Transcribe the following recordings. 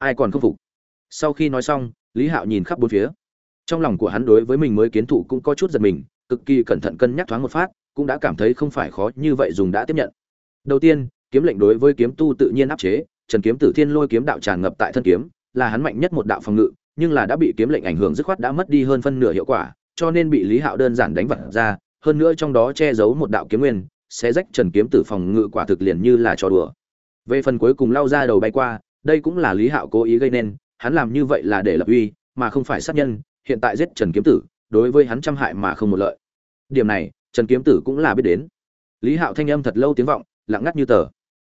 ai còn không phục. Sau khi nói xong, lý hạo nhìn khắp bốn phía. Trong lòng của hắn đối với mình mới kiến thụ cũng có chút giật mình, cực kỳ cẩn thận cân nhắc thoáng một phát, cũng đã cảm thấy không phải khó như vậy dùng đã tiếp nhận. Đầu tiên, kiếm lệnh đối với kiếm tu tự nhiên áp chế, trần kiếm tử thiên lôi kiếm đạo tràn ngập tại thân kiếm, là hắn mạnh nhất một đạo phòng ngự, nhưng là đã bị kiếm lệnh ảnh hưởng dứt khoát đã mất đi hơn phân nửa hiệu quả, cho nên bị lý hạo đơn giản đánh vật ra, hơn nữa trong đó che giấu một đạo kiếm nguyên sẽ rách trần kiếm tử phòng ngự quả thực liền như là trò đùa. Về phần cuối cùng lao ra đầu bay qua đây cũng là lý hạo cố ý gây nên, hắn làm như vậy là để lập uy, mà không phải sát nhân, hiện tại giết trần kiếm tử, đối với hắn trăm hại mà không một lợi. Điểm này, trần kiếm tử cũng là biết đến. Lý hạo thanh âm thật lâu tiếng vọng, lặng ngắt như tờ.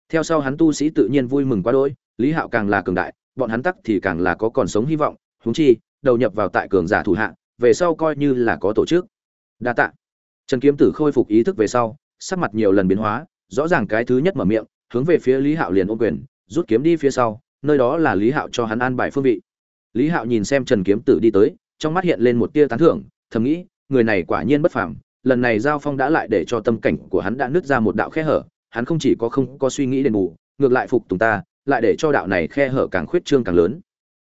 Theo sau hắn tu sĩ tự nhiên vui mừng quá đỗi, lý hạo càng là cường đại, bọn hắn tắc thì càng là có còn sống hy vọng húng chi, đầu nhập vào tại cường giả thủ hạ, về sau coi như là có tổ chức. Đa tạ. Trần kiếm tử khôi phục ý thức về sau, sắc mặt nhiều lần biến hóa, rõ ràng cái thứ nhất mở miệng, hướng về phía lý hạo liền ôm quyền rút kiếm đi phía sau, nơi đó là lý hạo cho hắn an bài phương vị. Lý hạo nhìn xem trần kiếm tử đi tới, trong mắt hiện lên một tia tán thưởng, thầm nghĩ, người này quả nhiên bất phàm, lần này giao phong đã lại để cho tâm cảnh của hắn đã nứt ra một đạo khe hở, hắn không chỉ có không có suy nghĩ đền bù, ngược lại phục tùng ta, lại để cho đạo này khe hở càng khuyết trương càng lớn.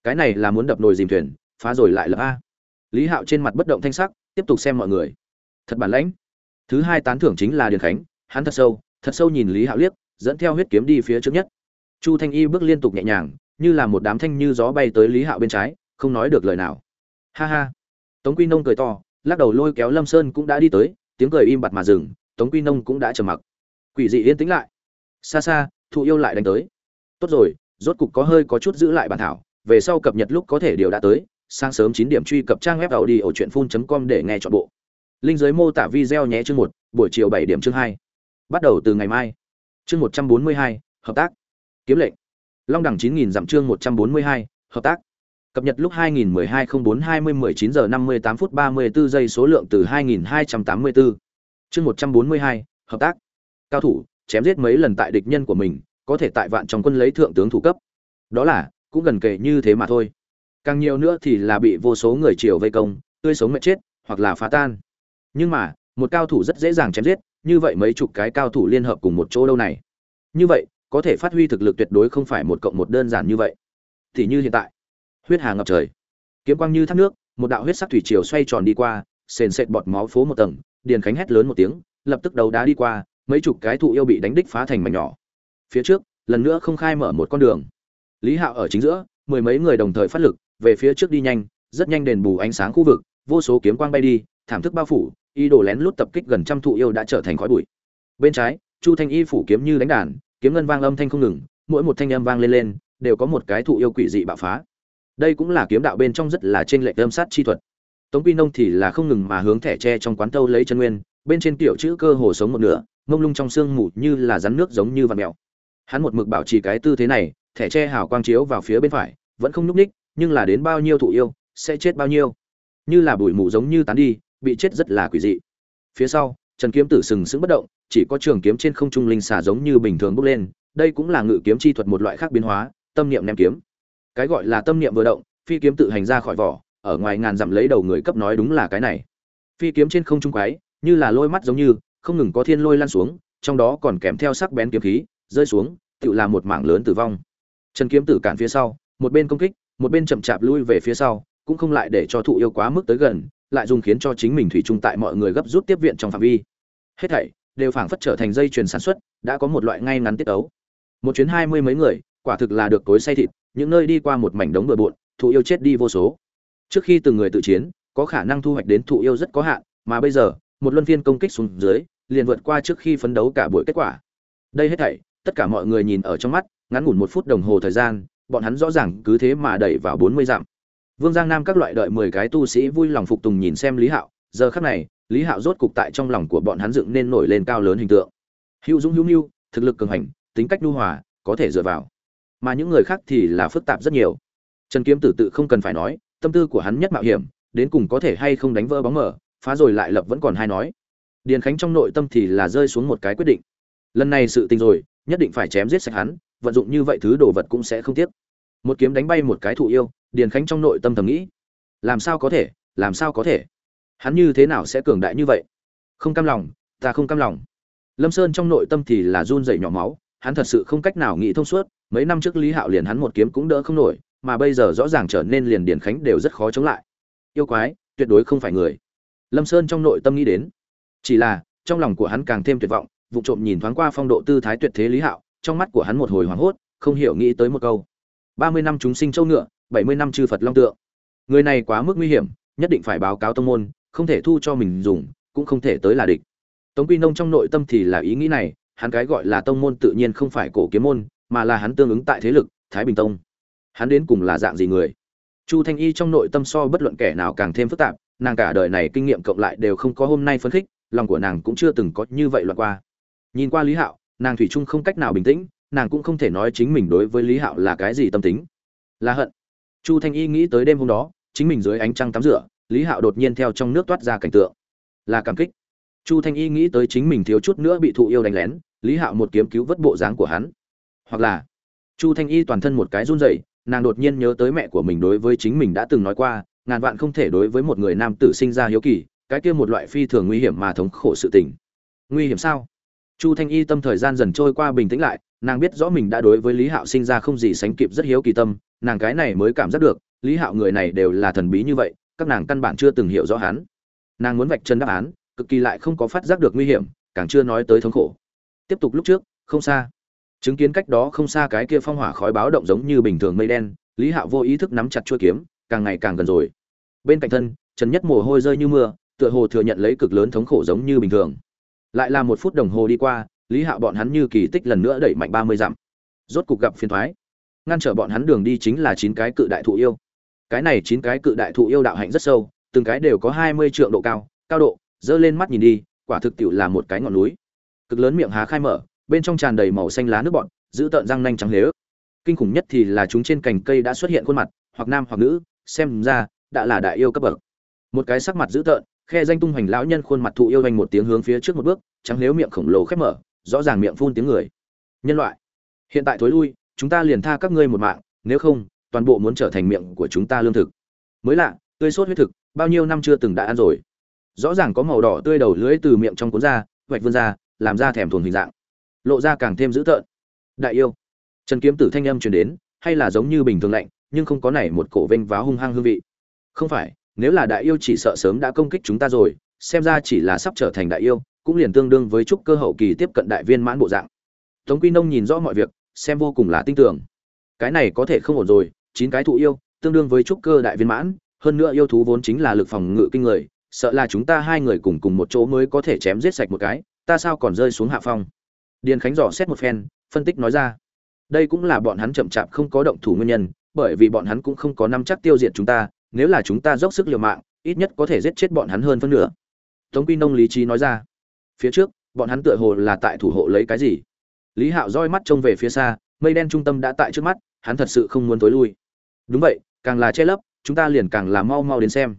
Cái này là muốn đập nồi dìm thuyền, phá rồi lại lập a. Lý hạo trên mặt bất động thanh sắc, tiếp tục xem mọi người. Thật bản lãnh. Thứ hai tán thưởng chính là điền khánh, hắn thật sâu thật sâu nhìn lý hạo liếc, dẫn theo huyết kiếm đi phía trước nhất chu thanh y bước liên tục nhẹ nhàng, như là một đám thanh như gió bay tới lý hạo bên trái, không nói được lời nào. Ha ha. Tống quy nông cười to, lắc đầu lôi kéo lâm sơn cũng đã đi tới, tiếng cười im bặt mà dừng, tống quy nông cũng đã trầm mặc. Quỷ dị yên tĩnh lại. Xa xa, thụ yêu lại đánh tới. Tốt rồi, rốt cục có hơi có chút giữ lại bản thảo, về sau cập nhật lúc có thể điều đã tới, sáng sớm chín điểm truy cập trang web tàu đi ở truyện phun com để nghe chọn bộ. Linh giới mô tả video nhé chương một, buổi chiều bảy điểm chương hai. Bắt đầu từ ngày mai. Chương một trăm bốn mươi hai, hợp tác kiếm lệnh. Long đẳng chín nghìn dặm chương một trăm bốn mươi hai, hợp tác. Cập nhật lúc 2012 04 20 19 giờ 58 phút 34 giây số lượng từ 2284 chương 142 hợp tác. Cao thủ, chém giết mấy lần tại địch nhân của mình, có thể tại vạn trong quân lấy thượng tướng thủ cấp. Đó là, cũng gần kể như thế mà thôi. Càng nhiều nữa thì là bị vô số người triều vây công, tươi sống mệt chết, hoặc là phá tan. Nhưng mà, một cao thủ rất dễ dàng chém giết, như vậy mấy chục cái cao thủ liên hợp cùng một chỗ đâu này? Như vậy có thể phát huy thực lực tuyệt đối không phải một cộng một đơn giản như vậy. Thì như hiện tại, huyết hà ngập trời, kiếm quang như thác nước, một đạo huyết sắc thủy triều xoay tròn đi qua, sền sệt bọt máu phố một tầng, điền khánh hét lớn một tiếng, lập tức đầu đá đi qua, mấy chục cái thụ yêu bị đánh đích phá thành mảnh nhỏ. Phía trước, lần nữa không khai mở một con đường. Lý hạo ở chính giữa, mười mấy người đồng thời phát lực, về phía trước đi nhanh, rất nhanh đền bù ánh sáng khu vực, vô số kiếm quang bay đi, thảm thức bao phủ y đồ lén lút tập kích gần trăm thụ yêu đã trở thành khói bụi. Bên trái, chu thanh y phủ kiếm như đánh đàn kiếm ngân vang âm thanh không ngừng, mỗi một thanh âm vang lên lên, đều có một cái thụ yêu quỷ dị bạo phá. Đây cũng là kiếm đạo bên trong rất là trên lệch âm sát chi thuật. Tống quy nông thì là không ngừng mà hướng thẻ tre trong quán tâu lấy chân nguyên, bên trên tiểu chữ cơ hồ sống một nửa, mông lung trong sương mù như là rắn nước giống như vạt mèo. Hắn một mực bảo trì cái tư thế này, thẻ tre hào quang chiếu vào phía bên phải, vẫn không nhúc ních nhưng là đến bao nhiêu thụ yêu, sẽ chết bao nhiêu. Như là bụi mù giống như tán đi, bị chết rất là quỷ dị. Phía sau trần kiếm tử sừng sững bất động, chỉ có trường kiếm trên không trung linh xà giống như bình thường bốc lên, đây cũng là ngự kiếm chi thuật một loại khác biến hóa, tâm niệm ném kiếm. Cái gọi là tâm niệm vừa động, phi kiếm tự hành ra khỏi vỏ, ở ngoài ngàn dặm lấy đầu người cấp nói đúng là cái này. Phi kiếm trên không trung quái, như là lôi mắt giống như, không ngừng có thiên lôi lan xuống, trong đó còn kèm theo sắc bén kiếm khí, rơi xuống, tự là một mảng lớn tử vong. Trần kiếm tử cản phía sau, một bên công kích, một bên chậm chạp lui về phía sau, cũng không lại để cho thụ yêu quá mức tới gần lại dùng khiến cho chính mình thủy chung tại mọi người gấp rút tiếp viện trong phạm vi. Hết thảy đều phảng phất trở thành dây chuyền sản xuất, đã có một loại ngay ngắn tiết ấu một chuyến hai mươi mấy người, quả thực là được cối say thịt, những nơi đi qua một mảnh đống bừa bộn, thụ yêu chết đi vô số. Trước khi từng người tự chiến, có khả năng thu hoạch đến thụ yêu rất có hạn, mà bây giờ, một luân phiên công kích xuống dưới, liền vượt qua trước khi phấn đấu cả buổi kết quả. Đây hết thảy, tất cả mọi người nhìn ở trong mắt, ngắn ngủn một phút đồng hồ thời gian, bọn hắn rõ ràng cứ thế mà đẩy vào bốn mươi dặm vương giang nam các loại đợi mười cái tu sĩ vui lòng phục tùng nhìn xem lý hạo. Giờ khắc này, lý hạo rốt cục tại trong lòng của bọn hắn dựng nên nổi lên cao lớn hình tượng. Hữu dũng hữu mưu thực lực cường hành, tính cách nhu hòa, có thể dựa vào. Mà những người khác thì là phức tạp rất nhiều. Trần kiếm tử tự không cần phải nói, tâm tư của hắn nhất mạo hiểm, đến cùng có thể hay không đánh vỡ bóng mở phá rồi lại lập vẫn còn hai nói. Điền khánh trong nội tâm thì là rơi xuống một cái quyết định. Lần này sự tình rồi, nhất định phải chém giết sạch hắn, vận dụng như vậy thứ đồ vật cũng sẽ không tiếc một kiếm đánh bay một cái thụ yêu, điền khánh trong nội tâm thầm nghĩ, làm sao có thể, làm sao có thể? Hắn như thế nào sẽ cường đại như vậy? Không cam lòng, ta không cam lòng. Lâm sơn trong nội tâm thì là run rẩy nhỏ máu, hắn thật sự không cách nào nghĩ thông suốt, mấy năm trước lý hạo liền hắn một kiếm cũng đỡ không nổi, mà bây giờ rõ ràng trở nên liền điển khánh đều rất khó chống lại. Yêu quái, tuyệt đối không phải người. Lâm sơn trong nội tâm nghĩ đến, chỉ là, trong lòng của hắn càng thêm tuyệt vọng, vụ trộm nhìn thoáng qua phong độ tư thái tuyệt thế lý hạo, trong mắt của hắn một hồi hoảng hốt, không hiểu nghĩ tới một câu ba mươi năm chúng sinh châu ngựa, bảy mươi năm chư phật long tượng. Người này quá mức nguy hiểm, nhất định phải báo cáo tông môn, không thể thu cho mình dùng, cũng không thể tới là địch. Tống quy nông trong nội tâm thì là ý nghĩ này, hắn cái gọi là tông môn tự nhiên không phải cổ kiếm môn, mà là hắn tương ứng tại thế lực, thái bình tông. Hắn đến cùng là dạng gì người? Chu thanh y trong nội tâm so bất luận kẻ nào càng thêm phức tạp, nàng cả đời này kinh nghiệm cộng lại đều không có hôm nay phấn khích, lòng của nàng cũng chưa từng có như vậy loạn qua. Nhìn qua lý hạo, nàng thủy chung không cách nào bình tĩnh nàng cũng không thể nói chính mình đối với lý hạo là cái gì tâm tính. Là hận. Chu thanh y nghĩ tới đêm hôm đó, chính mình dưới ánh trăng tắm rửa, lý hạo đột nhiên theo trong nước toát ra cảnh tượng. Là cảm kích. Chu thanh y nghĩ tới chính mình thiếu chút nữa bị thụ yêu đánh lén, lý hạo một kiếm cứu vớt bộ dáng của hắn. Hoặc là, chu thanh y toàn thân một cái run rẩy, nàng đột nhiên nhớ tới mẹ của mình đối với chính mình đã từng nói qua, ngàn vạn không thể đối với một người nam tử sinh ra hiếu kỳ, cái kia một loại phi thường nguy hiểm mà thống khổ sự tình. Nguy hiểm sao? Chu thanh y tâm thời gian dần trôi qua bình tĩnh lại nàng biết rõ mình đã đối với lý hạo sinh ra không gì sánh kịp rất hiếu kỳ tâm, nàng cái này mới cảm giác được, lý hạo người này đều là thần bí như vậy, các nàng căn bản chưa từng hiểu rõ hắn. Nàng muốn vạch chân đáp án, cực kỳ lại không có phát giác được nguy hiểm, càng chưa nói tới thống khổ. Tiếp tục lúc trước, không xa. Chứng kiến cách đó không xa cái kia phong hỏa khói báo động giống như bình thường mây đen, lý hạo vô ý thức nắm chặt chuôi kiếm, càng ngày càng gần rồi. Bên cạnh thân, trần nhất mồ hôi rơi như mưa, tựa hồ thừa nhận lấy cực lớn thống khổ giống như bình thường. Lại là một phút đồng hồ đi qua lý hạo bọn hắn như kỳ tích lần nữa đẩy mạnh ba mươi dặm. Rốt cục gặp phiền thoái. Ngăn trở bọn hắn đường đi chính là chín cái cự đại thụ yêu. Cái này chín cái cự đại thụ yêu đạo hạnh rất sâu, từng cái đều có hai mươi triệu độ cao cao độ, dơ lên mắt nhìn đi, quả thực tiệu là một cái ngọn núi. Cực lớn miệng há khai mở, bên trong tràn đầy màu xanh lá nước bọn giữ tợn răng nanh trắng lế ức kinh khủng nhất thì là chúng trên cành cây đã xuất hiện khuôn mặt, hoặc nam hoặc nữ, xem ra, đã là đại yêu cấp bậc. Một cái sắc mặt dữ tợn, khe danh tung hoành lão nhân khuôn mặt thụ yêu anh một tiếng hướng phía trước một bước, trắng lếu miệng khổng lồ khép mở rõ ràng miệng phun tiếng người. Nhân loại, hiện tại thối lui, chúng ta liền tha các ngươi một mạng, nếu không, toàn bộ muốn trở thành miệng của chúng ta lương thực. Mới lạ, tươi sốt huyết thực, bao nhiêu năm chưa từng đã ăn rồi. Rõ ràng có màu đỏ tươi đầu lưỡi từ miệng trong cuốn ra, vạch vươn ra, làm ra thèm thuồng hình dạng. Lộ ra càng thêm dữ tợn. Đại yêu. Trần kiếm tử thanh âm truyền đến, hay là giống như bình thường lạnh, nhưng không có nảy một cổ vênh váo hung hăng hương vị. Không phải, nếu là đại yêu chỉ sợ sớm đã công kích chúng ta rồi, xem ra chỉ là sắp trở thành đại yêu cũng liền tương đương với trúc cơ hậu kỳ tiếp cận đại viên mãn bộ dạng. Tống quy nông nhìn rõ mọi việc, xem vô cùng là tin tưởng. Cái này có thể không ổn rồi, chín cái thụ yêu, tương đương với trúc cơ đại viên mãn, hơn nữa yêu thú vốn chính là lực phòng ngự kinh người, sợ là chúng ta hai người cùng cùng một chỗ mới có thể chém giết sạch một cái, ta sao còn rơi xuống hạ phong? Điền khánh dò xét một phen, phân tích nói ra. Đây cũng là bọn hắn chậm chạp không có động thủ nguyên nhân, bởi vì bọn hắn cũng không có năm chắc tiêu diệt chúng ta, nếu là chúng ta dốc sức liều mạng, ít nhất có thể giết chết bọn hắn hơn phân nửa. Tống quy nông lý trí nói ra phía trước, bọn hắn tựa hồ là tại thủ hộ lấy cái gì. Lý hạo roi mắt trông về phía xa, mây đen trung tâm đã tại trước mắt, hắn thật sự không muốn tối lui. Đúng vậy, càng là che lấp, chúng ta liền càng là mau mau đến xem.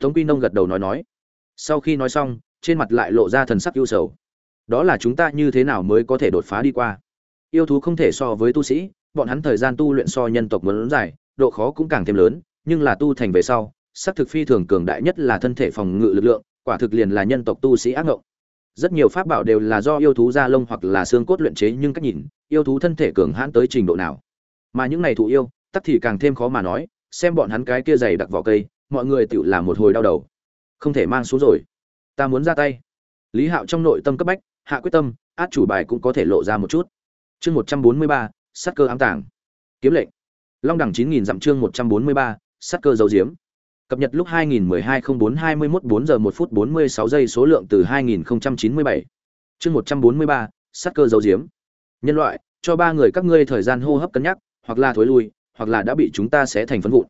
Tống quy nông gật đầu nói nói. Sau khi nói xong, trên mặt lại lộ ra thần sắc yêu sầu. Đó là chúng ta như thế nào mới có thể đột phá đi qua? Yêu thú không thể so với tu sĩ, bọn hắn thời gian tu luyện so nhân tộc muốn dài, độ khó cũng càng thêm lớn, nhưng là tu thành về sau sắc thực phi thường cường đại nhất là thân thể phòng ngự lực lượng, quả thực liền là nhân tộc tu sĩ ác ngộng rất nhiều pháp bảo đều là do yêu thú da lông hoặc là xương cốt luyện chế, nhưng cách nhìn, yêu thú thân thể cường hãn tới trình độ nào? Mà những này thụ yêu, tắc thì càng thêm khó mà nói, xem bọn hắn cái kia dày đặc vỏ cây, mọi người tự làm một hồi đau đầu. Không thể mang xuống rồi. Ta muốn ra tay. Lý hạo trong nội tâm cấp bách, hạ quyết tâm, át chủ bài cũng có thể lộ ra một chút. Chương một trăm bốn mươi ba sắc cơ ám tàng. Kiếm lệnh. Long đẳng chín nghìn dặm chương một trăm bốn mươi ba sắc cơ dấu diếm cập nhật lúc 2012-04-21 4 giờ 1 phút 46 giây số lượng từ 2097 chương 143 sát cơ dấu diếm nhân loại, cho ba người các ngươi thời gian hô hấp cân nhắc, hoặc là thối lui, hoặc là đã bị chúng ta sẽ thành phấn vụn.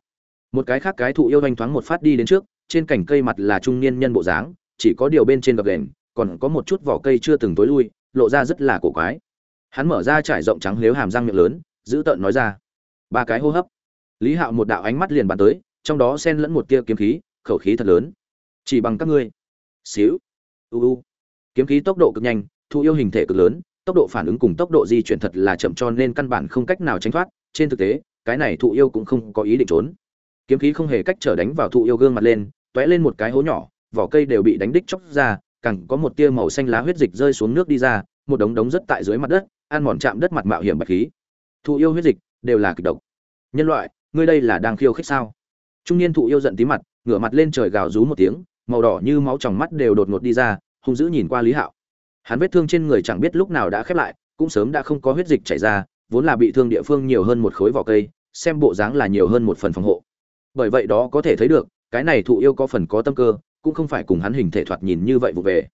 Một cái khác cái thụ yêu doanh thoáng một phát đi đến trước, trên cành cây mặt là trung niên nhân bộ dáng, chỉ có điều bên trên gập đèn còn có một chút vỏ cây chưa từng tối lui, lộ ra rất là cổ quái. Hắn mở ra trải rộng trắng liếu hàm răng miệng lớn, giữ tợn nói ra. Ba cái hô hấp. Lý hạo một đạo ánh mắt liền bắn tới trong đó xen lẫn một tia kiếm khí, khẩu khí thật lớn. Chỉ bằng các ngươi. Xíu. U u. Kiếm khí tốc độ cực nhanh, thu yêu hình thể cực lớn, tốc độ phản ứng cùng tốc độ di chuyển thật là chậm cho nên căn bản không cách nào tránh thoát. Trên thực tế, cái này thụ yêu cũng không có ý định trốn. Kiếm khí không hề cách trở đánh vào thụ yêu gương mặt lên t lên một cái hố nhỏ, vỏ cây đều bị đánh đích chóc ra cẳng có một tia màu xanh lá huyết dịch rơi xuống nước đi ra, một đống đống rất tại dưới mặt đất, ăn mòn chạm đất mặt mạo hiểm bạch khí. Thụ yêu huyết dịch đều là kịch độc. Nhân loại, ngươi đây là đang khiêu khích sao? Trung niên thụ yêu giận tí mặt, ngửa mặt lên trời gào rú một tiếng, màu đỏ như máu tròng mắt đều đột ngột đi ra, hung dữ nhìn qua lý hạo. Hắn vết thương trên người chẳng biết lúc nào đã khép lại, cũng sớm đã không có huyết dịch chảy ra, vốn là bị thương địa phương nhiều hơn một khối vỏ cây, xem bộ dáng là nhiều hơn một phần phòng hộ. Bởi vậy đó có thể thấy được, cái này thụ yêu có phần có tâm cơ, cũng không phải cùng hắn hình thể thoạt nhìn như vậy vụ về.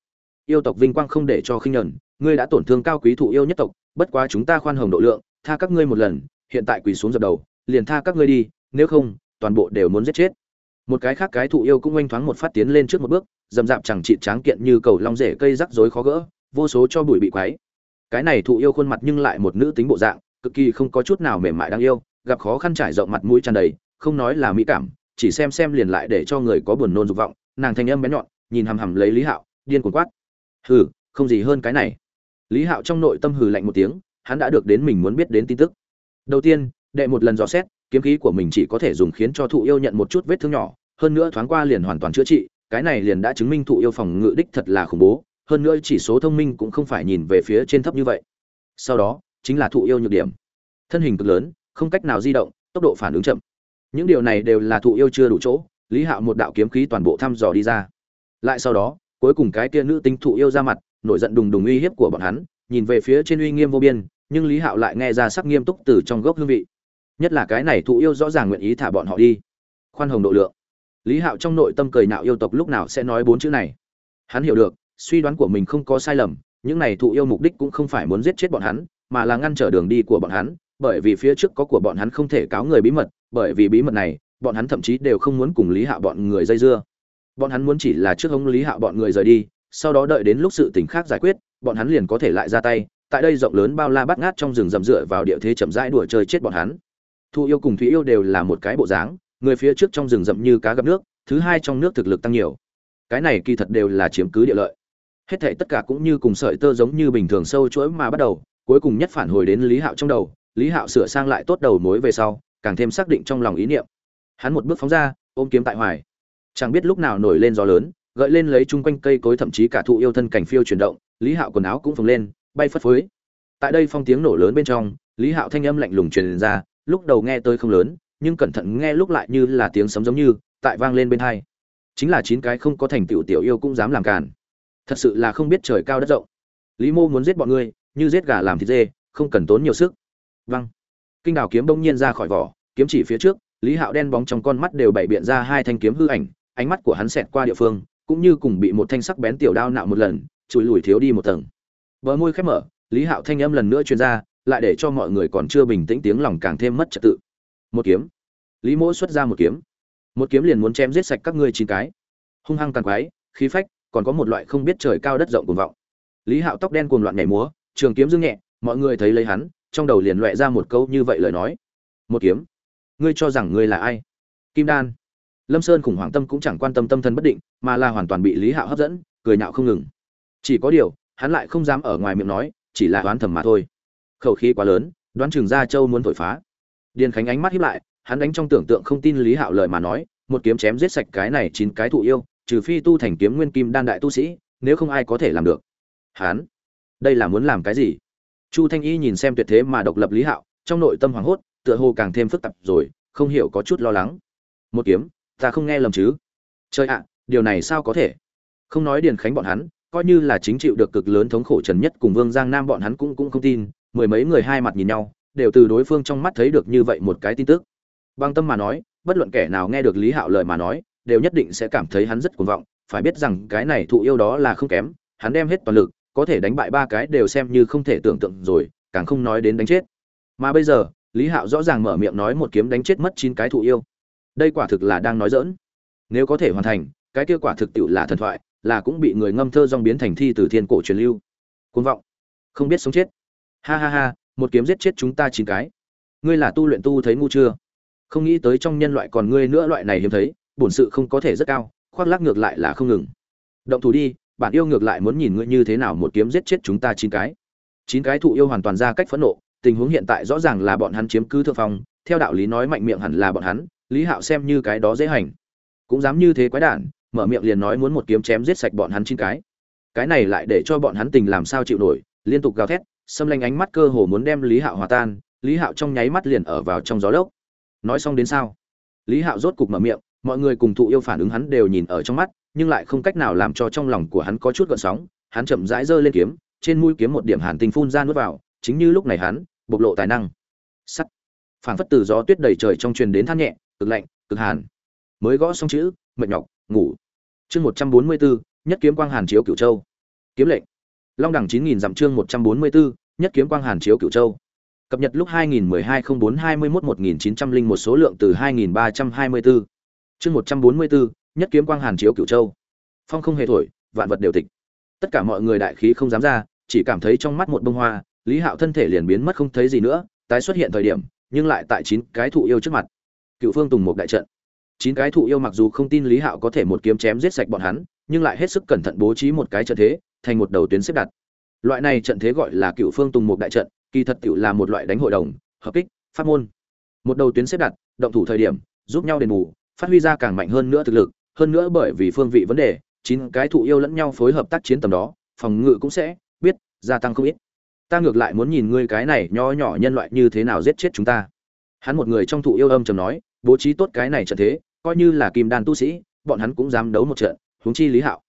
Yêu tộc vinh quang không để cho khinh nhẫn, ngươi đã tổn thương cao quý thụ yêu nhất tộc, bất quá chúng ta khoan hồng độ lượng, tha các ngươi một lần, hiện tại quỳ xuống dập đầu, liền tha các ngươi đi, nếu không toàn bộ đều muốn giết chết. Một cái khác cái thụ yêu cũng oanh thoáng một phát tiến lên trước một bước, dầm dạp chẳng trị tráng kiện như cầu long rễ cây rắc rối khó gỡ, vô số cho bụi bị quấy. Cái này thụ yêu khuôn mặt nhưng lại một nữ tính bộ dạng, cực kỳ không có chút nào mềm mại đáng yêu, gặp khó khăn trải rộng mặt mũi tràn đầy, không nói là mỹ cảm, chỉ xem xem liền lại để cho người có buồn nôn dục vọng, nàng thanh âm bé nhọn, nhìn hằm hằm lấy lý hạo, điên cuồng quát. Hừ, không gì hơn cái này. Lý hạo trong nội tâm hừ lạnh một tiếng, hắn đã được đến mình muốn biết đến tin tức. Đầu tiên, đệ một lần dò xét kiếm khí của mình chỉ có thể dùng khiến cho thụ yêu nhận một chút vết thương nhỏ, hơn nữa thoáng qua liền hoàn toàn chữa trị, cái này liền đã chứng minh thụ yêu phòng ngự đích thật là khủng bố, hơn nữa chỉ số thông minh cũng không phải nhìn về phía trên thấp như vậy. Sau đó, chính là thụ yêu nhược điểm. Thân hình cực lớn, không cách nào di động, tốc độ phản ứng chậm. Những điều này đều là thụ yêu chưa đủ chỗ, lý hạo một đạo kiếm khí toàn bộ thăm dò đi ra. Lại sau đó, cuối cùng cái kia nữ tính thụ yêu ra mặt, nổi giận đùng đùng uy hiếp của bọn hắn, nhìn về phía trên uy nghiêm vô biên, nhưng lý hạo lại nghe ra sắc nghiêm túc từ trong gốc hương vị nhất là cái này thụ yêu rõ ràng nguyện ý thả bọn họ đi. Khoan hồng độ lượng. Lý hạo trong nội tâm cười nạo yêu tộc lúc nào sẽ nói bốn chữ này. Hắn hiểu được, suy đoán của mình không có sai lầm, những này thụ yêu mục đích cũng không phải muốn giết chết bọn hắn, mà là ngăn trở đường đi của bọn hắn, bởi vì phía trước có của bọn hắn không thể cáo người bí mật, bởi vì bí mật này, bọn hắn thậm chí đều không muốn cùng lý hạo bọn người dây dưa. Bọn hắn muốn chỉ là trước hống lý hạo bọn người rời đi, sau đó đợi đến lúc sự tình khác giải quyết, bọn hắn liền có thể lại ra tay, tại đây rộng lớn bao la bắt ngát trong rừng rậm rựa vào địa thế chậm rãi đùa chơi chết bọn hắn thu yêu cùng thúy yêu đều là một cái bộ dáng, người phía trước trong rừng rậm như cá gặp nước, thứ hai trong nước thực lực tăng nhiều. Cái này kỳ thật đều là chiếm cứ địa lợi. Hết thảy tất cả cũng như cùng sợi tơ giống như bình thường sâu chuỗi mà bắt đầu, cuối cùng nhất phản hồi đến lý hạo trong đầu, lý hạo sửa sang lại tốt đầu mối về sau, càng thêm xác định trong lòng ý niệm. Hắn một bước phóng ra, ôm kiếm tại hoài. Chẳng biết lúc nào nổi lên gió lớn, gợi lên lấy chung quanh cây cối thậm chí cả thụ yêu thân cảnh phiêu chuyển động, lý hạo quần áo cũng phồng lên, bay phất phới. Tại đây phong tiếng nổ lớn bên trong, lý hạo thanh âm lạnh lùng truyền ra lúc đầu nghe tới không lớn, nhưng cẩn thận nghe lúc lại như là tiếng sấm giống như, tại vang lên bên hai. Chính là chín cái không có thành tựu tiểu yêu cũng dám làm càn. Thật sự là không biết trời cao đất rộng. Lý mô muốn giết bọn ngươi, như giết gà làm thịt dê, không cần tốn nhiều sức. Văng kinh đào kiếm bỗng nhiên ra khỏi vỏ, kiếm chỉ phía trước, lý hạo đen bóng trong con mắt đều bày biện ra hai thanh kiếm hư ảnh, ánh mắt của hắn xẹt qua địa phương, cũng như cùng bị một thanh sắc bén tiểu đao nạo một lần, chùi lùi thiếu đi một tầng. Bờ môi khép mở, lý hạo thanh âm lần nữa truyền ra lại để cho mọi người còn chưa bình tĩnh tiếng lòng càng thêm mất trật tự. Một kiếm. Lý mỗ xuất ra một kiếm. Một kiếm liền muốn chém giết sạch các ngươi chín cái. Hung hăng tàn quái, khí phách, còn có một loại không biết trời cao đất rộng cuồng vọng. Lý hạo tóc đen cuồng loạn nhảy múa, trường kiếm dương nhẹ, mọi người thấy lấy hắn, trong đầu liền loẹ ra một câu như vậy lời nói. Một kiếm. Ngươi cho rằng ngươi là ai? Kim đan. Lâm sơn khủng hoảng tâm cũng chẳng quan tâm tâm thân bất định, mà là hoàn toàn bị lý hạo hấp dẫn, cười nhạo không ngừng. Chỉ có điều, hắn lại không dám ở ngoài miệng nói, chỉ là đoán thầm mà thôi khẩu khí quá lớn, đoán chừng gia châu muốn thổi phá. Điền khánh ánh mắt hiếp lại, hắn đánh trong tưởng tượng không tin lý hạo lời mà nói, một kiếm chém giết sạch cái này chín cái thụ yêu, trừ phi tu thành kiếm nguyên kim đan đại tu sĩ, nếu không ai có thể làm được. Hắn, đây là muốn làm cái gì? Chu thanh y nhìn xem tuyệt thế mà độc lập lý hạo, trong nội tâm hoảng hốt, tựa hồ càng thêm phức tạp rồi, không hiểu có chút lo lắng. Một kiếm, ta không nghe lầm chứ? Trời ạ, điều này sao có thể? Không nói điền khánh bọn hắn, coi như là chính chịu được cực lớn thống khổ trần nhất cùng vương giang nam bọn hắn cũng cũng không tin mười mấy người hai mặt nhìn nhau, đều từ đối phương trong mắt thấy được như vậy một cái tin tức. Bằng tâm mà nói, bất luận kẻ nào nghe được lý hạo lời mà nói, đều nhất định sẽ cảm thấy hắn rất cuồng vọng, phải biết rằng cái này thụ yêu đó là không kém, hắn đem hết toàn lực, có thể đánh bại ba cái đều xem như không thể tưởng tượng rồi, càng không nói đến đánh chết. Mà bây giờ, lý hạo rõ ràng mở miệng nói một kiếm đánh chết mất chín cái thụ yêu. Đây quả thực là đang nói dỡn nếu có thể hoàn thành, cái kia quả thực tiệu là thần thoại, là cũng bị người ngâm thơ dong biến thành thi từ thiên cổ truyền lưu. Cuồng vọng. Không biết sống chết ha ha ha, một kiếm giết chết chúng ta chín cái. Ngươi là tu luyện tu thấy ngu chưa? Không nghĩ tới trong nhân loại còn ngươi nữa loại này hiếm thấy, bổn sự không có thể rất cao, khoác lác ngược lại là không ngừng. Động thủ đi bạn yêu ngược lại muốn nhìn ngươi như thế nào một kiếm giết chết chúng ta chín cái. Chín cái thụ yêu hoàn toàn ra cách phẫn nộ, tình huống hiện tại rõ ràng là bọn hắn chiếm cứ thượng phong, theo đạo lý nói mạnh miệng hẳn là bọn hắn, lý hạo xem như cái đó dễ hành. Cũng dám như thế quái đản, mở miệng liền nói muốn một kiếm chém giết sạch bọn hắn chín cái. Cái này lại để cho bọn hắn tình làm sao chịu nổi, liên tục gào thét xâm lanh ánh mắt cơ hồ muốn đem lý hạo hòa tan, lý hạo trong nháy mắt liền ở vào trong gió lốc. Nói xong đến sao? Lý hạo rốt cục mở miệng, mọi người cùng thụ yêu phản ứng hắn đều nhìn ở trong mắt, nhưng lại không cách nào làm cho trong lòng của hắn có chút gợn sóng, hắn chậm rãi giơ lên kiếm, trên mũi kiếm một điểm hàn tinh phun ra nuốt vào, chính như lúc này hắn, bộc lộ tài năng. Sắt. Phảng phất từ gió tuyết đầy trời trong truyền đến than nhẹ, cực lạnh, cực hàn. Mới gõ xong chữ, mệt nhọc, ngủ. Chương một trăm bốn mươi bốn nhất kiếm quang hàn chiếu cửu châu. Kiếm lệnh long đẳng chín nghìn dặm chương một trăm bốn mươi bốn nhất kiếm quang hàn chiếu cửu châu. Cập nhật lúc 2012-04-21-1900 một số lượng từ 2324. chương 144, nhất kiếm quang hàn chiếu cửu châu. Phong không hề thổi vạn vật đều tịch. Tất cả mọi người đại khí không dám ra chỉ cảm thấy trong mắt một bông hoa lý hạo thân thể liền biến mất không thấy gì nữa tái xuất hiện thời điểm nhưng lại tại chín cái thụ yêu trước mặt. Cựu phương tùng một đại trận. Chín cái thụ yêu mặc dù không tin lý hạo có thể một kiếm chém giết sạch bọn hắn nhưng lại hết sức cẩn thận bố trí một cái trận thế thành một đầu tuyến xếp đặt. Loại này trận thế gọi là cựu phương tùng một đại trận, kỳ thật tiểu là một loại đánh hội đồng, hợp kích, pháp môn. Một đầu tuyến xếp đặt, động thủ thời điểm, giúp nhau đền bù, phát huy ra càng mạnh hơn nữa thực lực, hơn nữa bởi vì phương vị vấn đề, chín cái thụ yêu lẫn nhau phối hợp tác chiến tầm đó, phòng ngự cũng sẽ, biết, gia tăng không ít. Ta ngược lại muốn nhìn ngươi cái này nho nhỏ nhân loại như thế nào giết chết chúng ta. Hắn một người trong thụ yêu âm trầm nói, bố trí tốt cái này trận thế, coi như là kim đan tu sĩ, bọn hắn cũng dám đấu một trận, huống chi lý hạo.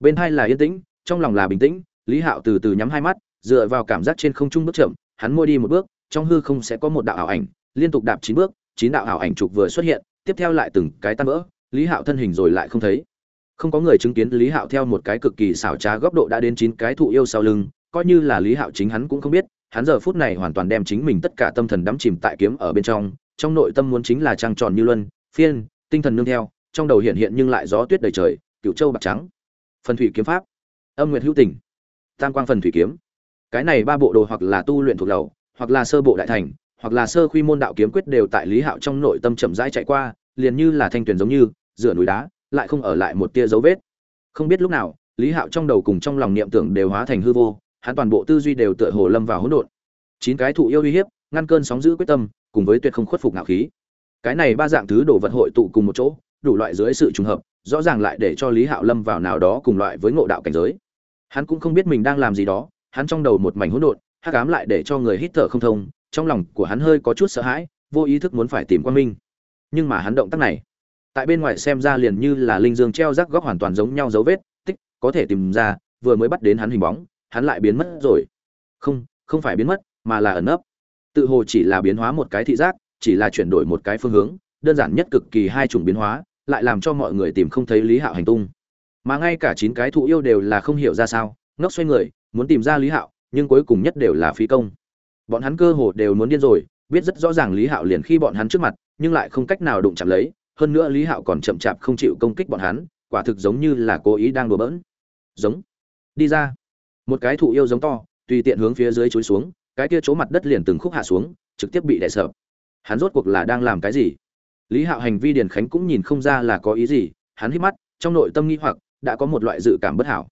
Bên hai là yên tĩnh trong lòng là bình tĩnh, lý hạo từ từ nhắm hai mắt, dựa vào cảm giác trên không trung bước chậm, hắn môi đi một bước, trong hư không sẽ có một đạo ảo ảnh, liên tục đạp chín bước, chín đạo ảo ảnh trục vừa xuất hiện, tiếp theo lại từng cái tan vỡ, lý hạo thân hình rồi lại không thấy. Không có người chứng kiến lý hạo theo một cái cực kỳ xảo trá góc độ đã đến chín cái thụ yêu sau lưng, coi như là lý hạo chính hắn cũng không biết, hắn giờ phút này hoàn toàn đem chính mình tất cả tâm thần đắm chìm tại kiếm ở bên trong trong nội tâm muốn chính là trăng tròn như luân, phiên, tinh thần nương theo, trong đầu hiện hiện nhưng lại gió tuyết đầy trời cựu châu bạc trắng. Phần thủy kiếm pháp âm nguyệt hữu tình, tam quang phần thủy kiếm. Cái này ba bộ đồ hoặc là tu luyện thuộc lầu, hoặc là sơ bộ đại thành, hoặc là sơ khuy môn đạo kiếm quyết đều tại lý hạo trong nội tâm chậm rãi chạy qua, liền như là thanh tuyển giống như, rửa núi đá, lại không ở lại một tia dấu vết. Không biết lúc nào, lý hạo trong đầu cùng trong lòng niệm tưởng đều hóa thành hư vô, hắn toàn bộ tư duy đều tựa hồ lâm vào hỗn độn. Chín cái thụ yêu uy hiếp, ngăn cơn sóng giữ quyết tâm, cùng với tuyệt không khuất phục ngạo khí. Cái này ba dạng thứ đồ vật hội tụ cùng một chỗ, đủ loại dưới sự trùng hợp, rõ ràng lại để cho lý hạo lâm vào nào đó cùng loại với ngộ đạo cảnh giới hắn cũng không biết mình đang làm gì đó hắn trong đầu một mảnh hỗn độn, hắc ám lại để cho người hít thở không thông, trong lòng của hắn hơi có chút sợ hãi, vô ý thức muốn phải tìm Quang Minh. Nhưng mà hắn động tác này, tại bên ngoài xem ra liền như là linh dương treo rác góc hoàn toàn giống nhau dấu vết, tích, có thể tìm ra, vừa mới bắt đến hắn hình bóng, hắn lại biến mất rồi. Không, không phải biến mất, mà là ẩn nấp. Tự hồ chỉ là biến hóa một cái thị giác, chỉ là chuyển đổi một cái phương hướng, đơn giản nhất cực kỳ hai chủng biến hóa, lại làm cho mọi người tìm không thấy Lý Hạo hành tung. Mà ngay cả chín cái thụ yêu đều là không hiểu ra sao, ngốc xoay người, muốn tìm ra lý hạo nhưng cuối cùng nhất đều là phí công. Bọn hắn cơ hồ đều muốn điên rồi biết rất rõ ràng lý hạo liền khi bọn hắn trước mặt nhưng lại không cách nào đụng chạm lấy hơn nữa lý hạo còn chậm chạp không chịu công kích bọn hắn quả thực giống như là cố ý đang đùa bỡn. Giống. Đi ra. Một cái thụ yêu giống to tùy tiện hướng phía dưới chối xuống cái kia chỗ mặt đất liền từng khúc hạ xuống trực tiếp bị đè sợ hắn rốt cuộc là đang làm cái gì? Lý hạo hành vi điền khánh cũng nhìn không ra là có ý gì hắn hít mắt trong nội tâm nghi hoặc đã có một loại dự cảm bất hảo.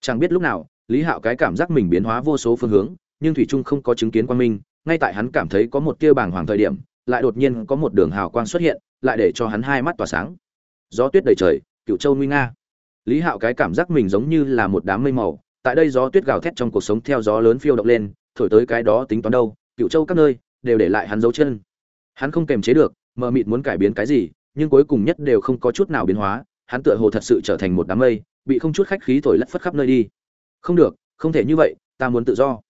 Chẳng biết lúc nào, lý hạo cái cảm giác mình biến hóa vô số phương hướng, nhưng thủy trung không có chứng kiến quang minh, ngay tại hắn cảm thấy có một tia bàng hoàng thời điểm, lại đột nhiên có một đường hào quang xuất hiện, lại để cho hắn hai mắt tỏa sáng. Gió tuyết đầy trời, cựu châu nguy nga. Lý hạo cái cảm giác mình giống như là một đám mây màu, tại đây gió tuyết gào thét trong cuộc sống theo gió lớn phiêu động lên, thổi tới cái đó tính toán đâu, cựu châu các nơi, đều để lại hắn dấu chân. Hắn không kềm chế được, mờ mịt muốn cải biến cái gì, nhưng cuối cùng nhất đều không có chút nào biến hóa hắn tựa hồ thật sự trở thành một đám mây, bị không chút khách khí thổi lất phất khắp nơi đi. Không được, không thể như vậy, ta muốn tự do.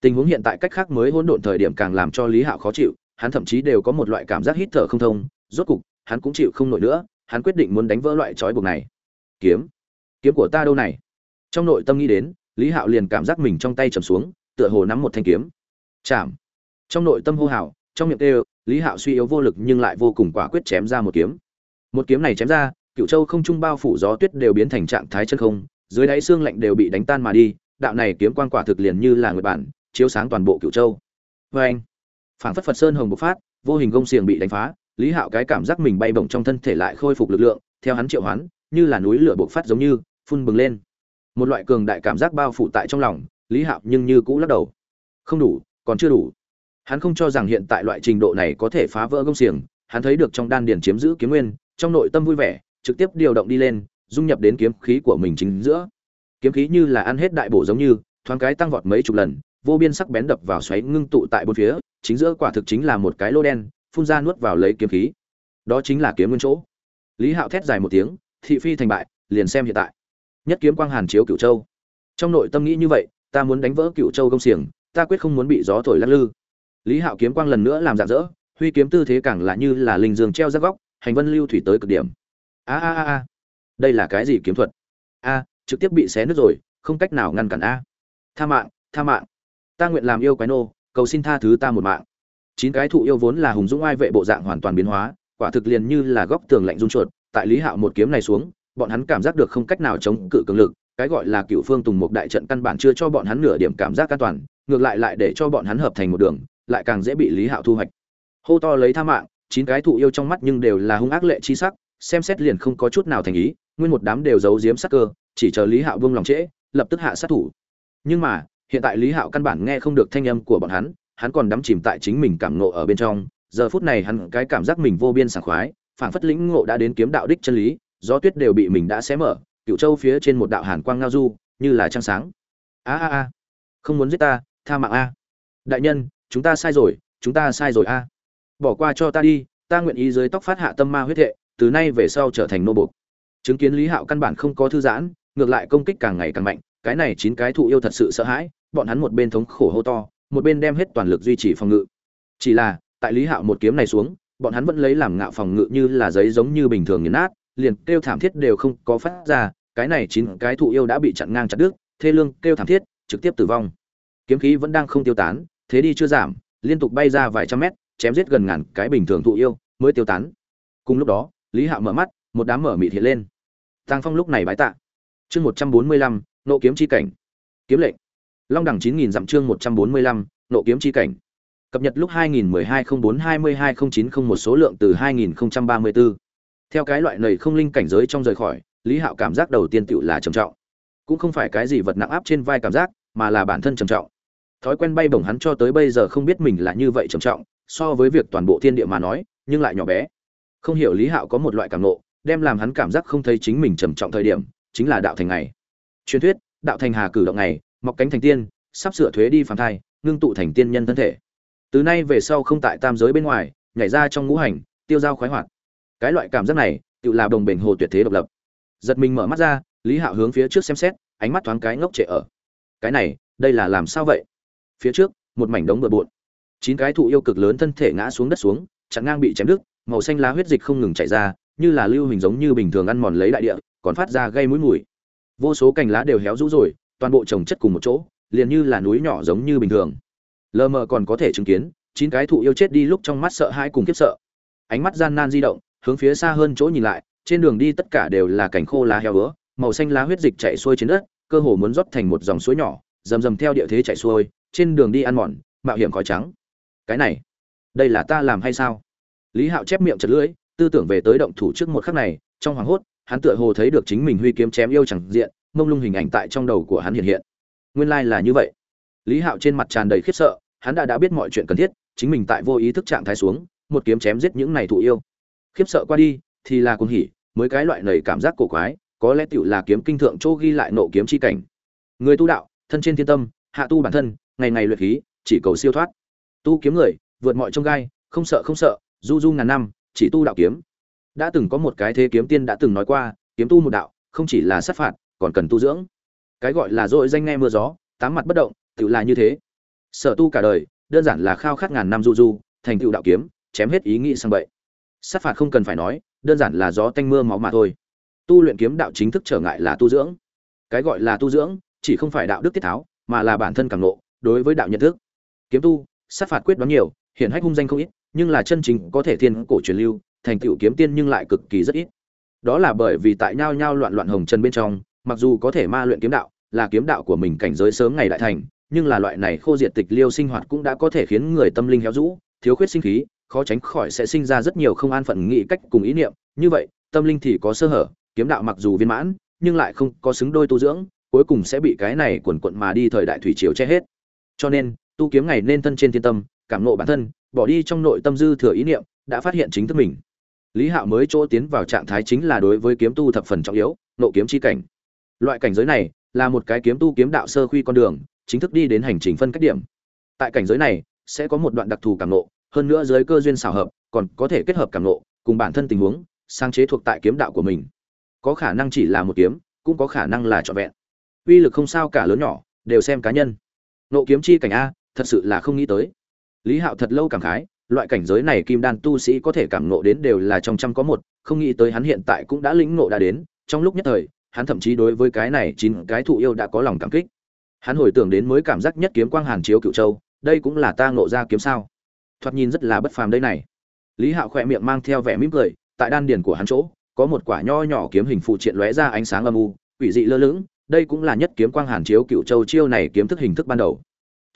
Tình huống hiện tại cách khác mới hỗn độn thời điểm càng làm cho lý hạo khó chịu, hắn thậm chí đều có một loại cảm giác hít thở không thông, rốt cục, hắn cũng chịu không nổi nữa, hắn quyết định muốn đánh vỡ loại trói buộc này. Kiếm. Kiếm của ta đâu này? Trong nội tâm nghĩ đến, lý hạo liền cảm giác mình trong tay trầm xuống, tựa hồ nắm một thanh kiếm. Chạm. Trong nội tâm hô hào, trong miệng kêu, lý hạo suy yếu vô lực nhưng lại vô cùng quả quyết chém ra một kiếm. Một kiếm này chém ra cựu châu không trung bao phủ gió tuyết đều biến thành trạng thái chân không, dưới đáy xương lạnh đều bị đánh tan mà đi, đạo này kiếm quan quả thực liền như là người bản, chiếu sáng toàn bộ cựu châu. Vê anh, phảng phất phật sơn hồng bộc phát, vô hình gông xiềng bị đánh phá, lý hạo cái cảm giác mình bay bổng trong thân thể lại khôi phục lực lượng, theo hắn triệu hoán, như là núi lửa bộc phát giống như, phun bừng lên. Một loại cường đại cảm giác bao phủ tại trong lòng, lý hạo nhưng như cũ lắc đầu. Không đủ, còn chưa đủ. Hắn không cho rằng hiện tại loại trình độ này có thể phá vỡ gông xiềng, hắn thấy được trong đan điền chiếm giữ kiếm nguyên, trong nội tâm vui vẻ trực tiếp điều động đi lên, dung nhập đến kiếm khí của mình chính giữa. Kiếm khí như là ăn hết đại bổ giống như, thoáng cái tăng vọt mấy chục lần, vô biên sắc bén đập vào xoáy ngưng tụ tại bốn phía, chính giữa quả thực chính là một cái lô đen, phun ra nuốt vào lấy kiếm khí. Đó chính là kiếm nguyên chỗ. Lý hạo thét dài một tiếng, thị phi thành bại, liền xem hiện tại. Nhất kiếm quang hàn chiếu cửu châu. Trong nội tâm nghĩ như vậy, ta muốn đánh vỡ cửu châu công xiềng, ta quyết không muốn bị gió thổi lắc lư. Lý hạo kiếm quang lần nữa làm rạng rỡ, huy kiếm tư thế càng là như là linh dương treo ra góc, hành vân lưu thủy tới cực điểm a a a a. Đây là cái gì kiếm thuật? A, trực tiếp bị xé nứt rồi, không cách nào ngăn cản a. Tha mạng tha mạng. Ta nguyện làm yêu quái nô, cầu xin tha thứ ta một mạng. Chín cái thụ yêu vốn là hùng dũng ai vệ bộ dạng hoàn toàn biến hóa, quả thực liền như là góc tường lạnh run chuột. Tại lý hạo một kiếm này xuống, bọn hắn cảm giác được không cách nào chống cự cường lực, cái gọi là cựu phương tùng một đại trận căn bản chưa cho bọn hắn nửa điểm cảm giác an toàn, ngược lại lại để cho bọn hắn hợp thành một đường, lại càng dễ bị lý hạo thu hoạch. Hô to lấy tha mạng, chín cái thụ yêu trong mắt nhưng đều là hung ác lệ chi sắc xem xét liền không có chút nào thành ý, nguyên một đám đều giấu giếm sắc cơ, chỉ chờ lý hạo vương lòng trễ, lập tức hạ sát thủ. Nhưng mà, hiện tại lý hạo căn bản nghe không được thanh âm của bọn hắn hắn còn đắm chìm tại chính mình cảm nộ ở bên trong. Giờ phút này hắn cái cảm giác mình vô biên sảng khoái, phảng phất lĩnh ngộ đã đến kiếm đạo đích chân lý, gió tuyết đều bị mình đã xé mở cựu châu phía trên một đạo hàn quang ngao du, như là trăng sáng. A a a, không muốn giết ta, tha mạng a. Đại nhân, chúng ta sai rồi, chúng ta sai rồi a. Bỏ qua cho ta đi, ta nguyện ý dưới tóc phát hạ tâm ma huyết hệ từ nay về sau trở thành nô bộc. Chứng kiến lý hạo căn bản không có thư giãn, ngược lại công kích càng ngày càng mạnh, cái này chín cái thụ yêu thật sự sợ hãi, bọn hắn một bên thống khổ hô to, một bên đem hết toàn lực duy trì phòng ngự. Chỉ là, tại lý hạo một kiếm này xuống, bọn hắn vẫn lấy làm ngạo phòng ngự như là giấy giống như bình thường nghiền nát, liền kêu thảm thiết đều không có phát ra, cái này chín cái thụ yêu đã bị chặn ngang chặt đứt, thê lương kêu thảm thiết, trực tiếp tử vong. Kiếm khí vẫn đang không tiêu tán, thế đi chưa giảm, liên tục bay ra vài trăm mét, chém giết gần ngàn cái bình thường thụ yêu, mới tiêu tán. Cùng lúc đó lý hạo mở mắt, một đám mở mịt hiện lên. Tàng phong lúc này bái tạ. Chương một trăm bốn mươi lăm, nộ kiếm chi cảnh. Kiếm lệnh. Long đẳng chín nghìn dặm chương một trăm bốn mươi lăm, nộ kiếm chi cảnh. Cập nhật lúc 2012-04-22-090 một số lượng từ 2034. theo cái loại này không linh cảnh giới trong rời khỏi, lý hạo cảm giác đầu tiên tựu là trầm trọng. Cũng không phải cái gì vật nặng áp trên vai cảm giác, mà là bản thân trầm trọng. Thói quen bay bổng hắn cho tới bây giờ không biết mình là như vậy trầm trọng, so với việc toàn bộ thiên địa mà nói, nhưng lại nhỏ bé không hiểu lý hạo có một loại cảm nộ đem làm hắn cảm giác không thấy chính mình trầm trọng thời điểm chính là đạo thành ngày. Truyền thuyết đạo thành hà cử động này, mọc cánh thành tiên sắp sửa thuế đi phàm thai ngưng tụ thành tiên nhân thân thể. Từ nay về sau không tại tam giới bên ngoài nhảy ra trong ngũ hành tiêu dao khoái hoạt. Cái loại cảm giác này tự là đồng bền hồ tuyệt thế độc lập. Giật mình mở mắt ra lý hạo hướng phía trước xem xét ánh mắt thoáng cái ngốc trệ ở. Cái này đây là làm sao vậy? Phía trước một mảnh đống bừa bộn. Chín cái thụ yêu cực lớn thân thể ngã xuống đất xuống chặn ngang bị chém đứt màu xanh lá huyết dịch không ngừng chảy ra, như là lưu hình giống như bình thường ăn mòn lấy đại địa, còn phát ra gây mũi mùi. Vô số cành lá đều héo rũ rồi, toàn bộ trồng chất cùng một chỗ, liền như là núi nhỏ giống như bình thường. Lơ mờ còn có thể chứng kiến, chín cái thụ yêu chết đi lúc trong mắt sợ hãi cùng kiếp sợ. Ánh mắt gian nan di động, hướng phía xa hơn chỗ nhìn lại, trên đường đi tất cả đều là cảnh khô lá heo vữa màu xanh lá huyết dịch chảy xuôi trên đất, cơ hồ muốn rót thành một dòng suối nhỏ, rầm rầm theo địa thế chạy xuôi, trên đường đi ăn mòn, mạo hiểm khói trắng. Cái này, đây là ta làm hay sao? Lý hạo chép miệng chật lưỡi, tư tưởng về tới động thủ trước một khắc này, trong hoàng hốt, hắn tựa hồ thấy được chính mình huy kiếm chém yêu chẳng diện, mông lung hình ảnh tại trong đầu của hắn hiện hiện. Nguyên lai là như vậy. Lý hạo trên mặt tràn đầy khiếp sợ, hắn đã đã biết mọi chuyện cần thiết, chính mình tại vô ý thức trạng thái xuống, một kiếm chém giết những này thụ yêu. Khiếp sợ qua đi, thì là cuồng hỉ, mới cái loại nầy cảm giác cổ quái, có lẽ tựu là kiếm kinh thượng chỗ ghi lại nộ kiếm chi cảnh. Người tu đạo, thân trên thiên tâm, hạ tu bản thân, ngày ngày luyện khí, chỉ cầu siêu thoát. Tu kiếm người, vượt mọi trông gai, không sợ không sợ du du ngàn năm, chỉ tu đạo kiếm. Đã từng có một cái thế kiếm tiên đã từng nói qua, kiếm tu một đạo, không chỉ là sát phạt, còn cần tu dưỡng. Cái gọi là dội danh nghe mưa gió, tám mặt bất động, tự là như thế. Sở tu cả đời, đơn giản là khao khát ngàn năm du du, thành tựu đạo kiếm, chém hết ý nghĩ sang bậy. Sát phạt không cần phải nói, đơn giản là gió tanh mưa máu mà thôi. Tu luyện kiếm đạo chính thức trở ngại là tu dưỡng. Cái gọi là tu dưỡng, chỉ không phải đạo đức tiết tháo, mà là bản thân càng nộ đối với đạo nhận thức. Kiếm tu, sát phạt quyết đoán nhiều hiện hách hung danh không ít nhưng là chân chính có thể thiên cổ truyền lưu, thành tựu kiếm tiên nhưng lại cực kỳ rất ít. Đó là bởi vì tại nhao nhao loạn loạn hồng chân bên trong, mặc dù có thể ma luyện kiếm đạo, là kiếm đạo của mình cảnh giới sớm ngày đại thành, nhưng là loại này khô diệt tịch liêu sinh hoạt cũng đã có thể khiến người tâm linh héo rũ, thiếu khuyết sinh khí, khó tránh khỏi sẽ sinh ra rất nhiều không an phận nghĩ cách cùng ý niệm. Như vậy, tâm linh thì có sơ hở, kiếm đạo mặc dù viên mãn, nhưng lại không có xứng đôi tu dưỡng, cuối cùng sẽ bị cái này quần quận mà đi thời đại thủy triều che hết. Cho nên, tu kiếm ngày nên thân trên thiên tâm, cảm nộ bản thân bỏ đi trong nội tâm dư thừa ý niệm, đã phát hiện chính thức mình. Lý hạo mới chỗ tiến vào trạng thái chính là đối với kiếm tu thập phần trọng yếu, nộ kiếm chi cảnh. Loại cảnh giới này là một cái kiếm tu kiếm đạo sơ khuy con đường, chính thức đi đến hành trình phân cách điểm. Tại cảnh giới này, sẽ có một đoạn đặc thù cảm ngộ hơn nữa dưới cơ duyên xảo hợp, còn có thể kết hợp cảm ngộ cùng bản thân tình huống, sáng chế thuộc tại kiếm đạo của mình. Có khả năng chỉ là một kiếm, cũng có khả năng là trọn vẹn. Uy lực không sao cả lớn nhỏ, đều xem cá nhân. Nộ kiếm chi cảnh a, thật sự là không nghĩ tới lý hạo thật lâu cảm khái, loại cảnh giới này kim đan tu sĩ có thể cảm nộ đến đều là trong trăm có một, không nghĩ tới hắn hiện tại cũng đã lĩnh nộ đã đến, trong lúc nhất thời, hắn thậm chí đối với cái này chín cái thụ yêu đã có lòng cảm kích. Hắn hồi tưởng đến mới cảm giác nhất kiếm quang hàn chiếu cựu châu, đây cũng là ta ngộ ra kiếm sao? Thoạt nhìn rất là bất phàm đây này. Lý hạo khỏe miệng mang theo vẻ mỉm cười, tại đan điền của hắn chỗ, có một quả nho nhỏ kiếm hình phụ triện lóe ra ánh sáng âm u, quỷ dị lơ lửng, đây cũng là nhất kiếm quang hàn chiếu cựu châu chiêu này kiếm thức hình thức ban đầu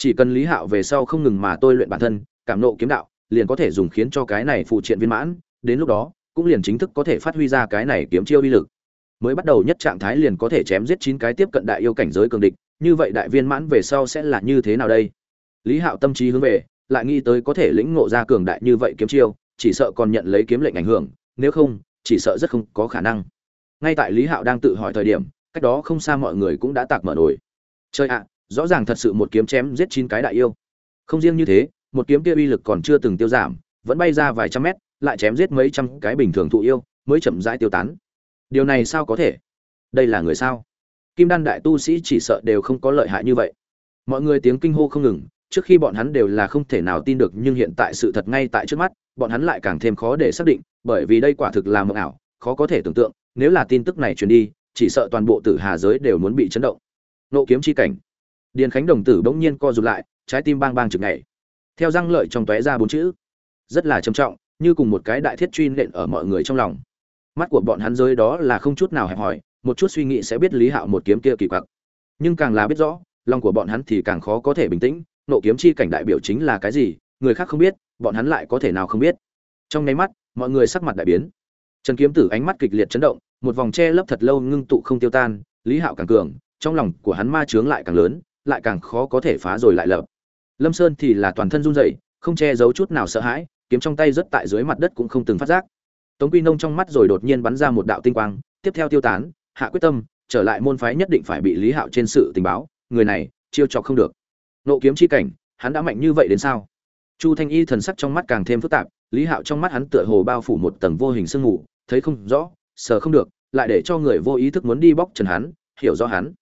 chỉ cần lý hạo về sau không ngừng mà tôi luyện bản thân, cảm nộ kiếm đạo, liền có thể dùng khiến cho cái này phụ triện viên mãn, đến lúc đó, cũng liền chính thức có thể phát huy ra cái này kiếm chiêu uy lực. Mới bắt đầu nhất trạng thái liền có thể chém giết chín cái tiếp cận đại yêu cảnh giới cường địch, như vậy đại viên mãn về sau sẽ là như thế nào đây? Lý hạo tâm trí hướng về, lại nghĩ tới có thể lĩnh ngộ ra cường đại như vậy kiếm chiêu, chỉ sợ còn nhận lấy kiếm lệnh ảnh hưởng, nếu không, chỉ sợ rất không có khả năng. Ngay tại lý hạo đang tự hỏi thời điểm, cách đó không xa mọi người cũng đã tạc mở nổi chơi ạ rõ ràng thật sự một kiếm chém giết chín cái đại yêu. Không riêng như thế, một kiếm kia uy lực còn chưa từng tiêu giảm, vẫn bay ra vài trăm mét, lại chém giết mấy trăm cái bình thường thụ yêu, mới chậm rãi tiêu tán. Điều này sao có thể? Đây là người sao? Kim đan đại tu sĩ chỉ sợ đều không có lợi hại như vậy. Mọi người tiếng kinh hô không ngừng, trước khi bọn hắn đều là không thể nào tin được, nhưng hiện tại sự thật ngay tại trước mắt, bọn hắn lại càng thêm khó để xác định, bởi vì đây quả thực là mộng ảo, khó có thể tưởng tượng, nếu là tin tức này truyền đi, chỉ sợ toàn bộ tử hà giới đều muốn bị chấn động. Nộ kiếm chi cảnh điền khánh đồng tử bỗng nhiên co rụt lại, trái tim bang bang chực nhảy. Theo răng lợi trong tóe ra bốn chữ. Rất là trầm trọng, như cùng một cái đại thiết truy nện ở mọi người trong lòng. Mắt của bọn hắn giới đó là không chút nào hẹp hòi, một chút suy nghĩ sẽ biết lý hạo một kiếm kia kỳ quặc. Nhưng càng là biết rõ, lòng của bọn hắn thì càng khó có thể bình tĩnh, nộ kiếm chi cảnh đại biểu chính là cái gì, người khác không biết, bọn hắn lại có thể nào không biết. Trong nháy mắt, mọi người sắc mặt đại biến. Trần kiếm tử ánh mắt kịch liệt chấn động, một vòng che lấp thật lâu ngưng tụ không tiêu tan, lý hạo càng cường, trong lòng của hắn ma chướng lại càng lớn lại càng khó có thể phá rồi lại lập. Lâm sơn thì là toàn thân run rẩy, không che giấu chút nào sợ hãi, kiếm trong tay rất tại dưới mặt đất cũng không từng phát giác. Tống quy nông trong mắt rồi đột nhiên bắn ra một đạo tinh quang, tiếp theo tiêu tán, hạ quyết tâm, trở lại môn phái nhất định phải bị lý hạo trên sự tình báo, người này, chiêu trò không được. Nộ kiếm chi cảnh, hắn đã mạnh như vậy đến sao? Chu thanh y thần sắc trong mắt càng thêm phức tạp, lý hạo trong mắt hắn tựa hồ bao phủ một tầng vô hình sương mù, thấy không rõ, sờ không được, lại để cho người vô ý thức muốn đi bóc trần hắn, hiểu rõ hắn.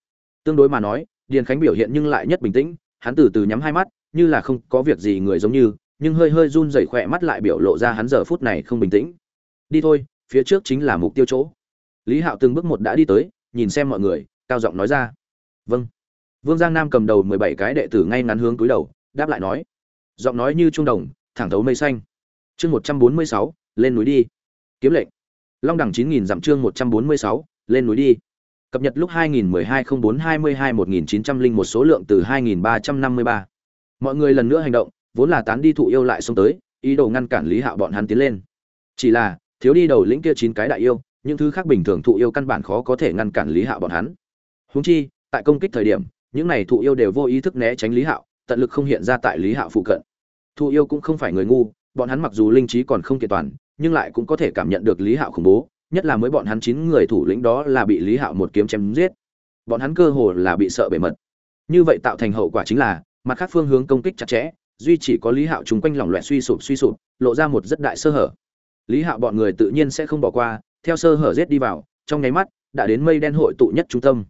Tương đối mà nói điền khánh biểu hiện nhưng lại nhất bình tĩnh, hắn từ từ nhắm hai mắt, như là không có việc gì người giống như, nhưng hơi hơi run rẩy khỏe mắt lại biểu lộ ra hắn giờ phút này không bình tĩnh. Đi thôi, phía trước chính là mục tiêu chỗ. Lý hạo từng bước một đã đi tới, nhìn xem mọi người, cao giọng nói ra. Vâng. Vương giang nam cầm đầu mười bảy cái đệ tử ngay ngắn hướng túi đầu, đáp lại nói. Giọng nói như trung đồng, thẳng thấu mây xanh. Chương một trăm bốn mươi sáu, lên núi đi. Kiếm lệnh. Long đẳng chín nghìn dặm chương một trăm bốn mươi sáu, lên núi đi cập nhật lúc 2012-04-22-1901 số lượng từ 2353. mọi người lần nữa hành động, vốn là tán đi thụ yêu lại xông tới, ý đồ ngăn cản lý hạo bọn hắn tiến lên. Chỉ là, thiếu đi đầu lĩnh kia chín cái đại yêu, những thứ khác bình thường thụ yêu căn bản khó có thể ngăn cản lý hạo bọn hắn. Húng chi, tại công kích thời điểm, những này thụ yêu đều vô ý thức né tránh lý hạo, tận lực không hiện ra tại lý hạo phụ cận. Thụ yêu cũng không phải người ngu, bọn hắn mặc dù linh trí còn không kiện toàn, nhưng lại cũng có thể cảm nhận được lý hạo khủng bố nhất là mới bọn hắn chín người thủ lĩnh đó là bị lý hạo một kiếm chém giết. Bọn hắn cơ hồ là bị sợ bề mật. Như vậy tạo thành hậu quả chính là, mặt khác phương hướng công kích chặt chẽ, duy chỉ có lý hạo chung quanh lỏng loẹt suy sụp suy sụp, lộ ra một rất đại sơ hở. Lý hạo bọn người tự nhiên sẽ không bỏ qua, theo sơ hở rết đi vào, trong nháy mắt, đã đến mây đen hội tụ nhất trung tâm.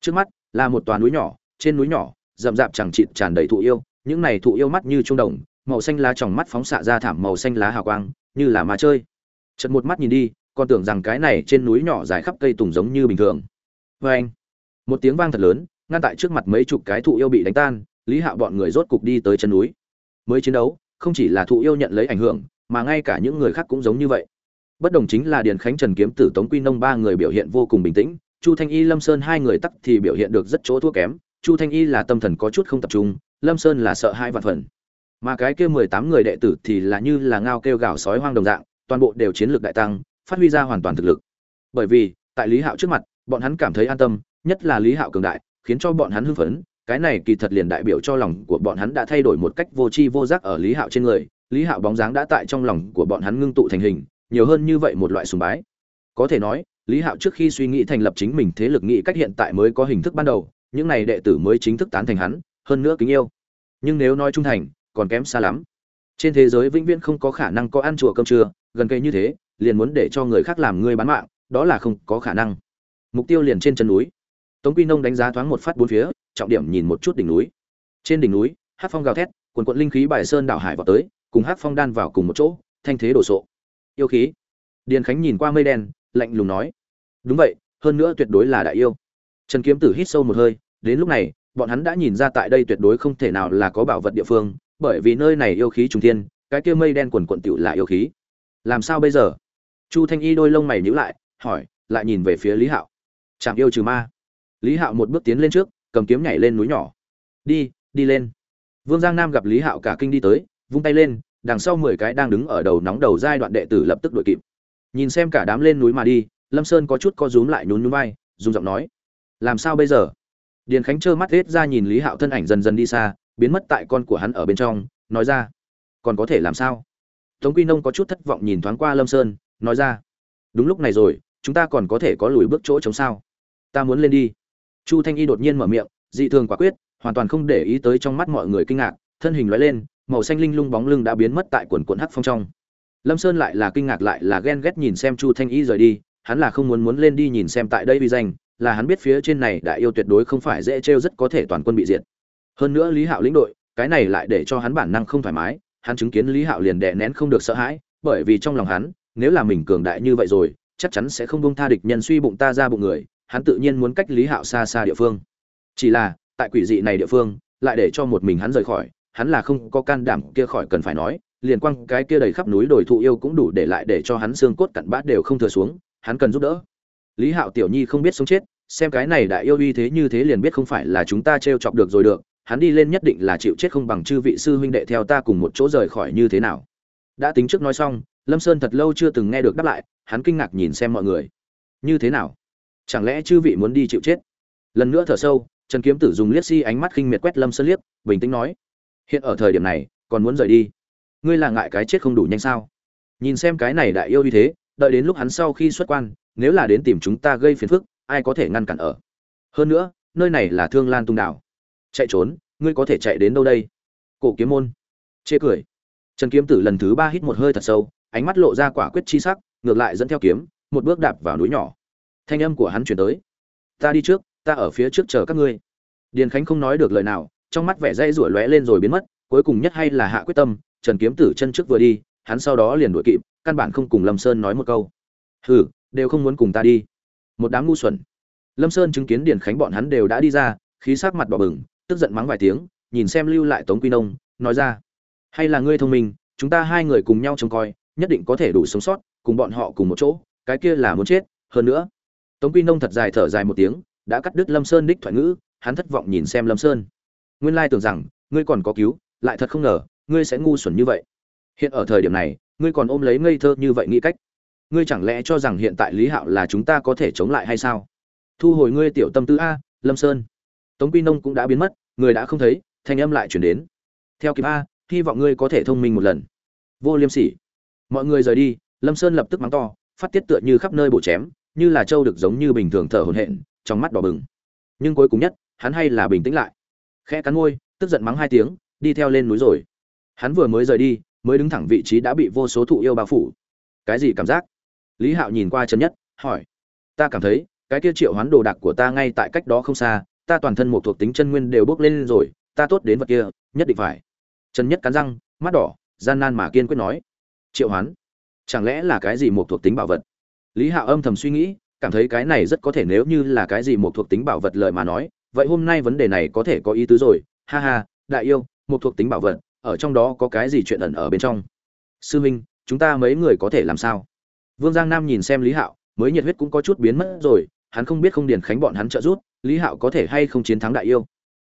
Trước mắt, là một tòa núi nhỏ, trên núi nhỏ, rậm rạp chẳng chịt tràn đầy thụ yêu, những này thụ yêu mắt như trung đồng, màu xanh lá tròng mắt phóng xạ ra thảm màu xanh lá hào quang, như là mà chơi. Chợt một mắt nhìn đi còn tưởng rằng cái này trên núi nhỏ dài khắp cây tùng giống như bình thường. Vê anh, một tiếng vang thật lớn, ngăn tại trước mặt mấy chục cái thụ yêu bị đánh tan, lý hạo bọn người rốt cục đi tới chân núi. Mới chiến đấu, không chỉ là thụ yêu nhận lấy ảnh hưởng, mà ngay cả những người khác cũng giống như vậy. Bất đồng chính là điền khánh, trần kiếm tử, tống quy nông ba người biểu hiện vô cùng bình tĩnh, chu thanh y, lâm sơn hai người tắc thì biểu hiện được rất chỗ thua kém, chu thanh y là tâm thần có chút không tập trung, lâm sơn là sợ hai vạn phần. Mà cái kia mười tám người đệ tử thì là như là ngao kêu gào sói hoang đồng dạng, toàn bộ đều chiến lược đại tăng phát huy ra hoàn toàn thực lực. Bởi vì, tại lý hạo trước mặt, bọn hắn cảm thấy an tâm, nhất là lý hạo cường đại, khiến cho bọn hắn hưng phấn. Cái này kỳ thật liền đại biểu cho lòng của bọn hắn đã thay đổi một cách vô tri vô giác ở lý hạo trên người. Lý hạo bóng dáng đã tại trong lòng của bọn hắn ngưng tụ thành hình, nhiều hơn như vậy một loại sùng bái. Có thể nói, lý hạo trước khi suy nghĩ thành lập chính mình thế lực nghĩ cách hiện tại mới có hình thức ban đầu, những này đệ tử mới chính thức tán thành hắn, hơn nữa kính yêu. Nhưng nếu nói trung thành, còn kém xa lắm. Trên thế giới vĩnh viễn không có khả năng có ăn chùa cơm trưa, gần cây như thế liền muốn để cho người khác làm ngươi bán mạng, đó là không có khả năng. Mục tiêu liền trên chân núi. Tống quy nông đánh giá thoáng một phát bốn phía, trọng điểm nhìn một chút đỉnh núi. Trên đỉnh núi hát phong gào thét, quần quận linh khí bài sơn đảo hải vào tới, cùng hát phong đan vào cùng một chỗ, thanh thế đổ sộ. Yêu khí. Điền khánh nhìn qua mây đen, lạnh lùng nói, đúng vậy, hơn nữa tuyệt đối là đại yêu. Trần kiếm tử hít sâu một hơi, đến lúc này, bọn hắn đã nhìn ra tại đây tuyệt đối không thể nào là có bảo vật địa phương, bởi vì nơi này yêu khí trùng thiên, cái kia mây đen quần quận tựu là yêu khí. Làm sao bây giờ? Chu thanh y đôi lông mày nhíu lại, hỏi, lại nhìn về phía lý hạo. Chạm yêu trừ ma. Lý hạo một bước tiến lên trước, cầm kiếm nhảy lên núi nhỏ. Đi đi lên. Vương giang nam gặp lý hạo cả kinh đi tới, vung tay lên, đằng sau mười cái đang đứng ở đầu nóng đầu giai đoạn đệ tử lập tức đuổi kịp. Nhìn xem cả đám lên núi mà đi, lâm sơn có chút co rúm lại nhún nhún vai, dùng giọng nói. Làm sao bây giờ? Điền khánh trơ mắt hết ra nhìn lý hạo thân ảnh dần dần đi xa, biến mất tại con của hắn ở bên trong, nói ra. Còn có thể làm sao? Tống quy nông có chút thất vọng nhìn thoáng qua lâm sơn nói ra, đúng lúc này rồi, chúng ta còn có thể có lùi bước chỗ chống sao? Ta muốn lên đi. Chu thanh y đột nhiên mở miệng, dị thường quả quyết, hoàn toàn không để ý tới trong mắt mọi người kinh ngạc, thân hình lóe lên, màu xanh linh lung bóng lưng đã biến mất tại quần quần hắc phong trong. Lâm sơn lại là kinh ngạc lại là ghen ghét nhìn xem chu thanh y rời đi, hắn là không muốn muốn lên đi nhìn xem tại đây vì danh, là hắn biết phía trên này đại yêu tuyệt đối không phải dễ trêu rất có thể toàn quân bị diệt. Hơn nữa lý hạo lĩnh đội, cái này lại để cho hắn bản năng không thoải mái, hắn chứng kiến lý hạo liền đè nén không được sợ hãi, bởi vì trong lòng hắn nếu là mình cường đại như vậy rồi, chắc chắn sẽ không bông tha địch nhân suy bụng ta ra bụng người, hắn tự nhiên muốn cách lý hạo xa xa địa phương. Chỉ là, tại quỷ dị này địa phương, lại để cho một mình hắn rời khỏi, hắn là không có can đảm kia khỏi cần phải nói, liền quăng cái kia đầy khắp núi đồi thụ yêu cũng đủ để lại để cho hắn xương cốt cặn bát đều không thừa xuống, hắn cần giúp đỡ. Lý hạo tiểu nhi không biết sống chết, xem cái này đại yêu uy thế như thế liền biết không phải là chúng ta t r e o chọc được rồi được, hắn đi lên nhất định là chịu chết không bằng chư vị sư huynh đệ theo ta cùng một chỗ rời khỏi như thế nào. Đã tính trước nói xong lâm sơn thật lâu chưa từng nghe được đáp lại, hắn kinh ngạc nhìn xem mọi người. Như thế nào? Chẳng lẽ chư vị muốn đi chịu chết? Lần nữa thở sâu, trần kiếm tử dùng liếc si ánh mắt khinh miệt quét lâm sơn liếc, bình tĩnh nói, hiện ở thời điểm này, còn muốn rời đi? Ngươi là ngại cái chết không đủ nhanh sao? Nhìn xem cái này đại yêu như thế, đợi đến lúc hắn sau khi xuất quan, nếu là đến tìm chúng ta gây phiền phức, ai có thể ngăn cản ở? Hơn nữa, nơi này là thương lan tung đảo. Chạy trốn, ngươi có thể chạy đến đâu đây? Cổ kiếm môn. Chê cười. Trần kiếm tử lần thứ ba hít một hơi thật sâu ánh mắt lộ ra quả quyết chi sắc, ngược lại dẫn theo kiếm, một bước đạp vào núi nhỏ. Thanh âm của hắn truyền tới. Ta đi trước, ta ở phía trước chờ các ngươi. Điền khánh không nói được lời nào, trong mắt vẻ dây rủa lóe lên rồi biến mất, cuối cùng nhất hay là hạ quyết tâm, trần kiếm tử chân trước vừa đi, hắn sau đó liền đuổi kịp, căn bản không cùng lâm sơn nói một câu. Hừ, đều không muốn cùng ta đi. Một đám ngu xuẩn. Lâm sơn chứng kiến điền khánh bọn hắn đều đã đi ra, khí sắc mặt đỏ bừng, tức giận mắng vài tiếng, nhìn xem lưu lại tống quy nông, nói ra, hay là ngươi thông minh, chúng ta hai người cùng nhau trông coi nhất định có thể đủ sống sót, cùng bọn họ cùng một chỗ, cái kia là muốn chết, hơn nữa. Tống quy nông thật dài thở dài một tiếng, đã cắt đứt lâm sơn đích thoại ngữ, hắn thất vọng nhìn xem lâm sơn. Nguyên lai tưởng rằng, ngươi còn có cứu, lại thật không ngờ, ngươi sẽ ngu xuẩn như vậy. Hiện ở thời điểm này, ngươi còn ôm lấy ngây thơ như vậy nghĩ cách. Ngươi chẳng lẽ cho rằng hiện tại lý hạo là chúng ta có thể chống lại hay sao? Thu hồi ngươi tiểu tâm tư a, lâm sơn. Tống quy nông cũng đã biến mất, người đã không thấy, thanh âm lại chuyển đến. Theo kịp a, hy vọng ngươi có thể thông minh một lần. Vô liêm sỉ mọi người rời đi, lâm sơn lập tức mắng to, phát tiết tựa như khắp nơi bổ chém, như là trâu được giống như bình thường thở hổn hển, trong mắt đỏ bừng. Nhưng cuối cùng nhất, hắn hay là bình tĩnh lại. Khẽ cắn môi, tức giận mắng hai tiếng, đi theo lên núi rồi. Hắn vừa mới rời đi, mới đứng thẳng vị trí đã bị vô số thụ yêu bao phủ. Cái gì cảm giác? Lý hạo nhìn qua trần nhất, hỏi. Ta cảm thấy, cái kia triệu hoán đồ đạc của ta ngay tại cách đó không xa, ta toàn thân một thuộc tính chân nguyên đều bốc lên rồi, ta tốt đến vật kia, nhất định phải. Trần nhất cắn răng, mắt đỏ, gian nan mà kiên quyết nói triệu hoán, chẳng lẽ là cái gì một thuộc tính bảo vật? Lý hạo âm thầm suy nghĩ, cảm thấy cái này rất có thể nếu như là cái gì một thuộc tính bảo vật lời mà nói, vậy hôm nay vấn đề này có thể có ý tứ rồi. Ha ha, đại yêu, một thuộc tính bảo vật, ở trong đó có cái gì chuyện ẩn ở bên trong? Sư minh, chúng ta mấy người có thể làm sao? Vương giang nam nhìn xem lý hạo, mới nhiệt huyết cũng có chút biến mất rồi, hắn không biết không điền khánh bọn hắn trợ giúp, lý hạo có thể hay không chiến thắng đại yêu?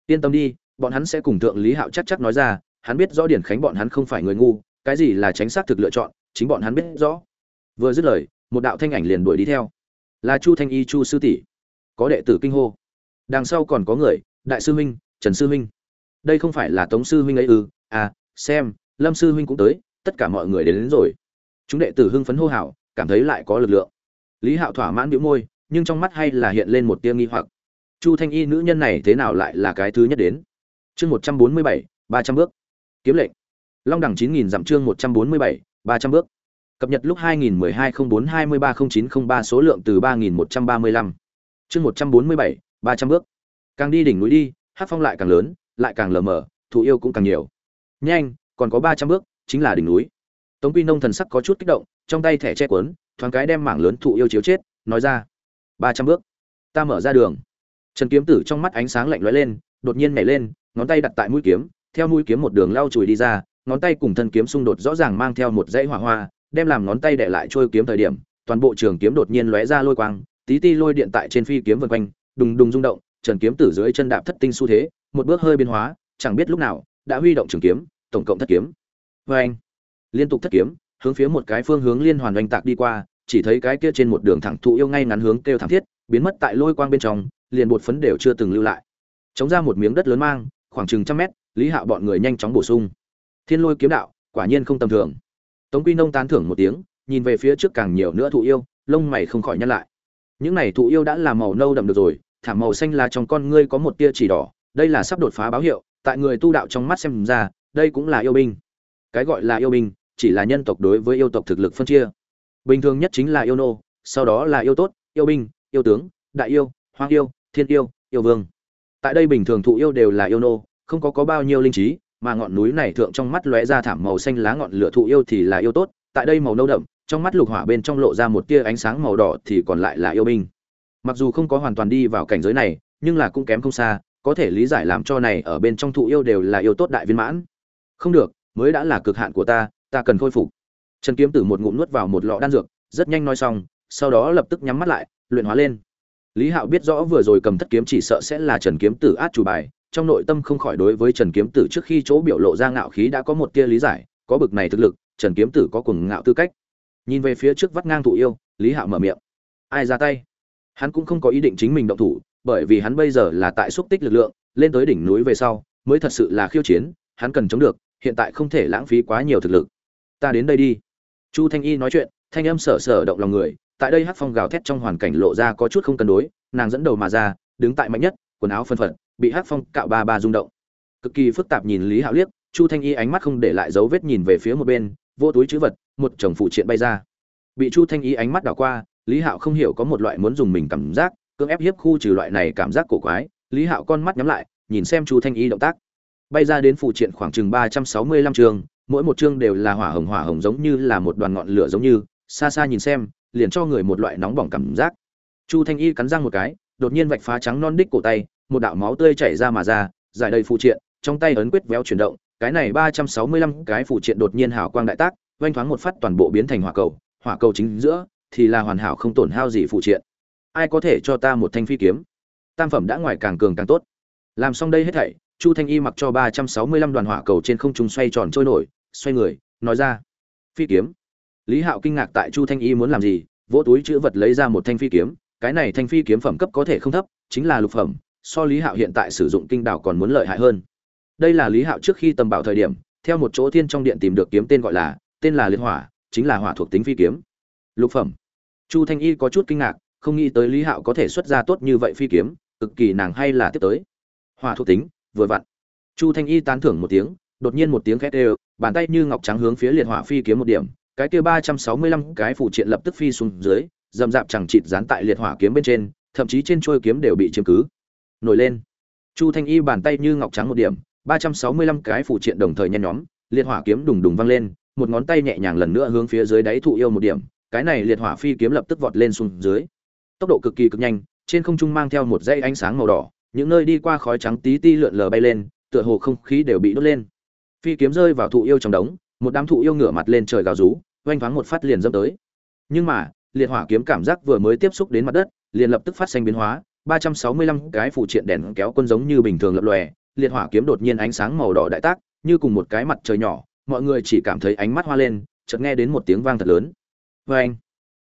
Yên tâm đi, bọn hắn sẽ cùng thượng lý hạo chắc chắc nói ra, hắn biết rõ điền khánh bọn hắn không phải người ngu cái gì là tránh xác thực lựa chọn chính bọn hắn biết rõ. Vừa dứt lời một đạo thanh ảnh liền đuổi đi theo. Là chu thanh y chu sư tỷ. Có đệ tử kinh hô. Đằng sau còn có người đại sư huynh trần sư huynh đây không phải là tống sư huynh ấy ư? À xem lâm sư huynh cũng tới tất cả mọi người đến, đến rồi. Chúng đệ tử hưng phấn hô hào cảm thấy lại có lực lượng. Lý hạo thỏa mãn biểu môi nhưng trong mắt hay là hiện lên một tia nghi hoặc. Chu thanh y nữ nhân này thế nào lại là cái thứ nhất đến? Chương một trăm bốn mươi bảy ba trăm bước. Kiếm lệnh long đẳng chín nghìn dặm chương một trăm bốn mươi bảy, ba trăm bước. Cập nhật lúc hai nghìn mười hai không bốn hai mươi ba không chín không ba số lượng từ ba nghìn một trăm ba mươi lăm. Chương một trăm bốn mươi bảy, ba trăm bước. Càng đi đỉnh núi đi, hát phong lại càng lớn, lại càng lờ mờ, thụ yêu cũng càng nhiều. Nhanh, còn có ba trăm bước, chính là đỉnh núi. Tống quy nông thần sắc có chút kích động, trong tay thẻ che cuốn, thoáng cái đem mảng lớn thụ yêu chiếu chết, nói ra, ba trăm bước. Ta mở ra đường. Trần kiếm tử trong mắt ánh sáng lạnh lóe lên, đột nhiên nhảy lên, ngón tay đặt tại mũi kiếm, theo mũi kiếm một đường lao chùi đi ra ngón tay cùng thân kiếm xung đột rõ ràng mang theo một dãy hỏa hoa, đem làm ngón tay để lại trôi kiếm thời điểm, toàn bộ trường kiếm đột nhiên lóe ra lôi quang, tí ti lôi điện tại trên phi kiếm vần quanh, đùng đùng rung động, trần kiếm tử dưới chân đạp thất tinh xu thế, một bước hơi biến hóa, chẳng biết lúc nào, đã huy động trường kiếm, tổng cộng thất kiếm. Oanh! liên tục thất kiếm, hướng phía một cái phương hướng liên hoàn oanh tạc đi qua, chỉ thấy cái kia trên một đường thẳng thụ yêu ngay ngắn hướng kêu thẳng thiết, biến mất tại lôi quang bên trong, liền bột phấn đều chưa từng lưu lại. Chống ra một miếng đất lớn mang, khoảng chừng trăm mét, lý hạo bọn người nhanh chóng bổ sung thiên lôi kiếm đạo, quả nhiên không tầm thường. Tống quy nông tán thưởng một tiếng, nhìn về phía trước càng nhiều nữa thụ yêu, lông mày không khỏi nhăn lại. Những này thụ yêu đã là màu nâu đậm được rồi thảm màu xanh là trong con ngươi có một tia chỉ đỏ, đây là sắp đột phá báo hiệu, tại người tu đạo trong mắt xem ra, đây cũng là yêu binh. Cái gọi là yêu binh, chỉ là nhân tộc đối với yêu tộc thực lực phân chia. Bình thường nhất chính là yêu nô, sau đó là yêu tốt, yêu binh, yêu tướng, đại yêu, hoang yêu, thiên yêu yêu vương. Tại đây bình thường thụ yêu đều là yêu nô, không có có bao nhiêu linh trí mà ngọn núi này thượng trong mắt lóe ra thảm màu xanh lá ngọn lửa thụ yêu thì là yêu tốt, tại đây màu nâu đậm, trong mắt lục hỏa bên trong lộ ra một tia ánh sáng màu đỏ thì còn lại là yêu binh. Mặc dù không có hoàn toàn đi vào cảnh giới này, nhưng là cũng kém không xa, có thể lý giải làm cho này ở bên trong thụ yêu đều là yêu tốt đại viên mãn. Không được, mới đã là cực hạn của ta ta cần khôi phục. Trần kiếm tử một ngụm nuốt vào một lọ đan dược, rất nhanh nói xong, sau đó lập tức nhắm mắt lại, luyện hóa lên. Lý hạo biết rõ vừa rồi cầm thất kiếm chỉ sợ sẽ là trần kiếm tử át chủ bài trong nội tâm không khỏi đối với trần kiếm tử trước khi chỗ biểu lộ ra ngạo khí đã có một tia lý giải, có bực này thực lực, trần kiếm tử có cùng ngạo tư cách. Nhìn về phía trước vắt ngang thụ yêu, lý hạo mở miệng. Ai ra tay? Hắn cũng không có ý định chính mình động thủ, bởi vì hắn bây giờ là tại xúc tích lực lượng, lên tới đỉnh núi về sau, mới thật sự là khiêu chiến, hắn cần chống được, hiện tại không thể lãng phí quá nhiều thực lực. Ta đến đây đi. Chu thanh y nói chuyện, thanh âm sở sở động lòng người, tại đây Hắc phong gào thét trong hoàn cảnh lộ ra có chút không cân đối, nàng dẫn đầu mà ra, đứng tại mạnh nhất quần áo phân phật, bị hắc phong cạo ba ba rung động. Cực kỳ phức tạp nhìn lý hạo liếc, chu thanh y ánh mắt không để lại dấu vết nhìn về phía một bên, vô túi chữ vật, một chồng phụ triện bay ra. Bị chu thanh y ánh mắt đảo qua, lý hạo không hiểu có một loại muốn dùng mình cảm giác, cưỡng ép hiếp khu trừ loại này cảm giác cổ quái. Lý hạo con mắt nhắm lại, nhìn xem chu thanh y động tác. Bay ra đến phụ triện khoảng chừng ba trăm sáu mươi lăm chương mỗi một chương đều là hỏa hồng hỏa hồng giống như là một đoàn ngọn lửa giống như, xa xa nhìn xem, liền cho người một loại nóng bỏng cảm giác. Chu thanh y cắn răng một cái đột nhiên vạch phá trắng non đích cổ tay, một đạo máu tươi chảy ra mà ra, giải đầy phụ triện, trong tay ấn quyết véo chuyển động, cái này ba trăm sáu mươi lăm cái phụ triện đột nhiên hào quang đại tác, oanh thoáng một phát toàn bộ biến thành hỏa cầu hỏa cầu chính giữa thì là hoàn hảo không tổn hao gì phụ triện. Ai có thể cho ta một thanh phi kiếm? Tam phẩm đã ngoài càng cường càng tốt. Làm xong đây hết thảy, chu thanh y mặc cho ba trăm sáu mươi lăm đoàn hỏa cầu trên không trung xoay tròn trôi nổi, xoay người, nói ra, phi kiếm. Lý hạo kinh ngạc tại chu thanh y muốn làm gì, vỗ túi chữ vật lấy ra một thanh phi kiếm cái này thanh phi kiếm phẩm cấp có thể không thấp, chính là lục phẩm, so lý hạo hiện tại sử dụng kinh đảo còn muốn lợi hại hơn. Đây là lý hạo trước khi tầm bảo thời điểm, theo một chỗ thiên trong điện tìm được kiếm tên gọi là, tên là liên hỏa, chính là hỏa thuộc tính phi kiếm. Lục phẩm. Chu thanh y có chút kinh ngạc, không nghĩ tới lý hạo có thể xuất ra tốt như vậy phi kiếm, cực kỳ nàng hay là tiếp tới. Hỏa thuộc tính, vừa vặn. Chu thanh y tán thưởng một tiếng, đột nhiên một tiếng khét đều, bàn tay như ngọc trắng hướng phía liệt hỏa phi kiếm một điểm, cái kia ba trăm sáu mươi lăm cái phụ triện lập tức phi xuống dưới dầm dạp chẳng chịt dán tại liệt hỏa kiếm bên trên, thậm chí trên trôi kiếm đều bị chiếm cứ. Nổi lên. Chu thanh y bàn tay như ngọc trắng một điểm, ba trăm sáu mươi lăm cái phụ triện đồng thời nhen nhóm, liệt hỏa kiếm đùng đùng văng lên, một ngón tay nhẹ nhàng lần nữa hướng phía dưới đáy thụ yêu một điểm, cái này liệt hỏa phi kiếm lập tức vọt lên xuống dưới. Tốc độ cực kỳ cực nhanh, trên không trung mang theo một dây ánh sáng màu đỏ, những nơi đi qua khói trắng tí ti lượn lờ bay lên, tựa hồ không khí đều bị đốt lên. Phi kiếm rơi vào thụ yêu trong đống, một đám thụ yêu ngửa mặt lên trời gào rú, oanh thoáng một phát liền dâm tới. Nhưng mà liệt hỏa kiếm cảm giác vừa mới tiếp xúc đến mặt đất, liền lập tức phát sinh biến hóa. ba trăm sáu mươi lăm cái phụ triện đèn kéo quân giống như bình thường lập lòe, liệt hỏa kiếm đột nhiên ánh sáng màu đỏ đại tác, như cùng một cái mặt trời nhỏ, mọi người chỉ cảm thấy ánh mắt hoa lên, chợt nghe đến một tiếng vang thật lớn. Oeng!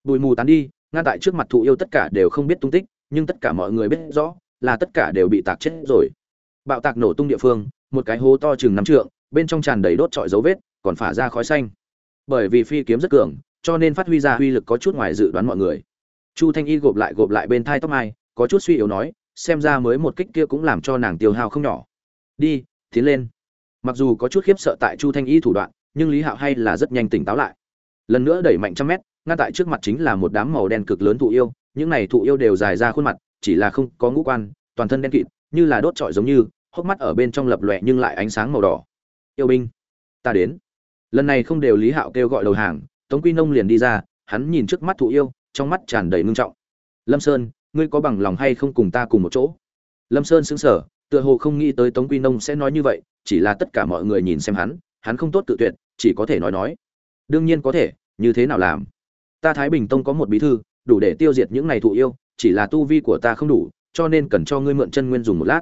bụi mù tán đi Ngay tại trước mặt thụ yêu tất cả đều không biết tung tích, nhưng tất cả mọi người biết rõ, là tất cả đều bị tạc chết rồi. Bạo tạc nổ tung địa phương, một cái hố to chừng năm trượng, bên trong tràn đầy đốt trọi dấu vết, còn phả ra khói xanh. Bởi vì phi kiếm rất cường cho nên phát huy ra uy lực có chút ngoài dự đoán mọi người. Chu thanh y gộp lại gộp lại bên thai tóc mai, có chút suy yếu nói, xem ra mới một kích kia cũng làm cho nàng tiêu hao không nhỏ. Đi, tiến lên. Mặc dù có chút khiếp sợ tại chu thanh y thủ đoạn, nhưng lý hạo hay là rất nhanh tỉnh táo lại. Lần nữa đẩy mạnh trăm mét, ngăn tại trước mặt chính là một đám màu đen cực lớn thụ yêu, những này thụ yêu đều dài ra khuôn mặt, chỉ là không có ngũ quan, toàn thân đen kịt, như là đốt trọi giống như, hốc mắt ở bên trong lập lòe nhưng lại ánh sáng màu đỏ. Yêu binh, ta đến. Lần này không đều lý hạo kêu gọi đầu hàng tống quy nông liền đi ra, hắn nhìn trước mắt thụ yêu, trong mắt tràn đầy ngưng trọng. Lâm sơn, ngươi có bằng lòng hay không cùng ta cùng một chỗ? Lâm sơn sững sờ, tựa hồ không nghĩ tới tống quy nông sẽ nói như vậy, chỉ là tất cả mọi người nhìn xem hắn hắn không tốt tự tuyệt, chỉ có thể nói nói. Đương nhiên có thể, như thế nào làm? Ta thái bình tông có một bí thư, đủ để tiêu diệt những này thụ yêu, chỉ là tu vi của ta không đủ, cho nên cần cho ngươi mượn chân nguyên dùng một lát.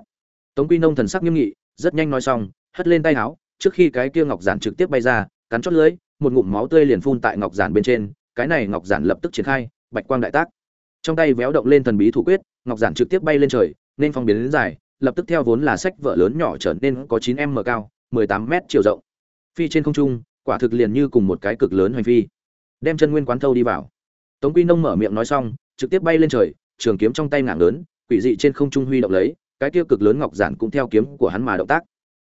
Tống quy nông thần sắc nghiêm nghị, rất nhanh nói xong, hất lên tay áo, trước khi cái kia ngọc giản trực tiếp bay ra, cắn chót lưỡi một ngụm máu tươi liền phun tại ngọc giản bên trên, cái này ngọc giản lập tức triển khai, bạch quang đại tác. Trong tay véo động lên thần bí thủ quyết, ngọc giản trực tiếp bay lên trời, nên phong biến đến dài, lập tức theo vốn là sách vợ lớn nhỏ trở nên có 9 m cao 18 m chiều rộng. Phi trên không trung, quả thực liền như cùng một cái cực lớn hành phi. Đem chân nguyên quán thâu đi vào. Tống quy nông mở miệng nói xong, trực tiếp bay lên trời, trường kiếm trong tay ngạng lớn, quỷ dị trên không trung huy động lấy, cái tiêu cực lớn ngọc giản cũng theo kiếm của hắn mà động tác.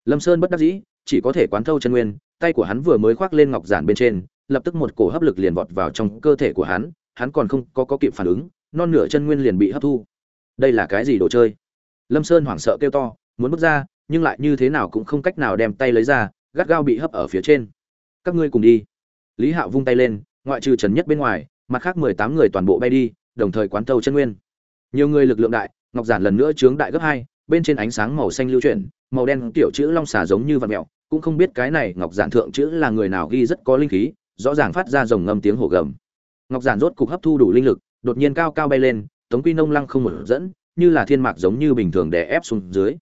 Lâm sơn bất đắc dĩ, chỉ có thể quán thâu chân nguyên tay của hắn vừa mới khoác lên ngọc giản bên trên lập tức một cổ hấp lực liền vọt vào trong cơ thể của hắn hắn còn không có, có kịp phản ứng non nửa chân nguyên liền bị hấp thu. Đây là cái gì đồ chơi? Lâm sơn hoảng sợ kêu to muốn bước ra nhưng lại như thế nào cũng không cách nào đem tay lấy ra gắt gao bị hấp ở phía trên. Các ngươi cùng đi. Lý hạo vung tay lên ngoại trừ trần nhất bên ngoài mặt khác mười tám người toàn bộ bay đi đồng thời quán thâu chân nguyên. Nhiều người lực lượng đại ngọc giản lần nữa chướng đại gấp hai bên trên ánh sáng màu xanh lưu chuyển màu đen tiểu chữ long xà giống như vật mẹo cũng không biết cái này ngọc giản thượng chữ là người nào ghi rất có linh khí, rõ ràng phát ra rồng ngâm tiếng hổ gầm. Ngọc giản rốt cục hấp thu đủ linh lực, đột nhiên cao cao bay lên, tống quy nông lăng không một dẫn, như là thiên mạc giống như bình thường đè ép xuống dưới.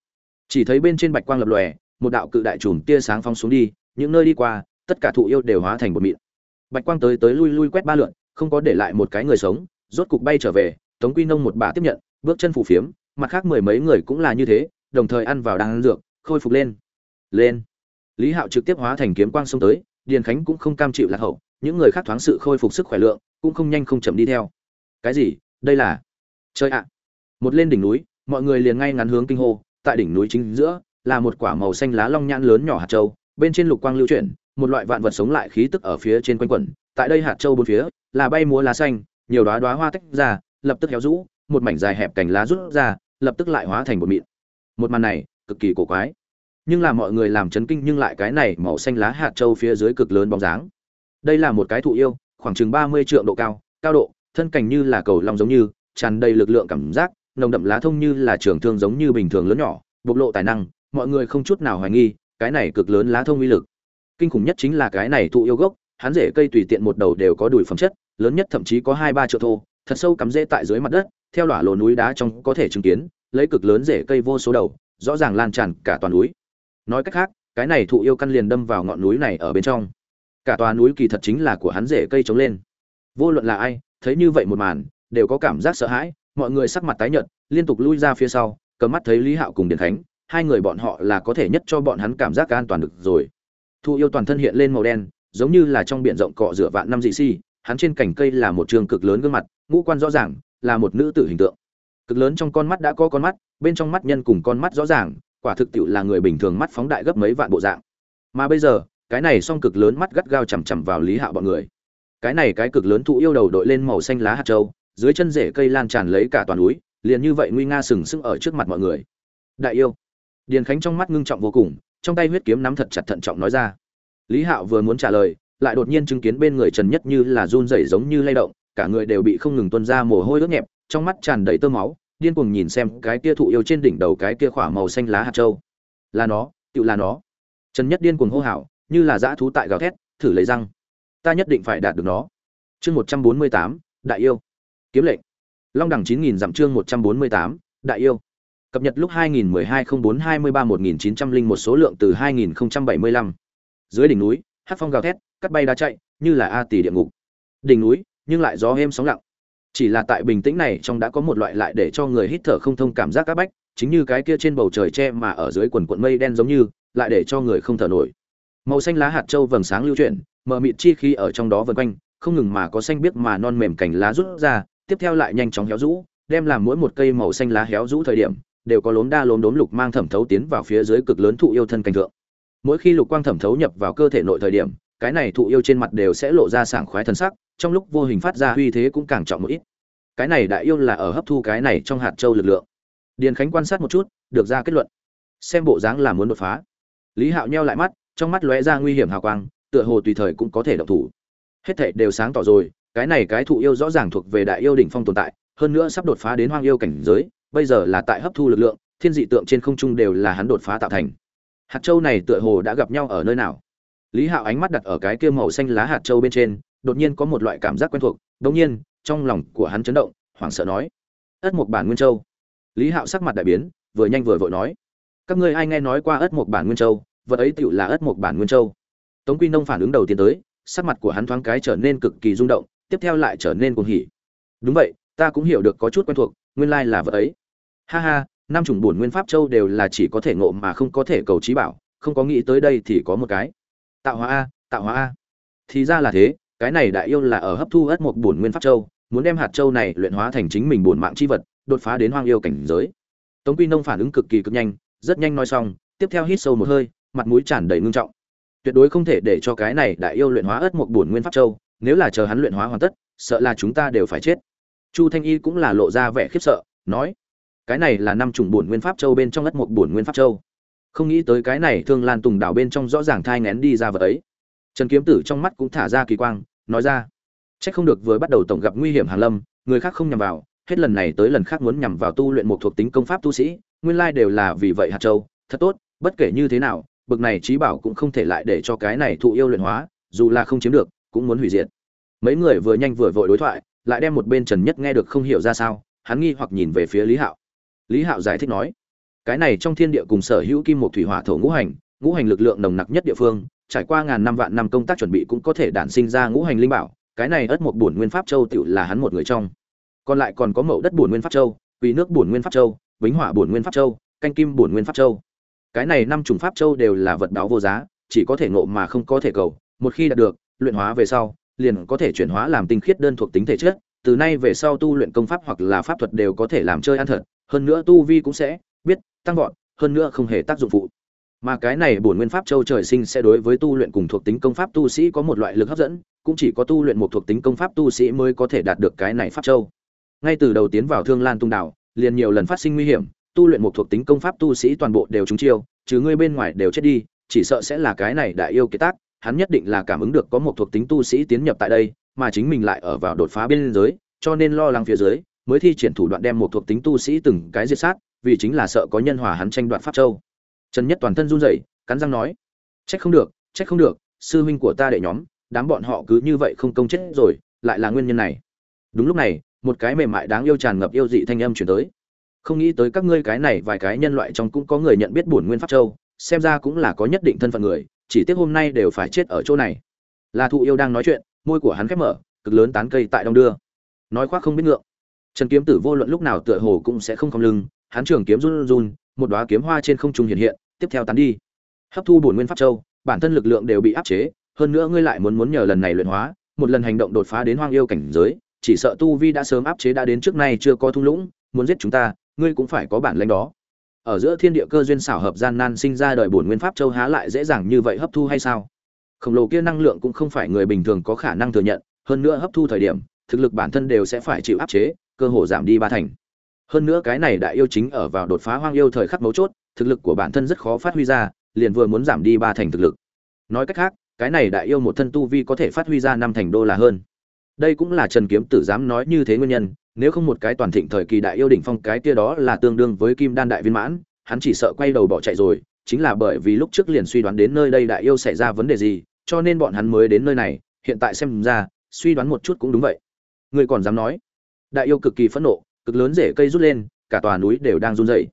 Chỉ thấy bên trên bạch quang lập lòe, một đạo cự đại chùm tia sáng phong xuống đi, những nơi đi qua, tất cả thụ yêu đều hóa thành một mịn. Bạch quang tới tới lui lui quét ba lượn, không có để lại một cái người sống, rốt cục bay trở về, tống quy nông một bà tiếp nhận, bước chân phủ phiếm, mặt khác mười mấy người cũng là như thế, đồng thời ăn vào đang ăn dược, khôi phục lên. Lên lý hạo trực tiếp hóa thành kiếm quang xông tới, điền khánh cũng không cam chịu lạc hậu, những người khác thoáng sự khôi phục sức khỏe lượng, cũng không nhanh không chậm đi theo. Cái gì? Đây là? Chơi ạ! Một lên đỉnh núi, mọi người liền ngay ngắn hướng kinh hô, tại đỉnh núi chính giữa, là một quả màu xanh lá long nhãn lớn nhỏ hạt châu, bên trên lục quang lưu chuyển, một loại vạn vật sống lại khí tức ở phía trên quanh quẩn, tại đây hạt châu bốn phía, là bay múa lá xanh, nhiều đóa đóa hoa tách ra, lập tức héo rũ, một mảnh dài hẹp cành lá rút ra, lập tức lại hóa thành một mịn. Một màn này, cực kỳ cổ quái nhưng là mọi người làm chấn kinh nhưng lại cái này màu xanh lá hạt châu phía dưới cực lớn bóng dáng. Đây là một cái thụ yêu, khoảng chừng ba mươi trượng độ cao cao độ, thân cảnh như là cầu long giống như, tràn đầy lực lượng cảm giác, nồng đậm lá thông như là trường thương giống như bình thường lớn nhỏ, bộc lộ tài năng, mọi người không chút nào hoài nghi, cái này cực lớn lá thông uy lực. Kinh khủng nhất chính là cái này thụ yêu gốc, hắn rễ cây tùy tiện một đầu đều có đùi phẩm chất, lớn nhất thậm chí có hai ba triệu thô, thật sâu cắm rễ tại dưới mặt đất, theo lỏa lồ núi đá trong có thể chứng kiến, lấy cực lớn rễ cây vô số đầu, rõ ràng lan tràn cả toàn núi nói cách khác, cái này thụ yêu căn liền đâm vào ngọn núi này ở bên trong. Cả tòa núi kỳ thật chính là của hắn rễ cây trống lên. Vô luận là ai, thấy như vậy một màn, đều có cảm giác sợ hãi, mọi người sắc mặt tái nhợt, liên tục lui ra phía sau, cầm mắt thấy lý hạo cùng điền khánh, hai người bọn họ là có thể nhất cho bọn hắn cảm giác an toàn được rồi. Thụ yêu toàn thân hiện lên màu đen, giống như là trong biển rộng cọ rửa vạn năm dị si, hắn trên cành cây là một trường cực lớn gương mặt, ngũ quan rõ ràng, là một nữ tử hình tượng. Cực lớn trong con mắt đã có con mắt, bên trong mắt nhân cùng con mắt rõ ràng quả thực tiệu là người bình thường mắt phóng đại gấp mấy vạn bộ dạng. Mà bây giờ, cái này song cực lớn mắt gắt gao chằm chằm vào lý hạo bọn người. Cái này cái cực lớn thụ yêu đầu đội lên màu xanh lá hạt châu, dưới chân rễ cây lan tràn lấy cả toàn núi, liền như vậy nguy nga sừng sững ở trước mặt mọi người. Đại yêu. Điền khánh trong mắt ngưng trọng vô cùng, trong tay huyết kiếm nắm thật chặt thận trọng nói ra. Lý hạo vừa muốn trả lời, lại đột nhiên chứng kiến bên người trần nhất như là run rẩy giống như lay động, cả người đều bị không ngừng tuôn ra mồ hôi ướt nhẹp, trong mắt tràn đầy tơ máu điên cuồng nhìn xem cái kia thụ yêu trên đỉnh đầu cái kia khỏa màu xanh lá hạt châu. Là nó tự là nó. Trần nhất điên cuồng hô hào, như là dã thú tại gào thét, thử lấy răng. Ta nhất định phải đạt được nó. Chương một trăm bốn mươi tám, đại yêu. Kiếm lệnh. Long đẳng chín nghìn dặm chương một trăm bốn mươi tám, đại yêu. Cập nhật lúc 2012-04-23-1901 số lượng từ 2075. dưới đỉnh núi, hát phong gào thét, cắt bay đá chạy, như là a tỷ địa ngục. Đỉnh núi, nhưng lại gió êm sóng lặng chỉ là tại bình tĩnh này, trong đã có một loại lại để cho người hít thở không thông cảm giác áp bách, chính như cái kia trên bầu trời che mà ở dưới quần quận mây đen giống như, lại để cho người không thở nổi. Màu xanh lá hạt châu vầng sáng lưu chuyển, mờ mịt chi khi ở trong đó vần quanh, không ngừng mà có xanh biếc mà non mềm cành lá rút ra, tiếp theo lại nhanh chóng héo rũ, đem làm mỗi một cây màu xanh lá héo rũ thời điểm, đều có lốm đa lốm đốm lục mang thẩm thấu tiến vào phía dưới cực lớn thụ yêu thân cảnh thượng mỗi khi lục quang thẩm thấu nhập vào cơ thể nội thời điểm, cái này thụ yêu trên mặt đều sẽ lộ ra sảng khoái thân sắc trong lúc vô hình phát ra uy thế cũng càng trọng một ít. Cái này đại yêu là ở hấp thu cái này trong hạt châu lực lượng. Điền khánh quan sát một chút, được ra kết luận. Xem bộ dáng là muốn đột phá. Lý hạo nheo lại mắt, trong mắt lóe ra nguy hiểm hào quang, tựa hồ tùy thời cũng có thể động thủ. Hết thảy đều sáng tỏ rồi, cái này cái thụ yêu rõ ràng thuộc về đại yêu đỉnh phong tồn tại, hơn nữa sắp đột phá đến hoang yêu cảnh giới, bây giờ là tại hấp thu lực lượng, thiên dị tượng trên không trung đều là hắn đột phá tạo thành. Hạt châu này tựa hồ đã gặp nhau ở nơi nào? Lý hạo ánh mắt đặt ở cái kia màu xanh lá hạt châu bên trên đột nhiên có một loại cảm giác quen thuộc đ ỗ n g nhiên, trong lòng của hắn chấn động, hoảng sợ nói, ất mục bản nguyên châu. Lý hạo sắc mặt đại biến, vừa nhanh vừa vội nói, các ngươi ai nghe nói qua ất mục bản nguyên châu? Vật ấy tựu là ất mục bản nguyên châu. Tống quy nông phản ứng đầu tiên tới, sắc mặt của hắn thoáng cái trở nên cực kỳ rung động, tiếp theo lại trở nên cuồng hỉ. Đúng vậy, ta cũng hiểu được có chút quen thuộc, nguyên lai là vật ấy. Ha ha, năm chủng bổn nguyên pháp châu đều là chỉ có thể ngộ mà không có thể cầu trí bảo, không có nghĩ tới đây thì có một cái. Tạo hóa a, tạo hóa a. Thì ra là thế cái này đại yêu là ở hấp thu ất một bổn nguyên pháp châu, muốn đem hạt châu này luyện hóa thành chính mình bổn mạng chi vật, đột phá đến hoang yêu cảnh giới. Tống quy nông phản ứng cực kỳ cực nhanh, rất nhanh nói xong, tiếp theo hít sâu một hơi, mặt mũi tràn đầy ngưng trọng. Tuyệt đối không thể để cho cái này đại yêu luyện hóa ất một bổn nguyên pháp châu, nếu là chờ hắn luyện hóa hoàn tất, sợ là chúng ta đều phải chết. Chu thanh y cũng là lộ ra vẻ khiếp sợ, nói, cái này là năm chủng bổn nguyên pháp châu bên trong ất một bổn nguyên pháp châu. Không nghĩ tới cái này thương lan tùng đảo bên trong rõ ràng thai ngén đi ra vật ấy trần kiếm tử trong mắt cũng thả ra kỳ quang, nói ra c h ắ c không được vừa bắt đầu tổng gặp nguy hiểm hàn lâm, người khác không nhằm vào, hết lần này tới lần khác muốn nhằm vào tu luyện một thuộc tính công pháp tu sĩ, nguyên lai đều là vì vậy hạt châu, thật tốt, bất kể như thế nào, bực này trí bảo cũng không thể lại để cho cái này thụ yêu luyện hóa, dù là không chiếm được, cũng muốn hủy diệt. Mấy người vừa nhanh vừa vội đối thoại, lại đem một bên trần nhất nghe được không hiểu ra sao, hắn nghi hoặc nhìn về phía lý hạo. Lý hạo giải thích nói, cái này trong thiên địa cùng sở hữu kim một thủy hỏa thổ ngũ hành ngũ hành lực lượng nồng nặc nhất địa phương trải qua ngàn năm vạn năm công tác chuẩn bị cũng có thể đản sinh ra ngũ hành linh bảo, cái này ất một bổn nguyên pháp châu tựu là hắn một người trong. Còn lại còn có mậu đất bổn nguyên pháp châu, quỳ nước bổn nguyên pháp châu bính hỏa bổn nguyên pháp châu, canh kim bổn nguyên pháp châu. Cái này năm chủng pháp châu đều là vật báo vô giá, chỉ có thể ngộ mà không có thể cầu. Một khi đạt được, luyện hóa về sau, liền có thể chuyển hóa làm tinh khiết đơn thuộc tính thể chất. Từ nay về sau tu luyện công pháp hoặc là pháp thuật đều có thể làm chơi ăn thật. Hơn nữa tu vi cũng sẽ biết tăng vọt, hơn nữa không hề tác dụng phụ mà cái này bổn nguyên pháp châu trời sinh sẽ đối với tu luyện cùng thuộc tính công pháp tu sĩ có một loại lực hấp dẫn, cũng chỉ có tu luyện một thuộc tính công pháp tu sĩ mới có thể đạt được cái này pháp châu. Ngay từ đầu tiến vào thương lan tung đảo, liền nhiều lần phát sinh nguy hiểm, tu luyện một thuộc tính công pháp tu sĩ toàn bộ đều trúng chiêu chứ ngươi bên ngoài đều chết đi, chỉ sợ sẽ là cái này đại yêu kế tác, hắn nhất định là cảm ứng được có một thuộc tính tu sĩ tiến nhập tại đây, mà chính mình lại ở vào đột phá biên giới, cho nên lo lắng phía dưới, mới thi triển thủ đoạn đem một thuộc tính tu sĩ từng cái diệt sát, vì chính là sợ có nhân hòa hắn tranh đoạt pháp châu trần nhất toàn thân run rẩy, cắn răng nói, trách không được, trách không được, sư huynh của ta đệ nhóm, đám bọn họ cứ như vậy không công chết rồi, lại là nguyên nhân này. Đúng lúc này, một cái mềm mại đáng yêu tràn ngập yêu dị thanh âm chuyển tới. Không nghĩ tới các ngươi cái này vài cái nhân loại trong cũng có người nhận biết bổn nguyên pháp châu, xem ra cũng là có nhất định thân phận người, chỉ tiếc hôm nay đều phải chết ở chỗ này. Là thụ yêu đang nói chuyện, môi của hắn khép mở, cực lớn tán cây tại đông đưa. Nói khoác không biết ngượng. Trần kiếm tử vô luận lúc nào tựa hồ cũng sẽ không cong lưng, hắn trường kiếm run run, một đóa kiếm hoa trên không trung hiện hiện tiếp theo tán đi. Hấp thu bổn nguyên pháp châu, bản thân lực lượng đều bị áp chế, hơn nữa ngươi lại muốn muốn nhờ lần này luyện hóa, một lần hành động đột phá đến hoang yêu cảnh giới, chỉ sợ tu vi đã sớm áp chế đã đến trước nay chưa có thung lũng, muốn giết chúng ta, ngươi cũng phải có bản lĩnh đó. Ở giữa thiên địa cơ duyên xảo hợp gian nan sinh ra đời bổn nguyên pháp châu há lại dễ dàng như vậy hấp thu hay sao? Khổng lồ kia năng lượng cũng không phải người bình thường có khả năng thừa nhận, hơn nữa hấp thu thời điểm, thực lực bản thân đều sẽ phải chịu áp chế, cơ hồ giảm đi ba thành. Hơn nữa cái này đại yêu chính ở vào đột phá hoang yêu thời khắc mấu chốt thực lực của bản thân rất khó phát huy ra, liền vừa muốn giảm đi ba thành thực lực. Nói cách khác, cái này đại yêu một thân tu vi có thể phát huy ra năm thành đô là hơn. Đây cũng là trần kiếm tử dám nói như thế nguyên nhân, nếu không một cái toàn thịnh thời kỳ đại yêu đỉnh phong cái kia đó là tương đương với kim đan đại viên mãn, hắn chỉ sợ quay đầu bỏ chạy rồi, chính là bởi vì lúc trước liền suy đoán đến nơi đây đại yêu xảy ra vấn đề gì, cho nên bọn hắn mới đến nơi này, hiện tại xem ra, suy đoán một chút cũng đúng vậy. Người còn dám nói? Đại yêu cực kỳ phẫn nộ, cực lớn rễ cây rút lên, cả tòa núi đều đang run rẩy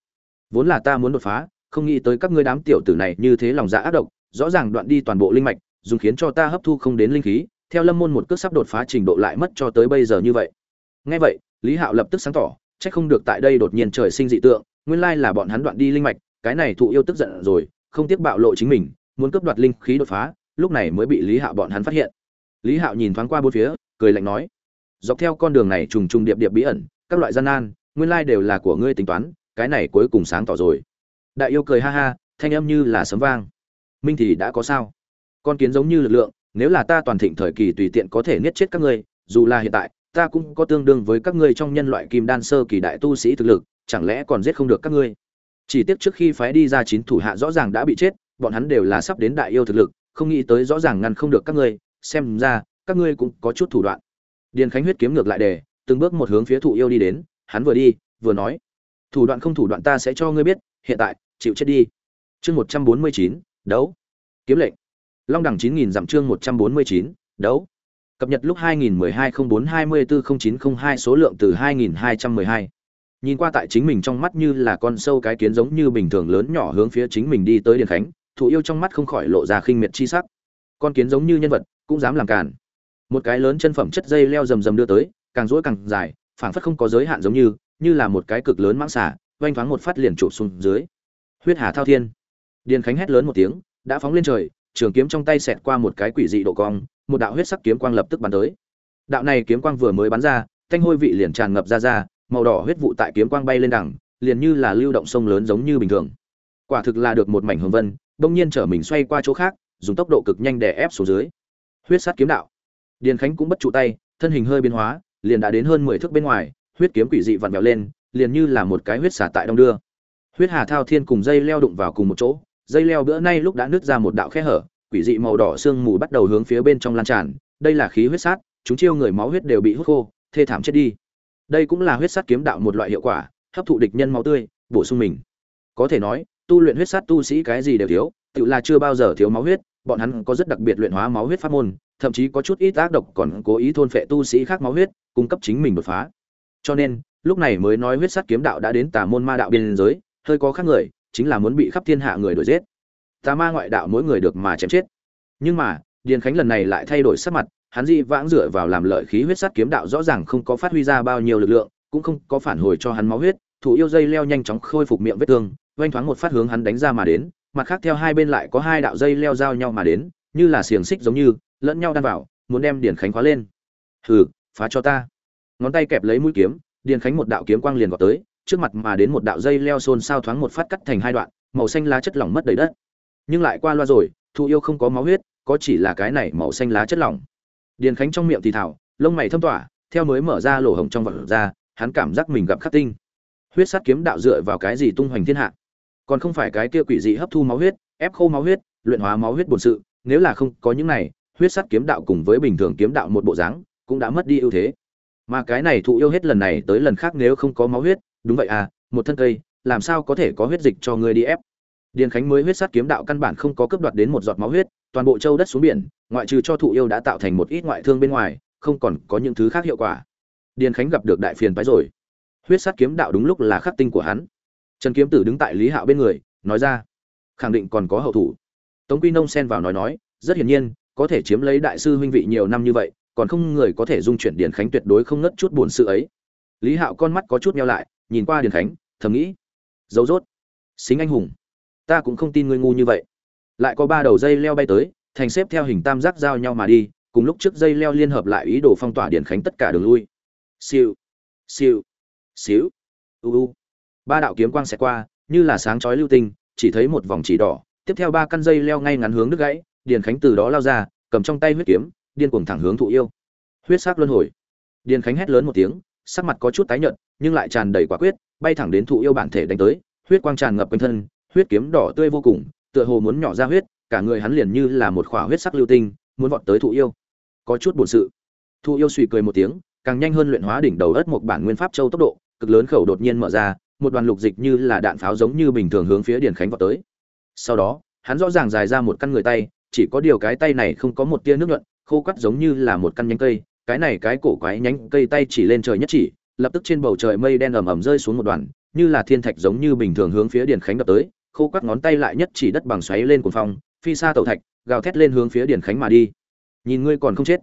vốn là ta muốn đột phá, không nghĩ tới các ngươi đám tiểu tử này như thế lòng dạ ác độc, rõ ràng đoạn đi toàn bộ linh mạch, dùng khiến cho ta hấp thu không đến linh khí, theo lâm môn một cước sắp đột phá trình độ lại mất cho tới bây giờ như vậy. Nghe vậy, lý hạo lập tức sáng tỏ trách không được tại đây đột nhiên trời sinh dị tượng, nguyên lai là bọn hắn đoạn đi linh mạch, cái này thụ yêu tức giận rồi, không tiếc bạo lộ chính mình, muốn cướp đoạt linh khí đột phá, lúc này mới bị lý hạo bọn hắn phát hiện. Lý hạo nhìn thoáng qua bốn phía, cười lạnh nói, dọc theo con đường này trùng trùng điệp điệp bí ẩn, các loại gian nan, nguyên lai đều là của ngươi tính toán cái này cuối cùng sáng tỏ rồi. Đại yêu cười ha ha, thanh âm như là sấm vang. Minh thì đã có sao? Con kiến giống như lực lượng, nếu là ta toàn thịnh thời kỳ tùy tiện có thể niết chết các ngươi, dù là hiện tại, ta cũng có tương đương với các ngươi trong nhân loại kim đan sơ kỳ đại tu sĩ thực lực, chẳng lẽ còn giết không được các ngươi? Chỉ tiếc trước khi phái đi ra chín thủ hạ rõ ràng đã bị chết, bọn hắn đều là sắp đến đại yêu thực lực, không nghĩ tới rõ ràng ngăn không được các ngươi, xem ra, các ngươi cũng có chút thủ đoạn. Điền khánh huyết kiếm ngược lại đề, từng bước một hướng phía thụ yêu đi đến, hắn vừa đi, vừa nói thủ đoạn không thủ đoạn ta sẽ cho ngươi biết, hiện tại, chịu chết đi. Chương một trăm bốn mươi chín, đấu. Kiếm lệnh. Long đẳng chín nghìn dặm chương một trăm bốn mươi chín, đấu. Cập nhật lúc hai nghìn mười hai không bốn hai mươi bốn không chín không hai số lượng từ hai nghìn hai trăm mười hai. Nhìn qua tại chính mình trong mắt như là con sâu cái kiến giống như bình thường lớn nhỏ hướng phía chính mình đi tới điền khánh, thụ yêu trong mắt không khỏi lộ ra khinh miệt chi sắc. Con kiến giống như nhân vật, cũng dám làm cản một cái lớn chân phẩm chất dây leo rầm rầm đưa tới, càng rỗi càng dài, phảng phất không có giới hạn giống như như là một cái cực lớn mãng xả oanh thoáng một phát liền chụp xuống dưới. Huyết hà thao thiên. Điền khánh hét lớn một tiếng, đã phóng lên trời, trường kiếm trong tay xẹt qua một cái quỷ dị độ cong, một đạo huyết sắc kiếm quang lập tức bắn tới. Đạo này kiếm quang vừa mới bắn ra, thanh hôi vị liền tràn ngập ra ra, màu đỏ huyết vụ tại kiếm quang bay lên đẳng liền như là lưu động sông lớn giống như bình thường. Quả thực là được một mảnh hồng vân, bỗng nhiên trở mình xoay qua chỗ khác, dùng tốc độ cực nhanh để ép xuống dưới. Huyết sát kiếm đạo. Điền khánh cũng bất trụ tay, thân hình hơi biến hóa, liền đã đến hơn mười thước bên ngoài huyết kiếm quỷ dị vặn vẹo lên, liền như là một cái huyết xả tại đông đưa. Huyết hà thao thiên cùng dây leo đụng vào cùng một chỗ, dây leo bữa nay lúc đã nứt ra một đạo khe hở, quỷ dị màu đỏ sương mù bắt đầu hướng phía bên trong lan tràn, đây là khí huyết sát, chúng chiêu người máu huyết đều bị hút khô, thê thảm chết đi. Đây cũng là huyết sát kiếm đạo một loại hiệu quả, hấp thụ địch nhân máu tươi, bổ sung mình. Có thể nói, tu luyện huyết sát tu sĩ cái gì đều thiếu, tự là chưa bao giờ thiếu máu huyết, bọn hắn có rất đặc biệt luyện hóa máu huyết pháp môn, thậm chí có chút ít ác độc còn cố ý thôn phệ tu sĩ khác máu huyết, cung cấp chính mình đột phá cho nên, lúc này mới nói huyết sát kiếm đạo đã đến tà môn ma đạo biên giới, hơi có khác người, chính là muốn bị khắp thiên hạ người đuổi giết. Tà ma ngoại đạo mỗi người được mà chém chết. Nhưng mà, điền khánh lần này lại thay đổi sắc mặt, hắn dị vãng dựa vào làm lợi khí huyết sát kiếm đạo rõ ràng không có phát huy ra bao nhiêu lực lượng, cũng không có phản hồi cho hắn máu huyết, thủ yêu dây leo nhanh chóng khôi phục miệng vết thương, oanh thoáng một phát hướng hắn đánh ra mà đến, mặt khác theo hai bên lại có hai đạo dây leo giao nhau mà đến, như là xiềng xích giống như, lẫn nhau đan vào, muốn đem điền khánh khóa lên. Hừ, phá cho ta ngón tay kẹp lấy mũi kiếm, điền khánh một đạo kiếm quang liền vào tới, trước mặt mà đến một đạo dây leo xôn xao thoáng một phát cắt thành hai đoạn, màu xanh lá chất lỏng mất đầy đất. Nhưng lại qua loa rồi thụ yêu không có máu huyết, có chỉ là cái này màu xanh lá chất lỏng. Điền khánh trong miệng thì thảo, lông mày thâm tỏa, theo mới mở ra lỗ hồng trong vật ra, hắn cảm giác mình gặp khắc tinh. Huyết sát kiếm đạo dựa vào cái gì tung hoành thiên hạ? Còn không phải cái kia quỷ dị hấp thu máu huyết, ép khô máu huyết, luyện hóa máu huyết bổn sự, nếu là không có những này, huyết sát kiếm đạo cùng với bình thường kiếm đạo một bộ dáng, cũng đã mất đi ưu thế mà cái này thụ yêu hết lần này tới lần khác nếu không có máu huyết, đúng vậy à một thân cây, làm sao có thể có huyết dịch cho ngươi đi ép? Điền khánh mới huyết sát kiếm đạo căn bản không có cướp đoạt đến một giọt máu huyết, toàn bộ châu đất xuống biển, ngoại trừ cho thụ yêu đã tạo thành một ít ngoại thương bên ngoài, không còn có những thứ khác hiệu quả. Điền khánh gặp được đại phiền phái rồi. Huyết sát kiếm đạo đúng lúc là khắc tinh của hắn. Trần kiếm tử đứng tại lý hạo bên người, nói ra, khẳng định còn có hậu thủ. Tống quy nông xen vào nói nói, rất hiển nhiên, có thể chiếm lấy đại sư huynh vị nhiều năm như vậy còn không người có thể dung chuyển điền khánh tuyệt đối không ngất chút buồn sự ấy. Lý hạo con mắt có chút meo lại, nhìn qua điền khánh, thầm nghĩ, dấu dốt xính anh hùng, ta cũng không tin ngươi ngu như vậy. Lại có ba đầu dây leo bay tới, thành xếp theo hình tam giác giao nhau mà đi, cùng lúc trước dây leo liên hợp lại ý đồ phong tỏa điền khánh tất cả đường lui. Siêu siêu xíu u u. Ba đạo kiếm quang xẹt qua, như là sáng chói lưu tinh, chỉ thấy một vòng chỉ đỏ, tiếp theo ba căn dây leo ngay ngắn hướng đứt gãy, điền khánh từ đó lao ra, cầm trong tay huyết kiếm điên cuồng thẳng hướng thụ yêu. Huyết sắc luân hồi. Điền khánh hét lớn một tiếng, sắc mặt có chút tái nhợt, nhưng lại tràn đầy quả quyết, bay thẳng đến thụ yêu bản thể đánh tới, huyết quang tràn ngập quanh thân, huyết kiếm đỏ tươi vô cùng, tựa hồ muốn nhỏ ra huyết, cả người hắn liền như là một khỏa huyết sắc lưu tinh, muốn vọt tới thụ yêu. Có chút buồn sự. Thụ yêu suy cười một tiếng, càng nhanh hơn luyện hóa đỉnh đầu ất một bản nguyên pháp châu tốc độ, cực lớn khẩu đột nhiên mở ra, một đoàn lục dịch như là đạn pháo giống như bình thường hướng phía điền khánh vọt tới. Sau đó, hắn rõ ràng dài ra một căn người tay, chỉ có điều cái tay này không có một tia nước nhuận khô quắt giống như là một căn nhánh cây, cái này cái cổ quái nhánh cây tay chỉ lên trời nhất chỉ, lập tức trên bầu trời mây đen ầm ầm rơi xuống một đoàn, như là thiên thạch giống như bình thường hướng phía điền khánh đập tới, khô quắt ngón tay lại nhất chỉ đất bằng xoáy lên cuồng phong, phi xa tàu thạch, gào thét lên hướng phía điền khánh mà đi. Nhìn ngươi còn không chết.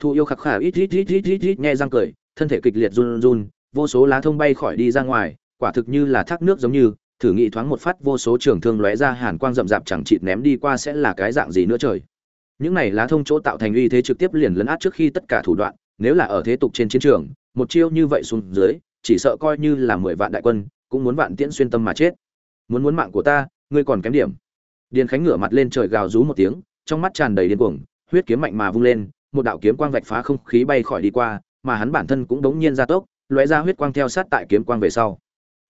Thu yêu khắc khả ít ít ít ít ít ít nghe răng cười, thân thể kịch liệt run run, vô số lá thông bay khỏi đi ra ngoài, quả thực như là thác nước giống như, thử nghĩ thoáng một phát vô số trường thương lóe ra hàn quang rậm rạp chẳng chịt ném đi qua sẽ là cái dạng gì nữa trời những này lá thông chỗ tạo thành uy thế trực tiếp liền lấn át trước khi tất cả thủ đoạn, nếu là ở thế tục trên chiến trường, một chiêu như vậy xuống dưới, chỉ sợ coi như là mười vạn đại quân, cũng muốn vạn tiễn xuyên tâm mà chết. Muốn muốn mạng của ta, ngươi còn kém điểm. Điền khánh ngửa mặt lên trời gào rú một tiếng, trong mắt tràn đầy điên cuồng, huyết kiếm mạnh mà vung lên, một đạo kiếm quang vạch phá không khí bay khỏi đi qua, mà hắn bản thân cũng đống nhiên ra tốc, lóe ra huyết quang theo sát tại kiếm quang về sau.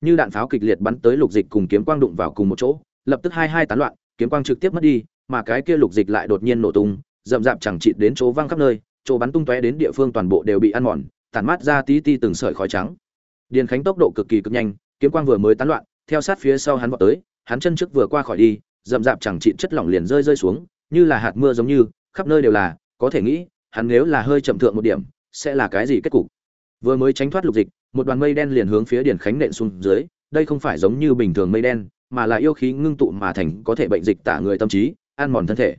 Như đạn pháo kịch liệt bắn tới lục dịch cùng kiếm quang đụng vào cùng một chỗ, lập tức hai hai tán loạn, kiếm quang trực tiếp mất đi mà cái kia lục dịch lại đột nhiên nổ tung, rậm rạp chẳng chịt đến chỗ văng khắp nơi, chỗ bắn tung tóe đến địa phương toàn bộ đều bị ăn mòn, tản mát ra tí ti từng sợi khói trắng. Điền khánh tốc độ cực kỳ cực nhanh, kiếm quang vừa mới tán loạn, theo sát phía sau hắn vọt tới, hắn chân trước vừa qua khỏi đi, rậm rạp chẳng chịt chất lỏng liền rơi rơi xuống, như là hạt mưa giống như, khắp nơi đều là, có thể nghĩ, hắn nếu là hơi chậm thượng một điểm, sẽ là cái gì kết cục? Vừa mới tránh thoát lục dịch, một đoàn mây đen liền hướng phía điền khánh nện xuống dưới, đây không phải giống như bình thường mây đen, mà là yêu khí ngưng tụ mà thành có thể bệnh dịch tả người tâm trí ăn mòn thân thể.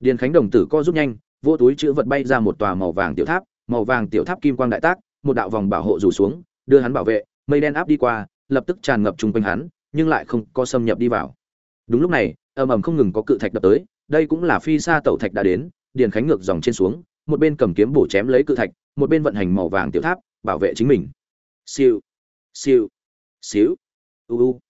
Điền khánh đồng tử co rút nhanh vô túi chữ vật bay ra một tòa màu vàng tiểu tháp, màu vàng tiểu tháp kim quang đại tác, một đạo vòng bảo hộ rủ xuống, đưa hắn bảo vệ, mây đen áp đi qua, lập tức tràn ngập chung quanh hắn, nhưng lại không có xâm nhập đi vào. Đúng lúc này, ầm ầm không ngừng có cự thạch đập tới, đây cũng là phi xa tẩu thạch đã đến, điền khánh ngược dòng trên xuống, một bên cầm kiếm bổ chém lấy cự thạch, một bên vận hành màu vàng tiểu tháp, bảo vệ chính mình. Siêu siêu xíu u u.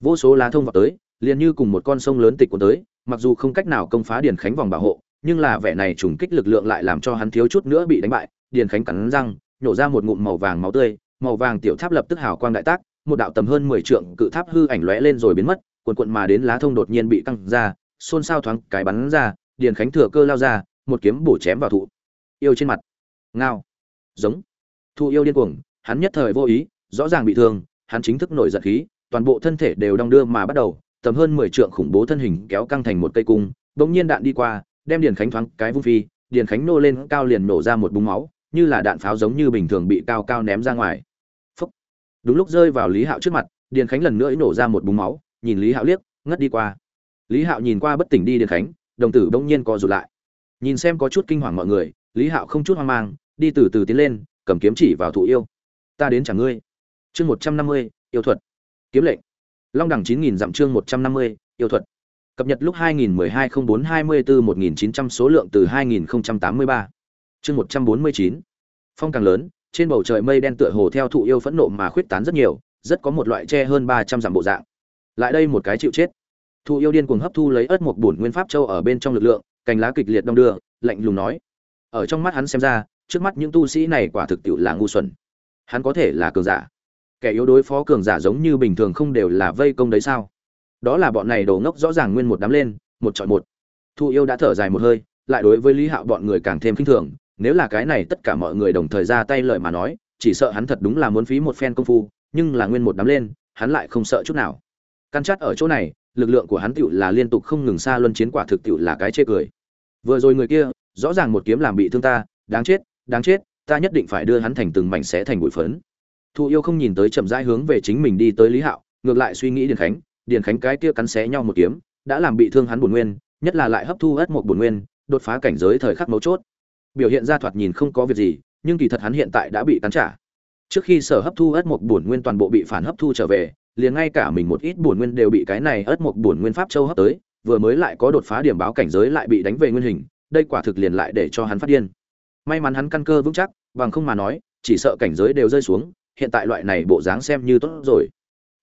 Vô số lá thông vào tới, liền như cùng một con sông lớn tịch cuốn tới mặc dù không cách nào công phá điền khánh vòng bảo hộ, nhưng là vẻ này trùng kích lực lượng lại làm cho hắn thiếu chút nữa bị đánh bại. Điền khánh cắn răng, nhổ ra một ngụm màu vàng máu tươi, màu vàng tiểu tháp lập tức hào quang đại tác, một đạo tầm hơn mười trượng cự tháp hư ảnh lóe lên rồi biến mất, cuộn cuộn mà đến lá thông đột nhiên bị căng ra, xôn xao thoáng cái bắn ra, điền khánh thừa cơ lao ra, một kiếm bổ chém vào thụ. Yêu trên mặt. Ngao. Giống. Thụ yêu điên cuồng, hắn nhất thời vô ý, rõ ràng bị thương, hắn chính thức nổi giận khí, toàn bộ thân thể đều đong đưa mà bắt đầu tầm hơn mười trượng khủng bố thân hình kéo căng thành một cây cung bỗng nhiên đạn đi qua, đem điền khánh thoáng cái vung phi, điền khánh nô lên cao liền nổ ra một búng máu, như là đạn pháo giống như bình thường bị cao cao ném ra ngoài. Phúc. đúng lúc rơi vào lý hạo trước mặt, điền khánh lần nữa nổ ra một búng máu, nhìn lý hạo liếc, ngất đi qua. Lý hạo nhìn qua bất tỉnh đi điền khánh, đồng tử bỗng nhiên co rụt lại. Nhìn xem có chút kinh hoàng mọi người, lý hạo không chút hoang mang, đi từ từ tiến lên, cầm kiếm chỉ vào thủ yêu. Ta đến trả ngươi. Chương một trăm năm mươi, yêu thuật. Kiếm lệnh long đẳng chín nghìn dặm chương một trăm năm mươi, yêu thuật. Cập nhật lúc hai nghìn mười hai không bốn hai mươi bốn một nghìn chín trăm, số lượng từ hai nghìn tám mươi ba. Chương một trăm bốn mươi chín. Phong càng lớn, trên bầu trời mây đen tựa hồ theo thụ yêu phẫn nộ mà khuyết tán rất nhiều, rất có một loại tre hơn ba trăm dặm bộ dạng. Lại đây một cái chịu chết. Thụ yêu điên cuồng hấp thu lấy ớt một bổn nguyên pháp châu ở bên trong lực lượng, cành lá kịch liệt đông đưa, lạnh lùng nói. Ở trong mắt hắn xem ra, trước mắt những tu sĩ này quả thực tiểu là ngu xuẩn. Hắn có thể là cường giả kẻ yếu đối phó cường giả giống như bình thường không đều là vây công đấy sao? Đó là bọn này đổ ngốc rõ ràng nguyên một đám lên, một chọn một. Thu yêu đã thở dài một hơi, lại đối với lý hạo bọn người càng thêm khinh thường, nếu là cái này tất cả mọi người đồng thời ra tay lợi mà nói, chỉ sợ hắn thật đúng là muốn phí một phen công phu, nhưng là nguyên một đám lên, hắn lại không sợ chút nào. Căn chắc ở chỗ này, lực lượng của hắn tựu là liên tục không ngừng xa luân chiến quả thực tựu là cái chê cười. Vừa rồi người kia, rõ ràng một kiếm làm bị thương ta, đáng chết đáng chết, ta nhất định phải đưa hắn thành từng mảnh xé thành bụi phấn thụ yêu không nhìn tới chậm rãi hướng về chính mình đi tới lý hạo, ngược lại suy nghĩ điền khánh điền khánh cái kia cắn xé nhau một kiếm, đã làm bị thương hắn bổn nguyên, nhất là lại hấp thu ất một bổn nguyên, đột phá cảnh giới thời khắc mấu chốt. Biểu hiện ra thoạt nhìn không có việc gì, nhưng kỳ thật hắn hiện tại đã bị cắn trả. Trước khi sở hấp thu ất một bổn nguyên toàn bộ bị phản hấp thu trở về, liền ngay cả mình một ít bổn nguyên đều bị cái này ất một bổn nguyên pháp châu hấp tới, vừa mới lại có đột phá điểm báo cảnh giới lại bị đánh về nguyên hình, đây quả thực liền lại để cho hắn phát điên. May mắn hắn căn cơ vững chắc, bằng không mà nói, chỉ sợ cảnh giới đều rơi xuống hiện tại loại này bộ dáng xem như tốt rồi.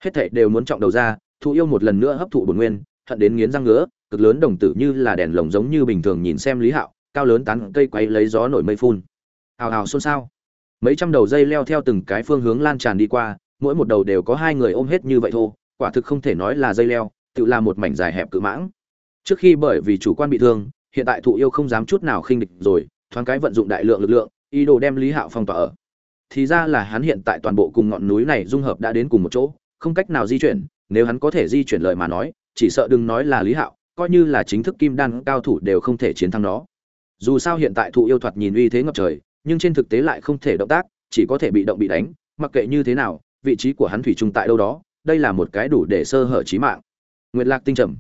Hết thảy đều muốn trọng đầu ra thụ yêu một lần nữa hấp thụ bổn nguyên, hận đến nghiến răng ngứa, cực lớn đồng tử như là đèn lồng giống như bình thường nhìn xem lý hạo, cao lớn tán cây quay lấy gió nổi mây phun. Hào hào xôn xao. Mấy trăm đầu dây leo theo từng cái phương hướng lan tràn đi qua, mỗi một đầu đều có hai người ôm hết như vậy thôi, quả thực không thể nói là dây leo, tự là một mảnh dài hẹp cự mãng. Trước khi bởi vì chủ quan bị thương, hiện tại thụ yêu không dám chút nào khinh địch rồi, thoáng cái vận dụng đại lượng lực lượng, ý đồ đem lý hạo phong tỏa ở thì ra là hắn hiện tại toàn bộ cùng ngọn núi này dung hợp đã đến cùng một chỗ, không cách nào di chuyển, nếu hắn có thể di chuyển lời mà nói, chỉ sợ đừng nói là lý hạo, coi như là chính thức kim đan cao thủ đều không thể chiến thắng nó. Dù sao hiện tại thụ yêu thuật nhìn uy thế ngập trời, nhưng trên thực tế lại không thể động tác, chỉ có thể bị động bị đánh, mặc kệ như thế nào, vị trí của hắn thủy chung tại đâu đó, đây là một cái đủ để sơ hở chí mạng. Nguyệt lạc tinh trầm.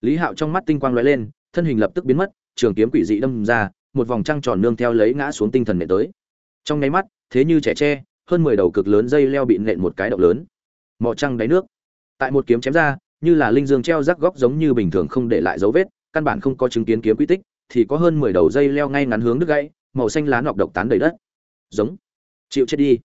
Lý hạo trong mắt tinh quang lóe lên, thân hình lập tức biến mất, trường kiếm quỷ dị đâm ra, một vòng trăng tròn nương theo lấy ngã xuống tinh thần nện tới. Trong nháy mắt thế như trẻ tre, hơn mười đầu cực lớn dây leo bị nện một cái động lớn. Mỏ trăng đáy nước. Tại một kiếm chém ra, như là linh dương treo rắc góc giống như bình thường không để lại dấu vết, căn bản không có chứng kiến kiếm quy tích, thì có hơn mười đầu dây leo ngay ngắn hướng đứt gãy, màu xanh lá nọc độc tán đầy đất. Giống. Chịu chết đi.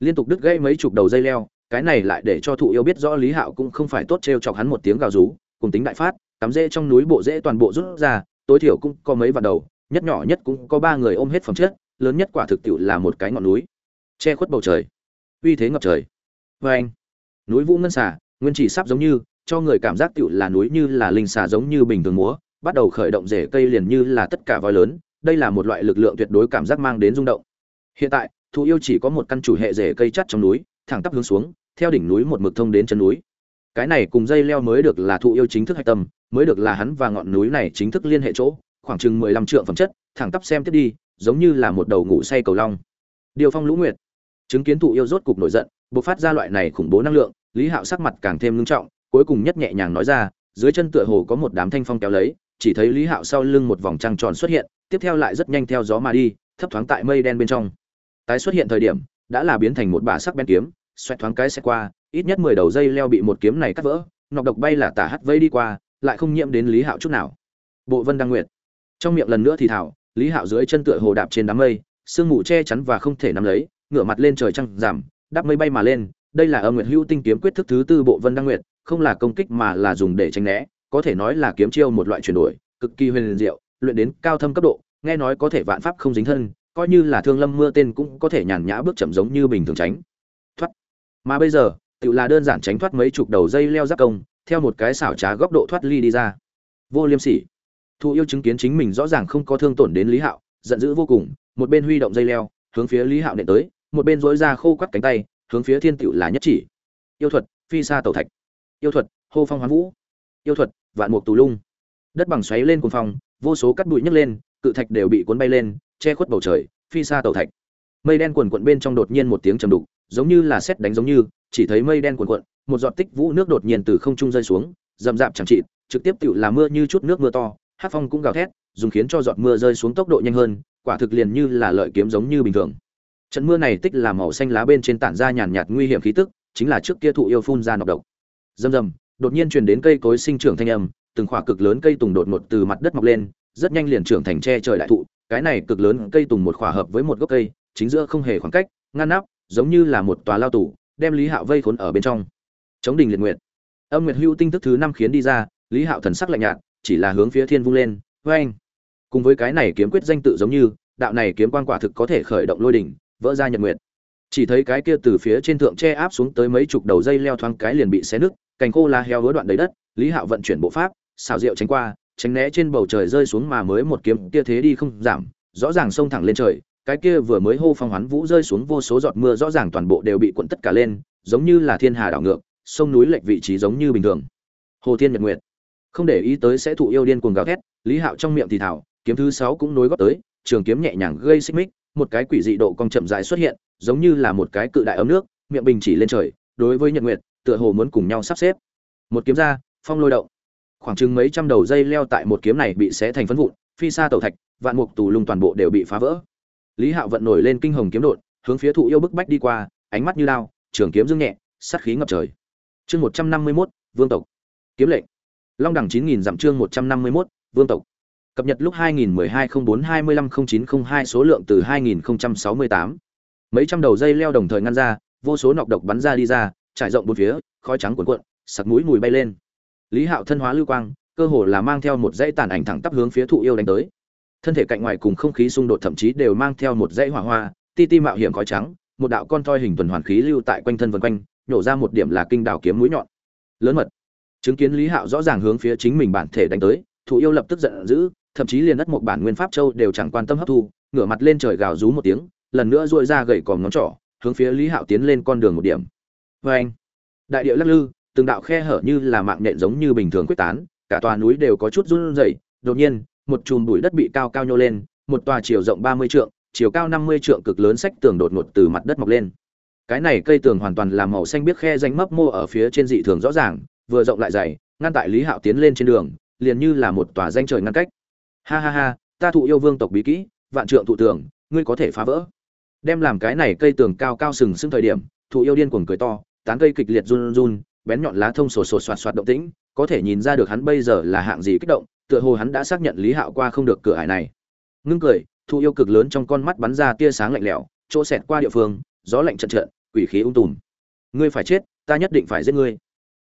Liên tục đứt gãy mấy chục đầu dây leo, cái này lại để cho thụ yêu biết rõ lý hạo cũng không phải tốt t chọc hắn một tiếng gào rú, cùng tính đại phát, cắm rễ trong núi bộ rễ toàn bộ rút ra, tối thiểu cũng có mấy vạn đầu, nhất nhỏ nhất cũng có ba người ôm hết phẩm chất lớn nhất quả thực tiệu là một cái ngọn núi. Che khuất bầu trời. Uy thế ngập trời. Vê anh, núi vũ ngân xà, nguyên chỉ sắp giống như, cho người cảm giác tiệu là núi như là linh xà giống như bình thường múa, bắt đầu khởi động rễ cây liền như là tất cả voi lớn, đây là một loại lực lượng tuyệt đối cảm giác mang đến rung động. Hiện tại thụ yêu chỉ có một căn chủ hệ rễ cây chắt trong núi, thẳng tắp hướng xuống, theo đỉnh núi một mực thông đến chân núi. Cái này cùng dây leo mới được là thụ yêu chính thức hạch tâm, mới được là hắn và ngọn núi này chính thức liên hệ chỗ, khoảng chừng mười lăm trượng phẩm chất, thẳng tắp xem tiếp đi giống như là một đầu ngủ say cầu long. Điều phong lũ nguyệt. Chứng kiến thụ yêu rốt cục nổi giận, bộc phát ra loại này khủng bố năng lượng, lý hạo sắc mặt càng thêm ngưng trọng, cuối cùng nhất nhẹ nhàng nói ra, dưới chân tựa hồ có một đám thanh phong kéo lấy, chỉ thấy lý hạo sau lưng một vòng trăng tròn xuất hiện, tiếp theo lại rất nhanh theo gió mà đi, thấp thoáng tại mây đen bên trong. Tái xuất hiện thời điểm, đã là biến thành một bà sắc bén kiếm, xoẹt thoáng cái xe qua, ít nhất mười đầu dây leo bị một kiếm này cắt vỡ, nọc độc bay là tả hắt vây đi qua, lại không nhiễm đến lý hạo chút nào. Bộ vân đăng nguyệt. Trong miệng lần nữa thì thảo lý hạo dưới chân tựa hồ đạp trên đám mây, sương mù che chắn và không thể nắm lấy, ngửa mặt lên trời trăng giảm đáp mây bay mà lên. Đây là âm nguyệt hữu tinh kiếm quyết thức thứ tư bộ vân đăng nguyệt, không là công kích mà là dùng để tránh né, có thể nói là kiếm chiêu một loại chuyển đổi, cực kỳ huyền diệu, luyện đến cao thâm cấp độ, nghe nói có thể vạn pháp không dính thân, coi như là thương lâm mưa tên cũng có thể nhàn nhã bước chậm giống như bình thường tránh. Thoát. Mà bây giờ, tự là đơn giản tránh thoát mấy chục đầu dây leo giáp công, theo một cái xảo trá góc độ thoát ly đi ra. Vô liêm sỉ thụ yêu chứng kiến chính mình rõ ràng không có thương tổn đến lý hạo, giận dữ vô cùng, một bên huy động dây leo, hướng phía lý hạo nện tới, một bên dối ra khô quắt cánh tay, hướng phía thiên tựu là nhất chỉ. Yêu thuật, phi xa tẩu thạch. Yêu thuật, hô phong hoán vũ. Yêu thuật, vạn mục tù lung. Đất bằng xoáy lên cùng phong, vô số cắt bụi nhấc lên, cự thạch đều bị cuốn bay lên, che khuất bầu trời, phi xa tẩu thạch. Mây đen quần quận bên trong đột nhiên một tiếng trầm đục, giống như là xét đánh giống như, chỉ thấy mây đen quần quận một giọt tích vũ nước đột nhiên từ không trung rơi xuống, rậm rạp chẳng trị trực tiếp tựu là mưa như chút nước mưa to hát phong cũng gào thét, dùng khiến cho giọt mưa rơi xuống tốc độ nhanh hơn, quả thực liền như là lợi kiếm giống như bình thường. Trận mưa này tích là màu xanh lá bên trên tản ra nhàn nhạt nguy hiểm khí tức, chính là trước kia thụ yêu phun ra nọc độc. Rầm rầm, đột nhiên truyền đến cây cối sinh trưởng thanh âm, từng khỏa cực lớn cây tùng đột ngột từ mặt đất mọc lên, rất nhanh liền trưởng thành tre trời đại thụ. Cái này cực lớn cây tùng một khỏa hợp với một gốc cây, chính giữa không hề khoảng cách, ngăn nắp, giống như là một tòa lao tủ đem lý hạo vây khốn ở bên trong. Chống đình liệt nguyệt. Âm nguyệt hưu tinh tức thứ năm khiến đi ra, lý hạo thần sắc lạnh nhạt chỉ là hướng phía thiên vung lên vê anh cùng với cái này kiếm quyết danh tự giống như, đạo này kiếm quan quả thực có thể khởi động lôi đỉnh, vỡ ra nhật nguyệt. Chỉ thấy cái kia từ phía trên thượng che áp xuống tới mấy chục đầu dây leo thoáng cái liền bị xé nứt, cành khô la heo hứa đoạn đầy đất, lý hạo vận chuyển bộ pháp, xào rượu tránh qua, tránh né trên bầu trời rơi xuống mà mới một kiếm kia thế đi không giảm, rõ ràng xông thẳng lên trời, cái kia vừa mới hô phong hoán vũ rơi xuống vô số giọt mưa rõ ràng toàn bộ đều bị cuộn tất cả lên, giống như là thiên hà đảo ngược, sông núi lệch vị trí giống như bình thường. Hồ thiên nhật nguyệt không để ý tới sẽ thụ yêu điên cuồng gào thét, lý hạo trong miệng thì thảo, kiếm thứ sáu cũng nối góp tới, trường kiếm nhẹ nhàng gây xích mích, một cái quỷ dị độ cong chậm dài xuất hiện, giống như là một cái cự đại ấm nước, miệng bình chỉ lên trời, đối với nhật nguyệt, tựa hồ muốn cùng nhau sắp xếp. Một kiếm ra, phong lôi động. Khoảng chừng mấy trăm đầu dây leo tại một kiếm này bị xé thành phấn vụn, phi xa tẩu thạch, vạn mục tù lung toàn bộ đều bị phá vỡ. Lý hạo vận nổi lên kinh hồng kiếm đột, hướng phía thụ yêu bức bách đi qua, ánh mắt như lao trường kiếm dương nhẹ, sát khí ngập trời. Chương một trăm năm mươi mốt, vương tộc. Kiếm lệnh long đẳng chín nghìn dặm chương một trăm năm mươi mốt, vương tộc. Cập nhật lúc 2012-04-25-0902 số lượng từ 2068. mấy trăm đầu dây leo đồng thời ngăn ra, vô số nọc độc bắn ra đi ra, trải rộng bốn phía, khói trắng cuộn cuộn, sặc mũi mùi bay lên. Lý hạo thân hóa lưu quang, cơ hồ là mang theo một dãy tàn ảnh thẳng tắp hướng phía thụ yêu đánh tới. Thân thể cạnh ngoài cùng không khí xung đột thậm chí đều mang theo một dãy hỏa hoa, ti ti mạo hiểm khói trắng, một đạo con toy hình tuần hoàn khí lưu tại quanh thân vần quanh nhổ ra một điểm là kinh đảo kiếm mũi nhọn. Lớn mật chứng kiến lý hạo rõ ràng hướng phía chính mình bản thể đánh tới thụ yêu lập tức giận dữ thậm chí liền đất một bản nguyên pháp châu đều chẳng quan tâm hấp thu ngửa mặt lên trời gào rú một tiếng lần nữa dội ra gậy còm ngón trỏ hướng phía lý hạo tiến lên con đường một điểm. Vê anh đại điệu lắc lư từng đạo khe hở như là mạng nhện giống như bình thường quyết tán, cả tòa núi đều có chút run rẩy, đột nhiên, một chùm bụi đất bị cao cao nhô lên, một tòa chiều rộng 30 trượng, chiều cao 50 trượng cực lớn sách tường đột ngột từ mặt đất mọc lên. Cái này cây tường hoàn toàn là màu xanh biếc khe rãnh mấp mô ở phía trên dị thường rõ ràng, vừa rộng lại dày, ngăn tại Lý Hạo tiến lên trên đường, liền như là một tòa danh trời ngăn cách. Ha ha ha, ta thụ yêu vương tộc bí kỹ, vạn trượng thụ tường, ngươi có thể phá vỡ. Đem làm cái này cây tường cao cao sừng sững thời điểm, thụ yêu điên cuồng cười to, tán cây kịch liệt run run, bén nhọn lá thông sổ sổ soạt soạt động tĩnh, có thể nhìn ra được hắn bây giờ là hạng gì kích động, tựa hồ hắn đã xác nhận Lý Hạo qua không được cửa ải này. Ngưng cười, thụ yêu cực lớn trong con mắt bắn ra tia sáng lạnh lẽo, chỗ xẹt qua địa phương, gió lạnh trận trận, quỷ khí ung tùm. Ngươi phải chết, ta nhất định phải giết ngươi.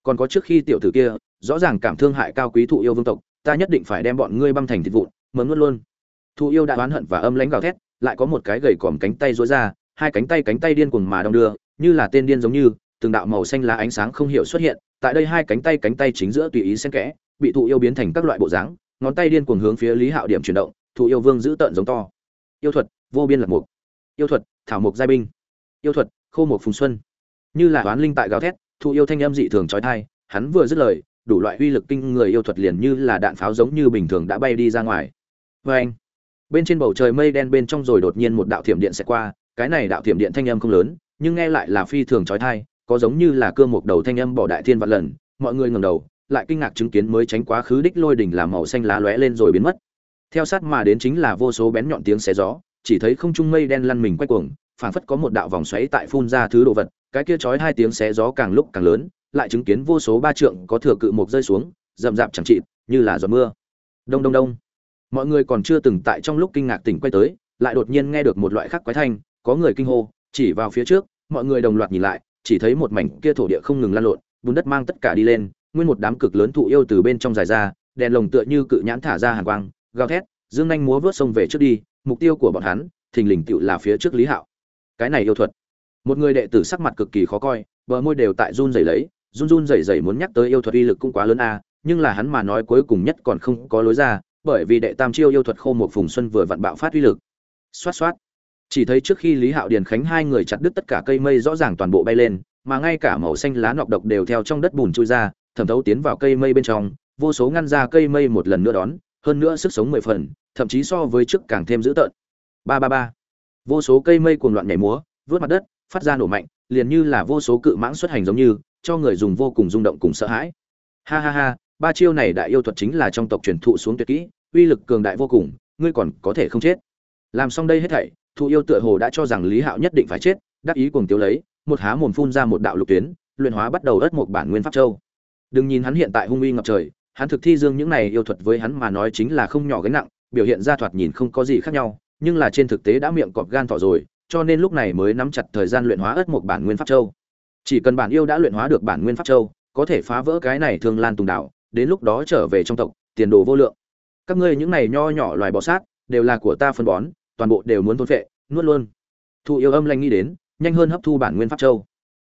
Còn có trước khi tiểu tử kia, rõ ràng cảm thương hại cao quý thụ yêu vương tộc ta nhất định phải đem bọn ngươi băm thành thịt vụn mớm luôn luôn. Thụ yêu đã oán hận và âm lãnh gào thét lại có một cái gầy còm cánh tay duỗi ra hai cánh tay cánh tay điên cuồng mà đong đưa như là tên điên giống như từng đạo màu xanh lá ánh sáng không hiểu xuất hiện tại đây hai cánh tay cánh tay chính giữa tùy ý xen kẽ bị thụ yêu biến thành các loại bộ dáng ngón tay điên cuồng hướng phía lý hạo điểm chuyển động thụ yêu vương giữ tợn giống to. Yêu thuật vô biên lạc mục. Yêu thuật thảo mục giai binh. Yêu thuật khô mục phùng xuân. Như là oán linh tại gào thét thụ yêu thanh âm dị thường trói thai hắn vừa dứt lời, đủ loại uy lực kinh người yêu thuật liền như là đạn pháo giống như bình thường đã bay đi ra ngoài. Vê anh, bên trên bầu trời mây đen bên trong rồi đột nhiên một đạo thiểm điện sẽ qua, cái này đạo thiểm điện thanh âm không lớn, nhưng nghe lại là phi thường trói thai có giống như là cưa một đầu thanh âm bỏ đại thiên vạn lần, mọi người ngầm đầu, lại kinh ngạc chứng kiến mới tránh quá khứ đích lôi đỉnh làm màu xanh lá lóe lên rồi biến mất. Theo sát mà đến chính là vô số bén nhọn tiếng xé gió, chỉ thấy không trung mây đen lăn mình quay cuồng, phảng phất có một đạo vòng xoáy tại phun ra thứ đồ vật cái kia chói hai tiếng xé gió càng lúc càng lớn, lại chứng kiến vô số ba trượng có thừa cự mục rơi xuống, rậm rạp chẳng trị như là giọt mưa. Đông đông đông. Mọi người còn chưa từng tại trong lúc kinh ngạc tỉnh quay tới, lại đột nhiên nghe được một loại khác quái thanh, có người kinh hô, chỉ vào phía trước, mọi người đồng loạt nhìn lại, chỉ thấy một mảnh kia thổ địa không ngừng lan lộn, bùn đất mang tất cả đi lên, nguyên một đám cực lớn thụ yêu từ bên trong dài ra, đèn lồng tựa như cự nhãn thả ra hàn quang, gào thét, dương nhanh múa vớt sông về trước đi, mục tiêu của bọn hắn, thình lình tựu là phía trước lý hạo. Cái này yêu thuật một người đệ tử sắc mặt cực kỳ khó coi, bờ môi đều tại run rẩy lấy, run run rẩy rẩy muốn nhắc tới yêu thuật uy lực cũng quá lớn a, nhưng là hắn mà nói cuối cùng nhất còn không có lối ra, bởi vì đệ tam chiêu yêu thuật khô một phùng xuân vừa vặn bạo phát uy lực. Xoát xoát. Chỉ thấy trước khi lý hạo điền khánh hai người chặt đứt tất cả cây mây rõ ràng toàn bộ bay lên, mà ngay cả màu xanh lá nọc độc đều theo trong đất bùn trôi ra, thẩm thấu tiến vào cây mây bên trong, vô số ngăn ra cây mây một lần nữa đón, hơn nữa sức sống mười phần, thậm chí so với trước càng thêm dữ tợn. Ba ba ba. Vô số cây mây cuồng loạn nhảy múa vớt mặt đất phát ra nổ mạnh, liền như là vô số cự mãng xuất hành giống như, cho người dùng vô cùng rung động cùng sợ hãi. Ha ha ha, ba chiêu này đại yêu thuật chính là trong tộc truyền thụ xuống tuyệt kỹ, uy lực cường đại vô cùng, ngươi còn có thể không chết. Làm xong đây hết thảy, thụ yêu tựa hồ đã cho rằng lý hạo nhất định phải chết, đắc ý cuồng tiêu lấy, một há mồm phun ra một đạo lục tuyến, luyện hóa bắt đầu đất một bản nguyên pháp châu. Đừng nhìn hắn hiện tại hung uy ngập trời, hắn thực thi dương những này yêu thuật với hắn mà nói chính là không nhỏ gánh nặng, biểu hiện ra thoạt nhìn không có gì khác nhau, nhưng là trên thực tế đã miệng cọp gan thỏ rồi cho nên lúc này mới nắm chặt thời gian luyện hóa ớt một bản nguyên pháp châu chỉ cần bản yêu đã luyện hóa được bản nguyên pháp châu có thể phá vỡ cái này thương lan tùng đảo đến lúc đó trở về trong tộc tiền đồ vô lượng các ngươi những này nho nhỏ loài bọ sát đều là của ta phân bón toàn bộ đều muốn thôn phệ nuốt luôn thụ yêu âm lanh nghĩ đến nhanh hơn hấp thu bản nguyên pháp châu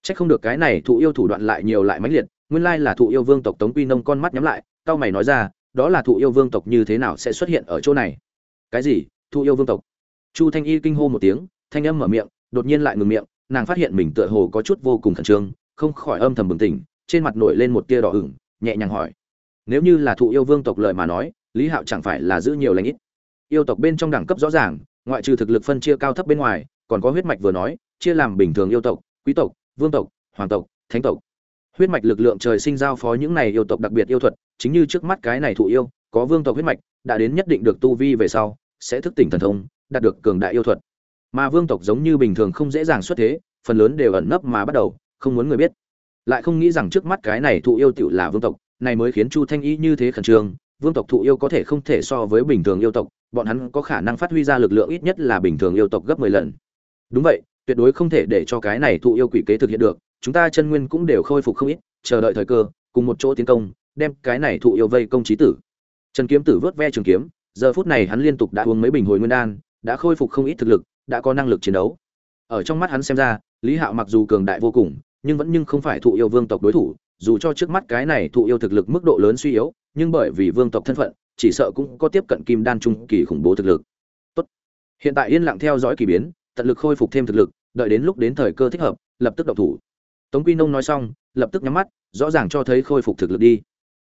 Chắc không được cái này thụ yêu thủ đoạn lại nhiều lại mãnh liệt, nguyên lai là thụ yêu vương tộc Tống Quy Nông con mắt nhắm lại, cao mày nói ra, đó là thụ yêu vương tộc như thế nào sẽ xuất hiện ở chỗ này? Cái gì? Thụ yêu vương tộc? Chu Thanh Y kinh hô một tiếng, thanh âm mở miệng, đột nhiên lại ngừng miệng, nàng phát hiện mình tựa hồ có chút vô cùng khẩn trương, không khỏi âm thầm bừng tỉnh, trên mặt nổi lên một tia đỏ ửng, nhẹ nhàng hỏi: "Nếu như là thụ yêu vương tộc lời mà nói, Lý Hạo chẳng phải là giữ nhiều lành ít?" Yêu tộc bên trong đẳng cấp rõ ràng, ngoại trừ thực lực phân chia cao thấp bên ngoài, còn có huyết mạch vừa nói, chia làm bình thường yêu tộc, quý tộc, vương tộc, hoàng tộc, thánh tộc. Huyết mạch lực lượng trời sinh giao phó những này yêu tộc đặc biệt yêu thuật, chính như trước mắt cái này thụ yêu, có vương tộc huyết mạch, đã đến nhất định được tu vi về sau, sẽ thức tỉnh thần thông, đạt được cường đại yêu thuật. Mà vương tộc giống như bình thường không dễ dàng xuất thế, phần lớn đều ẩn nấp mà bắt đầu, không muốn người biết. Lại không nghĩ rằng trước mắt cái này thụ yêu tiểu là vương tộc, này mới khiến Chu Thanh Y như thế khẩn trương, vương tộc thụ yêu có thể không thể so với bình thường yêu tộc, bọn hắn có khả năng phát huy ra lực lượng ít nhất là bình thường yêu tộc gấp 10 lần. Đúng vậy, tuyệt đối không thể để cho cái này thụ yêu quỷ kế thực hiện được, chúng ta chân nguyên cũng đều khôi phục không ít, chờ đợi thời cơ, cùng một chỗ tiến công, đem cái này thụ yêu vây công chí tử. Trần Kiếm Tử vớt ve trường kiếm, giờ phút này hắn liên tục đã uống mấy bình hồi nguyên đan, đã khôi phục không ít thực lực, đã có năng lực chiến đấu. Ở trong mắt hắn xem ra, Lý Hạo mặc dù cường đại vô cùng, nhưng vẫn nhưng không phải thụ yêu vương tộc đối thủ, dù cho trước mắt cái này thụ yêu thực lực mức độ lớn suy yếu, nhưng bởi vì vương tộc thân phận, chỉ sợ cũng có tiếp cận kim đan trung kỳ khủng bố thực lực. Tốt. Hiện tại yên lặng theo dõi kỳ biến, tận lực khôi phục thêm thực lực, đợi đến lúc đến thời cơ thích hợp, lập tức động thủ. Tống Quy Nông nói xong, lập tức nhắm mắt, rõ ràng cho thấy khôi phục thực lực đi.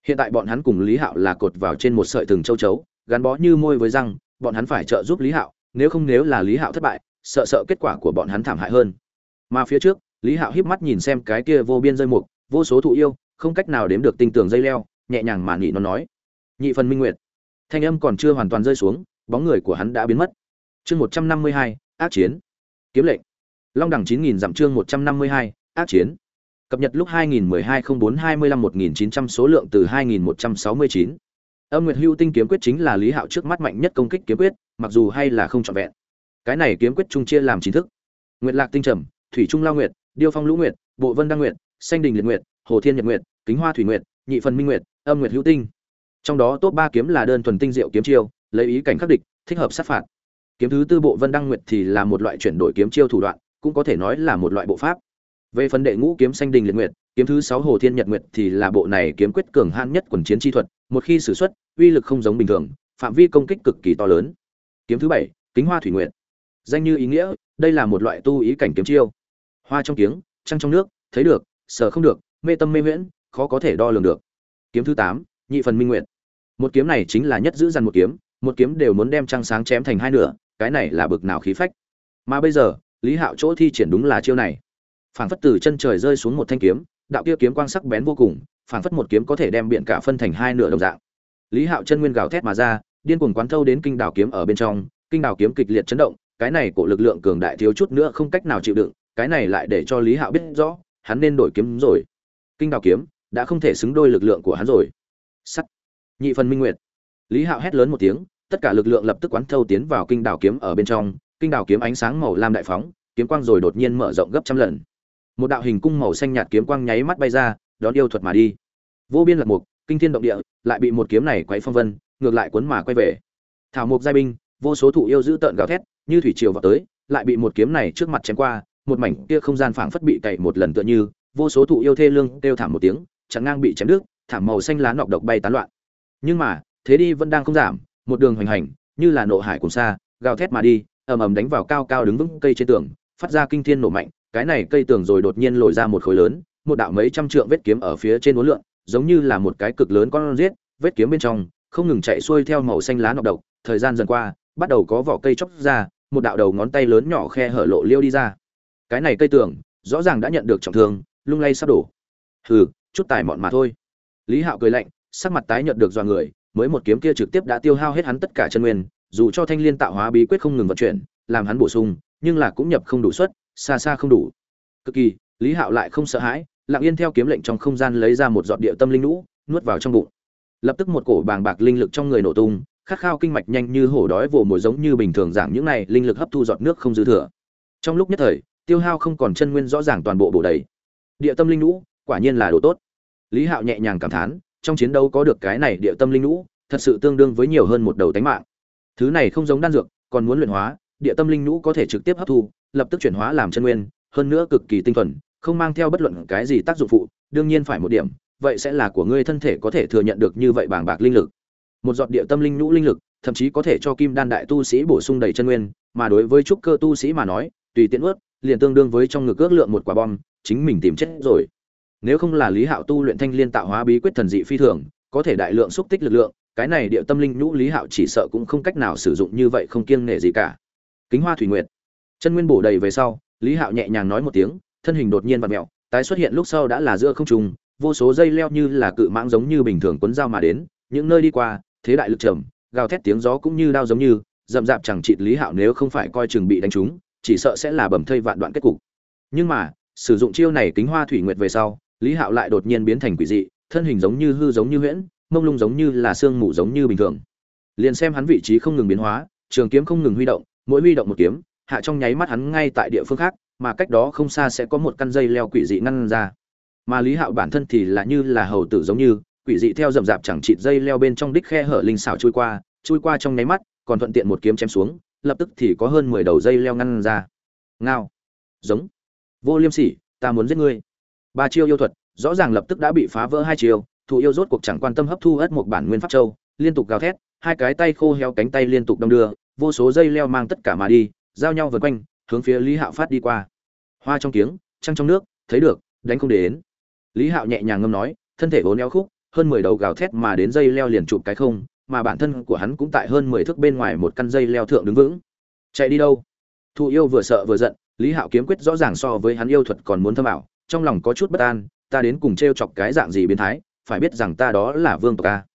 Hiện tại bọn hắn cùng Lý Hạo là cột vào trên một sợi thừng châu chấu, gắn bó như môi với răng, bọn hắn phải trợ giúp Lý Hạo, nếu không nếu là Lý Hạo thất bại, sợ sợ kết quả của bọn hắn thảm hại hơn. Mà phía trước, Lý Hạo híp mắt nhìn xem cái kia vô biên rơi mục, vô số thụ yêu, không cách nào đếm được tinh tường dây leo, nhẹ nhàng mà nhị nó nói. Nhị phần minh nguyệt. Thanh âm còn chưa hoàn toàn rơi xuống, bóng người của hắn đã biến mất. Chương 152, ác chiến. Kiếm lệnh. Long đẳng 9000 dặm chương 152, ác chiến. Cập nhật lúc 2012-04-25-1900 số lượng từ 2169. Âm Nguyệt Hưu Tinh kiếm quyết chính là Lý Hạo trước mắt mạnh nhất công kích kiếm quyết, mặc dù hay là không trọn vẹn. Cái này kiếm quyết trung chia làm chín thức. Nguyệt Lạc Tinh Trầm, Thủy Trung Lao Nguyệt, Điêu Phong Lũ Nguyệt, Bộ Vân Đăng Nguyệt, Xanh Đình Liệt Nguyệt, Hồ Thiên Nhật Nguyệt, Kính Hoa Thủy Nguyệt, nhị phần minh nguyệt âm nguyệt hữu tinh trong đó top ba kiếm là đơn thuần tinh diệu kiếm chiêu lấy ý cảnh khắc địch thích hợp sát phạt kiếm thứ tư bộ vân đăng nguyệt thì là một loại chuyển đổi kiếm chiêu thủ đoạn cũng có thể nói là một loại bộ pháp về phần đệ ngũ kiếm xanh đình liệt nguyệt, kiếm thứ sáu hồ thiên nhật nguyệt thì là bộ này kiếm quyết cường hãn nhất quần chiến chi thuật, một khi sử xuất, uy lực không giống bình thường, phạm vi công kích cực kỳ to lớn. Kiếm thứ bảy, kính hoa thủy nguyệt. Danh như ý nghĩa, đây là một loại tu ý cảnh kiếm chiêu. Hoa trong kiếng, trăng trong nước, thấy được sở không được, mê tâm mê miễn khó có thể đo lường được. Kiếm thứ tám, nhị phần minh nguyệt. Một kiếm này chính là nhất giữ dằn một kiếm một kiếm đều muốn đem trăng sáng chém thành hai nửa, cái này là bực nào khí phách. Mà bây giờ, lý hạo chỗ thi triển đúng là chiêu này phảng phất từ chân trời rơi xuống một thanh kiếm, đạo kia kiếm quang sắc bén vô cùng, phảng phất một kiếm có thể đem biện cả phân thành hai nửa đồng dạng. Lý hạo chân nguyên gào thét mà ra, điên cuồng quán thâu đến kinh đảo kiếm ở bên trong, kinh đảo kiếm kịch liệt chấn động, cái này của lực lượng cường đại thiếu chút nữa không cách nào chịu đựng, cái này lại để cho lý hạo biết rõ, hắn nên đổi kiếm rồi. Kinh đảo kiếm đã không thể xứng đôi lực lượng của hắn rồi. Sắt. Nhị phần minh nguyệt. Lý hạo hét lớn một tiếng, tất cả lực lượng lập tức quán thâu tiến vào kinh đảo kiếm ở bên trong, kinh đảo kiếm ánh sáng màu lam đại phóng, kiếm quang rồi đột nhiên mở rộng gấp trăm lần một đạo hình cung màu xanh nhạt kiếm quang nháy mắt bay ra, đón yêu thuật mà đi. Vô biên lạc mục, kinh thiên động địa, lại bị một kiếm này quấy phong vân, ngược lại cuốn mà quay về. Thảo mục giai binh, vô số thụ yêu giữ tợn gào thét, như thủy triều vào tới, lại bị một kiếm này trước mặt chém qua, một mảnh kia không gian phảng phất bị cày một lần tựa như, vô số thụ yêu thê lương kêu thảm một tiếng, chẳng ngang bị chém đứt, thảm màu xanh lá nọc độc bay tán loạn. Nhưng mà, thế đi vẫn đang không giảm, một đường hoành hành, như là nộ hải cùng xa gào thét mà đi, ầm ầm đánh vào cao cao đứng vững cây trên tường, phát ra kinh thiên nổ mạnh cái này cây tường rồi đột nhiên lồi ra một khối lớn, một đạo mấy trăm trượng vết kiếm ở phía trên uốn lượn, giống như là một cái cực lớn con giết, vết kiếm bên trong không ngừng chạy xuôi theo màu xanh lá nọc độc, thời gian dần qua, bắt đầu có vỏ cây chóc ra, một đạo đầu ngón tay lớn nhỏ khe hở lộ liêu đi ra. Cái này cây tường, rõ ràng đã nhận được trọng thương, lung lay sắp đổ. Hừ, chút tài mọn mà thôi. Lý hạo cười lạnh, sắc mặt tái nhợt được dọa người, mới một kiếm kia trực tiếp đã tiêu hao hết hắn tất cả chân nguyên, dù cho thanh liên tạo hóa bí quyết không ngừng vận chuyển, làm hắn bổ sung, nhưng là cũng nhập không đủ suất xa xa không đủ. Cực kỳ, lý hạo lại không sợ hãi, lặng yên theo kiếm lệnh trong không gian lấy ra một giọt địa tâm linh lũ nuốt vào trong bụng. Lập tức một cổ bàng bạc linh lực trong người nổ tung, khát khao kinh mạch nhanh như hổ đói vồ mồi giống như bình thường dạng những này linh lực hấp thu giọt nước không dư thừa. Trong lúc nhất thời, tiêu hao không còn chân nguyên rõ ràng toàn bộ bổ đầy. Địa tâm linh lũ quả nhiên là đồ tốt. Lý hạo nhẹ nhàng cảm thán, trong chiến đấu có được cái này địa tâm linh lũ thật sự tương đương với nhiều hơn một đầu tánh mạng. Thứ này không giống đan dược, còn muốn luyện hóa địa tâm linh lũ có thể trực tiếp hấp thu lập tức chuyển hóa làm chân nguyên, hơn nữa cực kỳ tinh thuần, không mang theo bất luận cái gì tác dụng phụ, đương nhiên phải một điểm, vậy sẽ là của ngươi thân thể có thể thừa nhận được như vậy bàng bạc linh lực. Một giọt địa tâm linh nhũ linh lực, thậm chí có thể cho kim đan đại tu sĩ bổ sung đầy chân nguyên, mà đối với trúc cơ tu sĩ mà nói, tùy tiện ướt liền tương đương với trong ngực ước lượng một quả bom, chính mình tìm chết rồi. Nếu không là lý hạo tu luyện thanh liên tạo hóa bí quyết thần dị phi thường, có thể đại lượng xúc tích lực lượng, cái này địa tâm linh nhũ lý hạo chỉ sợ cũng không cách nào sử dụng như vậy không kiêng nể gì cả. Kính hoa thủy nguyệt chân nguyên bổ đầy về sau, lý hạo nhẹ nhàng nói một tiếng, thân hình đột nhiên vặn mẹo, tái xuất hiện lúc sau đã là giữa không trùng vô số dây leo như là cự mãng giống như bình thường cuốn dao mà đến, những nơi đi qua, thế đại lực trầm, gào thét tiếng gió cũng như đao giống như rậm rạp chẳng chịt lý hạo nếu không phải coi chừng bị đánh trúng, chỉ sợ sẽ là bầm thây vạn đoạn kết cục. Nhưng mà, sử dụng chiêu này kính hoa thủy nguyệt về sau, lý hạo lại đột nhiên biến thành quỷ dị, thân hình giống như hư giống như huyễn, mông lung giống như là xương mù giống như bình thường. Liền xem hắn vị trí không ngừng biến hóa, trường kiếm không ngừng huy động, mỗi huy động một kiếm hạ trong nháy mắt hắn ngay tại địa phương khác, mà cách đó không xa sẽ có một căn dây leo quỷ dị ngăn ra. Mà lý hạo bản thân thì là như là hầu tử giống như, quỷ dị theo rậm rạp chẳng chịt dây leo bên trong đích khe hở linh xảo chui qua chui qua trong nháy mắt, còn thuận tiện một kiếm chém xuống, lập tức thì có hơn mười đầu dây leo ngăn ra. Ngao. Giống. Vô liêm sỉ, ta muốn giết ngươi. Ba chiêu yêu thuật, rõ ràng lập tức đã bị phá vỡ hai chiêu thụ yêu rốt cuộc chẳng quan tâm hấp thu ất một bản nguyên pháp châu, liên tục gào thét, hai cái tay khô heo cánh tay liên tục đong đưa, vô số dây leo mang tất cả mà đi giao nhau vượt quanh, hướng phía lý hạo phát đi qua. Hoa trong kiếng, trăng trong nước, thấy được, đánh không đến. Lý hạo nhẹ nhàng ngâm nói, thân thể vốn neo khúc, hơn mười đầu gào thét mà đến dây leo liền chụp cái không, mà bản thân của hắn cũng tại hơn mười thước bên ngoài một căn dây leo thượng đứng vững. Chạy đi đâu? Thụ yêu vừa sợ vừa giận, lý hạo kiếm quyết rõ ràng so với hắn yêu thuật còn muốn thâm ảo, trong lòng có chút bất an, ta đến cùng t r e o chọc cái dạng gì biến thái, phải biết rằng ta đó là vương tộc ca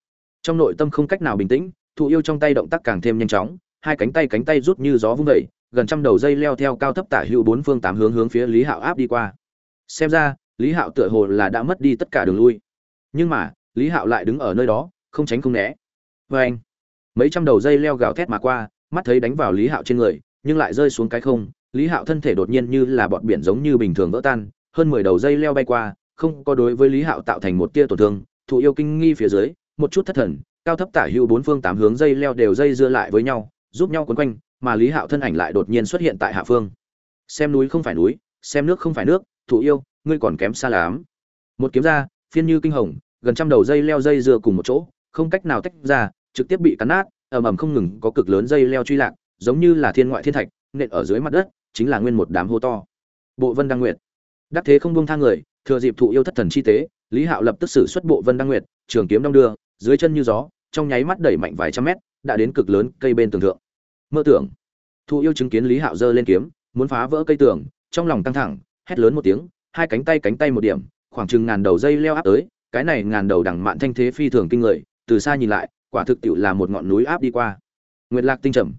trong nội tâm không cách nào bình tĩnh thụ yêu trong tay động tác càng thêm nhanh chóng, hai cánh tay cánh tay rút như gió vung vẩy gần trăm đầu dây leo theo cao thấp tả hữu bốn phương tám hướng hướng phía lý hạo áp đi qua. Xem ra, lý hạo tựa hồ là đã mất đi tất cả đường lui. Nhưng mà, lý hạo lại đứng ở nơi đó, không tránh không né. Vê anh, mấy trăm đầu dây leo gào thét mà qua, mắt thấy đánh vào lý hạo trên người, nhưng lại rơi xuống cái không, lý hạo thân thể đột nhiên như là bọn biển giống như bình thường vỡ tan, hơn mười đầu dây leo bay qua, không có đối với lý hạo tạo thành một tia tổn thương, thụ yêu kinh nghi phía dưới, một chút thất thần, cao thấp tả hữu bốn phương tám hướng dây leo đều dây dưa lại với nhau, giúp nhau quấn quanh mà lý hạo thân ảnh lại đột nhiên xuất hiện tại hạ phương. Xem núi không phải núi, xem nước không phải nước, thụ yêu, ngươi còn kém xa lắm. Một kiếm ra, phiên như kinh hồng, gần trăm đầu dây leo dây dưa cùng một chỗ, không cách nào tách ra, trực tiếp bị cắn nát, ầm ầm không ngừng có cực lớn dây leo truy lạc, giống như là thiên ngoại thiên thạch, nện ở dưới mặt đất, chính là nguyên một đám hô to. Bộ vân đăng nguyệt. Đắc thế không buông tha người, thừa dịp thụ yêu thất thần chi tế, lý hạo lập tức sử xuất bộ vân đăng nguyệt, trường kiếm đong đưa, dưới chân như gió, trong nháy mắt đẩy mạnh vài trăm mét, đã đến cực lớn cây bên tường thượng mơ tưởng. Thụ yêu chứng kiến lý hạo giơ lên kiếm, muốn phá vỡ cây tường, trong lòng căng thẳng, hét lớn một tiếng, hai cánh tay cánh tay một điểm, khoảng chừng ngàn đầu dây leo áp tới, cái này ngàn đầu đằng mạn thanh thế phi thường kinh người, từ xa nhìn lại, quả thực tiệu là một ngọn núi áp đi qua. Nguyệt lạc tinh trầm.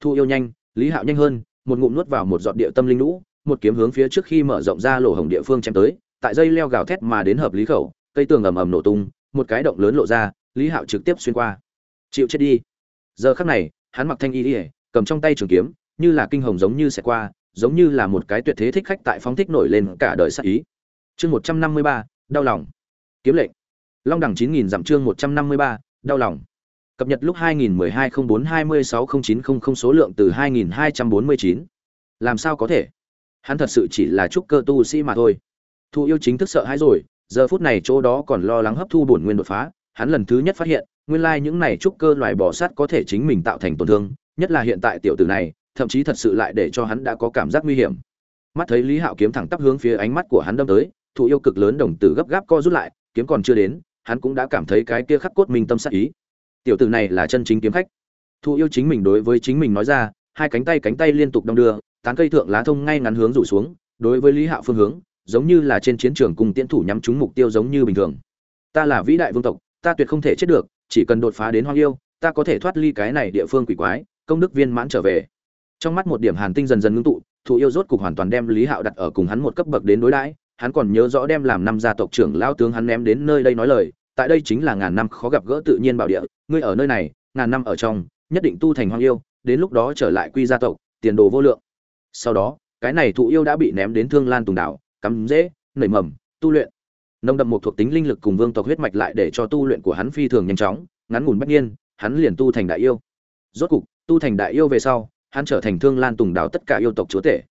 Thu yêu nhanh, lý hạo nhanh hơn, một ngụm nuốt vào một giọt địa tâm linh lũ, một kiếm hướng phía trước khi mở rộng ra lỗ hồng địa phương chém tới, tại dây leo gào thét mà đến hợp lý khẩu, cây tường ầm ầm nổ tung, một cái động lớn lộ ra, lý hạo trực tiếp xuyên qua. Chịu chết đi. Giờ khắc này hắn mặc thanh y ỉa cầm trong tay trường kiếm, như là kinh hồng giống như sẽ qua, giống như là một cái tuyệt thế thích khách tại phóng thích nổi lên cả đời sắc ý. Chương một trăm năm mươi ba, đau lòng. Kiếm lệnh. Long đẳng chín nghìn dặm chương một trăm năm mươi ba, đau lòng. Cập nhật lúc 2012-04-26-0900 số lượng từ 2249. làm sao có thể? Hắn thật sự chỉ là trúc cơ tu sĩ mà thôi. Thu yêu chính thức sợ hãi rồi, giờ phút này chỗ đó còn lo lắng hấp thu bổn nguyên đột phá hắn lần thứ nhất phát hiện, nguyên lai những này trúc cơ loài bò sát có thể chính mình tạo thành tổn thương, nhất là hiện tại tiểu tử này, thậm chí thật sự lại để cho hắn đã có cảm giác nguy hiểm. Mắt thấy lý hạo kiếm thẳng tắp hướng phía ánh mắt của hắn đâm tới thụ yêu cực lớn đồng tử gấp gáp co rút lại, kiếm còn chưa đến, hắn cũng đã cảm thấy cái kia khắc cốt mình tâm sát ý. Tiểu tử này là chân chính kiếm khách. Thụ yêu chính mình đối với chính mình nói ra, hai cánh tay cánh tay liên tục đong đưa, tán cây thượng lá thông ngay ngắn hướng rủ xuống, đối với lý hạo phương hướng, giống như là trên chiến trường cùng tiễn thủ nhắm trúng mục tiêu giống như bình thường. Ta là vĩ đại vương tộc ta tuyệt không thể chết được chỉ cần đột phá đến hoang yêu ta có thể thoát ly cái này địa phương quỷ quái công đức viên mãn trở về. Trong mắt một điểm hàn tinh dần dần ngưng tụ thụ yêu rốt cục hoàn toàn đem lý hạo đặt ở cùng hắn một cấp bậc đến đối đãi hắn còn nhớ rõ đem làm năm gia tộc trưởng lao tướng hắn ném đến nơi đây nói lời tại đây chính là ngàn năm khó gặp gỡ tự nhiên bảo địa ngươi ở nơi này ngàn năm ở trong nhất định tu thành hoang yêu đến lúc đó trở lại quy gia tộc tiền đồ vô lượng. Sau đó cái này thụ yêu đã bị ném đến thương lan tùng đảo cắm rễ, nảy mầm tu luyện nông đậm một thuộc tính linh lực cùng vương tộc huyết mạch lại để cho tu luyện của hắn phi thường nhanh chóng, ngắn ngủn bất nhiên hắn liền tu thành đại yêu. Rốt cục, tu thành đại yêu về sau, hắn trở thành thương lan tùng đảo tất cả yêu tộc chúa tể.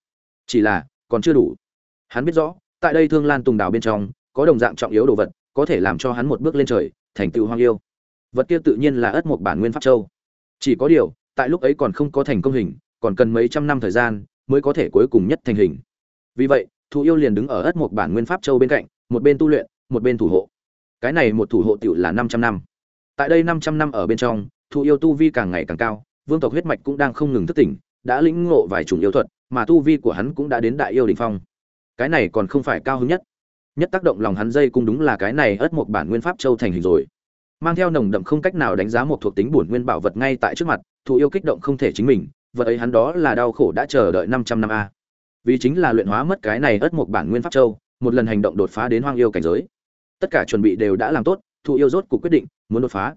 Chỉ là, còn chưa đủ. Hắn biết rõ, tại đây thương lan tùng đảo bên trong, có đồng dạng trọng yếu đồ vật, có thể làm cho hắn một bước lên trời, thành tựu hoang yêu. Vật kia tự nhiên là ất một bản nguyên pháp châu. Chỉ có điều, tại lúc ấy còn không có thành công hình, còn cần mấy trăm năm thời gian, mới có thể cuối cùng nhất thành hình. Vì vậy, thụ yêu liền đứng ở ất một bản nguyên pháp châu bên cạnh một bên tu luyện, một bên thủ hộ. Cái này một thủ hộ tiểu là 500 năm. Tại đây 500 năm ở bên trong, thụ yêu tu vi càng ngày càng cao, vương tộc huyết mạch cũng đang không ngừng thức tỉnh, đã lĩnh ngộ vài chủng yêu thuật, mà tu vi của hắn cũng đã đến đại yêu đỉnh phong. Cái này còn không phải cao hứng nhất. Nhất tác động lòng hắn dây cũng đúng là cái này ớt một bản nguyên pháp châu thành hình rồi. Mang theo nồng đậm không cách nào đánh giá một thuộc tính bổn nguyên bảo vật ngay tại trước mặt, thụ yêu kích động không thể chính mình, vật ấy hắn đó là đau khổ đã chờ đợi 500 năm a. Vì chính là luyện hóa mất cái này ớt một bản nguyên pháp châu một lần hành động đột phá đến hoang yêu cảnh giới. Tất cả chuẩn bị đều đã làm tốt thụ yêu rốt cuộc quyết định, muốn đột phá.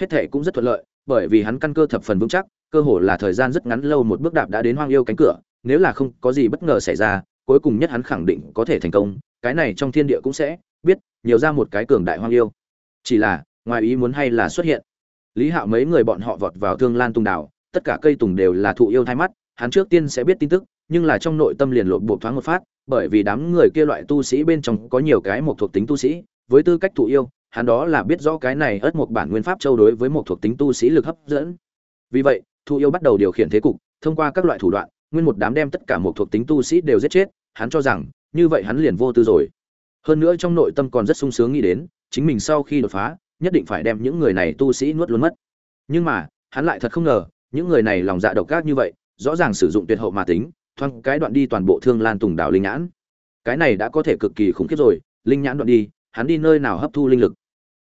Hết thể cũng rất thuận lợi, bởi vì hắn căn cơ thập phần vững chắc, cơ hồ là thời gian rất ngắn lâu một bước đạp đã đến hoang yêu cánh cửa, nếu là không có gì bất ngờ xảy ra, cuối cùng nhất hắn khẳng định có thể thành công, cái này trong thiên địa cũng sẽ biết, nhiều ra một cái cường đại hoang yêu. Chỉ là, ngoài ý muốn hay là xuất hiện. Lý hạo mấy người bọn họ vọt vào thương lan tùng đảo, tất cả cây tùng đều là thụ yêu thay mắt, hắn trước tiên sẽ biết tin tức, nhưng là trong nội tâm liền lộn bộ thoáng một phát bởi vì đám người kia loại tu sĩ bên trong có nhiều cái một thuộc tính tu sĩ, với tư cách thụ yêu, hắn đó là biết rõ cái này ớt một bản nguyên pháp châu đối với một thuộc tính tu sĩ lực hấp dẫn. Vì vậy, thụ yêu bắt đầu điều khiển thế cục, thông qua các loại thủ đoạn, nguyên một đám đem tất cả một thuộc tính tu sĩ đều giết chết, hắn cho rằng, như vậy hắn liền vô tư rồi. Hơn nữa trong nội tâm còn rất sung sướng nghĩ đến, chính mình sau khi đột phá, nhất định phải đem những người này tu sĩ nuốt luôn mất. Nhưng mà, hắn lại thật không ngờ, những người này lòng dạ độc ác như vậy, rõ ràng sử dụng tuyệt hậu mà tính thoáng cái đoạn đi toàn bộ thương lan tùng đảo linh nhãn. Cái này đã có thể cực kỳ khủng khiếp rồi, linh nhãn đoạn đi, hắn đi nơi nào hấp thu linh lực?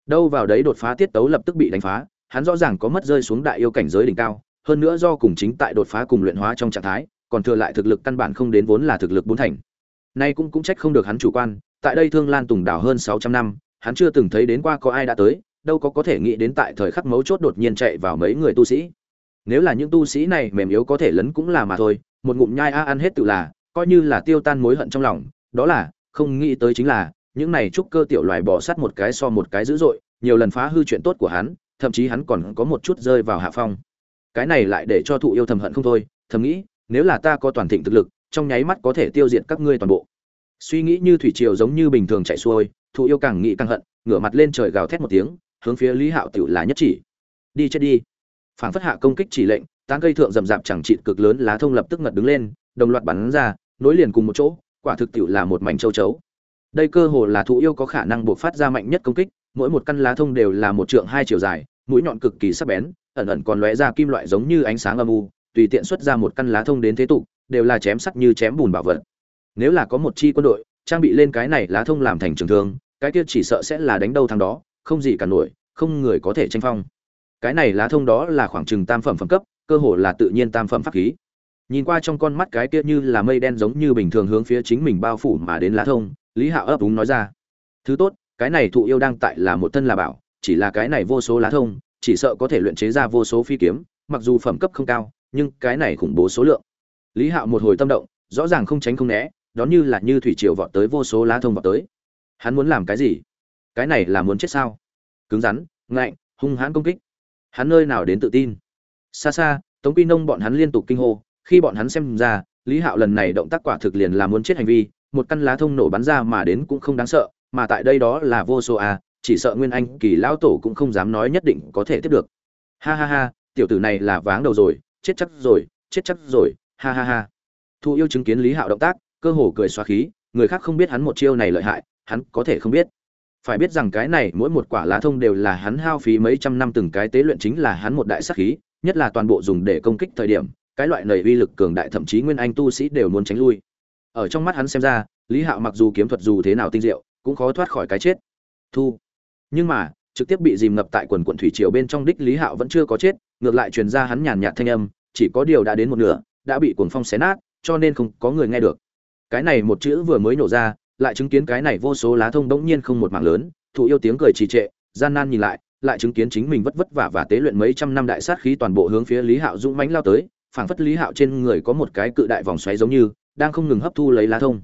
Đâu vào đấy đột phá tiết tấu lập tức bị đánh phá, hắn rõ ràng có mất rơi xuống đại yêu cảnh giới đỉnh cao, hơn nữa do cùng chính tại đột phá cùng luyện hóa trong trạng thái, còn thừa lại thực lực căn bản không đến vốn là thực lực bốn thành. Nay cũng cũng trách không được hắn chủ quan, tại đây thương lan tùng đảo hơn sáu trăm năm, hắn chưa từng thấy đến qua có ai đã tới, đâu có có thể nghĩ đến tại thời khắc mấu chốt đột nhiên chạy vào mấy người tu sĩ nếu là những tu sĩ này mềm yếu có thể lấn cũng là mà thôi, một ngụm nhai a ăn hết tự là, coi như là tiêu tan mối hận trong lòng. Đó là, không nghĩ tới chính là, những này trúc cơ tiểu loài bỏ sát một cái so một cái dữ dội, nhiều lần phá hư chuyện tốt của hắn, thậm chí hắn còn có một chút rơi vào hạ phong. Cái này lại để cho thụ yêu thầm hận không thôi, thầm nghĩ, nếu là ta có toàn thịnh thực lực, trong nháy mắt có thể tiêu diệt các ngươi toàn bộ. Suy nghĩ như thủy triều giống như bình thường chạy xuôi, thụ yêu càng nghĩ càng hận, ngửa mặt lên trời gào thét một tiếng, hướng phía lý hạo tiểu là nhất chỉ. Đi chết đi phảng phất hạ công kích chỉ lệnh, tán cây thượng rậm rạp chẳng trị cực lớn lá thông lập tức ngật đứng lên, đồng loạt bắn ra, nối liền cùng một chỗ, quả thực tiểu là một mảnh châu chấu. Đây cơ hồ là thụ yêu có khả năng buộc phát ra mạnh nhất công kích, mỗi một căn lá thông đều là một trượng hai chiều dài, mũi nhọn cực kỳ sắc bén, ẩn ẩn còn lóe ra kim loại giống như ánh sáng âm u, tùy tiện xuất ra một căn lá thông đến thế tục, đều là chém sắt như chém bùn bảo vật. Nếu là có một chi quân đội, trang bị lên cái này lá thông làm thành trường thương, cái kia chỉ sợ sẽ là đánh đâu thằng đó, không gì cả nổi, không người có thể tranh phong cái này lá thông đó là khoảng chừng tam phẩm phẩm cấp, cơ hồ là tự nhiên tam phẩm pháp khí. Nhìn qua trong con mắt cái kia như là mây đen giống như bình thường hướng phía chính mình bao phủ mà đến lá thông, lý hạo ấp úng nói ra. Thứ tốt, cái này thụ yêu đang tại là một thân là bảo, chỉ là cái này vô số lá thông, chỉ sợ có thể luyện chế ra vô số phi kiếm, mặc dù phẩm cấp không cao, nhưng cái này khủng bố số lượng. Lý hạo một hồi tâm động, rõ ràng không tránh không né đón như là như thủy triều vọt tới vô số lá thông vọt tới. Hắn muốn làm cái gì? Cái này là muốn chết sao? Cứng rắn, ngạnh, hung hãn công kích hắn nơi nào đến tự tin? Xa xa, tống quy nông bọn hắn liên tục kinh hô, khi bọn hắn xem ra, lý hạo lần này động tác quả thực liền là muốn chết hành vi, một căn lá thông nổ bắn ra mà đến cũng không đáng sợ, mà tại đây đó là vô số a, chỉ sợ nguyên anh, kỳ lão tổ cũng không dám nói nhất định có thể tiếp được. Ha ha ha, tiểu tử này là váng đầu rồi, chết chắc rồi, chết chắc rồi, ha ha ha. Thu yêu chứng kiến lý hạo động tác, cơ hồ cười xoa khí, người khác không biết hắn một chiêu này lợi hại, hắn có thể không biết phải biết rằng cái này mỗi một quả lá thông đều là hắn hao phí mấy trăm năm từng cái tế luyện chính là hắn một đại sát khí, nhất là toàn bộ dùng để công kích thời điểm, cái loại nầy uy lực cường đại thậm chí nguyên anh tu sĩ đều muốn tránh lui. Ở trong mắt hắn xem ra, lý hạo mặc dù kiếm thuật dù thế nào tinh diệu, cũng khó thoát khỏi cái chết. Thu. Nhưng mà, trực tiếp bị dìm ngập tại quần quận thủy triều bên trong đích lý hạo vẫn chưa có chết, ngược lại truyền ra hắn nhàn nhạt thanh âm, chỉ có điều đã đến một nửa, đã bị cuồng phong xé nát, cho nên không có người nghe được. Cái này một chữ vừa mới nổ ra lại chứng kiến cái này vô số lá thông đống nhiên không một mảng lớn thụ yêu tiếng cười trì trệ, gian nan nhìn lại lại chứng kiến chính mình vất vất vả và tế luyện mấy trăm năm đại sát khí toàn bộ hướng phía lý hạo dũng mãnh lao tới, phảng phất lý hạo trên người có một cái cự đại vòng xoáy giống như, đang không ngừng hấp thu lấy lá thông.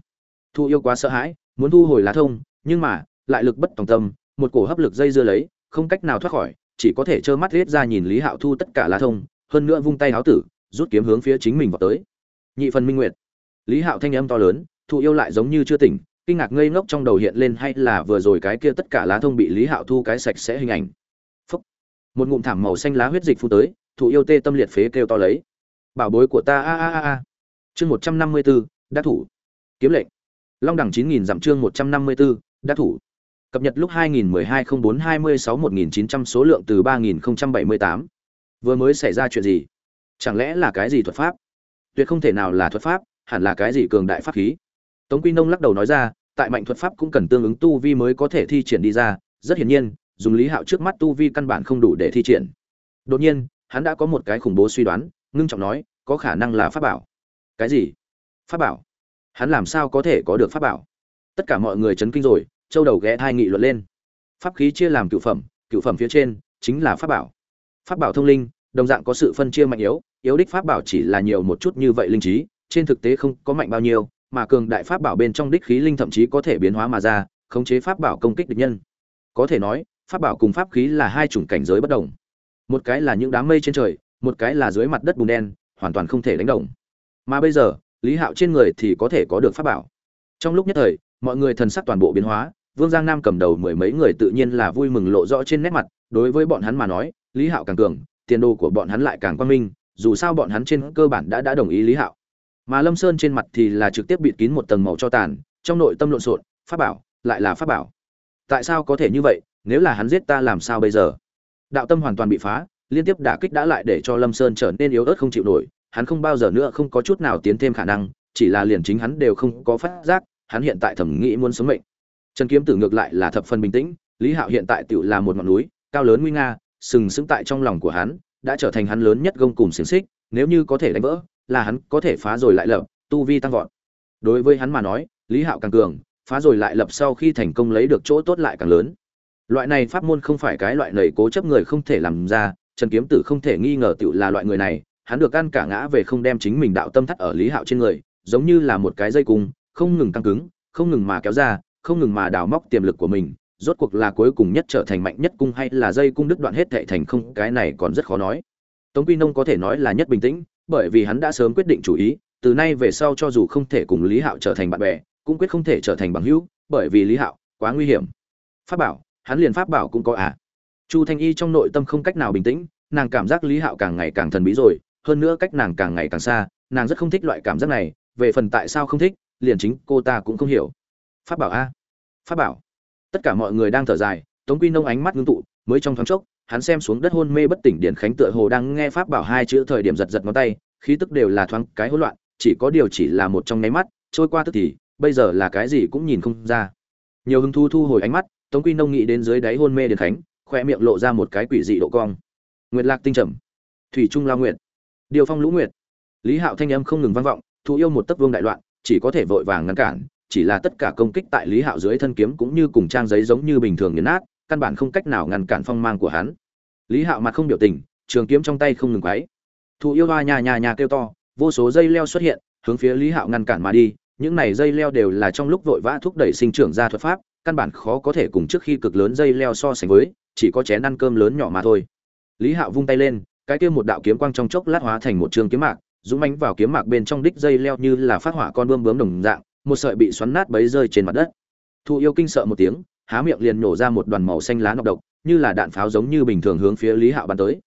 Thụ yêu quá sợ hãi, muốn thu hồi lá thông, nhưng mà, lại lực bất tòng tâm, một cổ hấp lực dây dưa lấy, không cách nào thoát khỏi, chỉ có thể trơ mắt riết ra nhìn lý hạo thu tất cả lá thông, hơn nữa vung tay háo tử, rút kiếm hướng phía chính mình vào tới. Nhị phần minh nguyệt. Lý hạo thanh âm to lớn thụ yêu lại giống như chưa tỉnh kinh ngạc ngây ngốc trong đầu hiện lên hay là vừa rồi cái kia tất cả lá thông bị lý hạo thu cái sạch sẽ hình ảnh Phúc. một ngụm thảm màu xanh lá huyết dịch phu tới thụ yêu tê tâm liệt phế kêu to lấy bảo bối của ta a a a a chương một trăm năm mươi bốn đắc thủ kiếm lệnh long đẳng chín nghìn dặm chương một trăm năm mươi bốn đắc thủ cập nhật lúc 2012-04-26-1900 số lượng từ 3078. Vừa mới xảy ra chuyện gì? Chẳng lẽ là cái gì thuật pháp? Tuyệt không thể nào là thuật pháp, hẳn là cái gì cường đại pháp khí. Tống Quy Nông lắc đầu nói ra, tại mạnh thuật pháp cũng cần tương ứng tu vi mới có thể thi triển đi ra, rất hiển nhiên, dùng Lý Hạo trước mắt tu vi căn bản không đủ để thi triển. Đột nhiên, hắn đã có một cái khủng bố suy đoán, ngưng trọng nói, có khả năng là pháp bảo. Cái gì? Pháp bảo? Hắn làm sao có thể có được pháp bảo? Tất cả mọi người chấn kinh rồi, châu đầu ghé thai nghị luận lên pháp khí chia làm cựu phẩm cựu phẩm phía trên chính là pháp bảo pháp bảo thông linh đồng dạng có sự phân chia mạnh yếu yếu đích pháp bảo chỉ là nhiều một chút như vậy linh trí trên thực tế không có mạnh bao nhiêu mà cường đại pháp bảo bên trong đích khí linh thậm chí có thể biến hóa mà ra khống chế pháp bảo công kích địch nhân. Có thể nói pháp bảo cùng pháp khí là hai chủng cảnh giới bất đồng. Một cái là những đám mây trên trời một cái là dưới mặt đất bùn đen hoàn toàn không thể đánh đồng. Mà bây giờ lý hạo trên người thì có thể có được pháp bảo. Trong lúc nhất thời mọi người thần sắc toàn bộ biến hóa Vương Giang Nam cầm đầu mười mấy người tự nhiên là vui mừng lộ rõ trên nét mặt, đối với bọn hắn mà nói, Lý Hạo càng cường, tiền đồ của bọn hắn lại càng quang minh, dù sao bọn hắn trên cơ bản đã đã đồng ý Lý Hạo. Mà Lâm Sơn trên mặt thì là trực tiếp bịt kín một tầng màu cho tàn, trong nội tâm lộn xộn, pháp bảo, lại là pháp bảo. Tại sao có thể như vậy, nếu là hắn giết ta làm sao bây giờ? Đạo tâm hoàn toàn bị phá, liên tiếp đả kích đã lại để cho Lâm Sơn trở nên yếu ớt không chịu nổi, hắn không bao giờ nữa không có chút nào tiến thêm khả năng, chỉ là liền chính hắn đều không có phát giác, hắn hiện tại thẩm nghĩ muốn sống mệnh trần kiếm tử ngược lại là thập phần bình tĩnh lý hạo hiện tại tự là một ngọn núi cao lớn nguy nga sừng sững tại trong lòng của hắn đã trở thành hắn lớn nhất gông cùng xiềng xích nếu như có thể đánh vỡ là hắn có thể phá rồi lại lập, tu vi tăng vọt. Đối với hắn mà nói, lý hạo càng cường, phá rồi lại lập sau khi thành công lấy được chỗ tốt lại càng lớn. Loại này pháp môn không phải cái loại nầy cố chấp người không thể làm ra, trần kiếm tử không thể nghi ngờ tựu là loại người này, hắn được ăn cả ngã về không đem chính mình đạo tâm thắt ở lý hạo trên người, giống như là một cái dây cung, không ngừng căng cứng, không ngừng mà kéo ra, không ngừng mà đào móc tiềm lực của mình, rốt cuộc là cuối cùng nhất trở thành mạnh nhất cung hay là dây cung đứt đoạn hết thệ thành không, cái này còn rất khó nói. Tống quy nông có thể nói là nhất bình tĩnh bởi vì hắn đã sớm quyết định chủ ý, từ nay về sau cho dù không thể cùng lý hạo trở thành bạn bè, cũng quyết không thể trở thành bằng hữu, bởi vì lý hạo quá nguy hiểm. Pháp bảo, hắn liền pháp bảo cũng có à. Chu thanh y trong nội tâm không cách nào bình tĩnh, nàng cảm giác lý hạo càng ngày càng thần bí rồi, hơn nữa cách nàng càng ngày càng xa, nàng rất không thích loại cảm giác này, về phần tại sao không thích, liền chính cô ta cũng không hiểu. Pháp bảo a. Pháp bảo. Tất cả mọi người đang thở dài, tống quy nông ánh mắt ngưng tụ, mới trong thoáng chốc hắn xem xuống đất hôn mê bất tỉnh điển khánh tựa hồ đang nghe pháp bảo hai chữ thời điểm giật giật ngón tay, khí tức đều là thoáng cái hỗn loạn, chỉ có điều chỉ là một trong nháy mắt, trôi qua tức thì, bây giờ là cái gì cũng nhìn không ra. Nhiều hứng thu thu hồi ánh mắt, tống quy nông nghĩ đến dưới đáy hôn mê điển khánh, khoe miệng lộ ra một cái quỷ dị độ cong. Nguyệt lạc tinh trầm, thủy trung lao nguyệt, điều phong lũ nguyệt. Lý hạo thanh âm không ngừng vang vọng thụ yêu một tấc vương đại loạn, chỉ có thể vội vàng ngăn cản, chỉ là tất cả công kích tại lý hạo dưới thân kiếm cũng như cùng trang giấy giống như bình thường nghiền nát căn bản không cách nào ngăn cản phong mang của hắn. Lý hạo mặt không biểu tình, trường kiếm trong tay không ngừng quấy. Thụ yêu hoa nhà nhà nhà kêu to, vô số dây leo xuất hiện, hướng phía lý hạo ngăn cản mà đi. Những này dây leo đều là trong lúc vội vã thúc đẩy sinh trưởng ra thuật pháp, căn bản khó có thể cùng trước khi cực lớn dây leo so sánh với, chỉ có chén ăn cơm lớn nhỏ mà thôi. Lý hạo vung tay lên, cái kia một đạo kiếm quang trong chốc lát hóa thành một trường kiếm mạc, dũng mánh vào kiếm mạc bên trong đích dây leo như là phát hỏa con bươm bướm đồng dạng, một sợi bị xoắn nát bấy rơi trên mặt đất. Thụ yêu kinh sợ một tiếng há miệng liền nổ ra một đoàn màu xanh lá nọc độc, như là đạn pháo giống như bình thường hướng phía lý hạo bắn tới.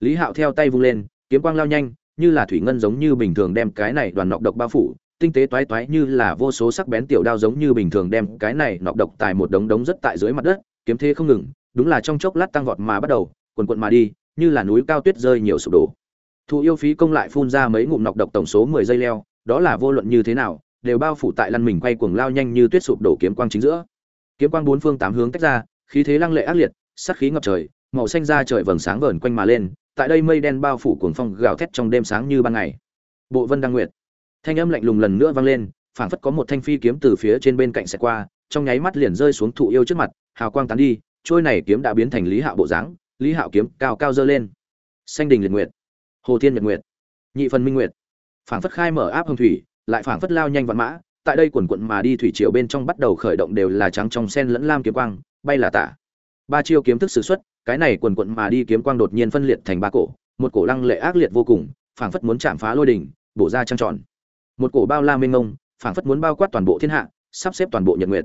Lý hạo theo tay vung lên, kiếm quang lao nhanh, như là thủy ngân giống như bình thường đem cái này đoàn nọc độc bao phủ, tinh tế toái toái như là vô số sắc bén tiểu đao giống như bình thường đem cái này nọc độc tại một đống đống rất tại dưới mặt đất, kiếm thế không ngừng, đúng là trong chốc lát tăng vọt mà bắt đầu quần quận mà đi, như là núi cao tuyết rơi nhiều sụp đổ. Thụ yêu phí công lại phun ra mấy ngụm nọc độc tổng số mười giây leo, đó là vô luận như thế nào, đều bao phủ tại lăn mình quay cuồng lao nhanh như tuyết sụp đổ kiếm quang chính giữa kiếm quang bốn phương tám hướng tách ra, khí thế lăng lệ ác liệt sắc khí ngập trời, màu xanh ra trời vầng sáng vờn quanh mà lên, tại đây mây đen bao phủ cuồng phong gào thét trong đêm sáng như ban ngày. Bộ vân đăng nguyệt. Thanh âm lạnh lùng lần nữa vang lên, phảng phất có một thanh phi kiếm từ phía trên bên cạnh sẽ qua, trong nháy mắt liền rơi xuống thụ yêu trước mặt, hào quang tán đi, trôi này kiếm đã biến thành lý hạo bộ dáng, lý hạo kiếm cao cao dơ lên. Xanh đình liệt nguyệt. Hồ thiên nhật nguyệt. Nhị phần minh nguyệt. Phảng phất khai mở áp hồng thủy, lại phảng phất lao nhanh vạn mã tại đây quần quận mà đi thủy triều bên trong bắt đầu khởi động đều là trắng trong sen lẫn lam kiếm quang, bay là tả. Ba chiêu kiếm thức sử xuất, cái này quần quận mà đi kiếm quang đột nhiên phân liệt thành ba cổ, một cổ lăng lệ ác liệt vô cùng, phảng phất muốn chạm phá lôi đỉnh, bổ ra trăng tròn. Một cổ bao la mênh mông, phảng phất muốn bao quát toàn bộ thiên hạ, sắp xếp toàn bộ nhật nguyệt.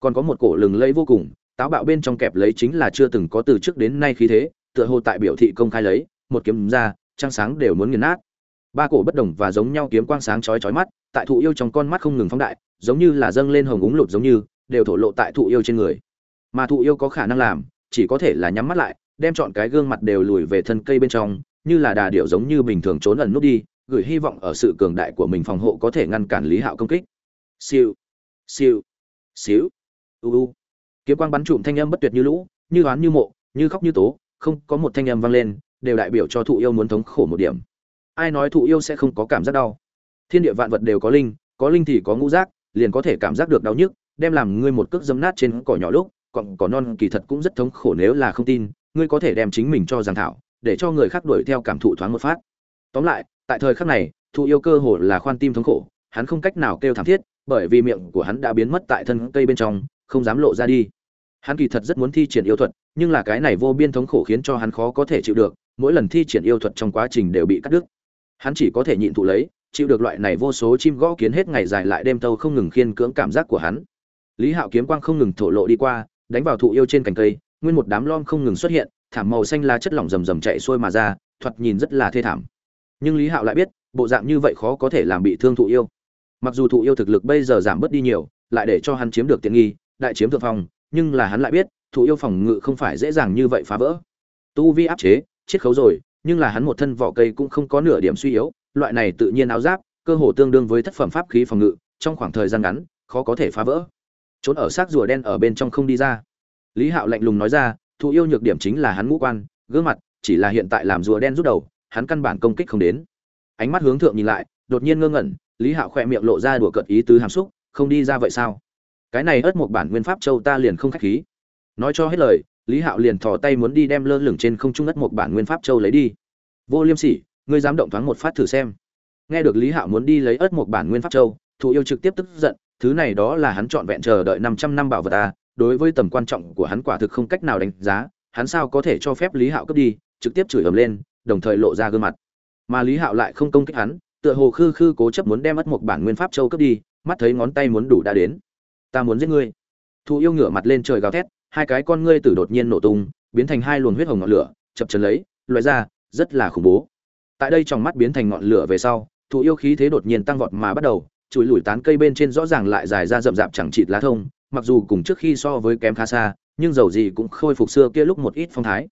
Còn có một cổ lừng lẫy vô cùng, táo bạo bên trong kẹp lấy chính là chưa từng có từ trước đến nay khí thế, tựa hồ tại biểu thị công khai lấy, một kiếm ra, trăng sáng đều muốn nghiền nát ba cổ bất đồng và giống nhau kiếm quang sáng chói chói mắt, tại thụ yêu trong con mắt không ngừng phóng đại, giống như là dâng lên hồng úng lụt giống như, đều thổ lộ tại thụ yêu trên người. Mà thụ yêu có khả năng làm, chỉ có thể là nhắm mắt lại, đem chọn cái gương mặt đều lùi về thân cây bên trong, như là đà điểu giống như bình thường trốn ẩn nút đi, gửi hy vọng ở sự cường đại của mình phòng hộ có thể ngăn cản lý hạo công kích. Siêu siêu xíu u u. Kiếm quang bắn trụm thanh âm bất tuyệt như lũ, như oán như mộ, như khóc như tố, không có một thanh âm vang lên, đều đại biểu cho thụ yêu muốn thống khổ một điểm ai nói thụ yêu sẽ không có cảm giác đau? Thiên địa vạn vật đều có linh có linh thì có ngũ giác, liền có thể cảm giác được đau nhức, đem làm ngươi một cước dấm nát trên cỏ nhỏ lúc còn cỏ non kỳ thật cũng rất thống khổ nếu là không tin, ngươi có thể đem chính mình cho giảng thảo, để cho người khác đuổi theo cảm thụ thoáng một phát. Tóm lại, tại thời khắc này, thụ yêu cơ hồ là khoan tim thống khổ, hắn không cách nào kêu thảm thiết, bởi vì miệng của hắn đã biến mất tại thân cây bên trong, không dám lộ ra đi. Hắn kỳ thật rất muốn thi triển yêu thuật, nhưng là cái này vô biên thống khổ khiến cho hắn khó có thể chịu được, mỗi lần thi triển yêu thuật trong quá trình đều bị cắt đứt hắn chỉ có thể nhịn thụ lấy, chịu được loại này vô số chim gõ kiến hết ngày dài lại đêm tâu không ngừng khiên cưỡng cảm giác của hắn. Lý hạo kiếm quang không ngừng thổ lộ đi qua, đánh vào thụ yêu trên cành cây, nguyên một đám lom không ngừng xuất hiện, thảm màu xanh lá chất lỏng rầm rầm chạy xuôi mà ra, thoạt nhìn rất là thê thảm. Nhưng lý hạo lại biết, bộ dạng như vậy khó có thể làm bị thương thụ yêu. Mặc dù thụ yêu thực lực bây giờ giảm bớt đi nhiều, lại để cho hắn chiếm được tiện nghi, đại chiếm thượng phong, nhưng là hắn lại biết, thụ yêu phòng ngự không phải dễ dàng như vậy phá vỡ. Tu vi áp chế chiết khấu rồi nhưng là hắn một thân vỏ cây cũng không có nửa điểm suy yếu, loại này tự nhiên áo giáp, cơ hồ tương đương với thất phẩm pháp khí phòng ngự, trong khoảng thời gian ngắn, khó có thể phá vỡ. Trốn ở xác rùa đen ở bên trong không đi ra. Lý hạo lạnh lùng nói ra, thụ yêu nhược điểm chính là hắn ngũ quan, gương mặt, chỉ là hiện tại làm rùa đen rút đầu, hắn căn bản công kích không đến. Ánh mắt hướng thượng nhìn lại, đột nhiên ngơ ngẩn, lý hạo khỏe miệng lộ ra đùa cợt ý tứ hàm xúc, không đi ra vậy sao? Cái này ớt một bản nguyên pháp châu ta liền không khách khí. Nói cho hết lời lý hạo liền thò tay muốn đi đem lơ lửng trên không trung ớt một bản nguyên pháp châu lấy đi vô liêm sỉ ngươi dám động thoáng một phát thử xem nghe được lý hạo muốn đi lấy ớt một bản nguyên pháp châu thụ yêu trực tiếp tức giận thứ này đó là hắn trọn vẹn chờ đợi 500 năm bảo vật ta. đối với tầm quan trọng của hắn quả thực không cách nào đánh giá, hắn sao có thể cho phép Lý Hạo cướp đi, trực tiếp chửi ầm lên, đồng thời lộ ra gương mặt. Mà Lý Hạo lại không công kích hắn, tựa hồ khư khư cố chấp muốn đem mất một bản nguyên pháp châu cướp đi, mắt thấy ngón tay muốn đủ đã đến. Ta muốn giết ngươi. Thu yêu ngửa mặt lên trời gào thét, hai cái con ngươi tử đột nhiên nổ tung, biến thành hai luồng huyết hồng ngọn lửa, chập chờn lấy, loại ra, rất là khủng bố. Tại đây trong mắt biến thành ngọn lửa về sau, thủ yêu khí thế đột nhiên tăng vọt mà bắt đầu, chùi lủi tán cây bên trên rõ ràng lại dài ra rậm rạp chẳng chịt lá thông, mặc dù cùng trước khi so với kém khá xa, nhưng dầu gì cũng khôi phục xưa kia lúc một ít phong thái.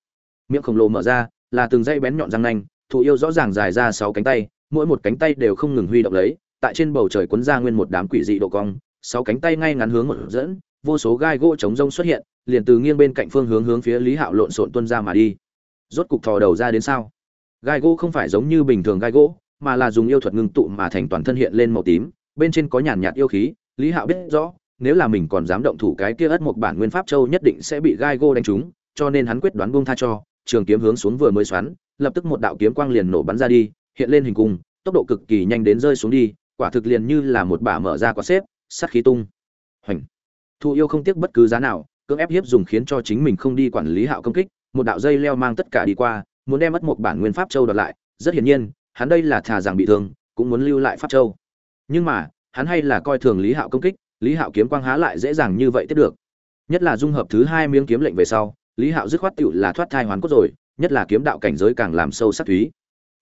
Miệng khổng lồ mở ra, là từng dây bén nhọn răng nanh, thủ yêu rõ ràng dài ra sáu cánh tay, mỗi một cánh tay đều không ngừng huy động lấy, tại trên bầu trời cuốn ra nguyên một đám quỷ dị độ cong, sáu cánh tay ngay ngắn hướng một dẫn, vô số gai gỗ chống rông xuất hiện, liền từ nghiêng bên cạnh phương hướng hướng phía Lý Hạo lộn xộn tuôn ra mà đi. Rốt cục thò đầu ra đến sao? Gai gỗ không phải giống như bình thường gai gỗ, mà là dùng yêu thuật ngưng tụ mà thành toàn thân hiện lên màu tím, bên trên có nhàn nhạt yêu khí, Lý Hạo biết rõ, nếu là mình còn dám động thủ cái kia ất một bản nguyên pháp châu nhất định sẽ bị gai gỗ đánh trúng, cho nên hắn quyết đoán buông tha cho, trường kiếm hướng xuống vừa mới xoắn, lập tức một đạo kiếm quang liền nổ bắn ra đi, hiện lên hình cung, tốc độ cực kỳ nhanh đến rơi xuống đi, quả thực liền như là một bả mở ra quả xếp, sát khí tung. Hoành. thụ yêu không tiếc bất cứ giá nào, cưỡng ép hiếp dùng khiến cho chính mình không đi quản lý hạo công kích, một đạo dây leo mang tất cả đi qua, muốn đem mất một bản nguyên pháp châu đoạt lại, rất hiển nhiên, hắn đây là thà rằng bị thương, cũng muốn lưu lại pháp châu. Nhưng mà, hắn hay là coi thường Lý Hạo công kích, Lý Hạo kiếm quang há lại dễ dàng như vậy tiếp được. Nhất là dung hợp thứ hai miếng kiếm lệnh về sau, Lý Hạo dứt khoát tựu là thoát thai hoàn cốt rồi, nhất là kiếm đạo cảnh giới càng làm sâu sắc thúy.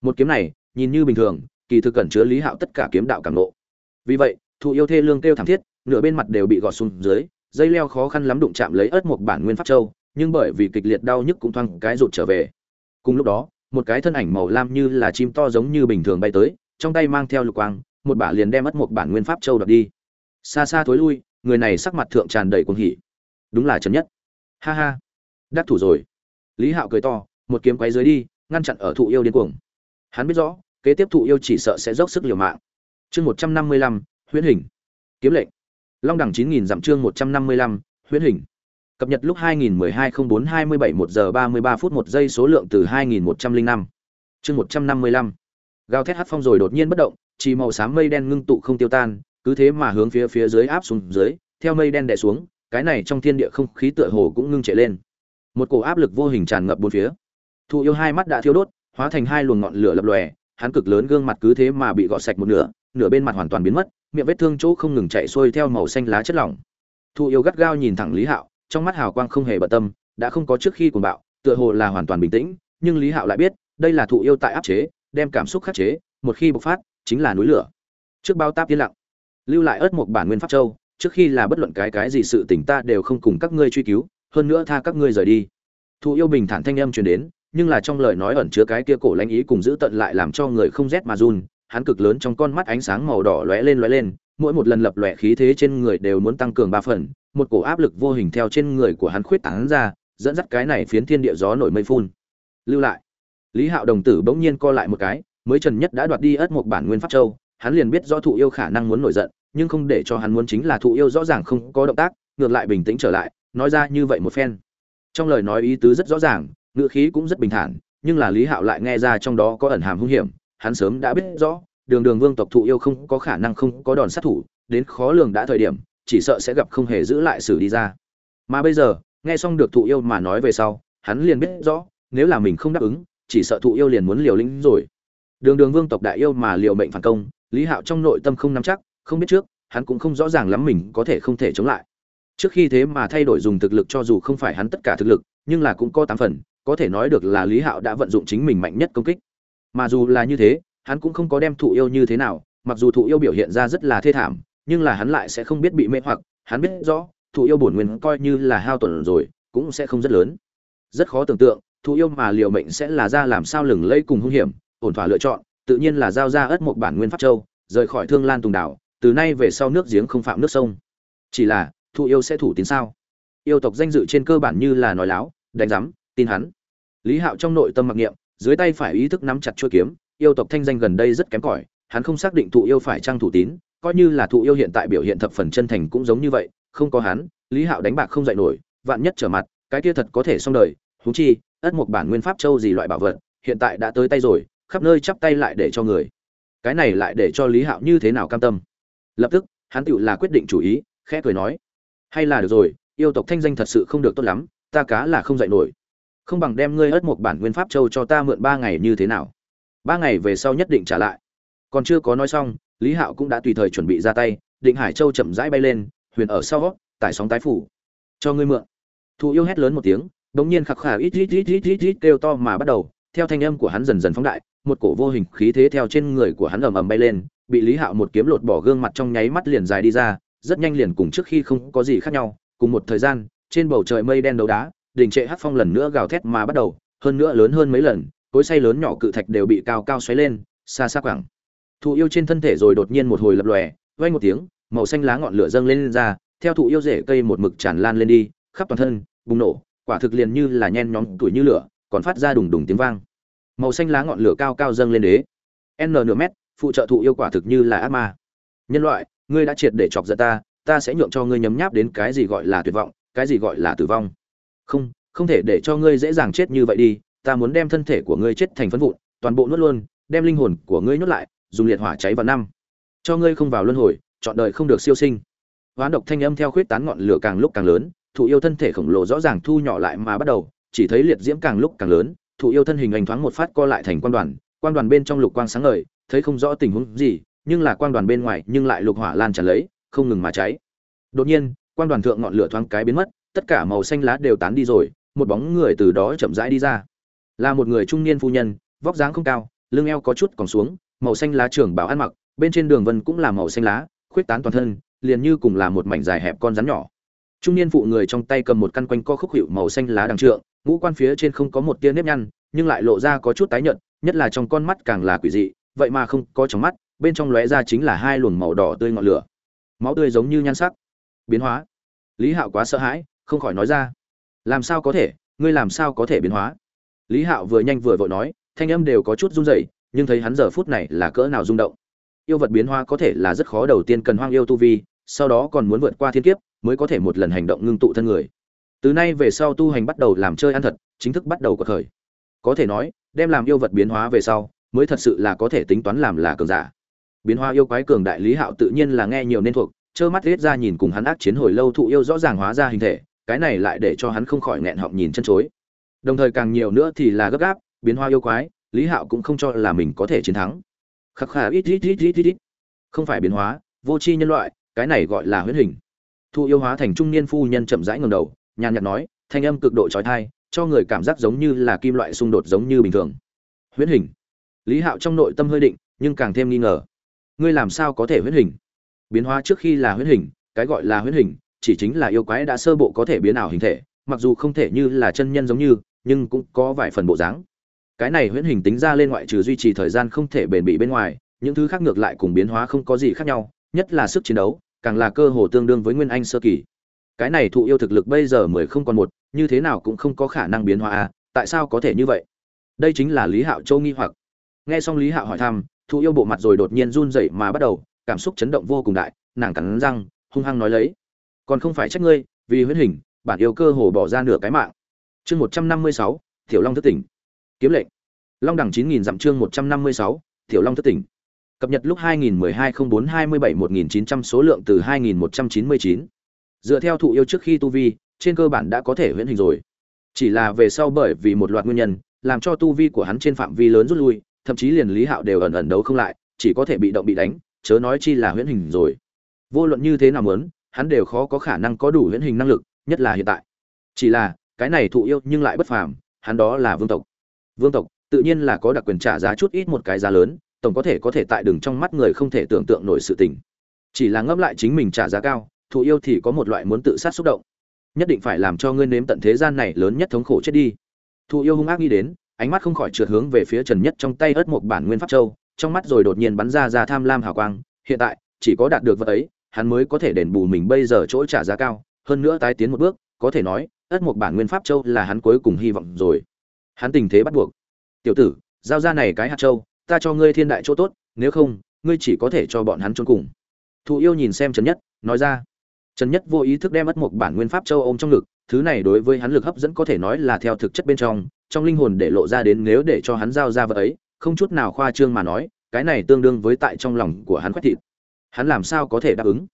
Một kiếm này, nhìn như bình thường, kỳ thực cẩn chứa Lý Hạo tất cả kiếm đạo càng ngộ. Vì vậy, thụ yêu thê lương kêu thảm thiết, nửa bên mặt đều bị gọt xuống dưới, dây leo khó khăn lắm đụng chạm lấy ớt một bản nguyên pháp châu, nhưng bởi vì kịch liệt đau nhức cũng thoáng cái rụt trở về. Cùng lúc đó, một cái thân ảnh màu lam như là chim to giống như bình thường bay tới, trong tay mang theo lục quang, một bả liền đem ớt một bản nguyên pháp châu đoạt đi. Xa xa thối lui, người này sắc mặt thượng tràn đầy cuồng hỉ. Đúng là Trần Nhất. Ha ha, đắc thủ rồi. Lý Hạo cười to, một kiếm quấy dưới đi, ngăn chặn ở thụ yêu điên cuồng. Hắn biết rõ, kế tiếp thụ yêu chỉ sợ sẽ dốc sức liều mạng. Chương một trăm năm mươi lăm huyễn hình. Kiếm lệnh. Long đẳng chín nghìn dặm chương một trăm năm mươi lăm huyễn hình. Cập nhật lúc 2012-04-27 1 giờ 33 phút 1 giây số lượng từ 2105. Chương 155. Gào thét hắt phong rồi đột nhiên bất động, chỉ màu xám mây đen ngưng tụ không tiêu tan, cứ thế mà hướng phía phía dưới áp xuống dưới, theo mây đen đè xuống, cái này trong thiên địa không khí tựa hồ cũng ngưng trệ lên. Một cổ áp lực vô hình tràn ngập bốn phía. Thu yêu hai mắt đã thiêu đốt, hóa thành hai luồng ngọn lửa lập lòe, hắn cực lớn gương mặt cứ thế mà bị gọt sạch một nửa, nửa bên mặt hoàn toàn biến mất, miệng vết thương chỗ không ngừng chạy xuôi theo màu xanh lá chất lỏng. Thu yêu gắt gao nhìn thẳng Lý Hạo, trong mắt hào quang không hề bận tâm, đã không có trước khi cuồng bạo, tựa hồ là hoàn toàn bình tĩnh, nhưng Lý Hạo lại biết, đây là thụ yêu tại áp chế, đem cảm xúc khắc chế, một khi bộc phát, chính là núi lửa. Trước bao táp yên lặng, lưu lại ớt một bản nguyên pháp châu, trước khi là bất luận cái cái gì sự tình ta đều không cùng các ngươi truy cứu, hơn nữa tha các ngươi rời đi. Thụ yêu bình thản thanh âm truyền đến, nhưng là trong lời nói ẩn chứa cái kia cổ lãnh ý cùng giữ tận lại làm cho người không rét mà run, hắn cực lớn trong con mắt ánh sáng màu đỏ lóe lên lóe lên, mỗi một lần lập lòe khí thế trên người đều muốn tăng cường ba phần, một cổ áp lực vô hình theo trên người của hắn khuyết tán ra, dẫn dắt cái này phiến thiên địa gió nổi mây phun. Lưu lại. Lý Hạo đồng tử bỗng nhiên co lại một cái, mới Trần Nhất đã đoạt đi ớt một bản nguyên pháp châu, hắn liền biết rõ thụ yêu khả năng muốn nổi giận, nhưng không để cho hắn muốn chính là thụ yêu rõ ràng không có động tác, ngược lại bình tĩnh trở lại, nói ra như vậy một phen. Trong lời nói ý tứ rất rõ ràng, ngữ khí cũng rất bình thản, nhưng là Lý Hạo lại nghe ra trong đó có ẩn hàm hung hiểm, hắn sớm đã biết rõ, Đường Đường Vương tộc thụ yêu không có khả năng không có đòn sát thủ, đến khó lường đã thời điểm, chỉ sợ sẽ gặp không hề giữ lại xử đi ra. Mà bây giờ, nghe xong được thụ yêu mà nói về sau, hắn liền biết rõ, nếu là mình không đáp ứng, chỉ sợ thụ yêu liền muốn liều lĩnh rồi. Đường Đường Vương tộc đại yêu mà liều mệnh phản công, Lý Hạo trong nội tâm không nắm chắc, không biết trước, hắn cũng không rõ ràng lắm mình có thể không thể chống lại. Trước khi thế mà thay đổi dùng thực lực cho dù không phải hắn tất cả thực lực, nhưng là cũng có tám phần, có thể nói được là Lý Hạo đã vận dụng chính mình mạnh nhất công kích. Mà dù là như thế, hắn cũng không có đem thụ yêu như thế nào, mặc dù thụ yêu biểu hiện ra rất là thê thảm, nhưng là hắn lại sẽ không biết bị mê hoặc, hắn biết rõ, thụ yêu bổn nguyên coi như là hao tuần rồi, cũng sẽ không rất lớn. Rất khó tưởng tượng, thụ yêu mà liều mệnh sẽ là ra làm sao lừng lây cùng hung hiểm, ổn thỏa lựa chọn, tự nhiên là giao ra ất một bản nguyên pháp châu, rời khỏi Thương Lan Tùng đảo, từ nay về sau nước giếng không phạm nước sông. Chỉ là, thụ yêu sẽ thủ tín sao? Yêu tộc danh dự trên cơ bản như là nói láo, đánh giám tin hắn. Lý Hạo trong nội tâm mặc niệm, dưới tay phải ý thức nắm chặt chuôi kiếm, yêu tộc thanh danh gần đây rất kém cỏi, hắn không xác định thụ yêu phải trang thủ tín, coi như là thụ yêu hiện tại biểu hiện thập phần chân thành cũng giống như vậy, không có hắn, Lý Hạo đánh bạc không dậy nổi, vạn nhất trở mặt, cái kia thật có thể xong đời, huống chi, ất một bản nguyên pháp châu gì loại bảo vật, hiện tại đã tới tay rồi, khắp nơi chắp tay lại để cho người. Cái này lại để cho Lý Hạo như thế nào cam tâm. Lập tức, hắn tựu là quyết định chủ ý khẽ cười nói hay là được rồi yêu tộc thanh danh thật sự không được tốt lắm ta cá là không dậy nổi không bằng đem ngươi ớt một bản nguyên pháp châu cho ta mượn ba ngày như thế nào? Ba ngày về sau nhất định trả lại. Còn chưa có nói xong, lý hạo cũng đã tùy thời chuẩn bị ra tay, định hải châu chậm rãi bay lên, huyền ở sau tải sóng tái phủ. Cho ngươi mượn. Thụ yêu hét lớn một tiếng bỗng nhiên khạc khả ít ít ít ít ít ít kêu to mà bắt đầu, theo thanh âm của hắn dần dần phóng đại, một cổ vô hình khí thế theo trên người của hắn ầm ầm bay lên, bị lý hạo một kiếm lột bỏ gương mặt trong nháy mắt liền dài đi ra, rất nhanh liền cùng trước khi không có gì khác nhau, cùng một thời gian, trên bầu trời mây đen đấu đá đình trệ hát phong lần nữa gào thét mà bắt đầu hơn nữa lớn hơn mấy lần cối say lớn nhỏ cự thạch đều bị cao cao xoáy lên xa xa quẳng. Thụ yêu trên thân thể rồi đột nhiên một hồi lập lòe vay một tiếng màu xanh lá ngọn lửa dâng lên, lên ra theo thụ yêu rễ cây một mực tràn lan lên đi khắp toàn thân bùng nổ quả thực liền như là nhen nhóm tuổi như lửa còn phát ra đùng đùng tiếng vang. Màu xanh lá ngọn lửa cao cao dâng lên đế. N nửa mét phụ trợ thụ yêu quả thực như là ác ma. Nhân loại ngươi đã triệt để chọc giận ta ta sẽ nhượng cho ngươi nhấm nháp đến cái gì gọi là tuyệt vọng cái gì gọi là tử vong không không thể để cho ngươi dễ dàng chết như vậy đi, ta muốn đem thân thể của ngươi chết thành phân vụn, toàn bộ nuốt luôn, đem linh hồn của ngươi nuốt lại, dùng liệt hỏa cháy vào năm. Cho ngươi không vào luân hồi, chọn đời không được siêu sinh. Hoán độc thanh âm theo khuyết tán ngọn lửa càng lúc càng lớn, thụ yêu thân thể khổng lồ rõ ràng thu nhỏ lại mà bắt đầu, chỉ thấy liệt diễm càng lúc càng lớn, thụ yêu thân hình ảnh thoáng một phát co lại thành quan đoàn quan đoàn bên trong lục quang sáng ngời, thấy không rõ tình huống gì, nhưng là quan đoàn bên ngoài nhưng lại lục hỏa lan tràn lấy, không ngừng mà cháy. Đột nhiên quan đoàn thượng ngọn lửa thoáng cái biến mất tất cả màu xanh lá đều tán đi rồi, một bóng người từ đó chậm rãi đi ra. Là một người trung niên phu nhân, vóc dáng không cao, lưng eo có chút còn xuống, màu xanh lá trưởng bảo ăn mặc, bên trên đường vân cũng là màu xanh lá, khuyết tán toàn thân, liền như cùng là một mảnh dài hẹp con rắn nhỏ. Trung niên phụ người trong tay cầm một căn quanh co khúc hiệu màu xanh lá đằng trượng, ngũ quan phía trên không có một tia nếp nhăn, nhưng lại lộ ra có chút tái nhợt, nhất là trong con mắt càng là quỷ dị, vậy mà không có trong mắt, bên trong lóe ra chính là hai luồng màu đỏ tươi ngọn lửa. Máu tươi giống như nhan sắc. Biến hóa. Lý hạo quá sợ hãi không khỏi nói ra. Làm sao có thể? Ngươi làm sao có thể biến hóa? Lý hạo vừa nhanh vừa vội nói, thanh âm đều có chút run rẩy, nhưng thấy hắn giờ phút này là cỡ nào rung động. Yêu vật biến hóa có thể là rất khó đầu tiên cần hoang yêu tu vi, sau đó còn muốn vượt qua thiên kiếp, mới có thể một lần hành động ngưng tụ thân người. Từ nay về sau tu hành bắt đầu làm chơi ăn thật, chính thức bắt đầu cuộc khởi. Có thể nói, đem làm yêu vật biến hóa về sau, mới thật sự là có thể tính toán làm là cường giả. Biến hóa yêu quái cường đại lý hạo tự nhiên là nghe nhiều nên thuộc, trơ mắt riết ra nhìn cùng hắn ác chiến hồi lâu thụ yêu rõ ràng hóa ra hình thể cái này lại để cho hắn không khỏi nghẹn họng nhìn chân chối. Đồng thời càng nhiều nữa thì là gấp gáp, biến hoa yêu quái, lý hạo cũng không cho là mình có thể chiến thắng. Khắc khả ít ít ít ít ít ít. Không phải biến hóa, vô tri nhân loại, cái này gọi là huyễn hình. Thụ yêu hóa thành trung niên phu nhân chậm rãi ngầm đầu, nhàn nhạt nói, thanh âm cực độ trói thai cho người cảm giác giống như là kim loại xung đột giống như bình thường. Huyễn hình. Lý hạo trong nội tâm hơi định, nhưng càng thêm nghi ngờ. Ngươi làm sao có thể huyễn hình? Biến hóa trước khi là huyễn hình, cái gọi là huyễn hình chỉ chính là yêu quái đã sơ bộ có thể biến ảo hình thể mặc dù không thể như là chân nhân giống như nhưng cũng có vài phần bộ dáng. Cái này huyễn hình tính ra lên ngoại trừ duy trì thời gian không thể bền bỉ bên ngoài những thứ khác ngược lại cùng biến hóa không có gì khác nhau nhất là sức chiến đấu càng là cơ hồ tương đương với nguyên anh sơ kỳ. Cái này thụ yêu thực lực bây giờ mười không còn một như thế nào cũng không có khả năng biến hóa a, tại sao có thể như vậy? Đây chính là lý hạo châu nghi hoặc. Nghe xong lý hạo hỏi thăm thụ yêu bộ mặt rồi đột nhiên run rẩy mà bắt đầu cảm xúc chấn động vô cùng đại nàng cắn răng hung hăng nói lấy còn không phải trách ngươi vì huyết hình bản yêu cơ hồ bỏ ra nửa cái mạng chương một trăm năm mươi sáu tiểu long thất tỉnh kiếm lệnh long đẳng chín nghìn dặm chương một trăm năm mươi sáu tiểu long thất tỉnh cập nhật lúc 2012 04 27 1900 số lượng từ 2199. Dựa theo thụ yêu trước khi tu vi, trên cơ bản đã có thể huyễn hình rồi. Chỉ là về sau bởi vì một loạt nguyên nhân, làm cho tu vi của hắn trên phạm vi lớn rút lui, thậm chí liền Lý Hạo đều ẩn ẩn đấu không lại, chỉ có thể bị động bị đánh, chớ nói chi là huyễn hình rồi. Vô luận như thế nào muốn, hắn đều khó có khả năng có đủ huyễn hình năng lực, nhất là hiện tại. Chỉ là, cái này thụ yêu nhưng lại bất phàm, hắn đó là vương tộc. Vương tộc, tự nhiên là có đặc quyền trả giá chút ít một cái giá lớn, tổng có thể có thể tại đường trong mắt người không thể tưởng tượng nổi sự tình. Chỉ là ngẫm lại chính mình trả giá cao, thụ yêu thì có một loại muốn tự sát xúc động. Nhất định phải làm cho ngươi nếm tận thế gian này lớn nhất thống khổ chết đi. Thụ yêu hung ác nghĩ đến, ánh mắt không khỏi trượt hướng về phía Trần Nhất trong tay ớt một bản nguyên pháp châu, trong mắt rồi đột nhiên bắn ra ra tham lam hào quang, hiện tại, chỉ có đạt được vật ấy, hắn mới có thể đền bù mình bây giờ chỗ trả giá cao, hơn nữa tái tiến một bước, có thể nói, ất một bản nguyên pháp châu là hắn cuối cùng hy vọng rồi. Hắn tình thế bắt buộc. "Tiểu tử, giao ra này cái hạt châu, ta cho ngươi thiên đại chỗ tốt, nếu không, ngươi chỉ có thể cho bọn hắn chôn cùng." Thụ yêu nhìn xem Trần Nhất, nói ra. Trần Nhất vô ý thức đem ất một bản nguyên pháp châu ôm trong ngực, thứ này đối với hắn lực hấp dẫn có thể nói là theo thực chất bên trong, trong linh hồn để lộ ra đến nếu để cho hắn giao ra vật ấy, không chút nào khoa trương mà nói, cái này tương đương với tại trong lòng của hắn khoét thịt. Hắn làm sao có thể đáp ứng?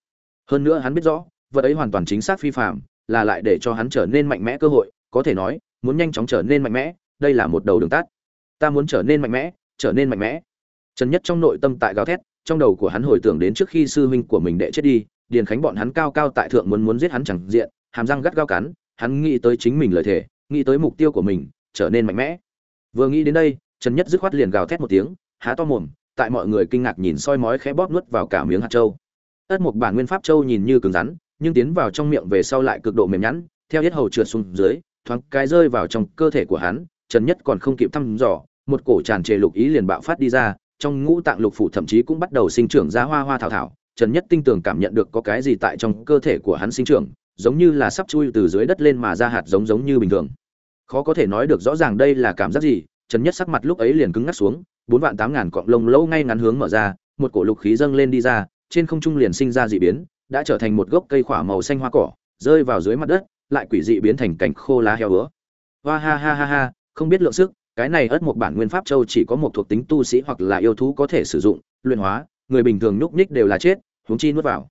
hơn nữa hắn biết rõ, vật ấy hoàn toàn chính xác phi phạm, là lại để cho hắn trở nên mạnh mẽ cơ hội, có thể nói, muốn nhanh chóng trở nên mạnh mẽ, đây là một đầu đường tắt. Ta muốn trở nên mạnh mẽ, trở nên mạnh mẽ. Trần nhất trong nội tâm tại gào thét, trong đầu của hắn hồi tưởng đến trước khi sư huynh của mình đệ chết đi, điền khánh bọn hắn cao cao tại thượng muốn muốn giết hắn chẳng diện, hàm răng gắt gao cắn, hắn nghĩ tới chính mình lời thề, nghĩ tới mục tiêu của mình, trở nên mạnh mẽ. Vừa nghĩ đến đây, trần nhất dứt khoát liền gào thét một tiếng, há to mồm tại mọi người kinh ngạc nhìn soi mói khẽ bóp nuốt vào cả miếng hạt châu ất một bản nguyên pháp châu nhìn như cứng rắn, nhưng tiến vào trong miệng về sau lại cực độ mềm nhẵn, theo huyết hầu trượt xuống dưới, thoáng cái rơi vào trong cơ thể của hắn, trần nhất còn không kịp thăm dò, một cổ tràn trề lục ý liền bạo phát đi ra, trong ngũ tạng lục phủ thậm chí cũng bắt đầu sinh trưởng ra hoa hoa thảo thảo, trần nhất tinh tường cảm nhận được có cái gì tại trong cơ thể của hắn sinh trưởng, giống như là sắp chui từ dưới đất lên mà ra hạt giống giống như bình thường. Khó có thể nói được rõ ràng đây là cảm giác gì, trần nhất sắc mặt lúc ấy liền cứng ngắc xuống bốn vạn tám ngàn cọng lông lâu ngay ngắn hướng mở ra, một cổ lục khí dâng lên đi ra, trên không trung liền sinh ra dị biến, đã trở thành một gốc cây khỏa màu xanh hoa cỏ, rơi vào dưới mặt đất, lại quỷ dị biến thành cảnh khô lá heo ứa hoa ha ha ha ha, không biết lượng sức, cái này ớt một bản nguyên pháp châu chỉ có một thuộc tính tu sĩ hoặc là yêu thú có thể sử dụng, luyện hóa, người bình thường nhúc nhích đều là chết, huống chi nuốt vào.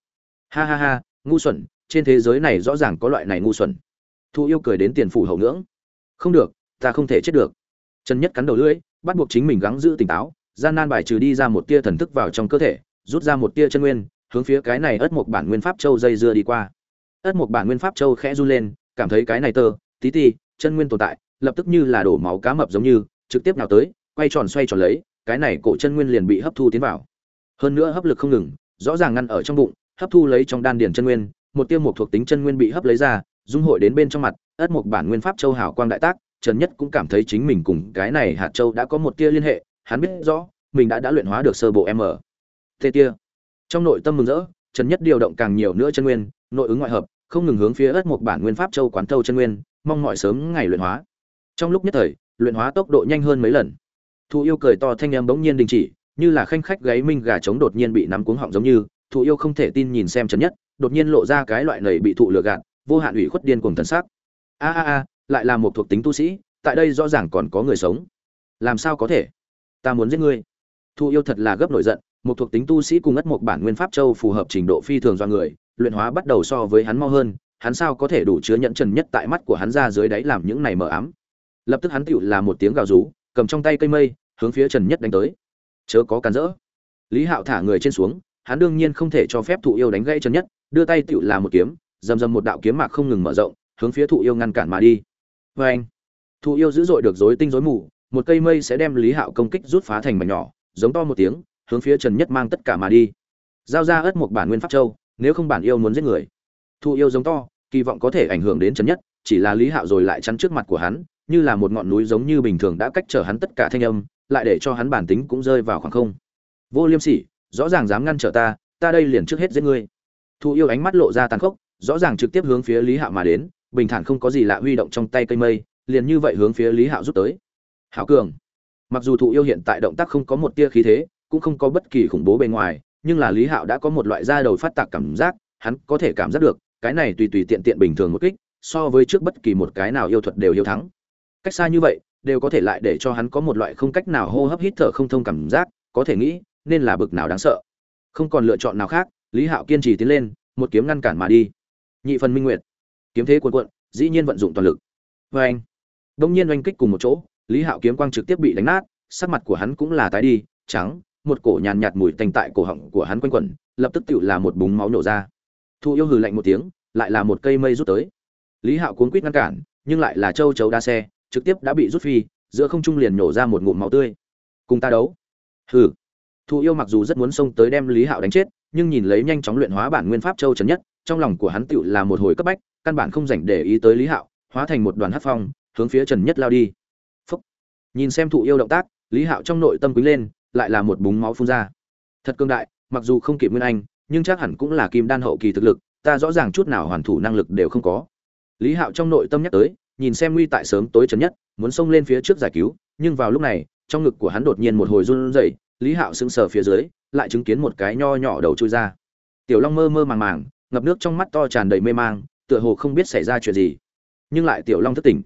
Ha ha ha, ngu xuẩn, trên thế giới này rõ ràng có loại này ngu xuẩn. Thu yêu cười đến tiền phủ hậu ngưỡng. Không được, ta không thể chết được trần nhất cắn đầu lưỡi, bắt buộc chính mình gắng giữ tỉnh táo, gian nan bài trừ đi ra một tia thần thức vào trong cơ thể, rút ra một tia chân nguyên, hướng phía cái này ớt một bản nguyên pháp châu dây dưa đi qua. Ớt một bản nguyên pháp châu khẽ run lên, cảm thấy cái này tơ, tí ti, chân nguyên tồn tại, lập tức như là đổ máu cá mập giống như, trực tiếp nào tới, quay tròn xoay tròn lấy, cái này cổ chân nguyên liền bị hấp thu tiến vào. Hơn nữa hấp lực không ngừng, rõ ràng ngăn ở trong bụng, hấp thu lấy trong đan điền chân nguyên, một tiêu một thuộc tính chân nguyên bị hấp lấy ra, dung hội đến bên trong mặt, ất một bản nguyên pháp châu hảo quang đại tác trần nhất cũng cảm thấy chính mình cùng cái này hạt châu đã có một tia liên hệ, hắn biết rõ, mình đã đã luyện hóa được sơ bộ m. Tê tia trong nội tâm mừng rỡ, trần nhất điều động càng nhiều nữa chân nguyên, nội ứng ngoại hợp, không ngừng hướng phía ất một bản nguyên pháp châu quán thâu chân nguyên, mong mọi sớm ngày luyện hóa. Trong lúc nhất thời, luyện hóa tốc độ nhanh hơn mấy lần. Thu yêu cười to thanh âm bỗng nhiên đình chỉ, như là khanh khách gáy minh gà trống đột nhiên bị nắm cuống họng giống như Thu yêu không thể tin nhìn xem trần nhất, đột nhiên lộ ra cái loại nảy bị thụ lừa gạt, vô hạn ủy khuất điên cuồng thần sắc. A a a lại là một thuộc tính tu sĩ, tại đây rõ ràng còn có người sống. Làm sao có thể? Ta muốn giết ngươi. Thụ yêu thật là gấp nổi giận, một thuộc tính tu sĩ cùng ất một bản nguyên pháp châu phù hợp trình độ phi thường do người, luyện hóa bắt đầu so với hắn mau hơn, hắn sao có thể đủ chứa nhận trần nhất tại mắt của hắn ra dưới đáy làm những này mờ ám? Lập tức hắn tựu là một tiếng gào rú, cầm trong tay cây mây, hướng phía trần nhất đánh tới. Chớ có cản rỡ. Lý hạo thả người trên xuống, hắn đương nhiên không thể cho phép thụ yêu đánh gãy trần nhất, đưa tay tựu là một kiếm, dầm dầm một đạo kiếm mạc không ngừng mở rộng, hướng phía thụ yêu ngăn cản mà đi vê anh, thụ yêu dữ dội được rối tinh rối mù, một cây mây sẽ đem lý hạo công kích rút phá thành mảnh nhỏ, giống to một tiếng, hướng phía trần nhất mang tất cả mà đi. Giao ra ớt một bản nguyên pháp châu, nếu không bản yêu muốn giết người. Thụ yêu giống to, kỳ vọng có thể ảnh hưởng đến trần nhất, chỉ là lý hạo rồi lại chắn trước mặt của hắn, như là một ngọn núi giống như bình thường đã cách trở hắn tất cả thanh âm, lại để cho hắn bản tính cũng rơi vào khoảng không. Vô liêm sỉ, rõ ràng dám ngăn trở ta ta đây liền trước hết giết ngươi. Thụ yêu ánh mắt lộ ra tàn khốc, rõ ràng trực tiếp hướng phía lý hạo mà đến bình thản không có gì lạ huy động trong tay cây mây, liền như vậy hướng phía lý hạo rút tới. Hảo cường, mặc dù thụ yêu hiện tại động tác không có một tia khí thế, cũng không có bất kỳ khủng bố bên ngoài, nhưng là lý hạo đã có một loại da đầu phát tạc cảm giác, hắn có thể cảm giác được, cái này tùy tùy tiện tiện bình thường một kích, so với trước bất kỳ một cái nào yêu thuật đều yêu thắng. Cách xa như vậy, đều có thể lại để cho hắn có một loại không cách nào hô hấp hít thở không thông cảm giác, có thể nghĩ, nên là bực nào đáng sợ. Không còn lựa chọn nào khác, lý hạo kiên trì tiến lên, một kiếm ngăn cản mà đi. Nhị phần minh nguyệt kiếm thế cuồn cuộn, dĩ nhiên vận dụng toàn lực. Và anh đông nhiên oanh kích cùng một chỗ, lý hạo kiếm quang trực tiếp bị đánh nát, sắc mặt của hắn cũng là tái đi, trắng, một cổ nhàn nhạt mùi tanh tại cổ họng của hắn quanh quẩn, lập tức tựu là một búng máu nổ ra. Thu yêu hừ lạnh một tiếng, lại là một cây mây rút tới. Lý hạo cuốn quýt ngăn cản, nhưng lại là châu chấu đa xe, trực tiếp đã bị rút phi, giữa không trung liền nổ ra một ngụm máu tươi. Cùng ta đấu. Hừ. Thu yêu mặc dù rất muốn xông tới đem lý hạo đánh chết, nhưng nhìn lấy nhanh chóng luyện hóa bản nguyên pháp châu trấn nhất, trong lòng của hắn tựu là một hồi cấp bách căn bản không dành để ý tới lý hạo, hóa thành một đoàn hát phong, hướng phía trần nhất lao đi. Phúc. nhìn xem thụ yêu động tác, lý hạo trong nội tâm quý lên, lại là một búng máu phun ra. Thật cương đại, mặc dù không kịp nguyên anh, nhưng chắc hẳn cũng là kim đan hậu kỳ thực lực, ta rõ ràng chút nào hoàn thủ năng lực đều không có. Lý hạo trong nội tâm nhắc tới, nhìn xem nguy tại sớm tối trần nhất, muốn xông lên phía trước giải cứu, nhưng vào lúc này, trong ngực của hắn đột nhiên một hồi run rẩy, lý hạo sững sờ phía dưới, lại chứng kiến một cái nho nhỏ đầu trôi ra. Tiểu long mơ mơ màng màng, ngập nước trong mắt to tràn đầy mê mang tựa hồ không biết xảy ra chuyện gì. Nhưng lại tiểu long thức tỉnh.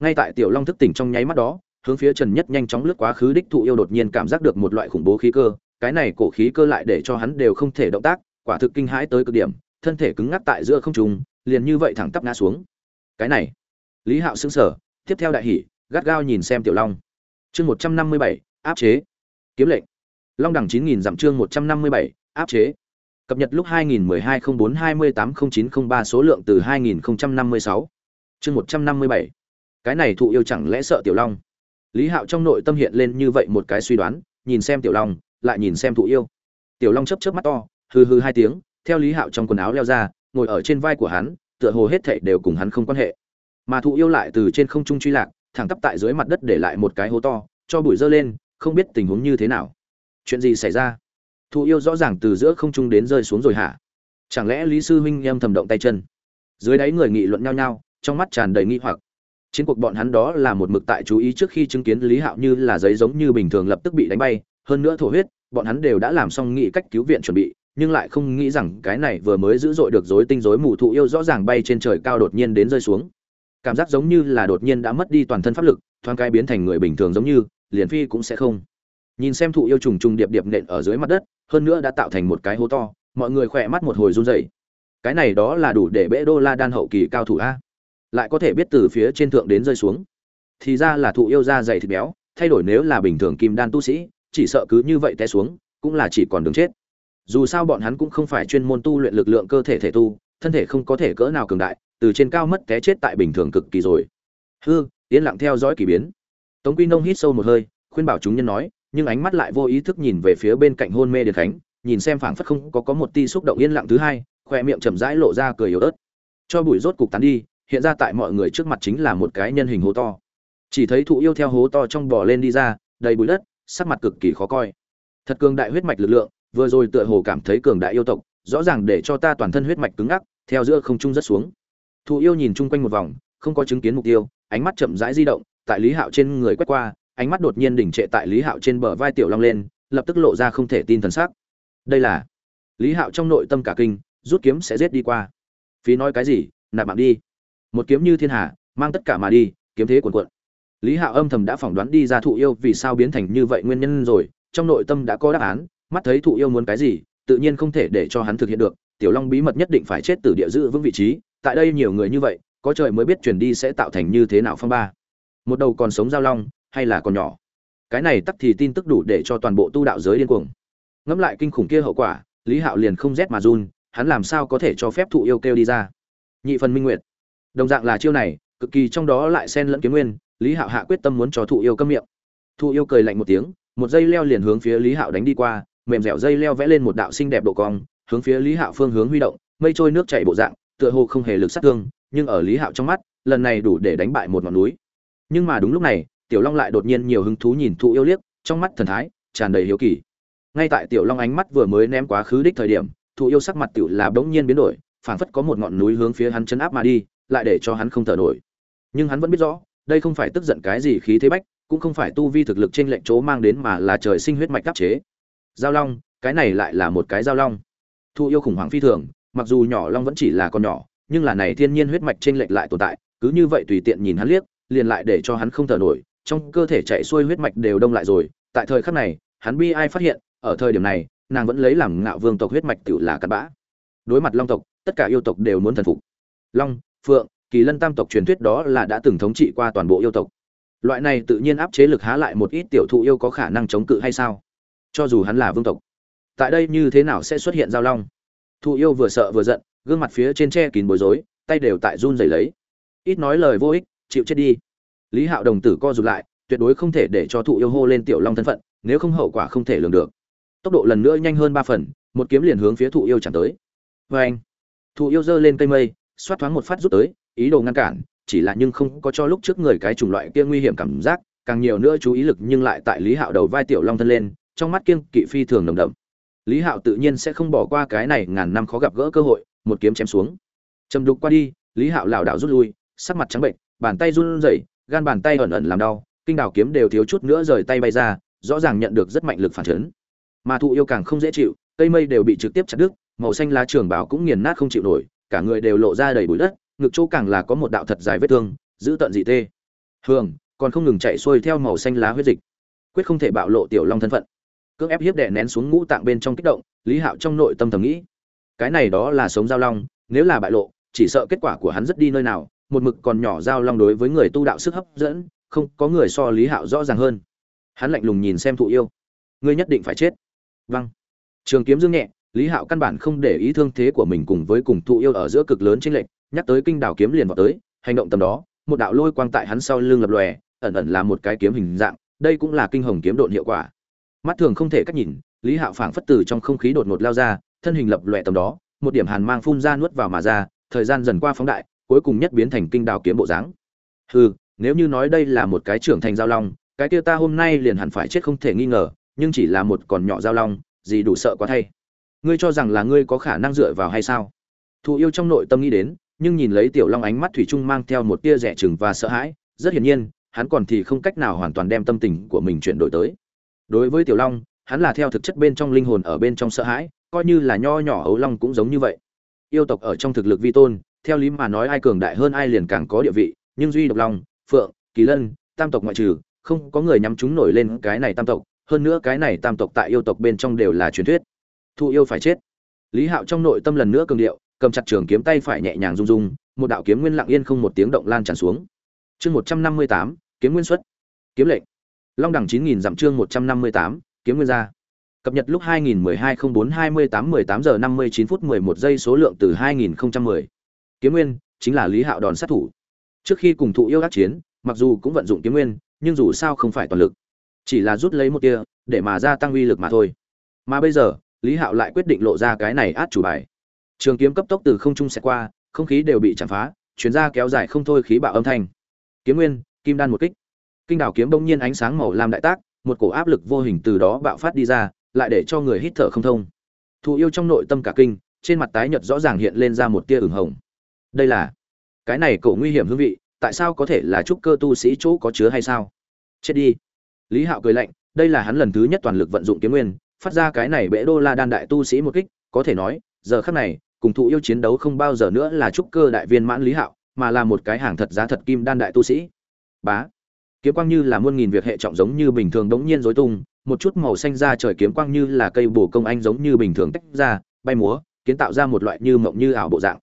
Ngay tại tiểu long thức tỉnh trong nháy mắt đó, hướng phía trần nhất nhanh chóng lướt quá khứ đích thụ yêu đột nhiên cảm giác được một loại khủng bố khí cơ. Cái này cổ khí cơ lại để cho hắn đều không thể động tác, quả thực kinh hãi tới cực điểm, thân thể cứng ngắc tại giữa không trung, liền như vậy thẳng tắp ngã xuống. Cái này, lý hạo sững sờ, tiếp theo đại hỉ, gắt gao nhìn xem tiểu long. Chương một trăm năm mươi bảy, áp chế. Kiếm lệnh. Long đẳng chín nghìn dặm chương một trăm năm mươi bảy, áp chế cập nhật lúc 2012-04-28-0903 số lượng từ 2056 chương 157 cái này thụ yêu chẳng lẽ sợ tiểu long? Lý hạo trong nội tâm hiện lên như vậy một cái suy đoán, nhìn xem tiểu long, lại nhìn xem thụ yêu. Tiểu long chớp chớp mắt to, hừ hừ hai tiếng, theo lý hạo trong quần áo leo ra, ngồi ở trên vai của hắn, tựa hồ hết thảy đều cùng hắn không quan hệ. Mà thụ yêu lại từ trên không trung truy lạc, thẳng tắp tại dưới mặt đất để lại một cái hố to, cho bụi dơ lên, không biết tình huống như thế nào. Chuyện gì xảy ra? Thụ yêu rõ ràng từ giữa không trung đến rơi xuống rồi hả? Chẳng lẽ lý sư huynh em thầm động tay chân? Dưới đáy người nghị luận nhau nhau, trong mắt tràn đầy nghi hoặc. Chiến cuộc bọn hắn đó là một mực tại chú ý trước khi chứng kiến lý hạo như là giấy giống như bình thường lập tức bị đánh bay. Hơn nữa thổ huyết, bọn hắn đều đã làm xong nghị cách cứu viện chuẩn bị, nhưng lại không nghĩ rằng cái này vừa mới dữ dội được rối tinh rối mù thụ yêu rõ ràng bay trên trời cao đột nhiên đến rơi xuống. Cảm giác giống như là đột nhiên đã mất đi toàn thân pháp lực, thoáng cái biến thành người bình thường giống như, liền phi cũng sẽ không nhìn xem thụ yêu trùng trùng điệp điệp nện ở dưới mặt đất, hơn nữa đã tạo thành một cái hố to, mọi người khỏe mắt một hồi run rẩy. Cái này đó là đủ để bẽ đô la đan hậu kỳ cao thủ a. Lại có thể biết từ phía trên thượng đến rơi xuống. Thì ra là thụ yêu da dày thịt béo, thay đổi nếu là bình thường kim đan tu sĩ, chỉ sợ cứ như vậy té xuống, cũng là chỉ còn đường chết. Dù sao bọn hắn cũng không phải chuyên môn tu luyện lực lượng cơ thể thể tu, thân thể không có thể cỡ nào cường đại, từ trên cao mất té chết tại bình thường cực kỳ rồi. Hư, yên lặng theo dõi kỳ biến. Tống quy nông hít sâu một hơi, khuyên bảo chúng nhân nói nhưng ánh mắt lại vô ý thức nhìn về phía bên cạnh hôn mê điền khánh, nhìn xem phảng phất không có có một ti xúc động yên lặng thứ hai, khoe miệng chậm rãi lộ ra cười yếu ớt. Cho bụi rốt cục tán đi, hiện ra tại mọi người trước mặt chính là một cái nhân hình hố to. Chỉ thấy thụ yêu theo hố to trong bò lên đi ra, đầy bụi đất, sắc mặt cực kỳ khó coi. Thật cường đại huyết mạch lực lượng, vừa rồi tựa hồ cảm thấy cường đại yêu tộc, rõ ràng để cho ta toàn thân huyết mạch cứng ngắc, theo giữa không trung rất xuống. Thụ yêu nhìn chung quanh một vòng, không có chứng kiến mục tiêu, ánh mắt chậm rãi di động, tại lý hạo trên người quét qua ánh mắt đột nhiên đỉnh trệ tại lý hạo trên bờ vai tiểu long lên, lập tức lộ ra không thể tin thần sắc. Đây là lý hạo trong nội tâm cả kinh, rút kiếm sẽ giết đi qua. Phí nói cái gì, nạp mạng đi. Một kiếm như thiên hà, mang tất cả mà đi, kiếm thế cuồn cuộn. Lý hạo âm thầm đã phỏng đoán đi ra thụ yêu vì sao biến thành như vậy nguyên nhân rồi, trong nội tâm đã có đáp án, mắt thấy thụ yêu muốn cái gì, tự nhiên không thể để cho hắn thực hiện được. Tiểu long bí mật nhất định phải chết từ địa giữ vững vị trí, tại đây nhiều người như vậy, có trời mới biết truyền đi sẽ tạo thành như thế nào phong ba. Một đầu còn sống giao long hay là còn nhỏ. Cái này tắc thì tin tức đủ để cho toàn bộ tu đạo giới điên cuồng. Ngẫm lại kinh khủng kia hậu quả, lý hạo liền không rét mà run, hắn làm sao có thể cho phép thụ yêu kêu đi ra? Nhị phần minh nguyệt. Đồng dạng là chiêu này, cực kỳ trong đó lại xen lẫn kiếm nguyên, lý hạo hạ quyết tâm muốn cho thụ yêu câm miệng. Thụ yêu cười lạnh một tiếng, một dây leo liền hướng phía lý hạo đánh đi qua, mềm dẻo dây leo vẽ lên một đạo xinh đẹp độ cong, hướng phía lý hạo phương hướng huy động, mây trôi nước chảy bộ dạng, tựa hồ không hề lực sát thương, nhưng ở lý hạo trong mắt, lần này đủ để đánh bại một ngọn núi. Nhưng mà đúng lúc này tiểu long lại đột nhiên nhiều hứng thú nhìn thụ yêu liếc, trong mắt thần thái tràn đầy hiếu kỳ. Ngay tại tiểu long ánh mắt vừa mới ném quá khứ đích thời điểm, thụ yêu sắc mặt tiểu là bỗng nhiên biến đổi, phảng phất có một ngọn núi hướng phía hắn chấn áp mà đi, lại để cho hắn không thở nổi. Nhưng hắn vẫn biết rõ, đây không phải tức giận cái gì khí thế bách, cũng không phải tu vi thực lực trên lệnh chỗ mang đến mà là trời sinh huyết mạch đắc chế. Giao long, cái này lại là một cái giao long. Thụ yêu khủng hoảng phi thường, mặc dù nhỏ long vẫn chỉ là con nhỏ, nhưng là này thiên nhiên huyết mạch trên lệnh lại tồn tại, cứ như vậy tùy tiện nhìn hắn liếc, liền lại để cho hắn không thở nổi trong cơ thể chạy xuôi huyết mạch đều đông lại rồi, tại thời khắc này, hắn bi ai phát hiện, ở thời điểm này, nàng vẫn lấy làm ngạo vương tộc huyết mạch tự là cặn bã. Đối mặt long tộc, tất cả yêu tộc đều muốn thần phục. Long, phượng, kỳ lân tam tộc truyền thuyết đó là đã từng thống trị qua toàn bộ yêu tộc. Loại này tự nhiên áp chế lực há lại một ít tiểu thụ yêu có khả năng chống cự hay sao? Cho dù hắn là vương tộc, tại đây như thế nào sẽ xuất hiện giao long? Thụ yêu vừa sợ vừa giận, gương mặt phía trên che kín bối rối, tay đều tại run rẩy lấy. Ít nói lời vô ích, chịu chết đi lý hạo đồng tử co rụt lại, tuyệt đối không thể để cho thụ yêu hô lên tiểu long thân phận, nếu không hậu quả không thể lường được. Tốc độ lần nữa nhanh hơn ba phần, một kiếm liền hướng phía thụ yêu chẳng tới. Vê anh, thụ yêu giơ lên cây mây, xoát thoáng một phát rút tới, ý đồ ngăn cản, chỉ là nhưng không có cho lúc trước người cái chủng loại kia nguy hiểm cảm giác, càng nhiều nữa chú ý lực nhưng lại tại lý hạo đầu vai tiểu long thân lên, trong mắt kiêng kỵ phi thường nồng đậm. Lý hạo tự nhiên sẽ không bỏ qua cái này ngàn năm khó gặp gỡ cơ hội, một kiếm chém xuống. Chầm đục qua đi, lý hạo lảo đảo rút lui, sắc mặt trắng bệnh bàn tay run rẩy gan bàn tay ẩn ẩn làm đau, kinh đào kiếm đều thiếu chút nữa rời tay bay ra, rõ ràng nhận được rất mạnh lực phản chấn. Mà thụ yêu càng không dễ chịu, cây mây đều bị trực tiếp chặt đứt, màu xanh lá trường bảo cũng nghiền nát không chịu nổi, cả người đều lộ ra đầy bụi đất, ngực chỗ càng là có một đạo thật dài vết thương, giữ tận dị tê. Hường, còn không ngừng chạy xuôi theo màu xanh lá huyết dịch, quyết không thể bạo lộ tiểu long thân phận. Cưỡng ép hiếp đè nén xuống ngũ tạng bên trong kích động, lý hạo trong nội tâm thầm nghĩ, cái này đó là sống giao long, nếu là bại lộ, chỉ sợ kết quả của hắn rất đi nơi nào một mực còn nhỏ giao long đối với người tu đạo sức hấp dẫn, không có người so lý hạo rõ ràng hơn. Hắn lạnh lùng nhìn xem thụ yêu. Ngươi nhất định phải chết. Vâng. Trường kiếm dương nhẹ, lý hạo căn bản không để ý thương thế của mình cùng với cùng thụ yêu ở giữa cực lớn trên lệnh nhắc tới kinh đảo kiếm liền vào tới, hành động tầm đó, một đạo lôi quang tại hắn sau lưng lập lòe, ẩn ẩn là một cái kiếm hình dạng, đây cũng là kinh hồng kiếm độn hiệu quả. Mắt thường không thể cách nhìn, lý hạo phảng phất từ trong không khí đột ngột lao ra, thân hình lập lòe tầm đó, một điểm hàn mang phun ra nuốt vào mà ra, thời gian dần qua phóng đại cuối cùng nhất biến thành kinh đào kiếm bộ dáng. Hừ, nếu như nói đây là một cái trưởng thành giao long, cái kia ta hôm nay liền hẳn phải chết không thể nghi ngờ, nhưng chỉ là một còn nhỏ giao long, gì đủ sợ quá thay. Ngươi cho rằng là ngươi có khả năng dựa vào hay sao? Thụ yêu trong nội tâm nghĩ đến, nhưng nhìn lấy tiểu long ánh mắt thủy chung mang theo một tia rẻ chừng và sợ hãi, rất hiển nhiên, hắn còn thì không cách nào hoàn toàn đem tâm tình của mình chuyển đổi tới. Đối với tiểu long, hắn là theo thực chất bên trong linh hồn ở bên trong sợ hãi, coi như là nho nhỏ ấu long cũng giống như vậy. Yêu tộc ở trong thực lực vi tôn theo lý mà nói ai cường đại hơn ai liền càng có địa vị, nhưng duy độc long, phượng, kỳ lân, tam tộc ngoại trừ, không có người nhắm chúng nổi lên cái này tam tộc, hơn nữa cái này tam tộc tại yêu tộc bên trong đều là truyền thuyết. Thu yêu phải chết. Lý hạo trong nội tâm lần nữa cường điệu, cầm chặt trường kiếm tay phải nhẹ nhàng rung rung, một đạo kiếm nguyên lặng yên không một tiếng động lan tràn xuống. Chương một trăm năm mươi tám, kiếm nguyên xuất. Kiếm lệnh. Long đẳng chín nghìn dặm chương một trăm năm mươi tám, kiếm nguyên ra. cập nhật lúc 2012-04-28-18 giờ 59 phút 11 giây số lượng từ 2010 kiếm nguyên chính là lý hạo đòn sát thủ. Trước khi cùng thụ yêu đắc chiến, mặc dù cũng vận dụng kiếm nguyên, nhưng dù sao không phải toàn lực. Chỉ là rút lấy một tia, để mà gia tăng uy lực mà thôi. Mà bây giờ, lý hạo lại quyết định lộ ra cái này át chủ bài. Trường kiếm cấp tốc từ không trung xẹt qua, không khí đều bị chạm phá, chuyển ra kéo dài không thôi khí bạo âm thanh. Kiếm nguyên, kim đan một kích. Kinh đảo kiếm bỗng nhiên ánh sáng màu lam đại tác, một cổ áp lực vô hình từ đó bạo phát đi ra, lại để cho người hít thở không thông. Thụ yêu trong nội tâm cả kinh, trên mặt tái nhợt rõ ràng hiện lên ra một tia ửng hồng đây là, cái này cậu nguy hiểm hương vị, tại sao có thể là trúc cơ tu sĩ chỗ có chứa hay sao? Chết đi. Lý hạo cười lạnh, đây là hắn lần thứ nhất toàn lực vận dụng kiếm nguyên, phát ra cái này bệ đô la đan đại tu sĩ một kích, có thể nói, giờ khắc này, cùng thụ yêu chiến đấu không bao giờ nữa là trúc cơ đại viên mãn lý hạo, mà là một cái hàng thật giá thật kim đan đại tu sĩ. Bá. Kiếm quang như là muôn nghìn việc hệ trọng giống như bình thường đống nhiên rối tung, một chút màu xanh ra trời kiếm quang như là cây bổ công anh giống như bình thường tách ra, bay múa, kiến tạo ra một loại như mộng như ảo bộ dạng.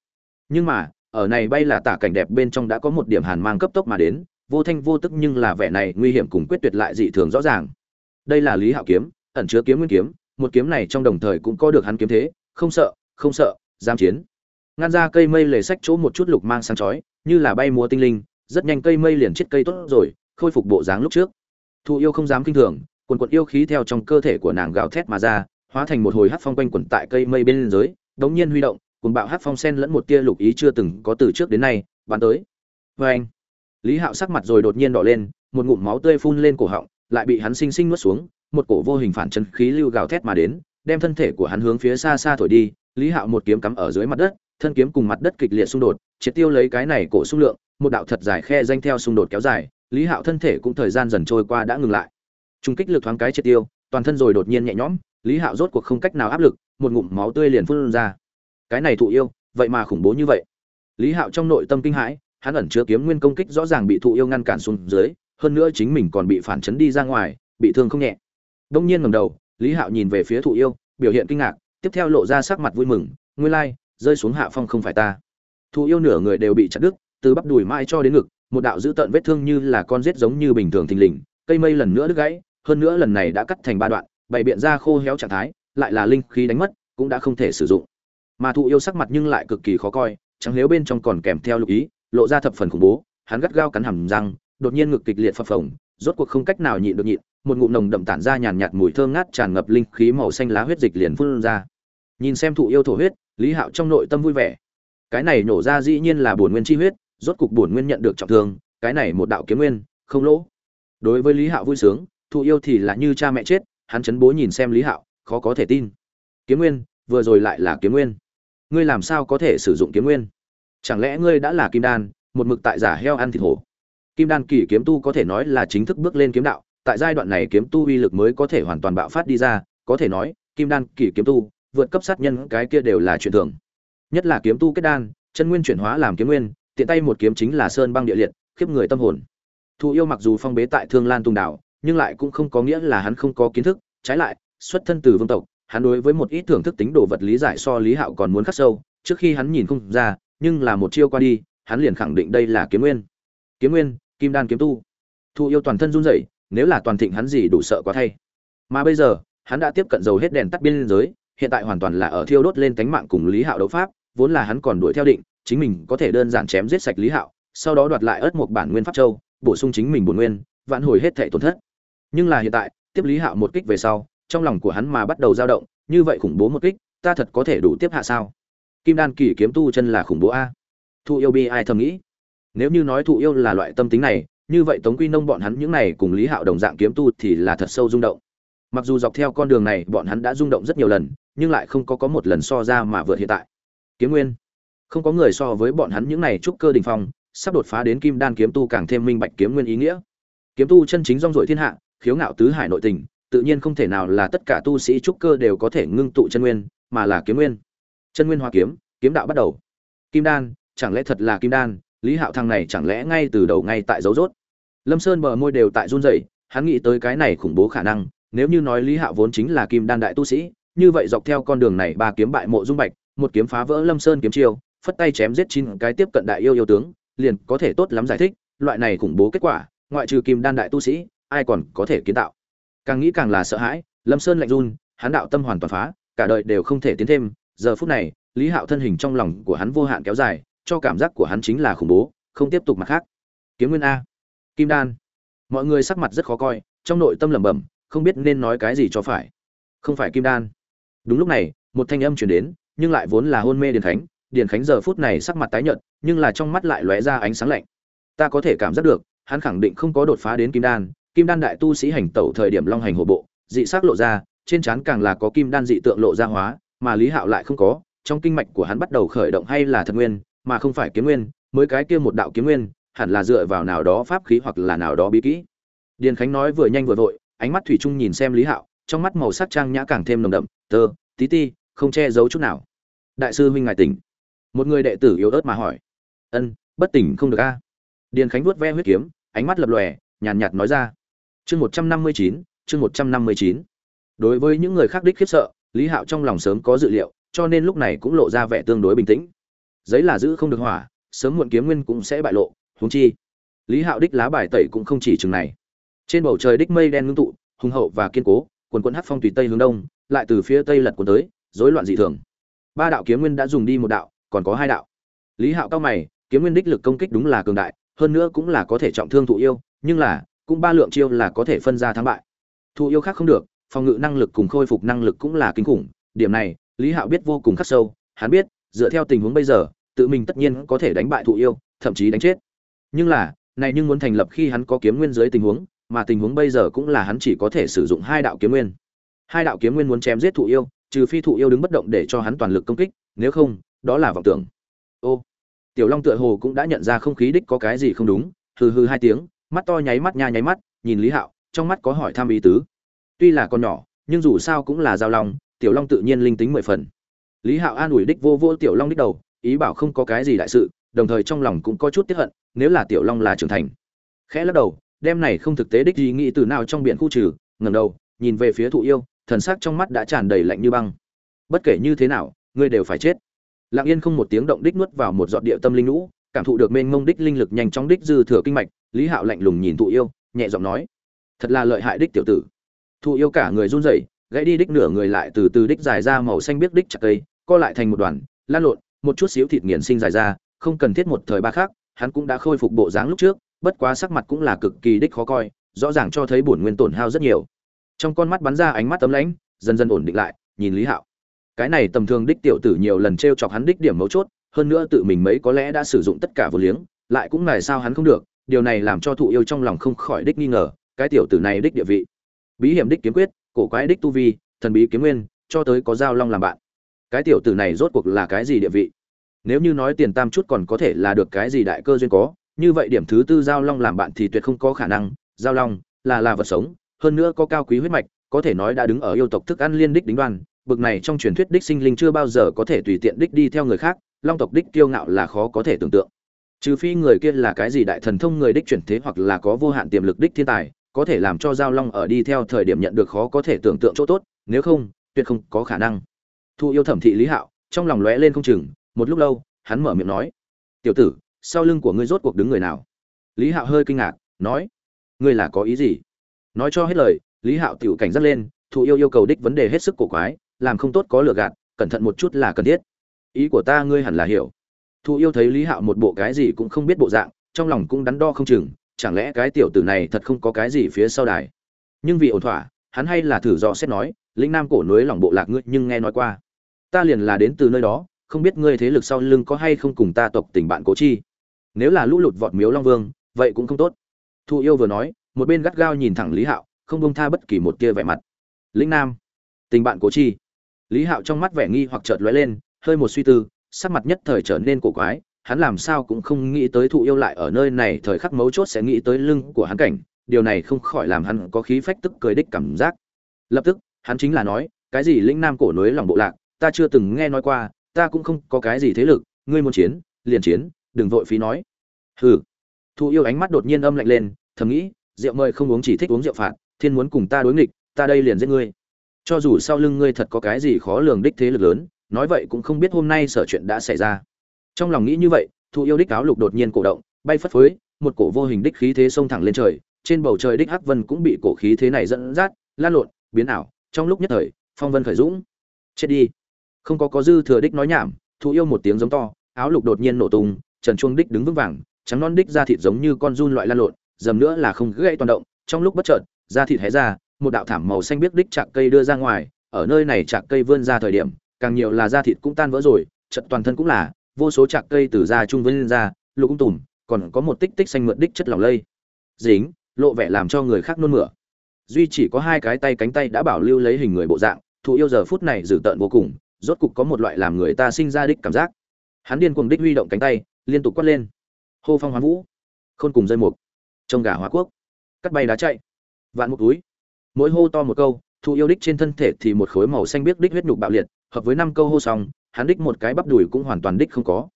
Nhưng mà ở này bay là tả cảnh đẹp bên trong đã có một điểm hàn mang cấp tốc mà đến, vô thanh vô tức nhưng là vẻ này nguy hiểm cùng quyết tuyệt lại dị thường rõ ràng. Đây là lý hạo kiếm, ẩn chứa kiếm nguyên kiếm, một kiếm này trong đồng thời cũng có được hắn kiếm thế, không sợ không sợ, giam chiến. Ngăn ra cây mây lề sách chỗ một chút lục mang sáng chói, như là bay múa tinh linh, rất nhanh cây mây liền chết cây tốt rồi, khôi phục bộ dáng lúc trước. Thụ yêu không dám kinh thường, quần quần yêu khí theo trong cơ thể của nàng gào thét mà ra, hóa thành một hồi hát phong quanh quẩn tại cây mây bên dưới, đống nhiên huy động cùng bạo hát phong sen lẫn một tia lục ý chưa từng có từ trước đến nay, bắn tới. Vê anh, lý hạo sắc mặt rồi đột nhiên đỏ lên, một ngụm máu tươi phun lên cổ họng, lại bị hắn sinh sinh nuốt xuống, một cổ vô hình phản chân khí lưu gào thét mà đến, đem thân thể của hắn hướng phía xa xa thổi đi. Lý hạo một kiếm cắm ở dưới mặt đất, thân kiếm cùng mặt đất kịch liệt xung đột, triệt tiêu lấy cái này cổ xung lượng, một đạo thật dài khe danh theo xung đột kéo dài, lý hạo thân thể cũng thời gian dần trôi qua đã ngừng lại. Trung kích lực thoáng cái triệt tiêu, toàn thân rồi đột nhiên nhẹ nhõm, lý hạo rốt cuộc không cách nào áp lực, một ngụm máu tươi liền phun ra cái này thụ yêu, vậy mà khủng bố như vậy. Lý hạo trong nội tâm kinh hãi, hắn ẩn chứa kiếm nguyên công kích rõ ràng bị thụ yêu ngăn cản xuống dưới, hơn nữa chính mình còn bị phản chấn đi ra ngoài, bị thương không nhẹ. Đông nhiên ngầm đầu, lý hạo nhìn về phía thụ yêu, biểu hiện kinh ngạc, tiếp theo lộ ra sắc mặt vui mừng, nguyên lai, rơi xuống hạ phong không phải ta. Thụ yêu nửa người đều bị chặt đứt, từ bắp đùi mai cho đến ngực, một đạo dữ tợn vết thương như là con rết giống như bình thường thình lình, cây mây lần nữa đứt gãy, hơn nữa lần này đã cắt thành ba đoạn, bày biện ra khô héo trạng thái, lại là linh khí đánh mất, cũng đã không thể sử dụng mà thụ yêu sắc mặt nhưng lại cực kỳ khó coi chẳng nếu bên trong còn kèm theo lục ý, lộ ra thập phần khủng bố, hắn gắt gao cắn hầm răng, đột nhiên ngực kịch liệt phập phồng, rốt cuộc không cách nào nhịn được nhịn, một ngụm nồng đậm tản ra nhàn nhạt mùi thơm ngát tràn ngập linh khí màu xanh lá huyết dịch liền phun ra. Nhìn xem thụ yêu thổ huyết, lý hạo trong nội tâm vui vẻ. Cái này nổ ra dĩ nhiên là bổn nguyên chi huyết, rốt cục bổn nguyên nhận được trọng thương, cái này một đạo kiếm nguyên, không lỗ. Đối với lý hạo vui sướng, thụ yêu thì là như cha mẹ chết, hắn chấn bố nhìn xem lý hạo, khó có thể tin. Kiếm nguyên, vừa rồi lại là kiếm nguyên ngươi làm sao có thể sử dụng kiếm nguyên? Chẳng lẽ ngươi đã là kim đan, một mực tại giả heo ăn thịt hổ? Kim đan kỳ kiếm tu có thể nói là chính thức bước lên kiếm đạo, tại giai đoạn này kiếm tu uy lực mới có thể hoàn toàn bạo phát đi ra, có thể nói, kim đan kỳ kiếm tu, vượt cấp sát nhân cái kia đều là chuyện thường. Nhất là kiếm tu kết đan, chân nguyên chuyển hóa làm kiếm nguyên, tiện tay một kiếm chính là sơn băng địa liệt, khiếp người tâm hồn. Thụ yêu mặc dù phong bế tại thương lan tung đảo, nhưng lại cũng không có nghĩa là hắn không có kiến thức, trái lại, xuất thân từ vương tộc hắn đối với một ít thưởng thức tính đồ vật lý giải so lý hạo còn muốn khắc sâu, trước khi hắn nhìn không ra, nhưng là một chiêu qua đi, hắn liền khẳng định đây là kiếm nguyên. Kiếm nguyên, kim đan kiếm tu. Thụ yêu toàn thân run rẩy, nếu là toàn thịnh hắn gì đủ sợ quá thay. Mà bây giờ, hắn đã tiếp cận dầu hết đèn tắt biên giới, hiện tại hoàn toàn là ở thiêu đốt lên cánh mạng cùng lý hạo đấu pháp, vốn là hắn còn đuổi theo định, chính mình có thể đơn giản chém giết sạch lý hạo, sau đó đoạt lại ớt một bản nguyên pháp châu, bổ sung chính mình bổn nguyên, vạn hồi hết thể tổn thất. Nhưng là hiện tại, tiếp lý hạo một kích về sau trong lòng của hắn mà bắt đầu dao động, như vậy khủng bố một kích, ta thật có thể đủ tiếp hạ sao? Kim đan kỳ kiếm tu chân là khủng bố a. Thụ yêu bi ai thầm nghĩ. Nếu như nói thụ yêu là loại tâm tính này, như vậy tống quy nông bọn hắn những này cùng lý hạo đồng dạng kiếm tu thì là thật sâu rung động. Mặc dù dọc theo con đường này bọn hắn đã rung động rất nhiều lần, nhưng lại không có có một lần so ra mà vượt hiện tại. Kiếm nguyên. Không có người so với bọn hắn những này trúc cơ đỉnh phong, sắp đột phá đến kim đan kiếm tu càng thêm minh bạch kiếm nguyên ý nghĩa. Kiếm tu chân chính rong rổi thiên hạ, khiếu ngạo tứ hải nội tình tự nhiên không thể nào là tất cả tu sĩ trúc cơ đều có thể ngưng tụ chân nguyên, mà là kiếm nguyên. Chân nguyên hoa kiếm kiếm đạo bắt đầu. Kim đan, chẳng lẽ thật là kim đan? Lý hạo thằng này chẳng lẽ ngay từ đầu ngay tại dấu rốt? Lâm sơn bờ môi đều tại run rẩy, hắn nghĩ tới cái này khủng bố khả năng, nếu như nói lý hạo vốn chính là kim đan đại tu sĩ, như vậy dọc theo con đường này ba kiếm bại mộ dung bạch, một kiếm phá vỡ lâm sơn kiếm chiêu, phất tay chém giết chín cái tiếp cận đại yêu yêu tướng, liền có thể tốt lắm giải thích, loại này khủng bố kết quả, ngoại trừ kim đan đại tu sĩ, ai còn có thể kiến tạo? Càng nghĩ càng là sợ hãi, lâm sơn lạnh run, hắn đạo tâm hoàn toàn phá, cả đời đều không thể tiến thêm, giờ phút này, lý hạo thân hình trong lòng của hắn vô hạn kéo dài, cho cảm giác của hắn chính là khủng bố, không tiếp tục mặt khác. Kiếm nguyên a. Kim đan. Mọi người sắc mặt rất khó coi, trong nội tâm lẩm bẩm, không biết nên nói cái gì cho phải. Không phải kim đan. Đúng lúc này, một thanh âm chuyển đến, nhưng lại vốn là hôn mê điền khánh. Điền khánh giờ phút này sắc mặt tái nhợt, nhưng là trong mắt lại lóe ra ánh sáng lạnh. Ta có thể cảm giác được, hắn khẳng định không có đột phá đến kim đan kim đan đại tu sĩ hành tẩu thời điểm long hành hộ bộ, dị sắc lộ ra, trên trán càng là có kim đan dị tượng lộ ra hóa, mà lý hạo lại không có. Trong kinh mạch của hắn bắt đầu khởi động hay là thật nguyên, mà không phải kiếm nguyên, mới cái kia một đạo kiếm nguyên, hẳn là dựa vào nào đó pháp khí hoặc là nào đó bí kỹ. Điền khánh nói vừa nhanh vừa vội, ánh mắt thủy Trung nhìn xem lý hạo, trong mắt màu sắc trang nhã càng thêm nồng đậm, tơ, tí ti, không che giấu chút nào. Đại sư huynh ngài tỉnh. Một người đệ tử yếu ớt mà hỏi. Ân, bất tỉnh không được a. Điền khánh vuốt ve huyết kiếm, ánh mắt lập lòe, nhàn nhạt nói ra chương một trăm năm mươi chín, chương một trăm năm mươi chín. Đối với những người khác đích khiếp sợ, lý hạo trong lòng sớm có dự liệu, cho nên lúc này cũng lộ ra vẻ tương đối bình tĩnh. Giấy là giữ không được hỏa, sớm muộn kiếm nguyên cũng sẽ bại lộ, huống chi, lý hạo đích lá bài tẩy cũng không chỉ chừng này. Trên bầu trời đích mây đen ngưng tụ, hùng hậu và kiên cố, quần quần hát phong tùy tây hướng đông, lại từ phía tây lật cuốn tới, rối loạn dị thường. Ba đạo kiếm nguyên đã dùng đi một đạo, còn có hai đạo. Lý hạo cao mày, kiếm nguyên đích lực công kích đúng là cường đại, hơn nữa cũng là có thể trọng thương thụ yêu, nhưng là cũng ba lượng chiêu là có thể phân ra thắng bại. Thụ yêu khác không được, phòng ngự năng lực cùng khôi phục năng lực cũng là kinh khủng, điểm này, lý hạo biết vô cùng khắc sâu, hắn biết, dựa theo tình huống bây giờ, tự mình tất nhiên có thể đánh bại thụ yêu, thậm chí đánh chết. Nhưng là, này nhưng muốn thành lập khi hắn có kiếm nguyên dưới tình huống, mà tình huống bây giờ cũng là hắn chỉ có thể sử dụng hai đạo kiếm nguyên. Hai đạo kiếm nguyên muốn chém giết thụ yêu, trừ phi thụ yêu đứng bất động để cho hắn toàn lực công kích, nếu không, đó là vọng tưởng. Ô, tiểu long tựa hồ cũng đã nhận ra không khí đích có cái gì không đúng, hừ hừ hai tiếng mắt to nháy mắt nha nháy mắt, nhìn lý hạo, trong mắt có hỏi thăm ý tứ. Tuy là con nhỏ, nhưng dù sao cũng là giao long, tiểu long tự nhiên linh tính mười phần. Lý hạo an ủi đích vô vô tiểu long đích đầu, ý bảo không có cái gì đại sự, đồng thời trong lòng cũng có chút tiếp hận, nếu là tiểu long là trưởng thành. Khẽ lắc đầu đem này không thực tế đích gì nghĩ từ nào trong biển khu trừ, ngẩng đầu, nhìn về phía thụ yêu, thần sắc trong mắt đã tràn đầy lạnh như băng. Bất kể như thế nào, ngươi đều phải chết. Lặng yên không một tiếng động đích nuốt vào một giọt địa tâm linh lũ cảm thụ được mênh mông đích linh lực nhanh chóng đích dư thừa kinh mạch lý hạo lạnh lùng nhìn thụ yêu, nhẹ giọng nói, thật là lợi hại đích tiểu tử. Thụ yêu cả người run rẩy, gãy đi đích nửa người lại từ từ đích dài ra màu xanh biếc đích chặt cây, co lại thành một đoàn, lan lộn, một chút xíu thịt nghiền sinh dài ra, không cần thiết một thời ba khác, hắn cũng đã khôi phục bộ dáng lúc trước, bất quá sắc mặt cũng là cực kỳ đích khó coi, rõ ràng cho thấy bổn nguyên tổn hao rất nhiều. Trong con mắt bắn ra ánh mắt tấm lãnh, dần dần ổn định lại, nhìn lý hạo. Cái này tầm thường đích tiểu tử nhiều lần t r e o chọc hắn đích điểm mấu chốt, hơn nữa tự mình mấy có lẽ đã sử dụng tất cả vô liếng, lại cũng ngày sao hắn không được điều này làm cho thụ yêu trong lòng không khỏi đích nghi ngờ, cái tiểu tử này đích địa vị. Bí hiểm đích kiếm quyết, cổ quái đích tu vi, thần bí kiếm nguyên, cho tới có giao long làm bạn. Cái tiểu tử này rốt cuộc là cái gì địa vị? Nếu như nói tiền tam chút còn có thể là được cái gì đại cơ duyên có, như vậy điểm thứ tư giao long làm bạn thì tuyệt không có khả năng. Giao long là là vật sống, hơn nữa có cao quý huyết mạch, có thể nói đã đứng ở yêu tộc thức ăn liên đích đính đoan. Bực này trong truyền thuyết đích sinh linh chưa bao giờ có thể tùy tiện đích đi theo người khác, long tộc đích kiêu ngạo là khó có thể tưởng tượng trừ phi người kia là cái gì đại thần thông người đích chuyển thế hoặc là có vô hạn tiềm lực đích thiên tài, có thể làm cho giao long ở đi theo thời điểm nhận được khó có thể tưởng tượng chỗ tốt, nếu không, tuyệt không có khả năng. Thu yêu thẩm thị lý hạo, trong lòng lóe lên không chừng, một lúc lâu, hắn mở miệng nói, tiểu tử, sau lưng của ngươi rốt cuộc đứng người nào? Lý hạo hơi kinh ngạc, nói, ngươi là có ý gì? Nói cho hết lời, lý hạo tiểu cảnh giác lên thụ yêu yêu cầu đích vấn đề hết sức cổ quái, làm không tốt có lừa gạt, cẩn thận một chút là cần thiết. Ý của ta ngươi hẳn là hiểu thụ yêu thấy lý hạo một bộ cái gì cũng không biết bộ dạng, trong lòng cũng đắn đo không chừng, chẳng lẽ cái tiểu tử này thật không có cái gì phía sau đài. Nhưng vì ổn thỏa, hắn hay là thử dò xét nói, lĩnh nam cổ núi lòng bộ lạc ngươi nhưng nghe nói qua. Ta liền là đến từ nơi đó, không biết ngươi thế lực sau lưng có hay không cùng ta tộc tình bạn cố chi. Nếu là lũ lụt vọt miếu long vương, vậy cũng không tốt. Thụ yêu vừa nói, một bên gắt gao nhìn thẳng lý hạo, không bông tha bất kỳ một tia vẻ mặt. Lĩnh nam, tình bạn cố chi. Lý hạo trong mắt vẻ nghi hoặc chợt lóe lên, hơi một suy tư sắc mặt nhất thời trở nên cổ quái, hắn làm sao cũng không nghĩ tới thụ yêu lại ở nơi này, thời khắc mấu chốt sẽ nghĩ tới lưng của hắn cảnh, điều này không khỏi làm hắn có khí phách tức cười đích cảm giác. Lập tức, hắn chính là nói, cái gì lĩnh nam cổ núi lòng bộ lạc, ta chưa từng nghe nói qua, ta cũng không có cái gì thế lực, ngươi muốn chiến, liền chiến, đừng vội phí nói. Hừ. Thụ yêu ánh mắt đột nhiên âm lạnh lên, thầm nghĩ, rượu mời không uống chỉ thích uống rượu phạt, thiên muốn cùng ta đối nghịch, ta đây liền giết ngươi. Cho dù sau lưng ngươi thật có cái gì khó lường đích thế lực lớn nói vậy cũng không biết hôm nay sở chuyện đã xảy ra. Trong lòng nghĩ như vậy thụ yêu đích áo lục đột nhiên cổ động, bay phất phới, một cổ vô hình đích khí thế xông thẳng lên trời, trên bầu trời đích hắc vân cũng bị cổ khí thế này dẫn dắt, lan lộn, biến ảo, trong lúc nhất thời, phong vân khởi dũng. Chết đi. Không có có dư thừa đích nói nhảm thụ yêu một tiếng giống to, áo lục đột nhiên nổ tung, trần chuông đích đứng vững vàng, trắng non đích da thịt giống như con run loại lan lộn, dầm nữa là không gãy toàn động, trong lúc bất chợt, da thịt hé ra, một đạo thảm màu xanh biếc đích chạc cây đưa ra ngoài, ở nơi này chạc cây vươn ra thời điểm càng nhiều là da thịt cũng tan vỡ rồi chật toàn thân cũng là vô số chạc cây từ da trung lên da, lục cũng tùm còn có một tích tích xanh mượt đích chất lỏng lây. Dính lộ vẻ làm cho người khác nôn mửa. Duy chỉ có hai cái tay cánh tay đã bảo lưu lấy hình người bộ dạng thụ yêu giờ phút này dữ tợn vô cùng rốt cục có một loại làm người ta sinh ra đích cảm giác. Hắn điên cuồng đích huy động cánh tay liên tục quát lên. Hô phong hoán vũ khôn cùng dây mục. Trông gà hóa quốc. Cắt bay đá chạy. Vạn một túi. Mỗi hô to một câu thụ yêu đích trên thân thể thì một khối màu xanh biếc đích huyết nhục bạo liệt hợp với năm câu hô xong, hắn đích một cái bắp đùi cũng hoàn toàn đích không có.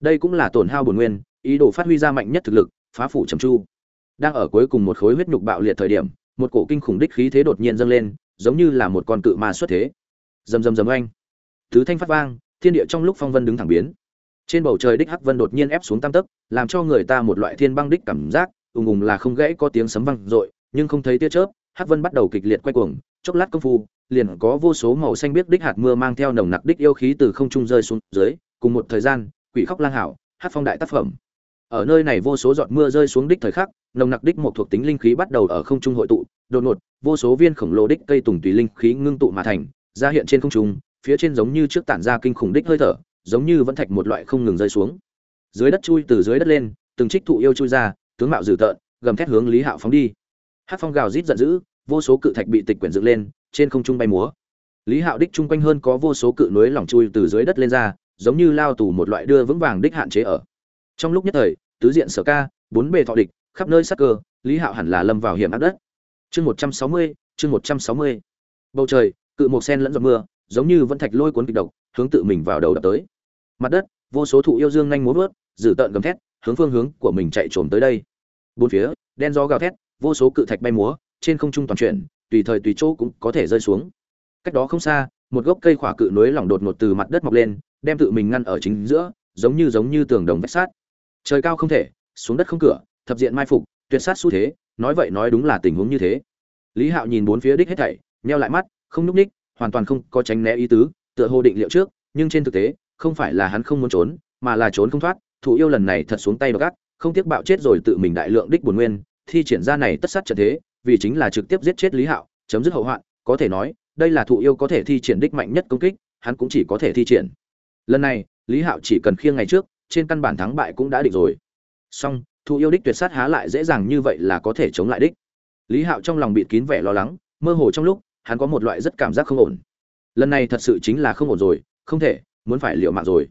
Đây cũng là tổn hao bổn nguyên, ý đồ phát huy ra mạnh nhất thực lực, phá phủ trầm chu đang ở cuối cùng một khối huyết nhục bạo liệt thời điểm, một cổ kinh khủng đích khí thế đột nhiên dâng lên, giống như là một con cự ma xuất thế. Rầm rầm rầm oanh. Tứ thanh phát vang, thiên địa trong lúc phong vân đứng thẳng biến. Trên bầu trời đích hắc vân đột nhiên ép xuống tam tấc, làm cho người ta một loại thiên băng đích cảm giác, ùng ùng là không gãy có tiếng sấm vang dội, nhưng không thấy tia chớp, hắc vân bắt đầu kịch liệt quay cuồng, chốc lát công phu liền có vô số màu xanh biếc đích hạt mưa mang theo nồng nặc đích yêu khí từ không trung rơi xuống dưới, cùng một thời gian, quỷ khóc lang hảo, hát phong đại tác phẩm. Ở nơi này vô số giọt mưa rơi xuống đích thời khắc, nồng nặc đích một thuộc tính linh khí bắt đầu ở không trung hội tụ, đột ngột, vô số viên khổng lồ đích cây tùng tùy linh khí ngưng tụ mà thành, ra hiện trên không trung, phía trên giống như trước tản ra kinh khủng đích hơi thở, giống như vẫn thạch một loại không ngừng rơi xuống. Dưới đất chui từ dưới đất lên, từng trích thụ yêu chui ra, tướng mạo dữ tợn, gầm thét hướng lý hạo phóng đi. Hát phong gào rít giận dữ, vô số cự thạch bị tịch quyển dựng lên trên không trung bay múa. Lý hạo đích chung quanh hơn có vô số cự núi lỏng chui từ dưới đất lên ra, giống như lao tù một loại đưa vững vàng đích hạn chế ở. Trong lúc nhất thời, tứ diện sở ca, bốn bề thọ địch, khắp nơi sắc cơ, lý hạo hẳn là lâm vào hiểm áp đất. Chương một trăm sáu mươi, chương một trăm sáu mươi. Bầu trời, cự một sen lẫn giọt mưa, giống như vẫn thạch lôi cuốn kịch độc, hướng tự mình vào đầu đập tới. Mặt đất, vô số thụ yêu dương nhanh múa vớt dự tợn gầm thét, hướng phương hướng của mình chạy trồm tới đây. Bốn phía, đen gió gào thét, vô số cự thạch bay múa, trên không trung toàn chuyển tùy thời tùy chỗ cũng có thể rơi xuống. Cách đó không xa, một gốc cây khỏa cự núi lỏng đột ngột từ mặt đất mọc lên, đem tự mình ngăn ở chính giữa, giống như giống như tường đồng vách sát trời cao không thể, xuống đất không cửa, thập diện mai phục, tuyệt sát xu thế, nói vậy nói đúng là tình huống như thế. Lý hạo nhìn bốn phía đích hết thảy, nheo lại mắt, không núp ních, hoàn toàn không có tránh né ý tứ, tựa hồ định liệu trước, nhưng trên thực tế, không phải là hắn không muốn trốn, mà là trốn không thoát, thủ yêu lần này thật xuống tay gắt không tiếc bạo chết rồi tự mình đại lượng đích buồn nguyên, thi triển ra này tất sát trận thế vì chính là trực tiếp giết chết lý hạo, chấm dứt hậu hoạn, có thể nói, đây là thụ yêu có thể thi triển đích mạnh nhất công kích, hắn cũng chỉ có thể thi triển. Lần này, lý hạo chỉ cần khiêng ngày trước, trên căn bản thắng bại cũng đã định rồi. Song thụ yêu đích tuyệt sát há lại dễ dàng như vậy là có thể chống lại đích. Lý hạo trong lòng bịt kín vẻ lo lắng, mơ hồ trong lúc, hắn có một loại rất cảm giác không ổn. Lần này thật sự chính là không ổn rồi, không thể, muốn phải liệu mạng rồi.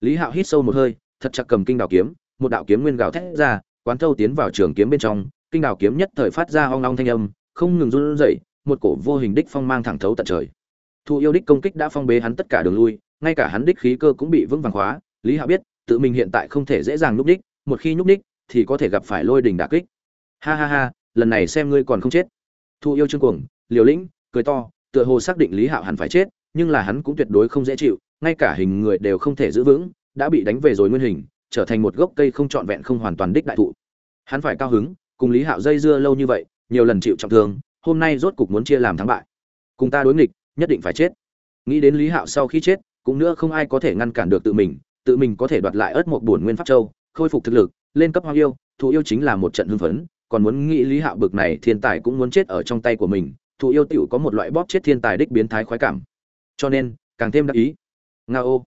Lý hạo hít sâu một hơi, thật chặt cầm kinh đào kiếm, một đạo kiếm nguyên gào thét ra, quán thâu tiến vào trường kiếm bên trong kinh đào kiếm nhất thời phát ra hoang long thanh âm, không ngừng run rẩy, một cổ vô hình đích phong mang thẳng thấu tận trời. Thụ yêu đích công kích đã phong bế hắn tất cả đường lui, ngay cả hắn đích khí cơ cũng bị vững vàng khóa, lý hạo biết, tự mình hiện tại không thể dễ dàng núp đích một khi nhúc đích thì có thể gặp phải lôi đình đả kích. Ha ha ha, lần này xem ngươi còn không chết. Thụ yêu trương cuồng, liều lĩnh, cười to, tựa hồ xác định lý hạo hẳn phải chết, nhưng là hắn cũng tuyệt đối không dễ chịu, ngay cả hình người đều không thể giữ vững, đã bị đánh về rồi nguyên hình, trở thành một gốc cây không trọn vẹn không hoàn toàn đích đại thụ. Hắn phải cao hứng cùng lý hạo dây dưa lâu như vậy, nhiều lần chịu trọng thương, hôm nay rốt cục muốn chia làm thắng bại. Cùng ta đối nghịch, nhất định phải chết. Nghĩ đến lý hạo sau khi chết, cũng nữa không ai có thể ngăn cản được tự mình tự mình có thể đoạt lại ớt một bổn nguyên pháp châu, khôi phục thực lực, lên cấp hoang yêu, thụ yêu chính là một trận hưng phấn, còn muốn nghĩ lý hạo bực này thiên tài cũng muốn chết ở trong tay của mình, thụ yêu tiểu có một loại bóp chết thiên tài đích biến thái khoái cảm. Cho nên, càng thêm đắc ý. Nga ô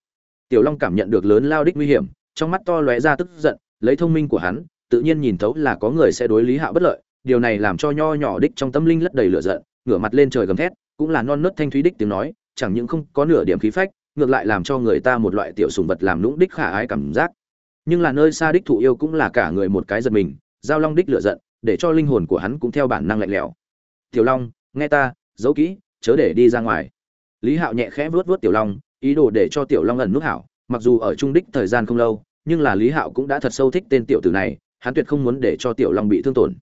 tiểu long cảm nhận được lớn lao đích nguy hiểm, trong mắt to lóe ra tức giận, lấy thông minh của hắn tự nhiên nhìn thấu là có người sẽ đối lý hạo bất lợi, điều này làm cho nho nhỏ đích trong tâm linh lất đầy lửa giận, ngửa mặt lên trời gầm thét, cũng là non nớt thanh thúy đích tiếng nói, chẳng những không có nửa điểm khí phách, ngược lại làm cho người ta một loại tiểu sùng vật làm lũng đích khả ái cảm giác. Nhưng là nơi xa đích thụ yêu cũng là cả người một cái giật mình, giao long đích lửa giận, để cho linh hồn của hắn cũng theo bản năng lạnh lẽo. Tiểu long, nghe ta, giấu kỹ, chớ để đi ra ngoài. Lý hạo nhẹ khẽ vuốt vuốt tiểu long, ý đồ để cho tiểu long ẩn nút hảo, mặc dù ở trung đích thời gian không lâu, nhưng là lý hạo cũng đã thật sâu thích tên tiểu tử này hắn tuyệt không muốn để cho tiểu long bị thương tổn.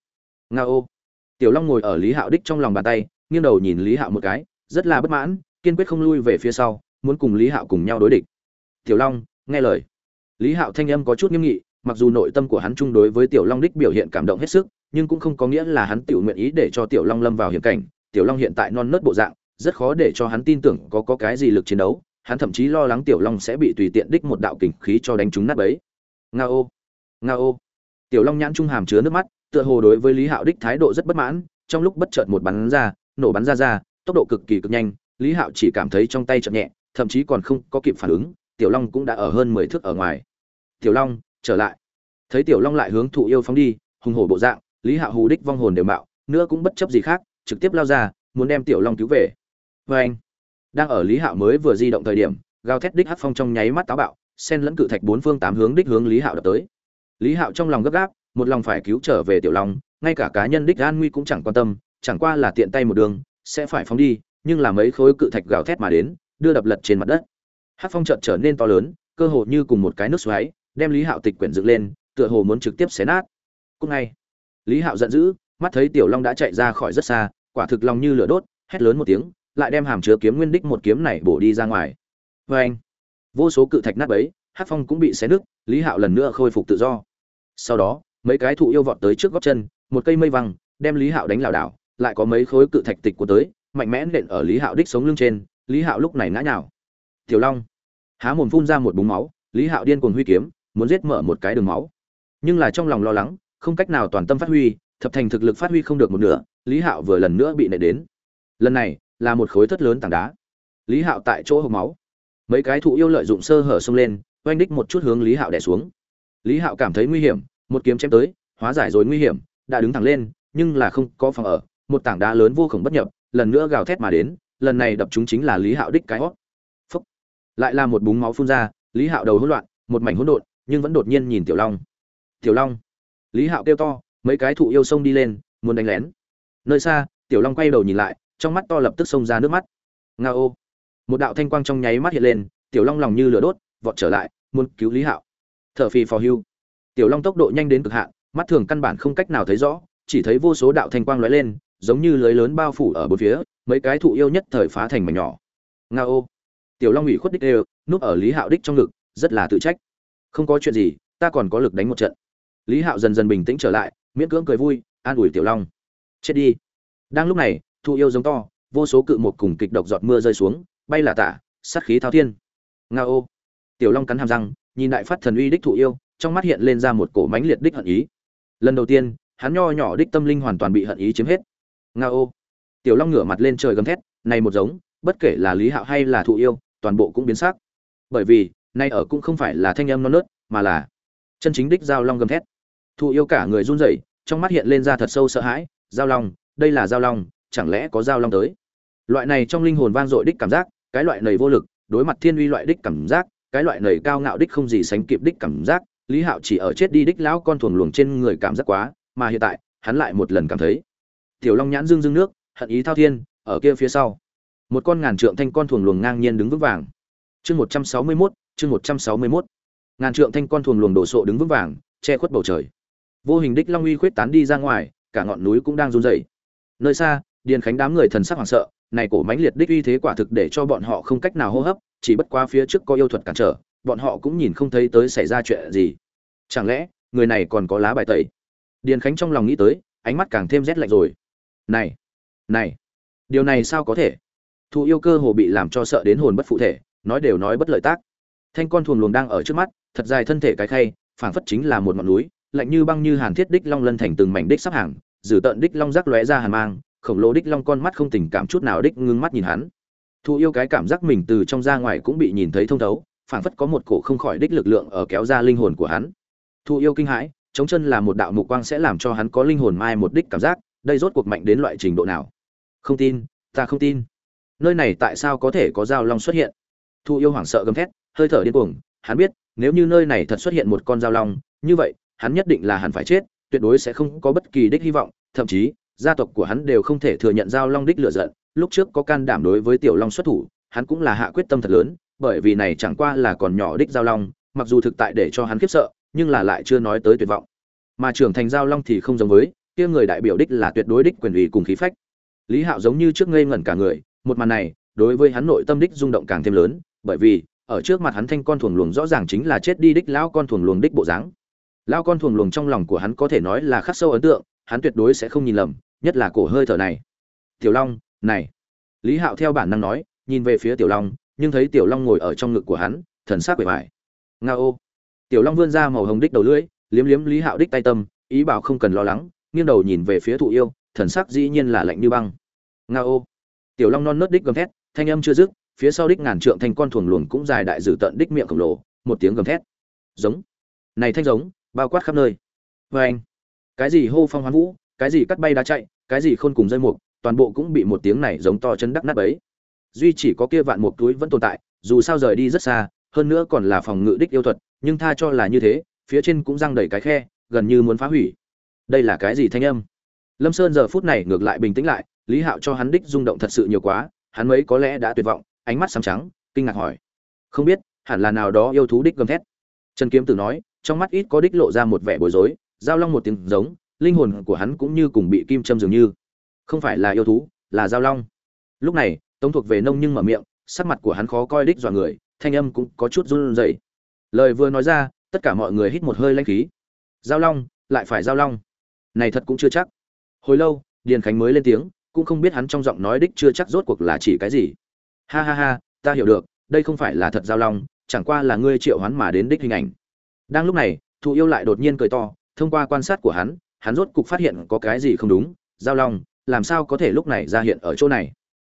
Nga ô. Tiểu long ngồi ở lý hạo đích trong lòng bàn tay, nghiêng đầu nhìn lý hạo một cái, rất là bất mãn, kiên quyết không lui về phía sau, muốn cùng lý hạo cùng nhau đối địch. Tiểu long, nghe lời. Lý hạo thanh âm có chút nghiêm nghị, mặc dù nội tâm của hắn chung đối với tiểu long đích biểu hiện cảm động hết sức, nhưng cũng không có nghĩa là hắn tự nguyện ý để cho tiểu long lâm vào hiểm cảnh. Tiểu long hiện tại non nớt bộ dạng, rất khó để cho hắn tin tưởng có có cái gì lực chiến đấu. Hắn thậm chí lo lắng tiểu long sẽ bị tùy tiện đích một đạo kình khí cho đánh trúng nát bấy. Nga ô. Nga ô tiểu long nhãn trung hàm chứa nước mắt, tựa hồ đối với lý hạo đích thái độ rất bất mãn, trong lúc bất chợt một bắn ra, nổ bắn ra ra, tốc độ cực kỳ cực nhanh, lý hạo chỉ cảm thấy trong tay chậm nhẹ, thậm chí còn không có kịp phản ứng, tiểu long cũng đã ở hơn mười thước ở ngoài. Tiểu long, trở lại. Thấy tiểu long lại hướng thụ yêu phóng đi, hùng hổ bộ dạng, lý hạo hù đích vong hồn đều mạo, nữa cũng bất chấp gì khác, trực tiếp lao ra, muốn đem tiểu long cứu về. Vê anh, đang ở lý hạo mới vừa di động thời điểm, gào thét đích hắc phong trong nháy mắt táo bạo sen lẫn cự thạch bốn phương tám hướng đích hướng lý hạo đập tới lý hạo trong lòng gấp gáp, một lòng phải cứu trở về tiểu long, ngay cả cá nhân đích an nguy cũng chẳng quan tâm, chẳng qua là tiện tay một đường, sẽ phải phóng đi, nhưng là mấy khối cự thạch gào thét mà đến, đưa đập lật trên mặt đất. Hắc phong trợt trở nên to lớn, cơ hồ như cùng một cái nước xoáy, đem lý hạo tịch quyển dựng lên, tựa hồ muốn trực tiếp xé nát. Cũng ngay, lý hạo giận dữ, mắt thấy tiểu long đã chạy ra khỏi rất xa, quả thực lòng như lửa đốt, hét lớn một tiếng, lại đem hàm chứa kiếm nguyên đích một kiếm này bổ đi ra ngoài. Vê anh, vô số cự thạch nát bấy hát phong cũng bị xé nứt, lý hạo lần nữa khôi phục tự do. Sau đó, mấy cái thụ yêu vọt tới trước góc chân, một cây mây văng đem lý hạo đánh lảo đảo, lại có mấy khối cự thạch tịch của tới, mạnh mẽ nện ở lý hạo đích sống lưng trên, lý hạo lúc này ngã nhào. Tiểu long, há mồm phun ra một búng máu, lý hạo điên cuồng huy kiếm, muốn giết mở một cái đường máu. Nhưng là trong lòng lo lắng, không cách nào toàn tâm phát huy, thập thành thực lực phát huy không được một nửa, lý hạo vừa lần nữa bị nệ đến. Lần này, là một khối thất lớn tảng đá. Lý hạo tại chỗ hộp máu. Mấy cái thụ yêu lợi dụng sơ hở xông lên oanh đích một chút hướng lý hạo đẻ xuống. Lý hạo cảm thấy nguy hiểm, một kiếm chém tới, hóa giải rồi nguy hiểm, đã đứng thẳng lên, nhưng là không có phòng ở, một tảng đá lớn vô khổng bất nhập, lần nữa gào thét mà đến, lần này đập chúng chính là lý hạo đích cái hót. Phúc. Lại là một búng máu phun ra, lý hạo đầu hỗn loạn, một mảnh hỗn độn, nhưng vẫn đột nhiên nhìn tiểu long. Tiểu long. Lý hạo kêu to, mấy cái thụ yêu sông đi lên, muốn đánh lén. Nơi xa, tiểu long quay đầu nhìn lại, trong mắt to lập tức xông ra nước mắt. Nga ô một đạo thanh quang trong nháy mắt hiện lên, tiểu long lòng như lửa đốt vọt trở lại, muốn cứu lý hạo. Thở phì phò hưu. Tiểu long tốc độ nhanh đến cực hạn, mắt thường căn bản không cách nào thấy rõ, chỉ thấy vô số đạo thanh quang lóe lên, giống như lưới lớn bao phủ ở bốn phía, mấy cái thụ yêu nhất thời phá thành mảnh nhỏ. Nga ô. Tiểu long ủy khuất đích đều, núp ở lý hạo đích trong ngực, rất là tự trách. Không có chuyện gì, ta còn có lực đánh một trận. Lý hạo dần dần bình tĩnh trở lại, miễn cưỡng cười vui, an ủi tiểu long. Chết đi. Đang lúc này, thụ yêu giống to, vô số cự một cùng kịch độc giọt mưa rơi xuống, bay là tả, sát khí thao thiên. Nga ô tiểu long cắn hàm răng, nhìn đại phát thần uy đích thụ yêu, trong mắt hiện lên ra một cổ mánh liệt đích hận ý. Lần đầu tiên, hắn nho nhỏ đích tâm linh hoàn toàn bị hận ý chiếm hết. Nga ô. Tiểu long ngửa mặt lên trời gầm thét, này một giống, bất kể là lý hạo hay là thụ yêu, toàn bộ cũng biến sắc. Bởi vì, nay ở cũng không phải là thanh âm non nớt, mà là chân chính đích giao long gầm thét. Thụ yêu cả người run rẩy, trong mắt hiện lên ra thật sâu sợ hãi, giao long, đây là giao long, chẳng lẽ có giao long tới? Loại này trong linh hồn vang dội đích cảm giác, cái loại này vô lực, đối mặt thiên uy loại đích cảm giác cái loại nầy cao ngạo đích không gì sánh kịp đích cảm giác, lý hạo chỉ ở chết đi đích lão con thuồng luồng trên người cảm giác quá, mà hiện tại, hắn lại một lần cảm thấy, tiểu long nhãn dương dương nước, hận ý thao thiên, ở kia phía sau. Một con ngàn trượng thanh con thuồng luồng ngang nhiên đứng vững vàng. Chương một trăm sáu mươi mốt, chương một trăm sáu mươi mốt. Ngàn trượng thanh con thuồng luồng đổ sộ đứng vững vàng, che khuất bầu trời. Vô hình đích long uy khuyết tán đi ra ngoài, cả ngọn núi cũng đang run rẩy. Nơi xa, điền khánh đám người thần sắc hoảng sợ này cổ mãnh liệt đích uy thế quả thực để cho bọn họ không cách nào hô hấp, chỉ bất qua phía trước có yêu thuật cản trở, bọn họ cũng nhìn không thấy tới xảy ra chuyện gì. Chẳng lẽ, người này còn có lá bài tẩy? Điền khánh trong lòng nghĩ tới, ánh mắt càng thêm rét lạnh rồi. Này này, điều này sao có thể? Thu yêu cơ hồ bị làm cho sợ đến hồn bất phụ thể, nói đều nói bất lợi tác. Thanh con thuần luồng đang ở trước mắt, thật dài thân thể cái khay, phảng phất chính là một ngọn núi, lạnh như băng như hàn thiết đích long lân thành từng mảnh đích sắp hàng dử tận đích long rác lóe ra hàn mang khổng lồ đích long con mắt không tình cảm chút nào đích ngưng mắt nhìn hắn. Thụ yêu cái cảm giác mình từ trong ra ngoài cũng bị nhìn thấy thông thấu, phảng phất có một cổ không khỏi đích lực lượng ở kéo ra linh hồn của hắn. Thụ yêu kinh hãi, chống chân là một đạo mục quang sẽ làm cho hắn có linh hồn mai một đích cảm giác, đây rốt cuộc mạnh đến loại trình độ nào? Không tin, ta không tin. Nơi này tại sao có thể có dao long xuất hiện? Thụ yêu hoảng sợ gầm thét, hơi thở điên cuồng, hắn biết, nếu như nơi này thật xuất hiện một con dao long, như vậy, hắn nhất định là hắn phải chết, tuyệt đối sẽ không có bất kỳ đích hy vọng, thậm chí gia tộc của hắn đều không thể thừa nhận Giao long đích lựa giận. Lúc trước có can đảm đối với tiểu long xuất thủ, hắn cũng là hạ quyết tâm thật lớn, bởi vì này chẳng qua là còn nhỏ đích giao long, mặc dù thực tại để cho hắn khiếp sợ, nhưng là lại chưa nói tới tuyệt vọng. Mà trưởng thành giao long thì không giống với, kia người đại biểu đích là tuyệt đối đích quyền ủy cùng khí phách. Lý hạo giống như trước ngây ngẩn cả người, một màn này, đối với hắn nội tâm đích rung động càng thêm lớn, bởi vì, ở trước mặt hắn thanh con thuồng luồng rõ ràng chính là chết đi đích lão con thuồng luồng đích bộ dáng. Lão con thuồng luồng trong lòng của hắn có thể nói là khắc sâu ấn tượng hắn tuyệt đối sẽ không nhìn lầm, nhất là cổ hơi thở này. Tiểu long, này. Lý hạo theo bản năng nói, nhìn về phía tiểu long, nhưng thấy tiểu long ngồi ở trong ngực của hắn, thần sắc quệ vải. Nga ô. Tiểu long vươn ra màu hồng đích đầu lưỡi, liếm liếm lý hạo đích tay tâm, ý bảo không cần lo lắng, nghiêng đầu nhìn về phía thụ yêu, thần sắc dĩ nhiên là lạnh như băng. Nga ô. Tiểu long non nớt đích gầm thét, thanh âm chưa dứt, phía sau đích ngàn trượng thành con thuồng luồng cũng dài đại dử tận đích miệng khổng lồ, một tiếng gầm thét. Giống. Này thanh giống, bao quát khắp nơi. Vê anh cái gì hô phong hoán vũ, cái gì cắt bay đá chạy, cái gì khôn cùng dây mục, toàn bộ cũng bị một tiếng này giống to chân đắc nát ấy duy chỉ có kia vạn mục túi vẫn tồn tại, dù sao rời đi rất xa, hơn nữa còn là phòng ngự đích yêu thuật, nhưng tha cho là như thế, phía trên cũng răng đầy cái khe, gần như muốn phá hủy. Đây là cái gì thanh âm? Lâm sơn giờ phút này ngược lại bình tĩnh lại, lý hạo cho hắn đích rung động thật sự nhiều quá, hắn mấy có lẽ đã tuyệt vọng, ánh mắt xám trắng, kinh ngạc hỏi. Không biết, hẳn là nào đó yêu thú đích gầm thét. Trần kiếm tử nói, trong mắt ít có đích lộ ra một vẻ bối rối giao long một tiếng giống, linh hồn của hắn cũng như cùng bị kim châm dường như. Không phải là yêu thú, là giao long. Lúc này, tống thuộc về nông nhưng mở miệng, sắc mặt của hắn khó coi đích dọa người, thanh âm cũng có chút run rẩy. Lời vừa nói ra, tất cả mọi người hít một hơi lanh khí. Giao long, lại phải giao long. Này thật cũng chưa chắc. Hồi lâu, điền khánh mới lên tiếng, cũng không biết hắn trong giọng nói đích chưa chắc rốt cuộc là chỉ cái gì. Ha ha ha, ta hiểu được, đây không phải là thật giao long, chẳng qua là ngươi triệu hắn mà đến đích hình ảnh. Đang lúc này thụ yêu lại đột nhiên cười to thông qua quan sát của hắn hắn rốt cục phát hiện có cái gì không đúng, giao long, làm sao có thể lúc này ra hiện ở chỗ này?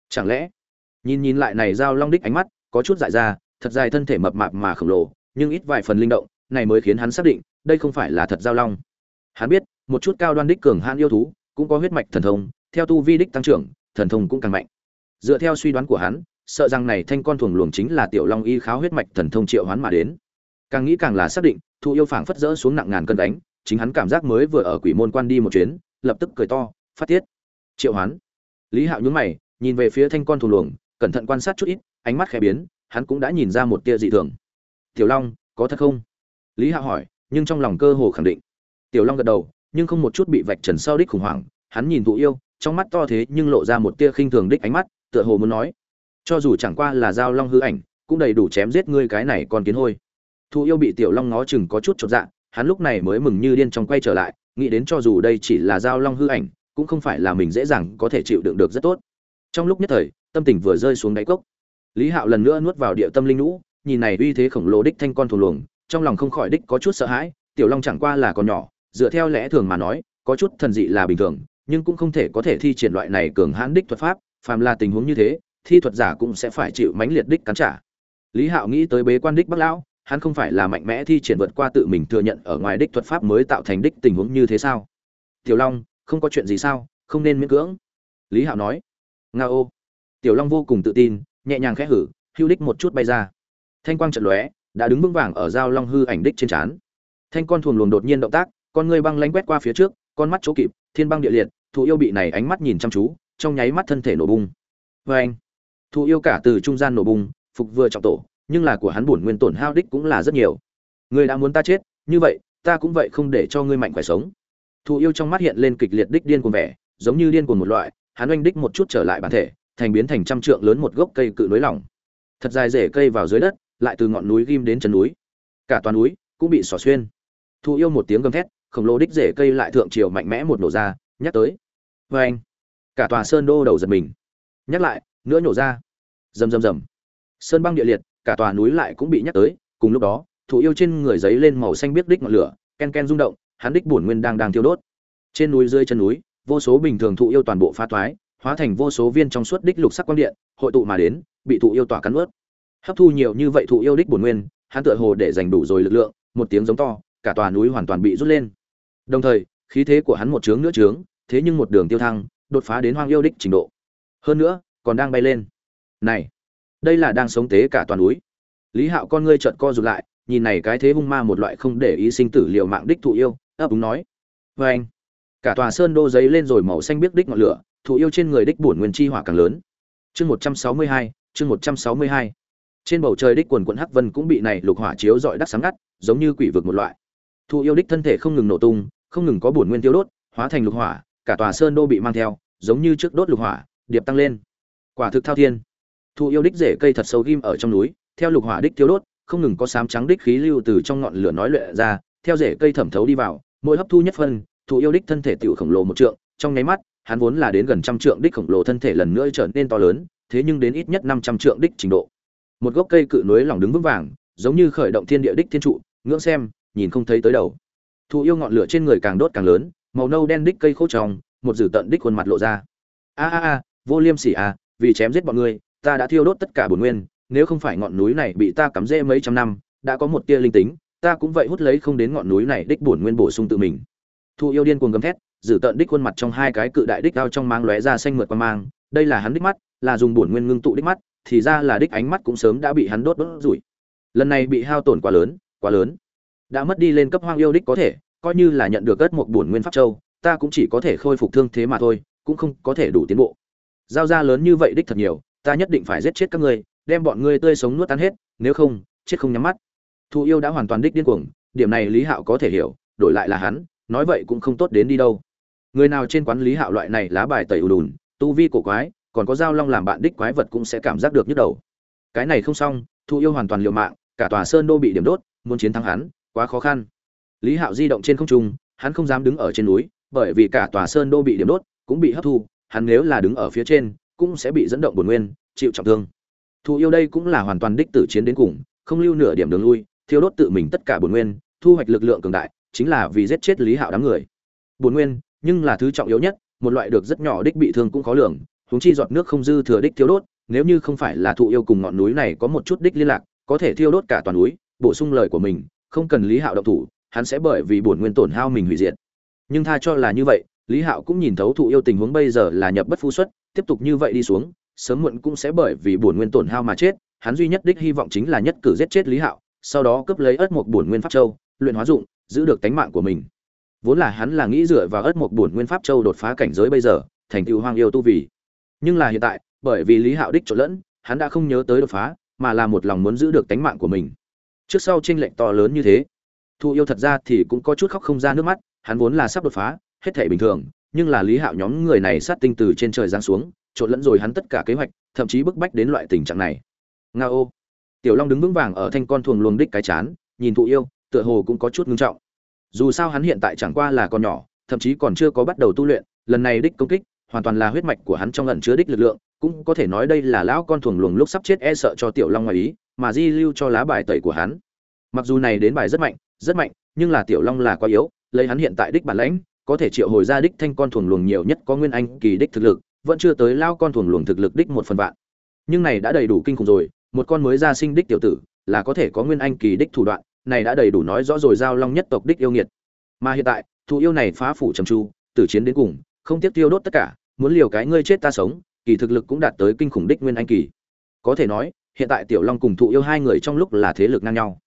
Chẳng lẽ, nhìn nhìn lại này giao long đích ánh mắt, có chút dại ra, thật dài thân thể mập mạp mà khổng lồ, nhưng ít vài phần linh động, này mới khiến hắn xác định, đây không phải là thật giao long. Hắn biết, một chút cao đoan đích cường hãn yêu thú, cũng có huyết mạch thần thông, theo tu vi đích tăng trưởng, thần thông cũng càng mạnh. Dựa theo suy đoán của hắn, sợ rằng này thanh con thuần luồng chính là tiểu long y kháo huyết mạch thần thông triệu hoán mà đến. Càng nghĩ càng là xác định, thụ yêu phảng phất rỡ xuống nặng ngàn cân đánh chính hắn cảm giác mới vừa ở quỷ môn quan đi một chuyến, lập tức cười to, phát tiết. Triệu hoán. Lý hạo nhún mày, nhìn về phía thanh con thù luồng, cẩn thận quan sát chút ít, ánh mắt khẽ biến, hắn cũng đã nhìn ra một tia dị thường. Tiểu long, có thật không? Lý hạo hỏi, nhưng trong lòng cơ hồ khẳng định. Tiểu long gật đầu, nhưng không một chút bị vạch trần sau đích khủng hoảng, hắn nhìn thụ yêu, trong mắt to thế nhưng lộ ra một tia khinh thường đích ánh mắt, tựa hồ muốn nói, cho dù chẳng qua là dao long hư ảnh, cũng đầy đủ chém giết ngươi cái này còn kiến hôi. Thụ yêu bị tiểu long ngó chừng có chút chột dạ hắn lúc này mới mừng như điên trong quay trở lại, nghĩ đến cho dù đây chỉ là dao long hư ảnh, cũng không phải là mình dễ dàng có thể chịu đựng được rất tốt. Trong lúc nhất thời, tâm tình vừa rơi xuống đáy cốc. Lý hạo lần nữa nuốt vào địa tâm linh lũ nhìn này uy thế khổng lồ đích thanh con thù luồng, trong lòng không khỏi đích có chút sợ hãi, tiểu long chẳng qua là còn nhỏ, dựa theo lẽ thường mà nói, có chút thần dị là bình thường, nhưng cũng không thể có thể thi triển loại này cường hãn đích thuật pháp, phàm là tình huống như thế, thi thuật giả cũng sẽ phải chịu mãnh liệt đích cắn trả. Lý hạo nghĩ tới bế quan đích bắc lão hắn không phải là mạnh mẽ thi triển vượt qua tự mình thừa nhận ở ngoài đích thuật pháp mới tạo thành đích tình huống như thế sao? Tiểu long, không có chuyện gì sao? Không nên miễn cưỡng. Lý hạo nói. Nga ô. Tiểu long vô cùng tự tin, nhẹ nhàng khẽ hử, hưu đích một chút bay ra. Thanh quang trận lóe, đã đứng vững vàng ở giao long hư ảnh đích trên trán. Thanh con thuồng luồng đột nhiên động tác, con ngươi băng lanh quét qua phía trước, con mắt chỗ kịp, thiên băng địa liệt, thụ yêu bị này ánh mắt nhìn chăm chú, trong nháy mắt thân thể nổ bung vê vâng. anh thụ yêu cả từ trung gian nổ bung phục vừa trọng tổ nhưng là của hắn bổn nguyên tổn hao đích cũng là rất nhiều. Người đã muốn ta chết, như vậy, ta cũng vậy không để cho ngươi mạnh khỏe sống. Thụ yêu trong mắt hiện lên kịch liệt đích điên cuồng vẻ, giống như điên cuồng một loại, hắn oanh đích một chút trở lại bản thể, thành biến thành trăm trượng lớn một gốc cây cự núi lỏng. Thật dài rễ cây vào dưới đất, lại từ ngọn núi ghim đến chân núi. Cả toàn núi cũng bị xỏ xuyên. Thụ yêu một tiếng gầm thét, khổng lồ đích rễ cây lại thượng chiều mạnh mẽ một nổ ra, nhắc tới. Vê anh. Cả tòa sơn đô đầu giật mình. Nhắc lại, nữa nổ ra. Rầm rầm rầm. Sơn băng địa liệt cả tòa núi lại cũng bị nhắc tới. Cùng lúc đó, thụ yêu trên người giấy lên màu xanh biết đích ngọn lửa, ken ken rung động, hắn đích bổn nguyên đang đang thiêu đốt. Trên núi dưới chân núi, vô số bình thường thụ yêu toàn bộ phá toái hóa thành vô số viên trong suốt đích lục sắc quang điện, hội tụ mà đến, bị thụ yêu tỏa cắn ướt. Hấp thu nhiều như vậy thụ yêu đích bổn nguyên, hắn tựa hồ để dành đủ rồi lực lượng, một tiếng giống to, cả tòa núi hoàn toàn bị rút lên. Đồng thời, khí thế của hắn một trướng nữa trướng, thế nhưng một đường tiêu thăng, đột phá đến hoang yêu đích trình độ. Hơn nữa, còn đang bay lên. Này! Đây là đang sống tế cả toàn núi. Lý hạo con ngươi trợn co rụt lại, nhìn này cái thế hung ma một loại không để ý sinh tử liệu mạng đích thụ yêu, ấp úng nói. Vê anh, cả tòa sơn đô giấy lên rồi màu xanh biết đích ngọn lửa, thụ yêu trên người đích bổn nguyên chi hỏa càng lớn. Chương một trăm sáu mươi hai, chương một trăm sáu mươi hai. Trên bầu trời đích quần quận hắc vân cũng bị này lục hỏa chiếu dọi đắc sáng ngắt, giống như quỷ vực một loại. Thụ yêu đích thân thể không ngừng nổ tung, không ngừng có bổn nguyên tiêu đốt, hóa thành lục hỏa, cả tòa sơn đô bị mang theo, giống như trước đốt lục hỏa, điệp tăng lên. Quả thực thao thiên. Thu yêu đích rễ cây thật sâu ghim ở trong núi, theo lục hỏa đích tiêu đốt, không ngừng có sám trắng đích khí lưu từ trong ngọn lửa nói luyện ra, theo rễ cây thẩm thấu đi vào, mỗi hấp thu nhất phân thụ yêu đích thân thể tiểu khổng lồ một trượng, trong nháy mắt, hắn vốn là đến gần trăm trượng đích khổng lồ thân thể lần nữa trở nên to lớn, thế nhưng đến ít nhất năm trăm trượng đích trình độ. Một gốc cây cự núi lỏng đứng vững vàng, giống như khởi động thiên địa đích thiên trụ, ngưỡng xem, nhìn không thấy tới đầu. Thụ yêu ngọn lửa trên người càng đốt càng lớn, màu nâu đen đích cây khô tròng một dử tận đích khuôn mặt lộ ra. A a a, vô liêm sỉ a vì chém giết bọn ngươi ta đã thiêu đốt tất cả bổn nguyên, nếu không phải ngọn núi này bị ta cắm rễ mấy trăm năm, đã có một tia linh tính, ta cũng vậy hút lấy không đến ngọn núi này đích bổn nguyên bổ sung tự mình. Thu yêu điên cuồng gầm thét, giữ tận đích khuôn mặt trong hai cái cự đại đích cao trong mang lóe ra xanh mượt qua mang, đây là hắn đích mắt, là dùng bổn nguyên ngưng tụ đích mắt, thì ra là đích ánh mắt cũng sớm đã bị hắn đốt đốt rủi. Lần này bị hao tổn quá lớn quá lớn. Đã mất đi lên cấp hoang yêu đích có thể, coi như là nhận được ớt một bổn nguyên pháp châu, ta cũng chỉ có thể khôi phục thương thế mà thôi, cũng không có thể đủ tiến bộ. Giao ra lớn như vậy đích thật nhiều ta nhất định phải giết chết các ngươi, đem bọn ngươi tươi sống nuốt tan hết, nếu không, chết không nhắm mắt. Thụ yêu đã hoàn toàn đích điên cuồng, điểm này lý hạo có thể hiểu, đổi lại là hắn, nói vậy cũng không tốt đến đi đâu. Người nào trên quán lý hạo loại này lá bài tẩy ù đùn, tu vi cổ quái, còn có dao long làm bạn đích quái vật cũng sẽ cảm giác được nhức đầu. Cái này không xong thụ yêu hoàn toàn liều mạng, cả tòa sơn đô bị điểm đốt, muốn chiến thắng hắn, quá khó khăn. Lý hạo di động trên không trung, hắn không dám đứng ở trên núi, bởi vì cả tòa sơn đô bị điểm đốt, cũng bị hấp thu, hắn nếu là đứng ở phía trên cũng sẽ bị dẫn động bổn nguyên, chịu trọng thương. Thụ yêu đây cũng là hoàn toàn đích tử chiến đến cùng, không lưu nửa điểm đường lui, thiêu đốt tự mình tất cả bổn nguyên, thu hoạch lực lượng cường đại, chính là vì giết chết lý hạo đám người. Bổn nguyên, nhưng là thứ trọng yếu nhất, một loại được rất nhỏ đích bị thương cũng khó lường, huống chi giọt nước không dư thừa đích thiêu đốt, nếu như không phải là thụ yêu cùng ngọn núi này có một chút đích liên lạc, có thể thiêu đốt cả toàn núi, bổ sung lời của mình, không cần lý hạo động thủ, hắn sẽ bởi vì bổn nguyên tổn hao mình hủy diệt. Nhưng tha cho là như vậy, lý hạo cũng nhìn thấu thụ yêu tình huống bây giờ là nhập bất phu xuất tiếp tục như vậy đi xuống, sớm muộn cũng sẽ bởi vì bổn nguyên tổn hao mà chết, hắn duy nhất đích hy vọng chính là nhất cử giết chết lý hạo, sau đó cướp lấy ớt một bổn nguyên pháp châu, luyện hóa dụng, giữ được tánh mạng của mình. Vốn là hắn là nghĩ dựa vào ớt một bổn nguyên pháp châu đột phá cảnh giới bây giờ, thành tựu hoang yêu tu vì. Nhưng là hiện tại, bởi vì lý hạo đích trộn lẫn, hắn đã không nhớ tới đột phá, mà là một lòng muốn giữ được tánh mạng của mình. Trước sau tranh lệch to lớn như thế thụ yêu thật ra thì cũng có chút khóc không ra nước mắt, hắn vốn là sắp đột phá, hết thể bình thường nhưng là lý hạo nhóm người này sát tinh từ trên trời giáng xuống, trộn lẫn rồi hắn tất cả kế hoạch, thậm chí bức bách đến loại tình trạng này. Nga ô. Tiểu long đứng vững vàng ở thanh con thuồng luồng đích cái chán, nhìn thụ yêu, tựa hồ cũng có chút ngưng trọng. Dù sao hắn hiện tại chẳng qua là con nhỏ, thậm chí còn chưa có bắt đầu tu luyện, lần này đích công kích, hoàn toàn là huyết mạch của hắn trong lần chứa đích lực lượng, cũng có thể nói đây là lão con thuồng luồng lúc sắp chết e sợ cho tiểu long ngoài ý, mà di lưu cho lá bài tẩy của hắn. Mặc dù này đến bài rất mạnh rất mạnh, nhưng là tiểu long là quá yếu, lấy hắn hiện tại đích bản lãnh có thể triệu hồi ra đích thanh con thuần luồng nhiều nhất có nguyên anh kỳ đích thực lực, vẫn chưa tới lao con thuần luồng thực lực đích một phần vạn. Nhưng này đã đầy đủ kinh khủng rồi, một con mới ra sinh đích tiểu tử, là có thể có nguyên anh kỳ đích thủ đoạn, này đã đầy đủ nói rõ rồi giao long nhất tộc đích yêu nghiệt. Mà hiện tại thụ yêu này phá phủ trầm chu tử chiến đến cùng, không tiếc tiêu đốt tất cả, muốn liều cái ngươi chết ta sống, kỳ thực lực cũng đạt tới kinh khủng đích nguyên anh kỳ. Có thể nói, hiện tại tiểu long cùng thụ yêu hai người trong lúc là thế lực ngang nhau.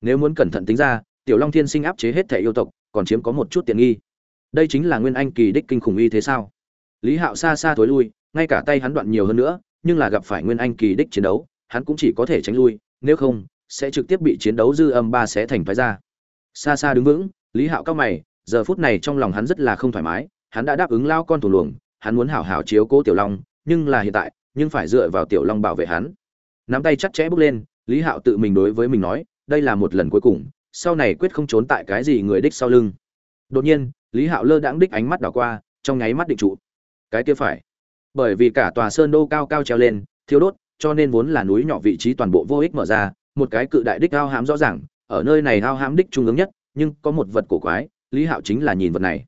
Nếu muốn cẩn thận tính ra, tiểu long thiên sinh áp chế hết thể yêu tộc, còn chiếm có một chút tiện nghi đây chính là nguyên anh kỳ đích kinh khủng y thế sao? Lý hạo xa xa thối lui, ngay cả tay hắn đoạn nhiều hơn nữa, nhưng là gặp phải nguyên anh kỳ đích chiến đấu, hắn cũng chỉ có thể tránh lui, nếu không, sẽ trực tiếp bị chiến đấu dư âm ba sẽ thành phái ra. Xa xa đứng vững, lý hạo cao mày, giờ phút này trong lòng hắn rất là không thoải mái, hắn đã đáp ứng lao con thủ luồng, hắn muốn hảo hảo chiếu cố tiểu long, nhưng là hiện tại, nhưng phải dựa vào tiểu long bảo vệ hắn. Nắm tay chặt chẽ bước lên, lý hạo tự mình đối với mình nói, đây là một lần cuối cùng, sau này quyết không trốn tại cái gì người đích sau lưng. Đột nhiên lý hạo lơ đãng đích ánh mắt đảo qua, trong nháy mắt định trụ. Cái kia phải. Bởi vì cả tòa sơn đô cao cao treo lên thiếu đốt, cho nên vốn là núi nhỏ vị trí toàn bộ vô ích mở ra, một cái cự đại đích ao hám rõ ràng, ở nơi này ao hám đích trung ương nhất, nhưng có một vật cổ quái, lý hạo chính là nhìn vật này.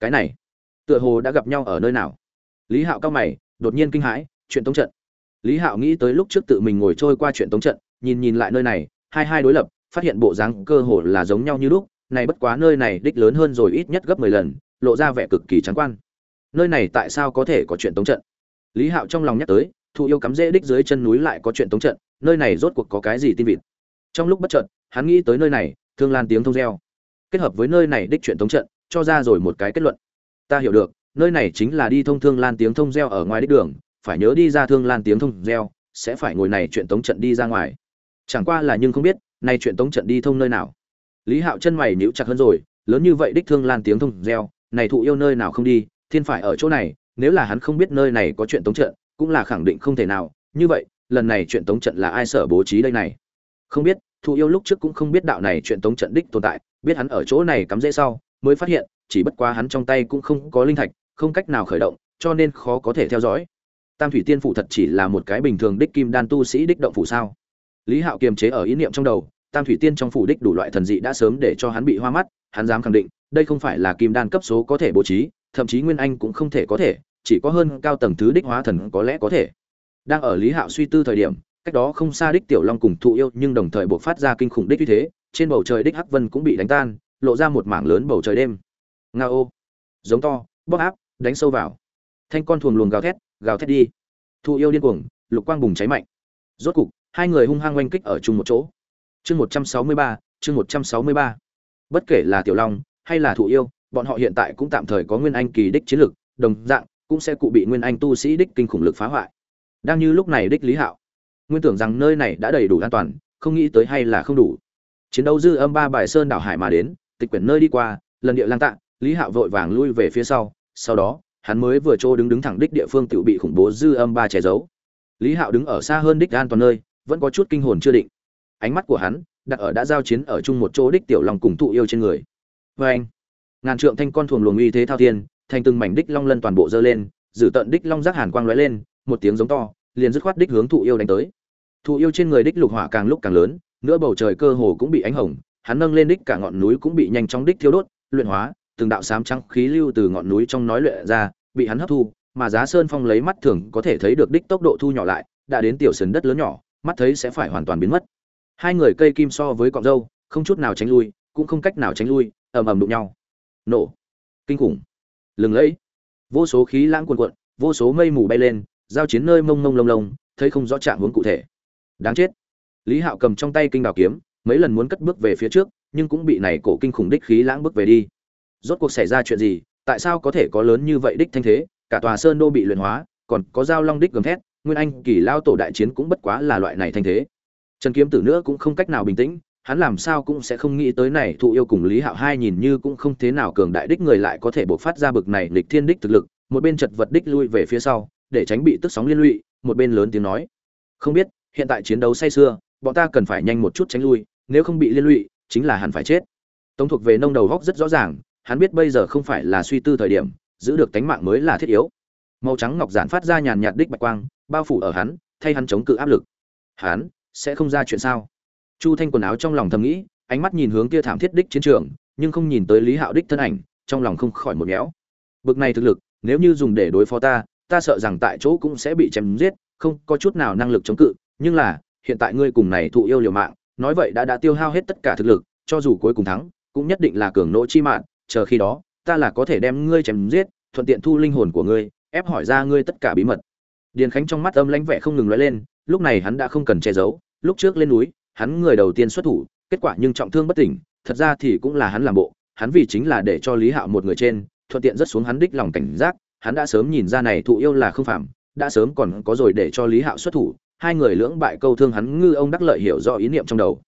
Cái này, tựa hồ đã gặp nhau ở nơi nào? Lý hạo cao mày, đột nhiên kinh hãi, chuyện tống trận. Lý hạo nghĩ tới lúc trước tự mình ngồi trôi qua chuyện tống trận, nhìn nhìn lại nơi này, hai hai đối lập, phát hiện bộ dáng cơ hồ là giống nhau như lúc này bất quá nơi này đích lớn hơn rồi ít nhất gấp mười lần, lộ ra vẻ cực kỳ trắng quan. Nơi này tại sao có thể có chuyện tống trận? Lý hạo trong lòng nhắc tới, thụ yêu cắm rễ đích dưới chân núi lại có chuyện tống trận, nơi này rốt cuộc có cái gì tin vịt? Trong lúc bất chợt, hắn nghĩ tới nơi này, thương lan tiếng thông reo. Kết hợp với nơi này đích chuyện tống trận, cho ra rồi một cái kết luận. Ta hiểu được, nơi này chính là đi thông thương lan tiếng thông reo ở ngoài đích đường, phải nhớ đi ra thương lan tiếng thông reo, sẽ phải ngồi này chuyện tống trận đi ra ngoài. Chẳng qua là nhưng không biết, này chuyện tống trận đi thông nơi nào lý hạo chân mày níu chặt hơn rồi, lớn như vậy đích thương lan tiếng thông reo, này thụ yêu nơi nào không đi, thiên phải ở chỗ này, nếu là hắn không biết nơi này có chuyện tống trận, cũng là khẳng định không thể nào. Như vậy, lần này chuyện tống trận là ai sở bố trí đây này? Không biết, thụ yêu lúc trước cũng không biết đạo này chuyện tống trận đích tồn tại, biết hắn ở chỗ này cắm rễ sau, mới phát hiện, chỉ bất quá hắn trong tay cũng không có linh thạch, không cách nào khởi động, cho nên khó có thể theo dõi. Tam thủy tiên phủ thật chỉ là một cái bình thường đích kim đan tu sĩ đích động phủ sao? Lý hạo kiềm chế ở ý niệm trong đầu tam thủy tiên trong phủ đích đủ loại thần dị đã sớm để cho hắn bị hoa mắt, hắn dám khẳng định, đây không phải là kim đan cấp số có thể bố trí, thậm chí nguyên anh cũng không thể có thể, chỉ có hơn cao tầng thứ đích hóa thần có lẽ có thể. Đang ở lý hạo suy tư thời điểm, cách đó không xa đích tiểu long cùng thụ yêu nhưng đồng thời buộc phát ra kinh khủng đích như thế, trên bầu trời đích hắc vân cũng bị đánh tan, lộ ra một mảng lớn bầu trời đêm. Nga ô, giống to, bóp áp, đánh sâu vào. Thanh con thuồng luồng gào thét gào thét đi. Thụ yêu điên cuồng, lục quang bùng cháy mạnh. Rốt cục, hai người hung hăng oanh kích ở chung một chỗ chương một trăm sáu mươi ba, chương một trăm sáu mươi ba. Bất kể là tiểu long hay là thụ yêu, bọn họ hiện tại cũng tạm thời có nguyên anh kỳ đích chiến lực đồng dạng cũng sẽ cụ bị nguyên anh tu sĩ đích kinh khủng lực phá hoại. Đang như lúc này đích lý hạo, nguyên tưởng rằng nơi này đã đầy đủ an toàn, không nghĩ tới hay là không đủ. Chiến đấu dư âm ba bài sơn đảo hải mà đến, tịch quyển nơi đi qua, lần địa lang tạ, lý hạo vội vàng lui về phía sau sau đó, hắn mới vừa trô đứng đứng thẳng đích địa phương tự bị khủng bố dư âm ba che giấu. Lý hạo đứng ở xa hơn đích an toàn nơi, vẫn có chút kinh hồn chưa định ánh mắt của hắn đặt ở đã giao chiến ở chung một chỗ đích tiểu long cùng thụ yêu trên người. Vê anh, ngàn trượng thanh con thuồng luồng uy thế thao thiên, thành từng mảnh đích long lân toàn bộ dơ lên, giữ tận đích long giác hàn quang lóe lên, một tiếng giống to, liền dứt khoát đích hướng thụ yêu đánh tới. Thụ yêu trên người đích lục hỏa càng lúc càng lớn nữa bầu trời cơ hồ cũng bị ánh hồng, hắn nâng lên đích cả ngọn núi cũng bị nhanh chóng đích thiêu đốt, luyện hóa, từng đạo sám trắng khí lưu từ ngọn núi trong nói luyện ra, bị hắn hấp thu, mà giá sơn phong lấy mắt thường có thể thấy được đích tốc độ thu nhỏ lại, đã đến tiểu sườn đất lớn nhỏ, mắt thấy sẽ phải hoàn toàn biến mất hai người cây kim so với cọng dâu không chút nào tránh lui, cũng không cách nào tránh lui, ầm ầm đụng nhau. Nổ. Kinh khủng. Lừng lẫy. Vô số khí lãng cuồn cuộn, vô số mây mù bay lên, giao chiến nơi mông mông lông lông, thấy không rõ trạng hướng cụ thể. Đáng chết. Lý hạo cầm trong tay kinh đào kiếm, mấy lần muốn cất bước về phía trước, nhưng cũng bị này cổ kinh khủng đích khí lãng bước về đi. Rốt cuộc xảy ra chuyện gì, tại sao có thể có lớn như vậy đích thanh thế, cả tòa sơn đô bị luyện hóa, còn có giao long đích gầm thét, nguyên anh kỳ lao tổ đại chiến cũng bất quá là loại này thanh thế trần kiếm tử nữa cũng không cách nào bình tĩnh, hắn làm sao cũng sẽ không nghĩ tới này thụ yêu cùng lý hạo hai nhìn như cũng không thế nào cường đại đích người lại có thể bộc phát ra bực này lịch thiên đích thực lực, một bên chật vật đích lui về phía sau, để tránh bị tức sóng liên lụy, một bên lớn tiếng nói. Không biết, hiện tại chiến đấu say xưa bọn ta cần phải nhanh một chút tránh lui, nếu không bị liên lụy, chính là hẳn phải chết. Tống thuộc về nông đầu góc rất rõ ràng, hắn biết bây giờ không phải là suy tư thời điểm, giữ được tánh mạng mới là thiết yếu. Màu trắng ngọc giản phát ra nhàn nhạt đích bạch quang, bao phủ ở hắn, thay hắn chống cự áp lực. Hắn sẽ không ra chuyện sao? Chu thanh quần áo trong lòng thầm nghĩ, ánh mắt nhìn hướng kia thảm thiết đích chiến trường, nhưng không nhìn tới lý hạo đích thân ảnh, trong lòng không khỏi một méo bực này thực lực, nếu như dùng để đối phó ta ta sợ rằng tại chỗ cũng sẽ bị chém giết, không có chút nào năng lực chống cự, nhưng là, hiện tại ngươi cùng này thụ yêu liều mạng, nói vậy đã đã tiêu hao hết tất cả thực lực, cho dù cuối cùng thắng, cũng nhất định là cường nỗ chi mạng, chờ khi đó, ta là có thể đem ngươi chém giết, thuận tiện thu linh hồn của ngươi, ép hỏi ra ngươi tất cả bí mật. Điền khánh trong mắt âm lãnh vẻ không ngừng lóe lên lúc này hắn đã không cần che giấu lúc trước lên núi hắn người đầu tiên xuất thủ, kết quả nhưng trọng thương bất tỉnh, thật ra thì cũng là hắn làm bộ, hắn vì chính là để cho Lý Hạo một người trên, thuận tiện rất xuống hắn đích lòng cảnh giác, hắn đã sớm nhìn ra này thụ yêu là không phạm, đã sớm còn có rồi để cho Lý Hạo xuất thủ, hai người lưỡng bại câu thương hắn ngư ông đắc lợi hiểu rõ ý niệm trong đầu.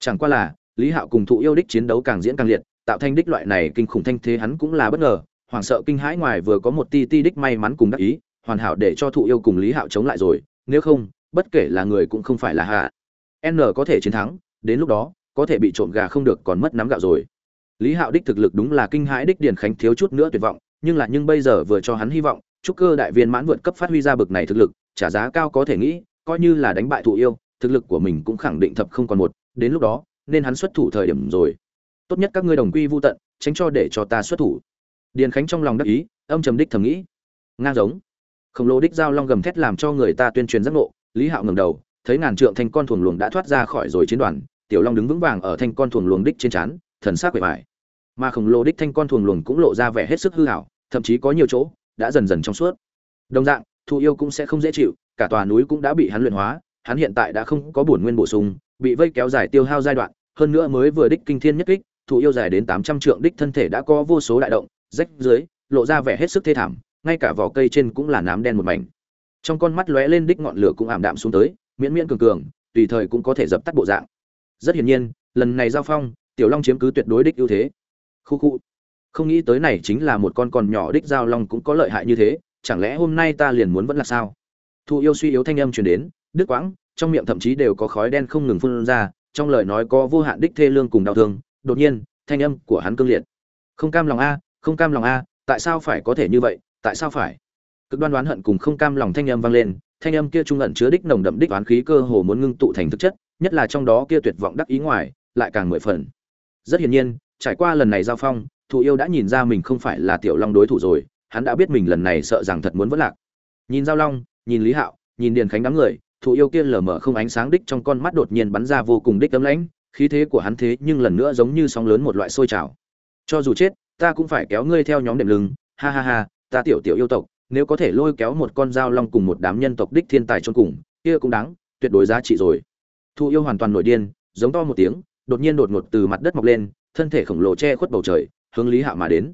Chẳng qua là, Lý Hạo cùng thụ yêu đích chiến đấu càng diễn càng liệt, tạo thanh đích loại này kinh khủng thanh thế hắn cũng là bất ngờ, hoảng sợ kinh hãi ngoài vừa có một ti ti đích may mắn cùng đắc ý, hoàn hảo để cho thụ yêu cùng lý hạo chống lại rồi nếu không bất kể là người cũng không phải là hạ. N có thể chiến thắng, đến lúc đó, có thể bị trộm gà không được còn mất nắm gạo rồi. Lý hạo đích thực lực đúng là kinh hãi đích điền khánh thiếu chút nữa tuyệt vọng, nhưng là nhưng bây giờ vừa cho hắn hy vọng, chúc cơ đại viên mãn vượt cấp phát huy ra bực này thực lực, trả giá cao có thể nghĩ, coi như là đánh bại thụ yêu, thực lực của mình cũng khẳng định thập không còn một, đến lúc đó, nên hắn xuất thủ thời điểm rồi. Tốt nhất các ngươi đồng quy vô tận, tránh cho để cho ta xuất thủ. Điền khánh trong lòng đắc ý, âm trầm đích thầm nghĩ. Ngang giống. Khổng lồ đích giao long gầm thét làm cho người ta tuyên truyền giác ngộ lý hạo ngẩng đầu, thấy ngàn trượng thanh con thuồng luồng đã thoát ra khỏi rồi chiến đoàn, tiểu long đứng vững vàng ở thanh con thuồng luồng đích trên trán, thần sắc quệ vải mà khổng lồ đích thanh con thuồng luồng cũng lộ ra vẻ hết sức hư hảo thậm chí có nhiều chỗ đã dần dần trong suốt. Đồng dạng thụ yêu cũng sẽ không dễ chịu, cả tòa núi cũng đã bị hắn luyện hóa, hắn hiện tại đã không có bổn nguyên bổ sung, bị vây kéo dài tiêu hao giai đoạn, hơn nữa mới vừa đích kinh thiên nhất kích thụ yêu dài đến tám trăm trượng đích thân thể đã có vô số đại động, rách dưới, lộ ra vẻ hết sức thê thảm, ngay cả vỏ cây trên cũng là nám đen một mảnh trong con mắt lóe lên đích ngọn lửa cũng ảm đạm xuống tới, miễn miễn cường cường, tùy thời cũng có thể dập tắt bộ dạng. Rất hiển nhiên, lần này giao phong, tiểu long chiếm cứ tuyệt đối đích ưu thế. Khu khu. Không nghĩ tới này chính là một con còn nhỏ đích giao long cũng có lợi hại như thế, chẳng lẽ hôm nay ta liền muốn vẫn là sao? Thu yêu suy yếu thanh âm truyền đến, đứt quãng, trong miệng thậm chí đều có khói đen không ngừng phun ra, trong lời nói có vô hạn đích thê lương cùng đau thương, đột nhiên, thanh âm của hắn cương liệt. Không cam lòng a, không cam lòng a, tại sao phải có thể như vậy, tại sao phải? Cực đoan đoán hận cùng không cam lòng thanh âm vang lên, thanh âm kia trung ẩn chứa đích nồng đậm đích oán khí cơ hồ muốn ngưng tụ thành thực chất, nhất là trong đó kia tuyệt vọng đắc ý ngoài, lại càng mười phần. Rất hiển nhiên, trải qua lần này giao phong, thụ yêu đã nhìn ra mình không phải là tiểu long đối thủ rồi, hắn đã biết mình lần này sợ rằng thật muốn vất lạc. Nhìn giao long, nhìn lý hạo, nhìn điền khánh đám người, thụ yêu kia lờ mờ không ánh sáng đích trong con mắt đột nhiên bắn ra vô cùng đích tấm lãnh, khí thế của hắn thế nhưng lần nữa giống như sóng lớn một loại sôi trào. Cho dù chết, ta cũng phải kéo ngươi theo nhóm đệm lưng, ha ha ha, ta tiểu tiểu yêu tộc nếu có thể lôi kéo một con dao long cùng một đám nhân tộc đích thiên tài chôn cùng, kia cũng đáng, tuyệt đối giá trị rồi. Thụ yêu hoàn toàn nổi điên, giống to một tiếng, đột nhiên đột ngột từ mặt đất mọc lên, thân thể khổng lồ che khuất bầu trời, hướng lý hạ mà đến.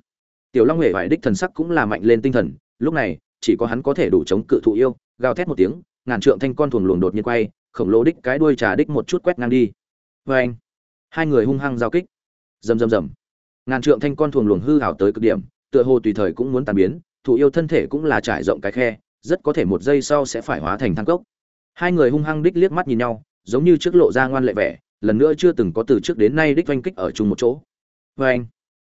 Tiểu long Hề vải đích thần sắc cũng là mạnh lên tinh thần, lúc này, chỉ có hắn có thể đủ chống cự thụ yêu, gào thét một tiếng, ngàn trượng thanh con thuồng luồng đột nhiên quay, khổng lồ đích cái đuôi trà đích một chút quét ngang đi. Vê anh, hai người hung hăng giao kích. Rầm rầm rầm. Ngàn trượng thanh con thuồng luồng hư hảo tới cực điểm, tựa hồ tùy thời cũng muốn tan biến thủ yêu thân thể cũng là trải rộng cái khe, rất có thể một giây sau sẽ phải hóa thành thang cốc. Hai người hung hăng đích liếc mắt nhìn nhau, giống như trước lộ ra ngoan lệ vẻ, lần nữa chưa từng có từ trước đến nay đích oanh kích ở chung một chỗ. Vê anh,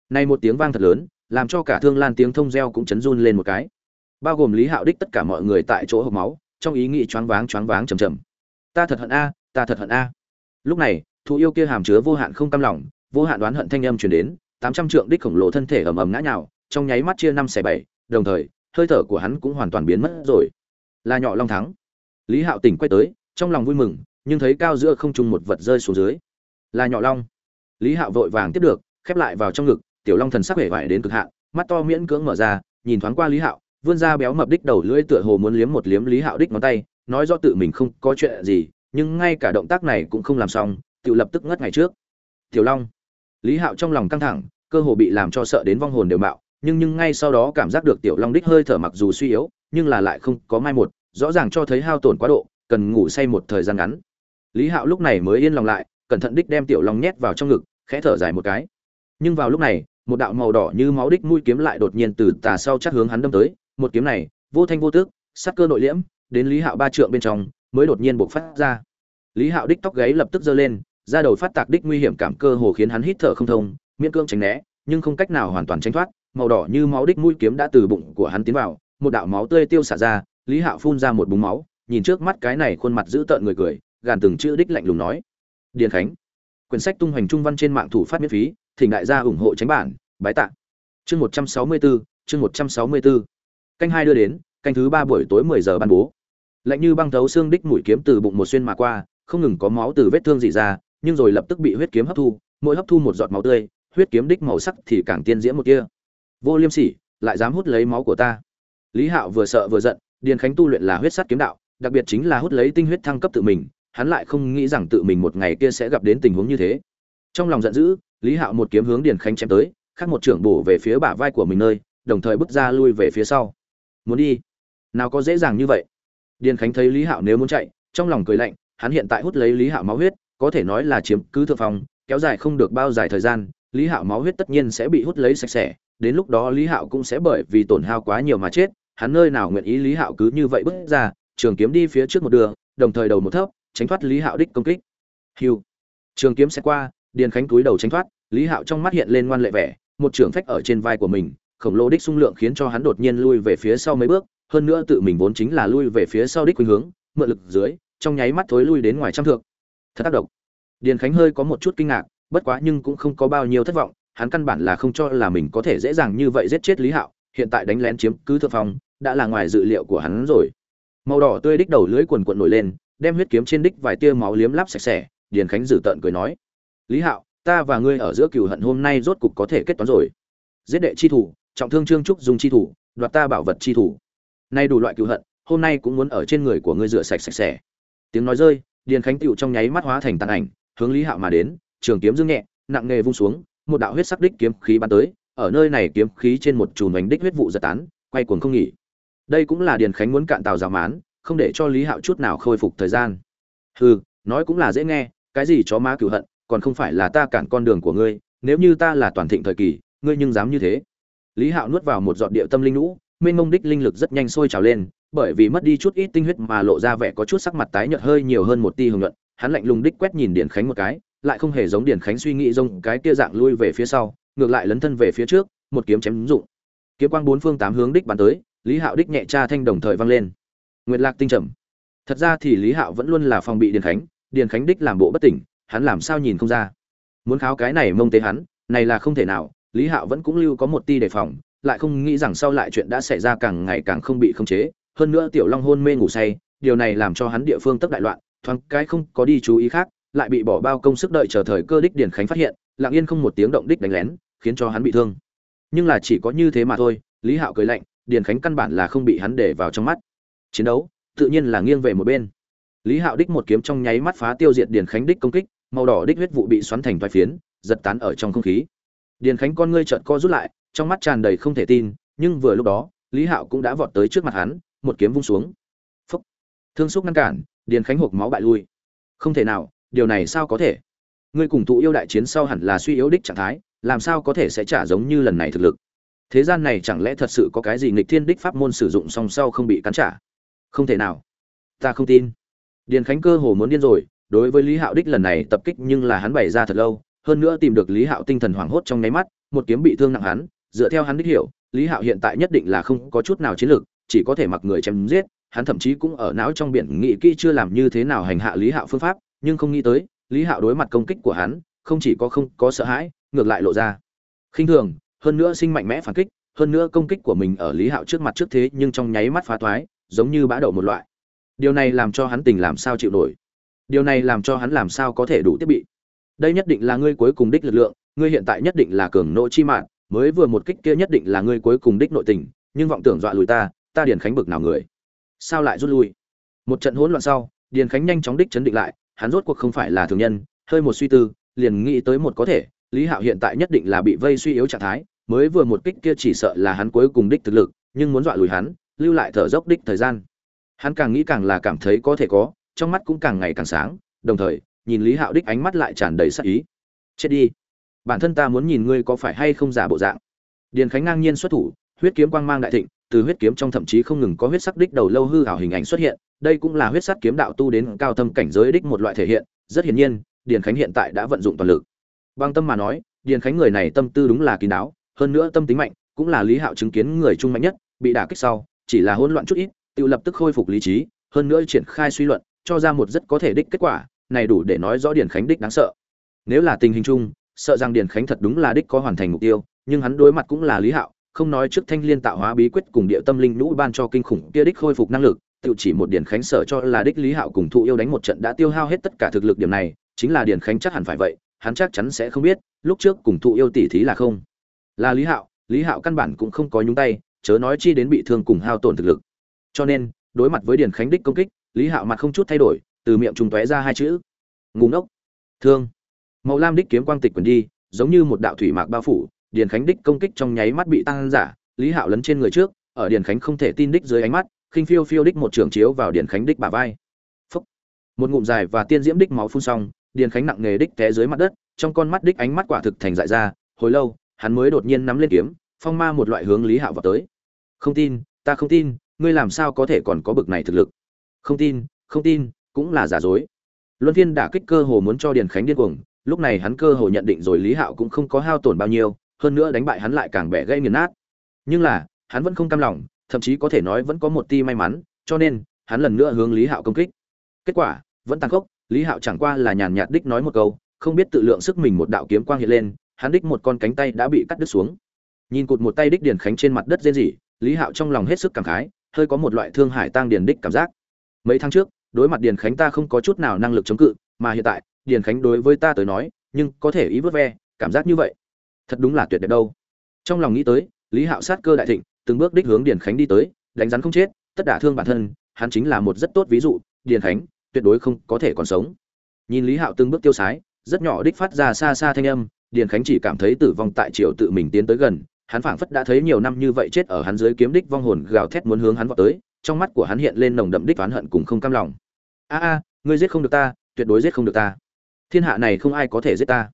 nay một tiếng vang thật lớn, làm cho cả thương lan tiếng thông reo cũng chấn run lên một cái. Bao gồm lý hạo đích tất cả mọi người tại chỗ hộp máu, trong ý nghĩ choáng váng choáng váng chầm chầm ta thật hận a, ta thật hận a. Lúc này thụ yêu kia hàm chứa vô hạn không cam lòng, vô hạn đoán hận thanh âm truyền đến, tám trăm trượng đích khổng lồ thân thể ầm ầm ngã nhào, trong nháy mắt chia năm xẻ bảy đồng thời, hơi thở của hắn cũng hoàn toàn biến mất rồi. Là nhỏ long thắng. Lý hạo tỉnh quay tới, trong lòng vui mừng, nhưng thấy cao giữa không trung một vật rơi xuống dưới. Là nhỏ long. Lý hạo vội vàng tiếp được, khép lại vào trong ngực, tiểu long thần sắc vẻ vải đến cực hạn, mắt to miễn cưỡng mở ra, nhìn thoáng qua lý hạo, vươn ra béo mập đích đầu lưỡi tựa hồ muốn liếm một liếm lý hạo đích ngón tay, nói do tự mình không có chuyện gì, nhưng ngay cả động tác này cũng không làm xong, tự lập tức ngất ngày trước. Tiểu long. Lý hạo trong lòng căng thẳng, cơ hồ bị làm cho sợ đến vong hồn đều mạo nhưng nhưng ngay sau đó cảm giác được tiểu long đích hơi thở mặc dù suy yếu, nhưng là lại không có mai một, rõ ràng cho thấy hao tổn quá độ, cần ngủ say một thời gian ngắn. Lý hạo lúc này mới yên lòng lại, cẩn thận đích đem tiểu long nhét vào trong ngực, khẽ thở dài một cái. Nhưng vào lúc này, một đạo màu đỏ như máu đích mũi kiếm lại đột nhiên từ tà sau chắc hướng hắn đâm tới, một kiếm này, vô thanh vô tước sắc cơ nội liễm, đến lý hạo ba trượng bên trong, mới đột nhiên bộc phát ra. Lý hạo đích tóc gáy lập tức giơ lên ra đầu phát tạc đích nguy hiểm cảm cơ hồ khiến hắn hít thở không thông, miễn cương tránh né, nhưng không cách nào hoàn toàn tránh thoát màu đỏ như máu đích mũi kiếm đã từ bụng của hắn tiến vào, một đạo máu tươi tiêu xả ra, lý hạo phun ra một búng máu, nhìn trước mắt cái này khuôn mặt dữ tợn người cười, gàn từng chữ đích lạnh lùng nói. Điền khánh, quyển sách tung hoành trung văn trên mạng thủ phát miễn phí, thỉnh đại gia ủng hộ tránh bản, bái tạ. Chương một trăm sáu mươi bốn chương một trăm sáu mươi bốn canh hai đưa đến, canh thứ ba buổi tối mười giờ ban bố. Lạnh như băng thấu xương đích mũi kiếm từ bụng một xuyên mà qua, không ngừng có máu từ vết thương rỉ ra, nhưng rồi lập tức bị huyết kiếm hấp thu, mỗi hấp thu một giọt máu tươi, huyết kiếm đích màu sắc thì càng tiên diễm một kia vô liêm sỉ, lại dám hút lấy máu của ta. Lý hạo vừa sợ vừa giận, điền khánh tu luyện là huyết sắt kiếm đạo, đặc biệt chính là hút lấy tinh huyết thăng cấp tự mình, hắn lại không nghĩ rằng tự mình một ngày kia sẽ gặp đến tình huống như thế. Trong lòng giận dữ, lý hạo một kiếm hướng điền khánh chém tới, khác một trưởng bổ về phía bả vai của mình nơi, đồng thời bước ra lui về phía sau. Muốn đi? Nào có dễ dàng như vậy. Điền khánh thấy lý hạo nếu muốn chạy, trong lòng cười lạnh, hắn hiện tại hút lấy lý hạo máu huyết, có thể nói là chiếm cứ thượng phong, kéo dài không được bao dài thời gian, lý hạo máu huyết tất nhiên sẽ bị hút lấy sạch sẽ đến lúc đó lý hạo cũng sẽ bởi vì tổn hao quá nhiều mà chết, hắn nơi nào nguyện ý lý hạo cứ như vậy bước ra, trường kiếm đi phía trước một đường, đồng thời đầu một thấp, tránh thoát lý hạo đích công kích. Hiu. Trường kiếm sẽ qua, điền khánh túi đầu tránh thoát, lý hạo trong mắt hiện lên ngoan lệ vẻ, một trường phách ở trên vai của mình, khổng lồ đích xung lượng khiến cho hắn đột nhiên lui về phía sau mấy bước, hơn nữa tự mình vốn chính là lui về phía sau đích khuynh hướng, mượn lực dưới, trong nháy mắt thối lui đến ngoài trăm thượng thật tác động. Điền khánh hơi có một chút kinh ngạc, bất quá nhưng cũng không có bao nhiêu thất vọng hắn căn bản là không cho là mình có thể dễ dàng như vậy giết chết lý hạo, hiện tại đánh lén chiếm cứ thượng phong, đã là ngoài dự liệu của hắn rồi. Màu đỏ tươi đích đầu lưỡi quần quần nổi lên, đem huyết kiếm trên đích vài tia máu liếm láp sạch sẽ, điền khánh dử tợn cười nói, lý hạo, ta và ngươi ở giữa cừu hận hôm nay rốt cục có thể kết toán rồi. Giết đệ chi thủ, trọng thương trương trúc dùng chi thủ, đoạt ta bảo vật chi thủ. Nay đủ loại cừu hận, hôm nay cũng muốn ở trên người của ngươi rửa sạch sạch sẽ. Tiếng nói rơi, điền khánh tựu trong nháy mắt hóa thành tàn ảnh, hướng lý hạo mà đến, trường kiếm dương nhẹ, nặng nghề vung xuống một đạo huyết sắc đích kiếm khí bắn tới ở nơi này kiếm khí trên một chùm bánh đích huyết vụ giật tán quay cuồng không nghỉ. Đây cũng là điền khánh muốn cạn tàu rào mán không để cho lý hạo chút nào khôi phục thời gian. Hừ nói cũng là dễ nghe cái gì chó má cửu hận còn không phải là ta cản con đường của ngươi nếu như ta là toàn thịnh thời kỳ ngươi nhưng dám như thế. Lý hạo nuốt vào một giọt địa tâm linh nũ, mênh mông đích linh lực rất nhanh sôi trào lên bởi vì mất đi chút ít tinh huyết mà lộ ra vẻ có chút sắc mặt tái nhợt hơi nhiều hơn một tia hưởng nhuận hắn lạnh lùng đích quét nhìn Điền khánh một cái lại không hề giống điển khánh suy nghĩ rông cái kia dạng lui về phía sau, ngược lại lấn thân về phía trước, một kiếm chém dụng. Kiếm quang bốn phương tám hướng đích bắn tới, lý hạo đích nhẹ tra thanh đồng thời vang lên. Nguyệt lạc tinh trầm. Thật ra thì lý hạo vẫn luôn là phòng bị điền khánh điền khánh đích làm bộ bất tỉnh, hắn làm sao nhìn không ra. Muốn kháo cái này mông tế hắn, này là không thể nào, lý hạo vẫn cũng lưu có một ti đề phòng, lại không nghĩ rằng sau lại chuyện đã xảy ra càng ngày càng không bị khống chế, hơn nữa tiểu long hôn mê ngủ say, điều này làm cho hắn địa phương tấp đại loạn, thoáng cái không có đi chú ý khác lại bị bỏ bao công sức đợi chờ thời cơ đích điển khánh phát hiện, lặng yên không một tiếng động đích đánh lén, khiến cho hắn bị thương. Nhưng là chỉ có như thế mà thôi, lý hạo cười lạnh điển khánh căn bản là không bị hắn để vào trong mắt. Chiến đấu, tự nhiên là nghiêng về một bên. Lý hạo đích một kiếm trong nháy mắt phá tiêu diệt điển khánh đích công kích, màu đỏ đích huyết vụ bị xoắn thành vài phiến, giật tán ở trong không khí. Điển khánh con ngươi trợn co rút lại, trong mắt tràn đầy không thể tin, nhưng vừa lúc đó, lý hạo cũng đã vọt tới trước mặt hắn, một kiếm vung xuống. Phúc. Thương xúc ngăn cản, điền khánh hộp máu bại lui. Không thể nào điều này sao có thể? Ngươi cùng tụ yêu đại chiến sau hẳn là suy yếu đích trạng thái, làm sao có thể sẽ trả giống như lần này thực lực? Thế gian này chẳng lẽ thật sự có cái gì nghịch thiên đích pháp môn sử dụng song sau không bị cắn trả? Không thể nào. Ta không tin. Điền khánh cơ hồ muốn điên rồi, đối với lý hạo đích lần này tập kích nhưng là hắn bày ra thật lâu, hơn nữa tìm được lý hạo tinh thần hoảng hốt trong nháy mắt, một kiếm bị thương nặng hắn, dựa theo hắn đích hiểu, lý hạo hiện tại nhất định là không có chút nào chiến lược, chỉ có thể mặc người chém giết, hắn thậm chí cũng ở não trong biển nghị kỹ chưa làm như thế nào hành hạ lý hạo phương pháp nhưng không nghĩ tới lý hạo đối mặt công kích của hắn không chỉ có không có sợ hãi ngược lại lộ ra. Khinh thường hơn nữa sinh mạnh mẽ phản kích hơn nữa công kích của mình ở lý hạo trước mặt trước thế nhưng trong nháy mắt phá thoái, giống như bã đậu một loại. Điều này làm cho hắn tình làm sao chịu nổi. Điều này làm cho hắn làm sao có thể đủ thiết bị. Đây nhất định là ngươi cuối cùng đích lực lượng ngươi hiện tại nhất định là cường nỗ chi mạng mới vừa một kích kia nhất định là ngươi cuối cùng đích nội tình nhưng vọng tưởng dọa lùi ta ta điền khánh bực nào người. Sao lại rút lui? Một trận hỗn loạn sau điền khánh nhanh chóng đích chấn định lại hắn rốt cuộc không phải là thường nhân, hơi một suy tư, liền nghĩ tới một có thể, lý hạo hiện tại nhất định là bị vây suy yếu trạng thái, mới vừa một kích kia chỉ sợ là hắn cuối cùng đích thực lực, nhưng muốn dọa lùi hắn, lưu lại thở dốc đích thời gian. Hắn càng nghĩ càng là cảm thấy có thể có, trong mắt cũng càng ngày càng sáng, đồng thời, nhìn lý hạo đích ánh mắt lại tràn đầy sắc ý. Chết đi. Bản thân ta muốn nhìn ngươi có phải hay không giả bộ dạng. Điền khánh ngang nhiên xuất thủ, huyết kiếm quang mang đại thịnh từ huyết kiếm trong thậm chí không ngừng có huyết sắc đích đầu lâu hư ảo hình ảnh xuất hiện, đây cũng là huyết sắc kiếm đạo tu đến cao thâm cảnh giới đích một loại thể hiện, rất hiển nhiên, điền khánh hiện tại đã vận dụng toàn lực. Bằng tâm mà nói, điền khánh người này tâm tư đúng là kín đáo, hơn nữa tâm tính mạnh, cũng là lý hạo chứng kiến người trung mạnh nhất, bị đả kích sau, chỉ là hỗn loạn chút ít, tự lập tức khôi phục lý trí, hơn nữa triển khai suy luận, cho ra một rất có thể đích kết quả, này đủ để nói rõ điền khánh đích đáng sợ. Nếu là tình hình chung, sợ rằng điền khánh thật đúng là đích có hoàn thành mục tiêu, nhưng hắn đối mặt cũng là lý hạo không nói trước thanh liên tạo hóa bí quyết cùng địa tâm linh nhũ ban cho kinh khủng kia đích khôi phục năng lực tự chỉ một điển khánh sở cho là đích lý hạo cùng thụ yêu đánh một trận đã tiêu hao hết tất cả thực lực điểm này, chính là điển khánh chắc hẳn phải vậy, hắn chắc chắn sẽ không biết, lúc trước cùng thụ yêu tỷ thí là không. Là lý hạo lý hạo căn bản cũng không có nhúng tay, chớ nói chi đến bị thương cùng hao tổn thực lực. Cho nên, đối mặt với điển khánh đích công kích, lý hạo mặt không chút thay đổi, từ miệng trùng tóe ra hai chữ ngủ ngốc. Thương. Màu lam đích kiếm quang tịch quần đi, giống như một đạo thủy mạc bao phủ điền khánh đích công kích trong nháy mắt bị tăng giả, lý hạo lấn trên người trước, ở điền khánh không thể tin đích dưới ánh mắt, khinh phiêu phiêu đích một trường chiếu vào điền khánh đích bả vai. Phúc. một ngụm dài và tiên diễm đích máu phun xong, điền khánh nặng nghề đích té dưới mặt đất, trong con mắt đích ánh mắt quả thực thành dại ra, hồi lâu, hắn mới đột nhiên nắm lên kiếm, phong ma một loại hướng lý hạo vào tới. Không tin, ta không tin, ngươi làm sao có thể còn có bực này thực lực? Không tin không tin, cũng là giả dối. Luân phiên đả kích cơ hồ muốn cho điền khánh điên cuồng, lúc này hắn cơ hồ nhận định rồi lý hạo cũng không có hao tổn bao nhiêu hơn nữa đánh bại hắn lại càng bẻ gây nghiền nát. Nhưng là, hắn vẫn không cam lòng, thậm chí có thể nói vẫn có một ti may mắn, cho nên, hắn lần nữa hướng lý hạo công kích. Kết quả, vẫn tăng khốc, lý hạo chẳng qua là nhàn nhạt đích nói một câu, không biết tự lượng sức mình một đạo kiếm quang hiện lên, hắn đích một con cánh tay đã bị cắt đứt xuống. Nhìn cụt một tay đích điền khánh trên mặt đất dễ dỉ lý hạo trong lòng hết sức cảm khái, hơi có một loại thương hải tăng điền đích cảm giác. Mấy tháng trước, đối mặt điền khánh ta không có chút nào năng lực chống cự, mà hiện tại, điền khánh đối với ta tới nói, nhưng có thể ý vớt ve, cảm giác như vậy thật đúng là tuyệt đẹp đâu. Trong lòng nghĩ tới, lý hạo sát cơ đại thịnh, từng bước đích hướng điền khánh đi tới, đánh rắn không chết, tất đả thương bản thân, hắn chính là một rất tốt ví dụ, điền khánh, tuyệt đối không có thể còn sống. Nhìn lý hạo từng bước tiêu sái, rất nhỏ đích phát ra xa xa thanh âm, điền khánh chỉ cảm thấy tử vong tại triều tự mình tiến tới gần, hắn phảng phất đã thấy nhiều năm như vậy chết ở hắn dưới kiếm đích vong hồn gào thét muốn hướng hắn vọt tới, trong mắt của hắn hiện lên nồng đậm đích oán hận cùng không cam lòng. A a, ngươi giết không được ta, tuyệt đối giết không được ta. Thiên hạ này không ai có thể giết ta.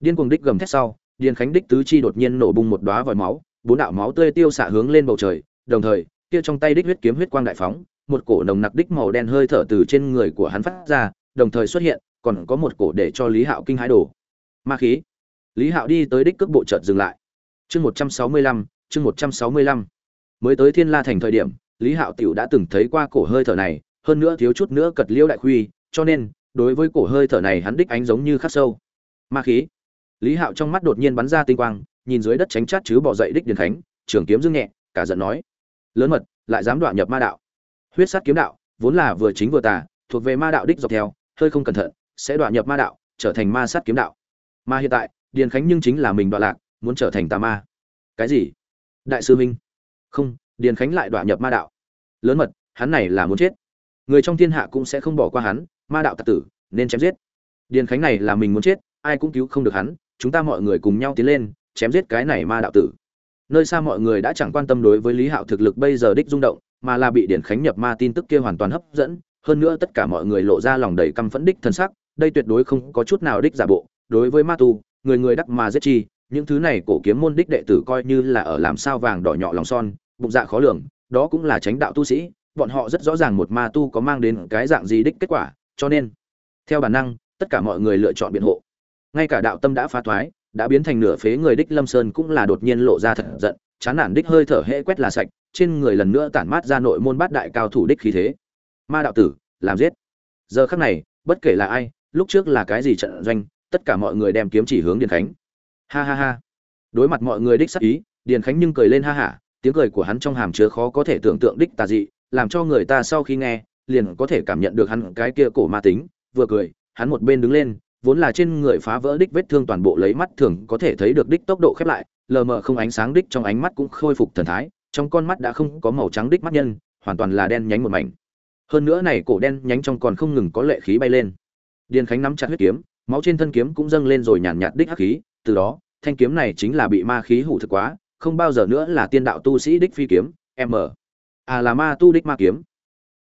Điên cuồng đích gầm thét sau điền khánh đích tứ chi đột nhiên nổ bung một đóa vòi máu, bốn đạo máu tươi tiêu xạ hướng lên bầu trời, đồng thời, kia trong tay đích huyết kiếm huyết quang đại phóng, một cổ nồng nặc đích màu đen hơi thở từ trên người của hắn phát ra, đồng thời xuất hiện, còn có một cổ để cho lý hạo kinh hãi đổ ma khí. Lý hạo đi tới đích cước bộ chợt dừng lại. Chương một trăm sáu mươi lăm, chương một trăm sáu mươi lăm. Mới tới thiên la thành thời điểm, lý hạo tiểu đã từng thấy qua cổ hơi thở này, hơn nữa thiếu chút nữa cật liêu đại khuy, cho nên, đối với cổ hơi thở này hắn đích ánh giống như khắc sâu. Ma khí lý hạo trong mắt đột nhiên bắn ra tinh quang, nhìn dưới đất tránh chát chứ bỏ dậy đích điền khánh, trường kiếm dương nhẹ, cả giận nói, lớn mật, lại dám đoạn nhập ma đạo. Huyết sát kiếm đạo, vốn là vừa chính vừa tà, thuộc về ma đạo đích dọc theo, hơi không cẩn thận, sẽ đoạn nhập ma đạo, trở thành ma sát kiếm đạo. Mà hiện tại, điền khánh nhưng chính là mình đoạn lạc, muốn trở thành tà ma. Cái gì? Đại sư minh không, điền khánh lại đoạn nhập ma đạo. Lớn mật, hắn này là muốn chết. Người trong thiên hạ cũng sẽ không bỏ qua hắn, ma đạo tặc tử, nên chém giết. Điền khánh này là mình muốn chết, ai cũng cứu không được hắn chúng ta mọi người cùng nhau tiến lên, chém giết cái này ma đạo tử. Nơi xa mọi người đã chẳng quan tâm đối với lý hạo thực lực bây giờ đích rung động, mà là bị điển khánh nhập ma tin tức kia hoàn toàn hấp dẫn. Hơn nữa tất cả mọi người lộ ra lòng đầy căm phẫn đích thân sắc, đây tuyệt đối không có chút nào đích giả bộ. Đối với ma tu, người người đắc mà giết chi, những thứ này cổ kiếm môn đích đệ tử coi như là ở làm sao vàng đỏ nhọ lòng son, bụng dạ khó lường, đó cũng là tránh đạo tu sĩ, bọn họ rất rõ ràng một ma tu có mang đến cái dạng gì đích kết quả, cho nên, theo bản năng, tất cả mọi người lựa chọn biện hộ ngay cả đạo tâm đã phá thoái, đã biến thành nửa phế người đích lâm sơn cũng là đột nhiên lộ ra thật giận, chán nản đích hơi thở hễ quét là sạch, trên người lần nữa tản mát ra nội môn bát đại cao thủ đích khí thế. Ma đạo tử, làm giết. Giờ khắc này, bất kể là ai, lúc trước là cái gì trận doanh, tất cả mọi người đem kiếm chỉ hướng điền khánh. Ha ha ha. Đối mặt mọi người đích sắc ý, điền khánh nhưng cười lên ha hả, tiếng cười của hắn trong hàm chứa khó có thể tưởng tượng đích tà dị, làm cho người ta sau khi nghe, liền có thể cảm nhận được hắn cái kia cổ ma tính, vừa cười, hắn một bên đứng lên vốn là trên người phá vỡ đích vết thương toàn bộ lấy mắt thường có thể thấy được đích tốc độ khép lại, lờ mờ không ánh sáng đích trong ánh mắt cũng khôi phục thần thái, trong con mắt đã không có màu trắng đích mắt nhân, hoàn toàn là đen nhánh một mảnh. Hơn nữa này cổ đen nhánh trong còn không ngừng có lệ khí bay lên. Điền khánh nắm chặt huyết kiếm, máu trên thân kiếm cũng dâng lên rồi nhàn nhạt đích hắc khí, từ đó, thanh kiếm này chính là bị ma khí hủ thực quá, không bao giờ nữa là tiên đạo tu sĩ đích phi kiếm, m. À là ma tu đích ma kiếm.